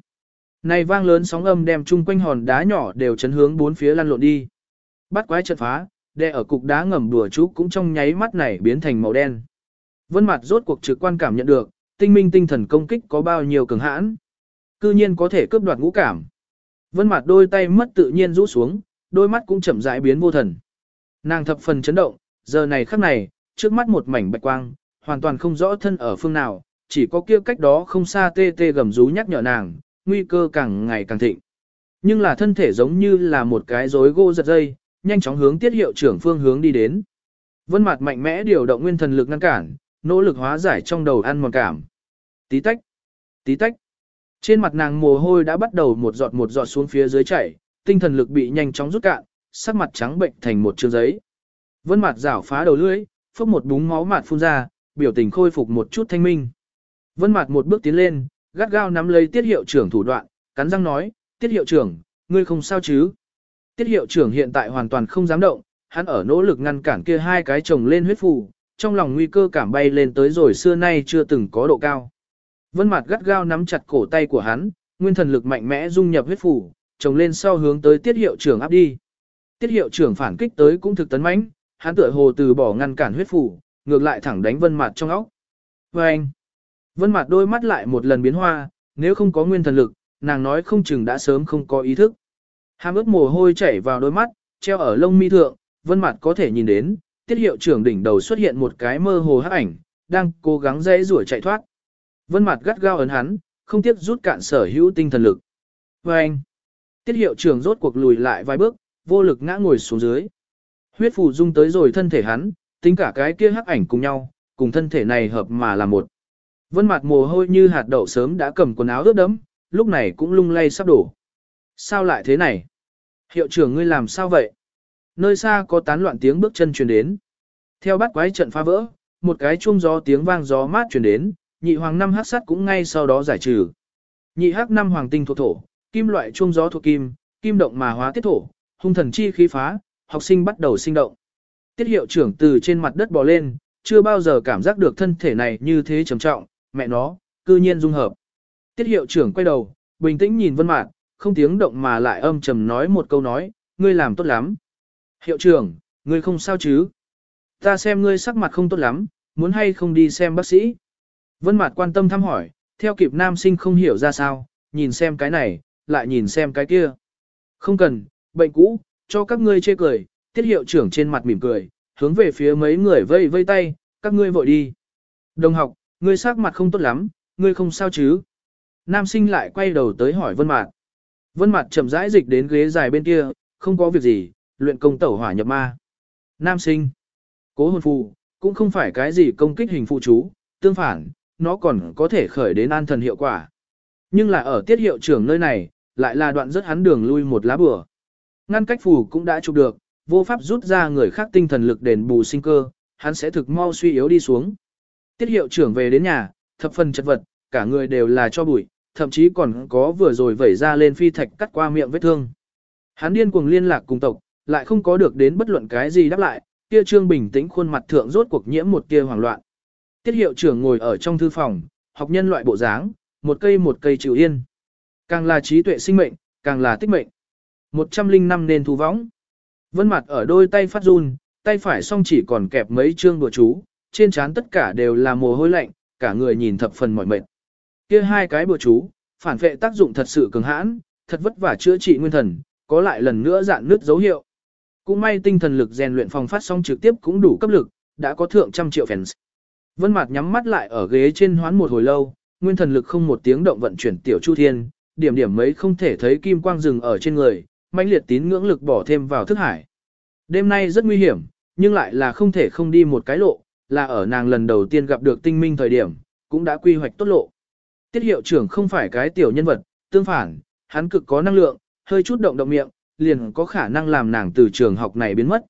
Này vang lớn sóng âm đem chung quanh hòn đá nhỏ đều chấn hướng bốn phía lăn lộn đi. Bắt quái trận phá, đè ở cục đá ngầm đùa chú cũng trong nháy mắt này biến thành màu đen. Vân mặt rốt cuộc trực quan cảm nhận được, tinh minh tinh thần công kích có bao nhiêu cường hãn. Cư nhiên có thể cướp đoạt ngũ cảm. Vân mặt đôi tay mất tự nhiên rũ xuống, đôi mắt cũng chậm rãi biến vô thần. Nàng thập phần chấn động, giờ này khắc này, trước mắt một mảnh bạch quang, hoàn toàn không rõ thân ở phương nào, chỉ có kia cách đó không xa tê tê gầm rú nhắc nhở nàng, nguy cơ càng ngày càng thịnh. Nhưng là thân thể giống như là một cái rối gỗ giật dây, nhanh chóng hướng tiết hiệu trưởng phương hướng đi đến. Vân mặt mạnh mẽ điều động nguyên thần lực ngăn cản, nỗ lực hóa giải trong đầu ăn mòn cảm. Tí tách, tí tách. Trên mặt nàng mồ hôi đã bắt đầu một giọt một giọt xuống phía dưới chảy, tinh thần lực bị nhanh chóng rút cạn, sắc mặt trắng bệnh thành một chương giấy. Vân mặt rảo phá đầu lưỡi, phốc một búng máu mạt phun ra, biểu tình khôi phục một chút thanh minh. Vân mặt một bước tiến lên, gắt gao nắm lấy tiết hiệu trưởng thủ đoạn, cắn răng nói, tiết hiệu trưởng, ngươi không sao chứ. Tiết hiệu trưởng hiện tại hoàn toàn không dám động, hắn ở nỗ lực ngăn cản kia hai cái chồng lên huyết phù, trong lòng nguy cơ cảm bay lên tới rồi xưa nay chưa từng có độ cao. Vân Mạt gắt gao nắm chặt cổ tay của hắn, nguyên thần lực mạnh mẽ dung nhập huyết phù, chồng lên sau hướng tới tiết hiệu trưởng áp đi. Tiết hiệu trưởng phản kích tới cũng thực tấn mãnh, hắn tựa hồ từ bỏ ngăn cản huyết phủ, ngược lại thẳng đánh vân Mạt trong óc. Oeng! vân Mạt đôi mắt lại một lần biến hoa, nếu không có nguyên thần lực, nàng nói không chừng đã sớm không có ý thức. Hàm ướt mồ hôi chảy vào đôi mắt, treo ở lông mi thượng, vân Mạt có thể nhìn đến, tiết hiệu trưởng đỉnh đầu xuất hiện một cái mơ hồ hắc ảnh, đang cố gắng dễ rủa chạy thoát. Vân mặt gắt gao ấn hắn, không tiếc rút cạn sở hữu tinh thần lực. Và anh, tiết hiệu trưởng rốt cuộc lùi lại vài bước, vô lực ngã ngồi xuống dưới. Huyết phù dung tới rồi thân thể hắn, tính cả cái kia hắc ảnh cùng nhau, cùng thân thể này hợp mà là một. Vân mặt mồ hôi như hạt đậu sớm đã cầm quần áo ướt đẫm, lúc này cũng lung lay sắp đổ. Sao lại thế này? Hiệu trưởng ngươi làm sao vậy? Nơi xa có tán loạn tiếng bước chân truyền đến. Theo bát quái trận phá vỡ, một cái chuông gió tiếng vang gió mát truyền đến, nhị hoàng năm hắc sắt cũng ngay sau đó giải trừ. Nhị hắc năm hoàng tinh thuộc thổ, kim loại chuông gió thuộc kim, kim động mà hóa tiết thổ, hung thần chi khí phá, học sinh bắt đầu sinh động. Tiết hiệu trưởng từ trên mặt đất bò lên, chưa bao giờ cảm giác được thân thể này như thế trầm trọng, mẹ nó, cư nhiên dung hợp. Tiết hiệu trưởng quay đầu, bình tĩnh nhìn vân mạn, không tiếng động mà lại âm trầm nói một câu nói, ngươi làm tốt lắm. Hiệu trưởng, ngươi không sao chứ? Ta xem ngươi sắc mặt không tốt lắm, muốn hay không đi xem bác sĩ? Vân Mạt quan tâm thăm hỏi, theo kịp nam sinh không hiểu ra sao, nhìn xem cái này, lại nhìn xem cái kia. Không cần, bệnh cũ, cho các ngươi chê cười, tiết hiệu trưởng trên mặt mỉm cười, hướng về phía mấy người vây vây tay, các ngươi vội đi. Đồng học, ngươi sắc mặt không tốt lắm, ngươi không sao chứ? Nam sinh lại quay đầu tới hỏi Vân Mạt. Vân Mạt chậm rãi dịch đến ghế dài bên kia, không có việc gì, luyện công tẩu hỏa nhập ma. Nam sinh, cố hồn phù, cũng không phải cái gì công kích hình phụ chú, tương phản, nó còn có thể khởi đến an thần hiệu quả. Nhưng là ở tiết hiệu trưởng nơi này, lại là đoạn rất hắn đường lui một lá bừa. Ngăn cách phù cũng đã chụp được, vô pháp rút ra người khác tinh thần lực đền bù sinh cơ, hắn sẽ thực mau suy yếu đi xuống. Tiết hiệu trưởng về đến nhà, thập phần chật vật, cả người đều là cho bụi, thậm chí còn có vừa rồi vẩy ra lên phi thạch cắt qua miệng vết thương. Hắn điên cuồng liên lạc cùng tộc, lại không có được đến bất luận cái gì đáp lại, kia trương bình tĩnh khuôn mặt thượng rốt cuộc nhiễm một kia hoảng loạn. Tiết hiệu trưởng ngồi ở trong thư phòng, học nhân loại bộ dáng, một cây một cây chịu yên. Càng là trí tuệ sinh mệnh, càng là tích mệnh. 105 nên thu võng. Vân mặt ở đôi tay phát run, tay phải song chỉ còn kẹp mấy chương đùa chú, trên trán tất cả đều là mồ hôi lạnh, cả người nhìn thập phần mỏi mệt. Kia hai cái bùa chú, phản vệ tác dụng thật sự cường hãn, thật vất vả chữa trị nguyên thần, có lại lần nữa dạn nứt dấu hiệu. Cũng may tinh thần lực rèn luyện phòng phát song trực tiếp cũng đủ cấp lực, đã có thượng trăm triệu fans. Vân Mạt nhắm mắt lại ở ghế trên hoán một hồi lâu, nguyên thần lực không một tiếng động vận chuyển tiểu chu thiên, điểm điểm mấy không thể thấy kim quang rừng ở trên người, mãnh liệt tín ngưỡng lực bỏ thêm vào thức hải. Đêm nay rất nguy hiểm, nhưng lại là không thể không đi một cái lộ, là ở nàng lần đầu tiên gặp được tinh minh thời điểm, cũng đã quy hoạch tốt lộ. Tiết hiệu trưởng không phải cái tiểu nhân vật, tương phản, hắn cực có năng lượng, hơi chút động động miệng, liền có khả năng làm nàng từ trường học này biến mất.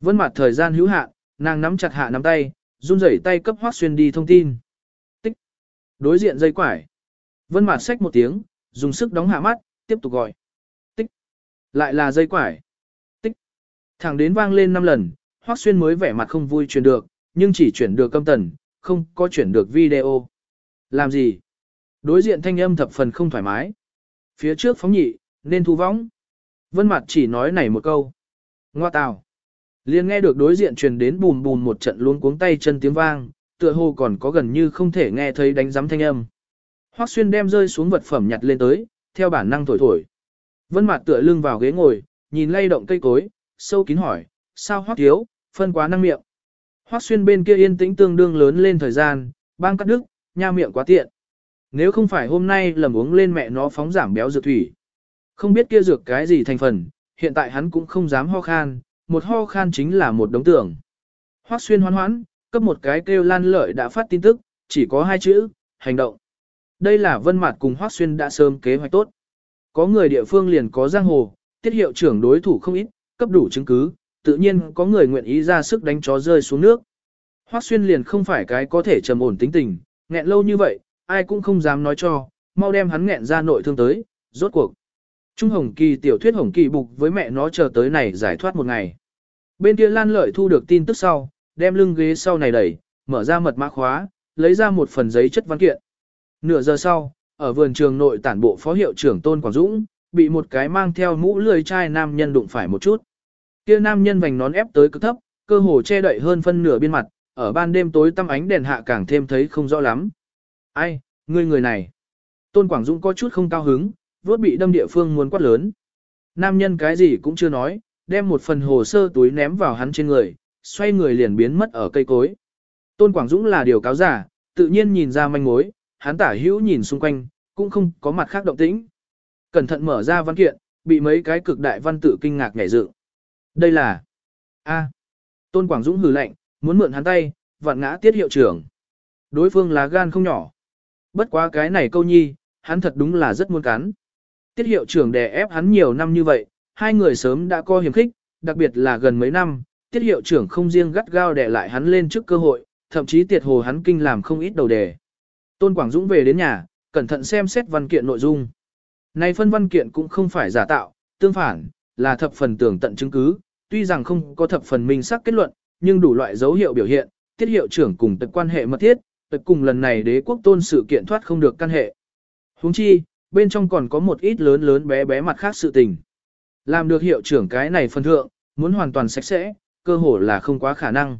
Vân mặt thời gian hữu hạn, nàng nắm chặt hạ nắm tay, run rẩy tay cấp hoác Xuyên đi thông tin. Tích. Đối diện dây quải. Vân mạt xách một tiếng, dùng sức đóng hạ mắt, tiếp tục gọi. Tích. Lại là dây quải. Tích. Thẳng đến vang lên 5 lần, Hoắc Xuyên mới vẻ mặt không vui truyền được, nhưng chỉ chuyển được câm tần, không có chuyển được video. Làm gì? Đối diện thanh âm thập phần không thoải mái. Phía trước phóng nhị, nên thu võng. Vân mặt chỉ nói này một câu. Ngoa tào liền nghe được đối diện truyền đến bùm bùm một trận luống cuống tay chân tiếng vang, tựa hồ còn có gần như không thể nghe thấy đánh giấm thanh âm. Hoắc Xuyên đem rơi xuống vật phẩm nhặt lên tới, theo bản năng thổi thổi. Vân Mạt tựa lưng vào ghế ngồi, nhìn lay động cây cối, sâu kín hỏi, "Sao Hoắc thiếu, phân quá năng miệng?" Hoắc Xuyên bên kia yên tĩnh tương đương lớn lên thời gian, bang cắt đứt, nha miệng quá tiện. Nếu không phải hôm nay lầm uống lên mẹ nó phóng giảm béo dược thủy. Không biết kia dược cái gì thành phần, hiện tại hắn cũng không dám ho khan, một ho khan chính là một đống tưởng. Hoắc xuyên hoán hoán, cấp một cái kêu lan lợi đã phát tin tức, chỉ có hai chữ, hành động. Đây là vân mặt cùng Hoắc xuyên đã sớm kế hoạch tốt. Có người địa phương liền có giang hồ, tiết hiệu trưởng đối thủ không ít, cấp đủ chứng cứ, tự nhiên có người nguyện ý ra sức đánh chó rơi xuống nước. Hoắc xuyên liền không phải cái có thể trầm ổn tính tình, nghẹn lâu như vậy, ai cũng không dám nói cho, mau đem hắn nghẹn ra nội thương tới, rốt cuộc. Trung Hồng Kỳ tiểu thuyết Hồng Kỳ bục với mẹ nó chờ tới này giải thoát một ngày. Bên kia Lan Lợi thu được tin tức sau, đem lưng ghế sau này đẩy, mở ra mật mã khóa, lấy ra một phần giấy chất văn kiện. Nửa giờ sau, ở vườn trường nội tản bộ phó hiệu trưởng Tôn Quảng Dũng, bị một cái mang theo mũ lười trai nam nhân đụng phải một chút. Kia nam nhân vành nón ép tới cực thấp, cơ hồ che đậy hơn phân nửa biên mặt, ở ban đêm tối tăm ánh đèn hạ càng thêm thấy không rõ lắm. Ai, ngươi người này. Tôn Quảng Dũng có chút không cao hứng, vuốt bị đâm địa phương muốn quát lớn. Nam nhân cái gì cũng chưa nói, đem một phần hồ sơ túi ném vào hắn trên người, xoay người liền biến mất ở cây cối. Tôn Quảng Dũng là điều cáo giả, tự nhiên nhìn ra manh mối, hắn tả hữu nhìn xung quanh, cũng không có mặt khác động tĩnh. Cẩn thận mở ra văn kiện, bị mấy cái cực đại văn tự kinh ngạc nhảy dựng. Đây là A. Tôn Quảng Dũng hừ lạnh, muốn mượn hắn tay, vặn ngã tiết hiệu trưởng. Đối phương là gan không nhỏ. Bất quá cái này câu nhi, hắn thật đúng là rất muốn cắn. Tiết hiệu trưởng đè ép hắn nhiều năm như vậy, hai người sớm đã co hiểm khích, đặc biệt là gần mấy năm, tiết hiệu trưởng không riêng gắt gao để lại hắn lên trước cơ hội, thậm chí tiệt hồ hắn kinh làm không ít đầu đề. Tôn Quảng Dũng về đến nhà, cẩn thận xem xét văn kiện nội dung. Này phân văn kiện cũng không phải giả tạo, tương phản, là thập phần tưởng tận chứng cứ, tuy rằng không có thập phần minh xác kết luận, nhưng đủ loại dấu hiệu biểu hiện, tiết hiệu trưởng cùng tật quan hệ mật thiết, tật cùng lần này đế quốc tôn sự kiện thoát không được căn hệ. Huống chi, bên trong còn có một ít lớn lớn bé bé mặt khác sự tình. Làm được hiệu trưởng cái này phân thượng, muốn hoàn toàn sạch sẽ, cơ hồ là không quá khả năng.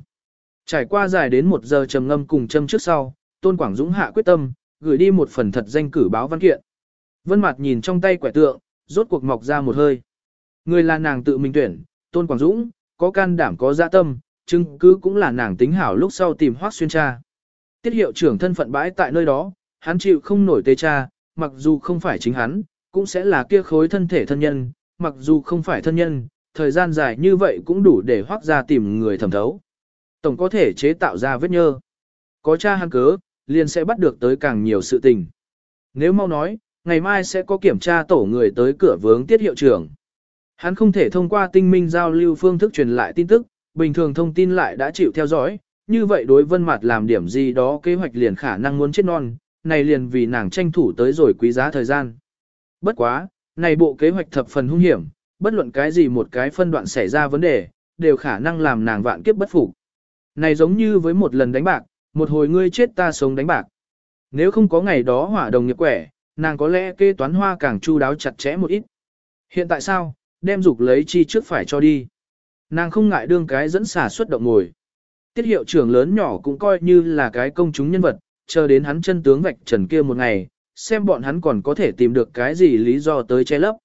Trải qua dài đến một giờ trầm ngâm cùng châm trước sau, Tôn Quảng Dũng hạ quyết tâm, gửi đi một phần thật danh cử báo văn kiện. Vân Mạt nhìn trong tay quẻ tượng, rốt cuộc mọc ra một hơi. Người là nàng tự mình tuyển, Tôn Quảng Dũng, có can đảm có dạ tâm, chứng cứ cũng là nàng tính hảo lúc sau tìm hoác xuyên tra. Tiết hiệu trưởng thân phận bãi tại nơi đó, hắn chịu không nổi tê cha, mặc dù không phải chính hắn, cũng sẽ là kia khối thân thể thân nhân, mặc dù không phải thân nhân, thời gian dài như vậy cũng đủ để hoác ra tìm người thẩm thấu. Tổng có thể chế tạo ra vết nhơ. Có cha hắn cớ, liền sẽ bắt được tới càng nhiều sự tình. Nếu mau nói, ngày mai sẽ có kiểm tra tổ người tới cửa vướng tiết hiệu trưởng. Hắn không thể thông qua tinh minh giao lưu phương thức truyền lại tin tức, bình thường thông tin lại đã chịu theo dõi, như vậy đối vân mặt làm điểm gì đó kế hoạch liền khả năng muốn chết non, này liền vì nàng tranh thủ tới rồi quý giá thời gian. Bất quá, này bộ kế hoạch thập phần hung hiểm, bất luận cái gì một cái phân đoạn xảy ra vấn đề, đều khả năng làm nàng vạn kiếp bất phục. Này giống như với một lần đánh bạc, một hồi ngươi chết ta sống đánh bạc. Nếu không có ngày đó hỏa đồng nghiệp quẻ, nàng có lẽ kê toán hoa càng chu đáo chặt chẽ một ít. Hiện tại sao, đem dục lấy chi trước phải cho đi. Nàng không ngại đương cái dẫn xả xuất động ngồi. Tiết hiệu trưởng lớn nhỏ cũng coi như là cái công chúng nhân vật, chờ đến hắn chân tướng vạch trần kia một ngày, xem bọn hắn còn có thể tìm được cái gì lý do tới che lấp.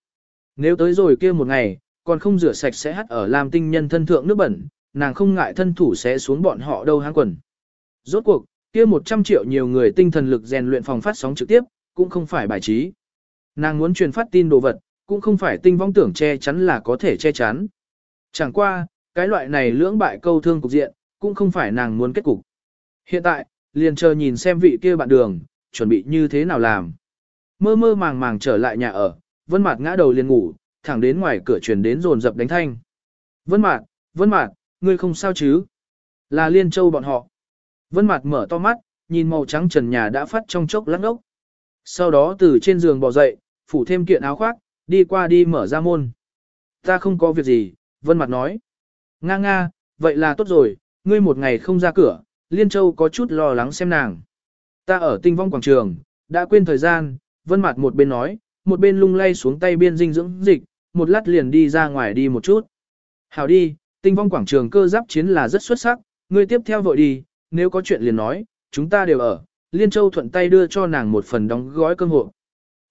Nếu tới rồi kia một ngày, còn không rửa sạch sẽ hắt ở làm tinh nhân thân thượng nước bẩn, nàng không ngại thân thủ sẽ xuống bọn họ đâu hang quần. Rốt cuộc, kia 100 triệu nhiều người tinh thần lực rèn luyện phòng phát sóng trực tiếp, cũng không phải bài trí. Nàng muốn truyền phát tin đồ vật, cũng không phải tinh vong tưởng che chắn là có thể che chắn. Chẳng qua, cái loại này lưỡng bại câu thương cục diện, cũng không phải nàng muốn kết cục. Hiện tại, liền chờ nhìn xem vị kia bạn đường, chuẩn bị như thế nào làm. Mơ mơ màng màng trở lại nhà ở, Vân Mạt ngã đầu liền ngủ, thẳng đến ngoài cửa truyền đến rồn dập đánh thanh. "Vân Mạt, Vân Mạt, ngươi không sao chứ?" Là Liên Châu bọn họ. Vân Mạt mở to mắt, nhìn màu trắng trần nhà đã phát trong chốc lắc ốc. Sau đó từ trên giường bò dậy, phủ thêm kiện áo khoác, đi qua đi mở ra môn. "Ta không có việc gì." Vân Mạt nói. "Nga nga, vậy là tốt rồi, ngươi một ngày không ra cửa, Liên Châu có chút lo lắng xem nàng. Ta ở tinh vong quảng trường, đã quên thời gian, vân mặt một bên nói, một bên lung lay xuống tay biên dinh dưỡng dịch, một lát liền đi ra ngoài đi một chút. Hảo đi, tinh vong quảng trường cơ giáp chiến là rất xuất sắc, ngươi tiếp theo vội đi, nếu có chuyện liền nói, chúng ta đều ở. Liên Châu thuận tay đưa cho nàng một phần đóng gói cơm hộ.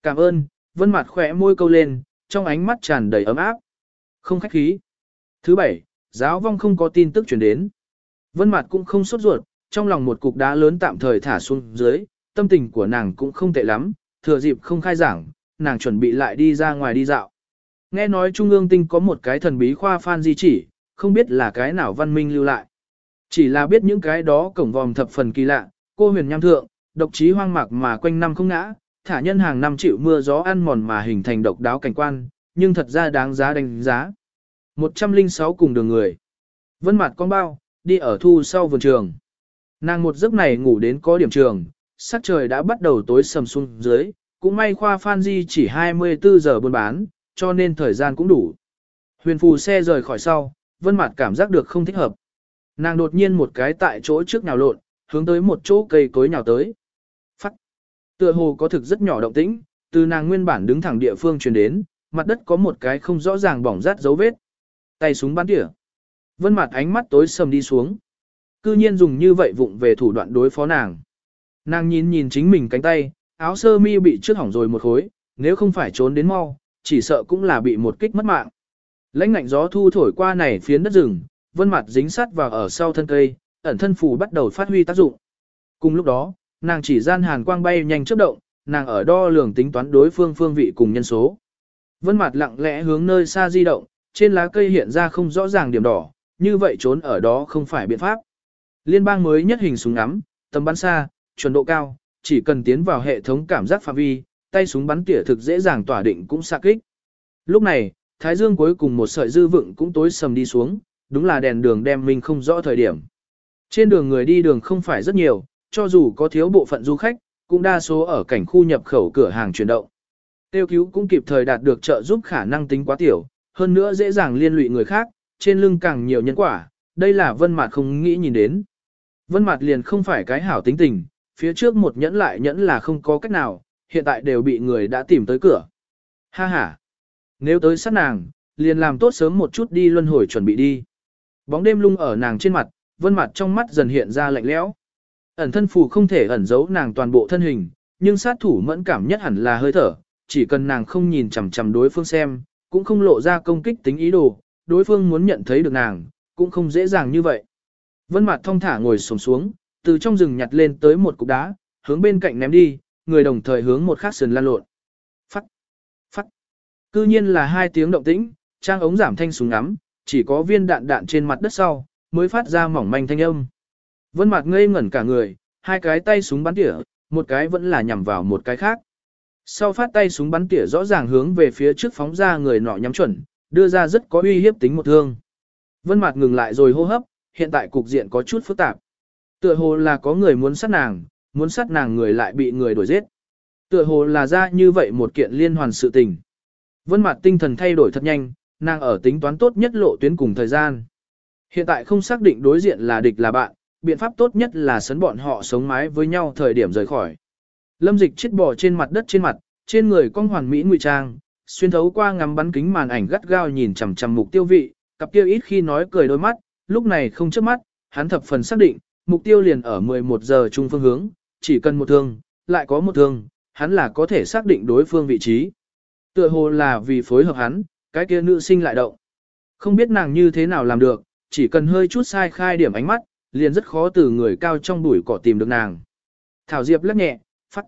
Cảm ơn, vân mặt khỏe môi câu lên, trong ánh mắt tràn đầy ấm áp. Không khách khí. Thứ bảy, giáo vong không có tin tức chuyển đến. Vân mặt cũng không sốt ruột, trong lòng một cục đá lớn tạm thời thả xuống dưới, tâm tình của nàng cũng không tệ lắm, thừa dịp không khai giảng, nàng chuẩn bị lại đi ra ngoài đi dạo. Nghe nói Trung ương tinh có một cái thần bí khoa phan di chỉ, không biết là cái nào văn minh lưu lại. Chỉ là biết những cái đó cổng vòm thập phần kỳ lạ, cô huyền nham thượng, độc trí hoang mạc mà quanh năm không ngã, thả nhân hàng năm chịu mưa gió ăn mòn mà hình thành độc đáo cảnh quan, nhưng thật ra đáng giá đánh giá. 106 cùng đường người. Vân mặt con bao, đi ở thu sau vườn trường. Nàng một giấc này ngủ đến có điểm trường, sắc trời đã bắt đầu tối sầm xuống dưới, cũng may khoa Phan Di chỉ 24 giờ buôn bán, cho nên thời gian cũng đủ. Huyền phù xe rời khỏi sau, Vân Mạt cảm giác được không thích hợp. Nàng đột nhiên một cái tại chỗ trước nhào lộn, hướng tới một chỗ cây cối nhào tới. Phắt. Tựa hồ có thực rất nhỏ động tĩnh, từ nàng nguyên bản đứng thẳng địa phương truyền đến, mặt đất có một cái không rõ ràng bỏng rát dấu vết. Tay súng bắn tỉa. Vân Mạt ánh mắt tối sầm đi xuống. Cư nhiên dùng như vậy vụng về thủ đoạn đối phó nàng. Nàng nhìn nhìn chính mình cánh tay, áo sơ mi bị trước hỏng rồi một khối, nếu không phải trốn đến mau, chỉ sợ cũng là bị một kích mất mạng. Lãnh lạnh gió thu thổi qua này phiến đất rừng, vân mặt dính sắt vào ở sau thân cây, ẩn thân phù bắt đầu phát huy tác dụng. Cùng lúc đó, nàng chỉ gian hàn quang bay nhanh chớp động, nàng ở đo lường tính toán đối phương phương vị cùng nhân số. Vân mặt lặng lẽ hướng nơi xa di động, trên lá cây hiện ra không rõ ràng điểm đỏ, như vậy trốn ở đó không phải biện pháp. Liên bang mới nhất hình súng ngắm, tầm bắn xa, chuẩn độ cao, chỉ cần tiến vào hệ thống cảm giác phạm vi, tay súng bắn tỉa thực dễ dàng tỏa định cũng xạ kích. Lúc này, thái dương cuối cùng một sợi dư vựng cũng tối sầm đi xuống, đúng là đèn đường đem mình không rõ thời điểm. Trên đường người đi đường không phải rất nhiều, cho dù có thiếu bộ phận du khách, cũng đa số ở cảnh khu nhập khẩu cửa hàng chuyển động. Tiêu cứu cũng kịp thời đạt được trợ giúp khả năng tính quá tiểu, hơn nữa dễ dàng liên lụy người khác, trên lưng càng nhiều nhân quả, đây là vân mạt không nghĩ nhìn đến. Vân mạt liền không phải cái hảo tính tình, phía trước một nhẫn lại nhẫn là không có cách nào, hiện tại đều bị người đã tìm tới cửa. Ha ha! Nếu tới sát nàng, liền làm tốt sớm một chút đi luân hồi chuẩn bị đi. Bóng đêm lung ở nàng trên mặt, vân Mạt trong mắt dần hiện ra lạnh lẽo. Ẩn thân phù không thể ẩn giấu nàng toàn bộ thân hình, nhưng sát thủ mẫn cảm nhất hẳn là hơi thở, chỉ cần nàng không nhìn chằm chằm đối phương xem, cũng không lộ ra công kích tính ý đồ, đối phương muốn nhận thấy được nàng, cũng không dễ dàng như vậy. Vân Mạt thong thả ngồi xổm xuống, từ trong rừng nhặt lên tới một cục đá, hướng bên cạnh ném đi, người đồng thời hướng một khác sườn lan lộn. Phắt, phắt. Cư nhiên là hai tiếng động tĩnh, trang ống giảm thanh súng ngắm, chỉ có viên đạn đạn trên mặt đất sau, mới phát ra mỏng manh thanh âm. Vân Mạt ngây ngẩn cả người, hai cái tay súng bắn tỉa, một cái vẫn là nhằm vào một cái khác. Sau phát tay súng bắn tỉa rõ ràng hướng về phía trước phóng ra người nọ nhắm chuẩn, đưa ra rất có uy hiếp tính một thương. Vân Mạt ngừng lại rồi hô hấp, hiện tại cục diện có chút phức tạp. Tựa hồ là có người muốn sát nàng, muốn sát nàng người lại bị người đuổi giết. Tựa hồ là ra như vậy một kiện liên hoàn sự tình. Vân mặt tinh thần thay đổi thật nhanh, nàng ở tính toán tốt nhất lộ tuyến cùng thời gian. Hiện tại không xác định đối diện là địch là bạn, biện pháp tốt nhất là sấn bọn họ sống mái với nhau thời điểm rời khỏi. Lâm dịch chết bỏ trên mặt đất trên mặt, trên người con hoàn mỹ ngụy trang, xuyên thấu qua ngắm bắn kính màn ảnh gắt gao nhìn chằm chằm mục tiêu vị, cặp kia ít khi nói cười đôi mắt, lúc này không chớp mắt, hắn thập phần xác định, mục tiêu liền ở 11 giờ trung phương hướng, chỉ cần một thương, lại có một thương, hắn là có thể xác định đối phương vị trí. Tựa hồ là vì phối hợp hắn, cái kia nữ sinh lại động. Không biết nàng như thế nào làm được, chỉ cần hơi chút sai khai điểm ánh mắt, liền rất khó từ người cao trong bụi cỏ tìm được nàng. Thảo Diệp lắc nhẹ, phát.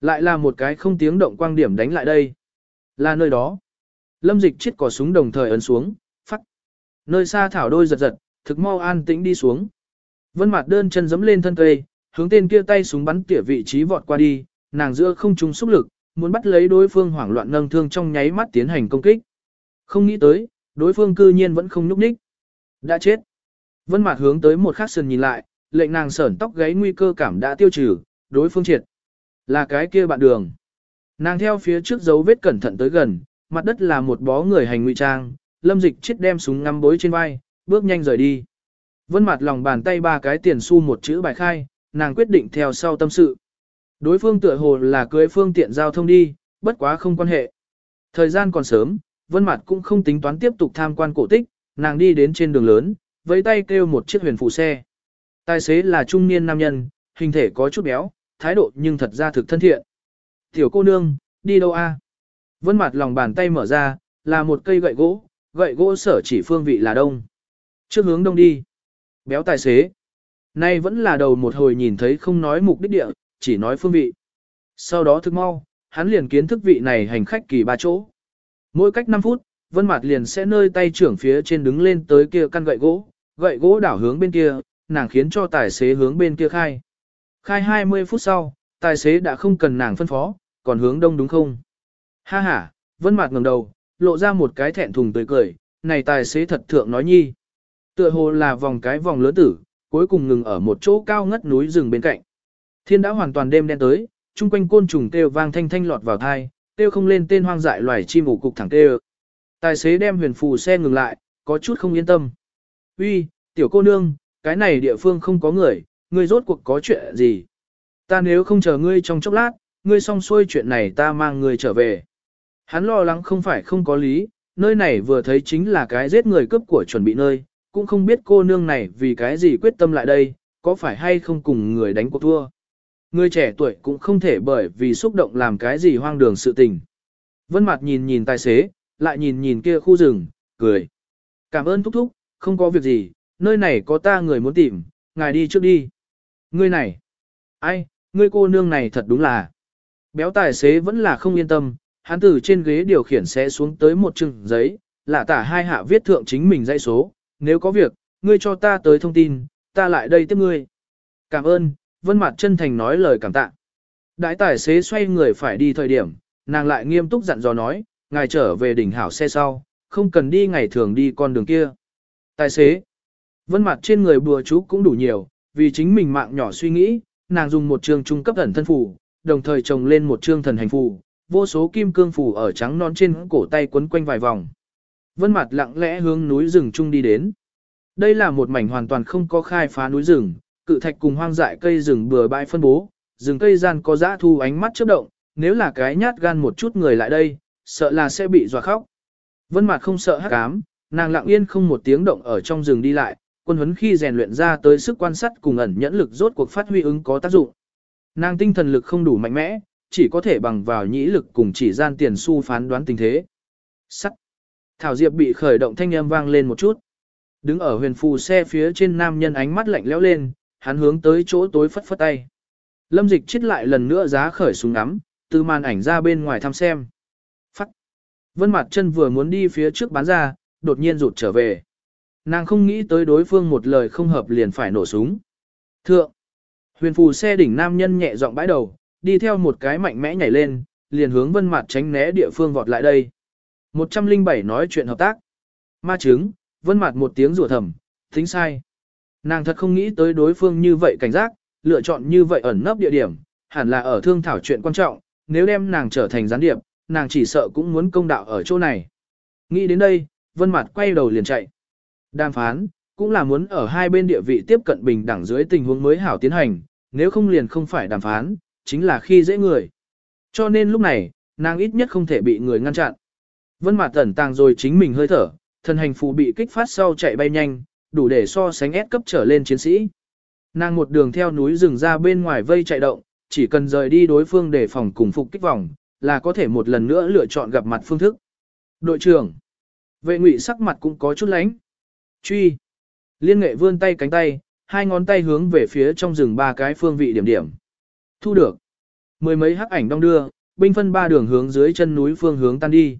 Lại là một cái không tiếng động quang điểm đánh lại đây. Là nơi đó. Lâm dịch chết cỏ súng đồng thời ấn xuống, phát. Nơi xa Thảo đôi giật giật, thực mau an tĩnh đi xuống. Vân Mạt đơn chân giẫm lên thân cây, hướng tên kia tay súng bắn tỉa vị trí vọt qua đi, nàng giữa không trung xúc lực, muốn bắt lấy đối phương hoảng loạn nâng thương trong nháy mắt tiến hành công kích. Không nghĩ tới, đối phương cư nhiên vẫn không nhúc nhích. Đã chết. Vân Mạt hướng tới một khắc sườn nhìn lại, lệnh nàng sởn tóc gáy nguy cơ cảm đã tiêu trừ, đối phương triệt. Là cái kia bạn đường. Nàng theo phía trước dấu vết cẩn thận tới gần, mặt đất là một bó người hành ngụy trang, Lâm Dịch chết đem súng ngắm bối trên vai, bước nhanh rời đi. Vân mặt lòng bàn tay ba cái tiền xu một chữ bài khai, nàng quyết định theo sau tâm sự. Đối phương tựa hồ là cưới phương tiện giao thông đi, bất quá không quan hệ. Thời gian còn sớm, Vân Mạt cũng không tính toán tiếp tục tham quan cổ tích, nàng đi đến trên đường lớn, với tay kêu một chiếc huyền phụ xe. Tài xế là trung niên nam nhân, hình thể có chút béo, thái độ nhưng thật ra thực thân thiện. Tiểu cô nương, đi đâu a? Vân mặt lòng bàn tay mở ra, là một cây gậy gỗ, gậy gỗ sở chỉ phương vị là đông. Trước hướng đông đi. Béo tài xế. Nay vẫn là đầu một hồi nhìn thấy không nói mục đích địa, chỉ nói phương vị. Sau đó thức mau, hắn liền kiến thức vị này hành khách kỳ ba chỗ. Mỗi cách 5 phút, Vân Mạt liền sẽ nơi tay trưởng phía trên đứng lên tới kia căn gậy gỗ, gậy gỗ đảo hướng bên kia, nàng khiến cho tài xế hướng bên kia khai. Khai 20 phút sau, tài xế đã không cần nàng phân phó, còn hướng đông đúng không? Ha ha, Vân Mạt ngẩng đầu, lộ ra một cái thẹn thùng tươi cười, này tài xế thật thượng nói nhi. Tựa hồ là vòng cái vòng lớn tử, cuối cùng ngừng ở một chỗ cao ngất núi rừng bên cạnh. Thiên đã hoàn toàn đêm đen tới, chung quanh côn trùng kêu vang thanh thanh lọt vào tai, kêu không lên tên hoang dại loài chim ủ cục thẳng kêu. Tài xế đem huyền phù xe ngừng lại, có chút không yên tâm. Uy, tiểu cô nương, cái này địa phương không có người, ngươi rốt cuộc có chuyện gì? Ta nếu không chờ ngươi trong chốc lát, ngươi xong xuôi chuyện này ta mang ngươi trở về. Hắn lo lắng không phải không có lý, nơi này vừa thấy chính là cái giết người cướp của chuẩn bị nơi, cũng không biết cô nương này vì cái gì quyết tâm lại đây, có phải hay không cùng người đánh cuộc thua. Người trẻ tuổi cũng không thể bởi vì xúc động làm cái gì hoang đường sự tình. Vân mặt nhìn nhìn tài xế, lại nhìn nhìn kia khu rừng, cười. Cảm ơn thúc thúc, không có việc gì, nơi này có ta người muốn tìm, ngài đi trước đi. Ngươi này, ai, ngươi cô nương này thật đúng là. Béo tài xế vẫn là không yên tâm, hắn từ trên ghế điều khiển sẽ xuống tới một chừng giấy, là tả hai hạ viết thượng chính mình dãy số, nếu có việc, ngươi cho ta tới thông tin, ta lại đây tiếp ngươi. Cảm ơn, Vân Mạt chân thành nói lời cảm tạ. Đại tài xế xoay người phải đi thời điểm, nàng lại nghiêm túc dặn dò nói, ngài trở về đỉnh hảo xe sau, không cần đi ngày thường đi con đường kia. Tài xế, vân mặt trên người bùa chú cũng đủ nhiều, vì chính mình mạng nhỏ suy nghĩ, nàng dùng một trường trung cấp ẩn thân phù, đồng thời trồng lên một trương thần hành phù, vô số kim cương phù ở trắng non trên cổ tay quấn quanh vài vòng. Vân mặt lặng lẽ hướng núi rừng trung đi đến. Đây là một mảnh hoàn toàn không có khai phá núi rừng, cự thạch cùng hoang dại cây rừng bừa bãi phân bố, rừng cây gian có dã thu ánh mắt chớp động, nếu là cái nhát gan một chút người lại đây, sợ là sẽ bị dọa khóc. Vân Mạt không sợ hắc ám, nàng lặng yên không một tiếng động ở trong rừng đi lại, quân huấn khi rèn luyện ra tới sức quan sát cùng ẩn nhẫn lực rốt cuộc phát huy ứng có tác dụng. Nàng tinh thần lực không đủ mạnh mẽ, chỉ có thể bằng vào nhĩ lực cùng chỉ gian tiền su phán đoán tình thế. Sắt. Thảo Diệp bị khởi động thanh âm vang lên một chút. Đứng ở huyền phù xe phía trên nam nhân ánh mắt lạnh lẽo lên, hắn hướng tới chỗ tối phất phất tay. Lâm Dịch chết lại lần nữa giá khởi súng ngắm, từ màn ảnh ra bên ngoài thăm xem. Vân mặt chân vừa muốn đi phía trước bán ra, đột nhiên rụt trở về. Nàng không nghĩ tới đối phương một lời không hợp liền phải nổ súng. Thượng! Huyền phù xe đỉnh nam nhân nhẹ giọng bãi đầu, đi theo một cái mạnh mẽ nhảy lên, liền hướng Vân Mặt tránh né địa phương vọt lại đây. 107 nói chuyện hợp tác. Ma chứng, Vân Mạt một tiếng rủa thầm, tính sai. Nàng thật không nghĩ tới đối phương như vậy cảnh giác, lựa chọn như vậy ẩn nấp địa điểm, hẳn là ở thương thảo chuyện quan trọng, nếu đem nàng trở thành gián điệp, nàng chỉ sợ cũng muốn công đạo ở chỗ này. Nghĩ đến đây, Vân Mạt quay đầu liền chạy. Đàm phán, cũng là muốn ở hai bên địa vị tiếp cận bình đẳng dưới tình huống mới hảo tiến hành, nếu không liền không phải đàm phán, chính là khi dễ người. Cho nên lúc này, nàng ít nhất không thể bị người ngăn chặn. Vân Mạt tẩn tàng rồi chính mình hơi thở, thân hành phù bị kích phát sau chạy bay nhanh, đủ để so sánh S cấp trở lên chiến sĩ. Nàng một đường theo núi rừng ra bên ngoài vây chạy động, chỉ cần rời đi đối phương để phòng cùng phục kích vòng, là có thể một lần nữa lựa chọn gặp mặt phương thức. Đội trưởng, vệ ngụy sắc mặt cũng có chút lánh. Truy, liên nghệ vươn tay cánh tay, hai ngón tay hướng về phía trong rừng ba cái phương vị điểm điểm. Thu được. Mười mấy hắc ảnh đong đưa, binh phân ba đường hướng dưới chân núi phương hướng tan đi.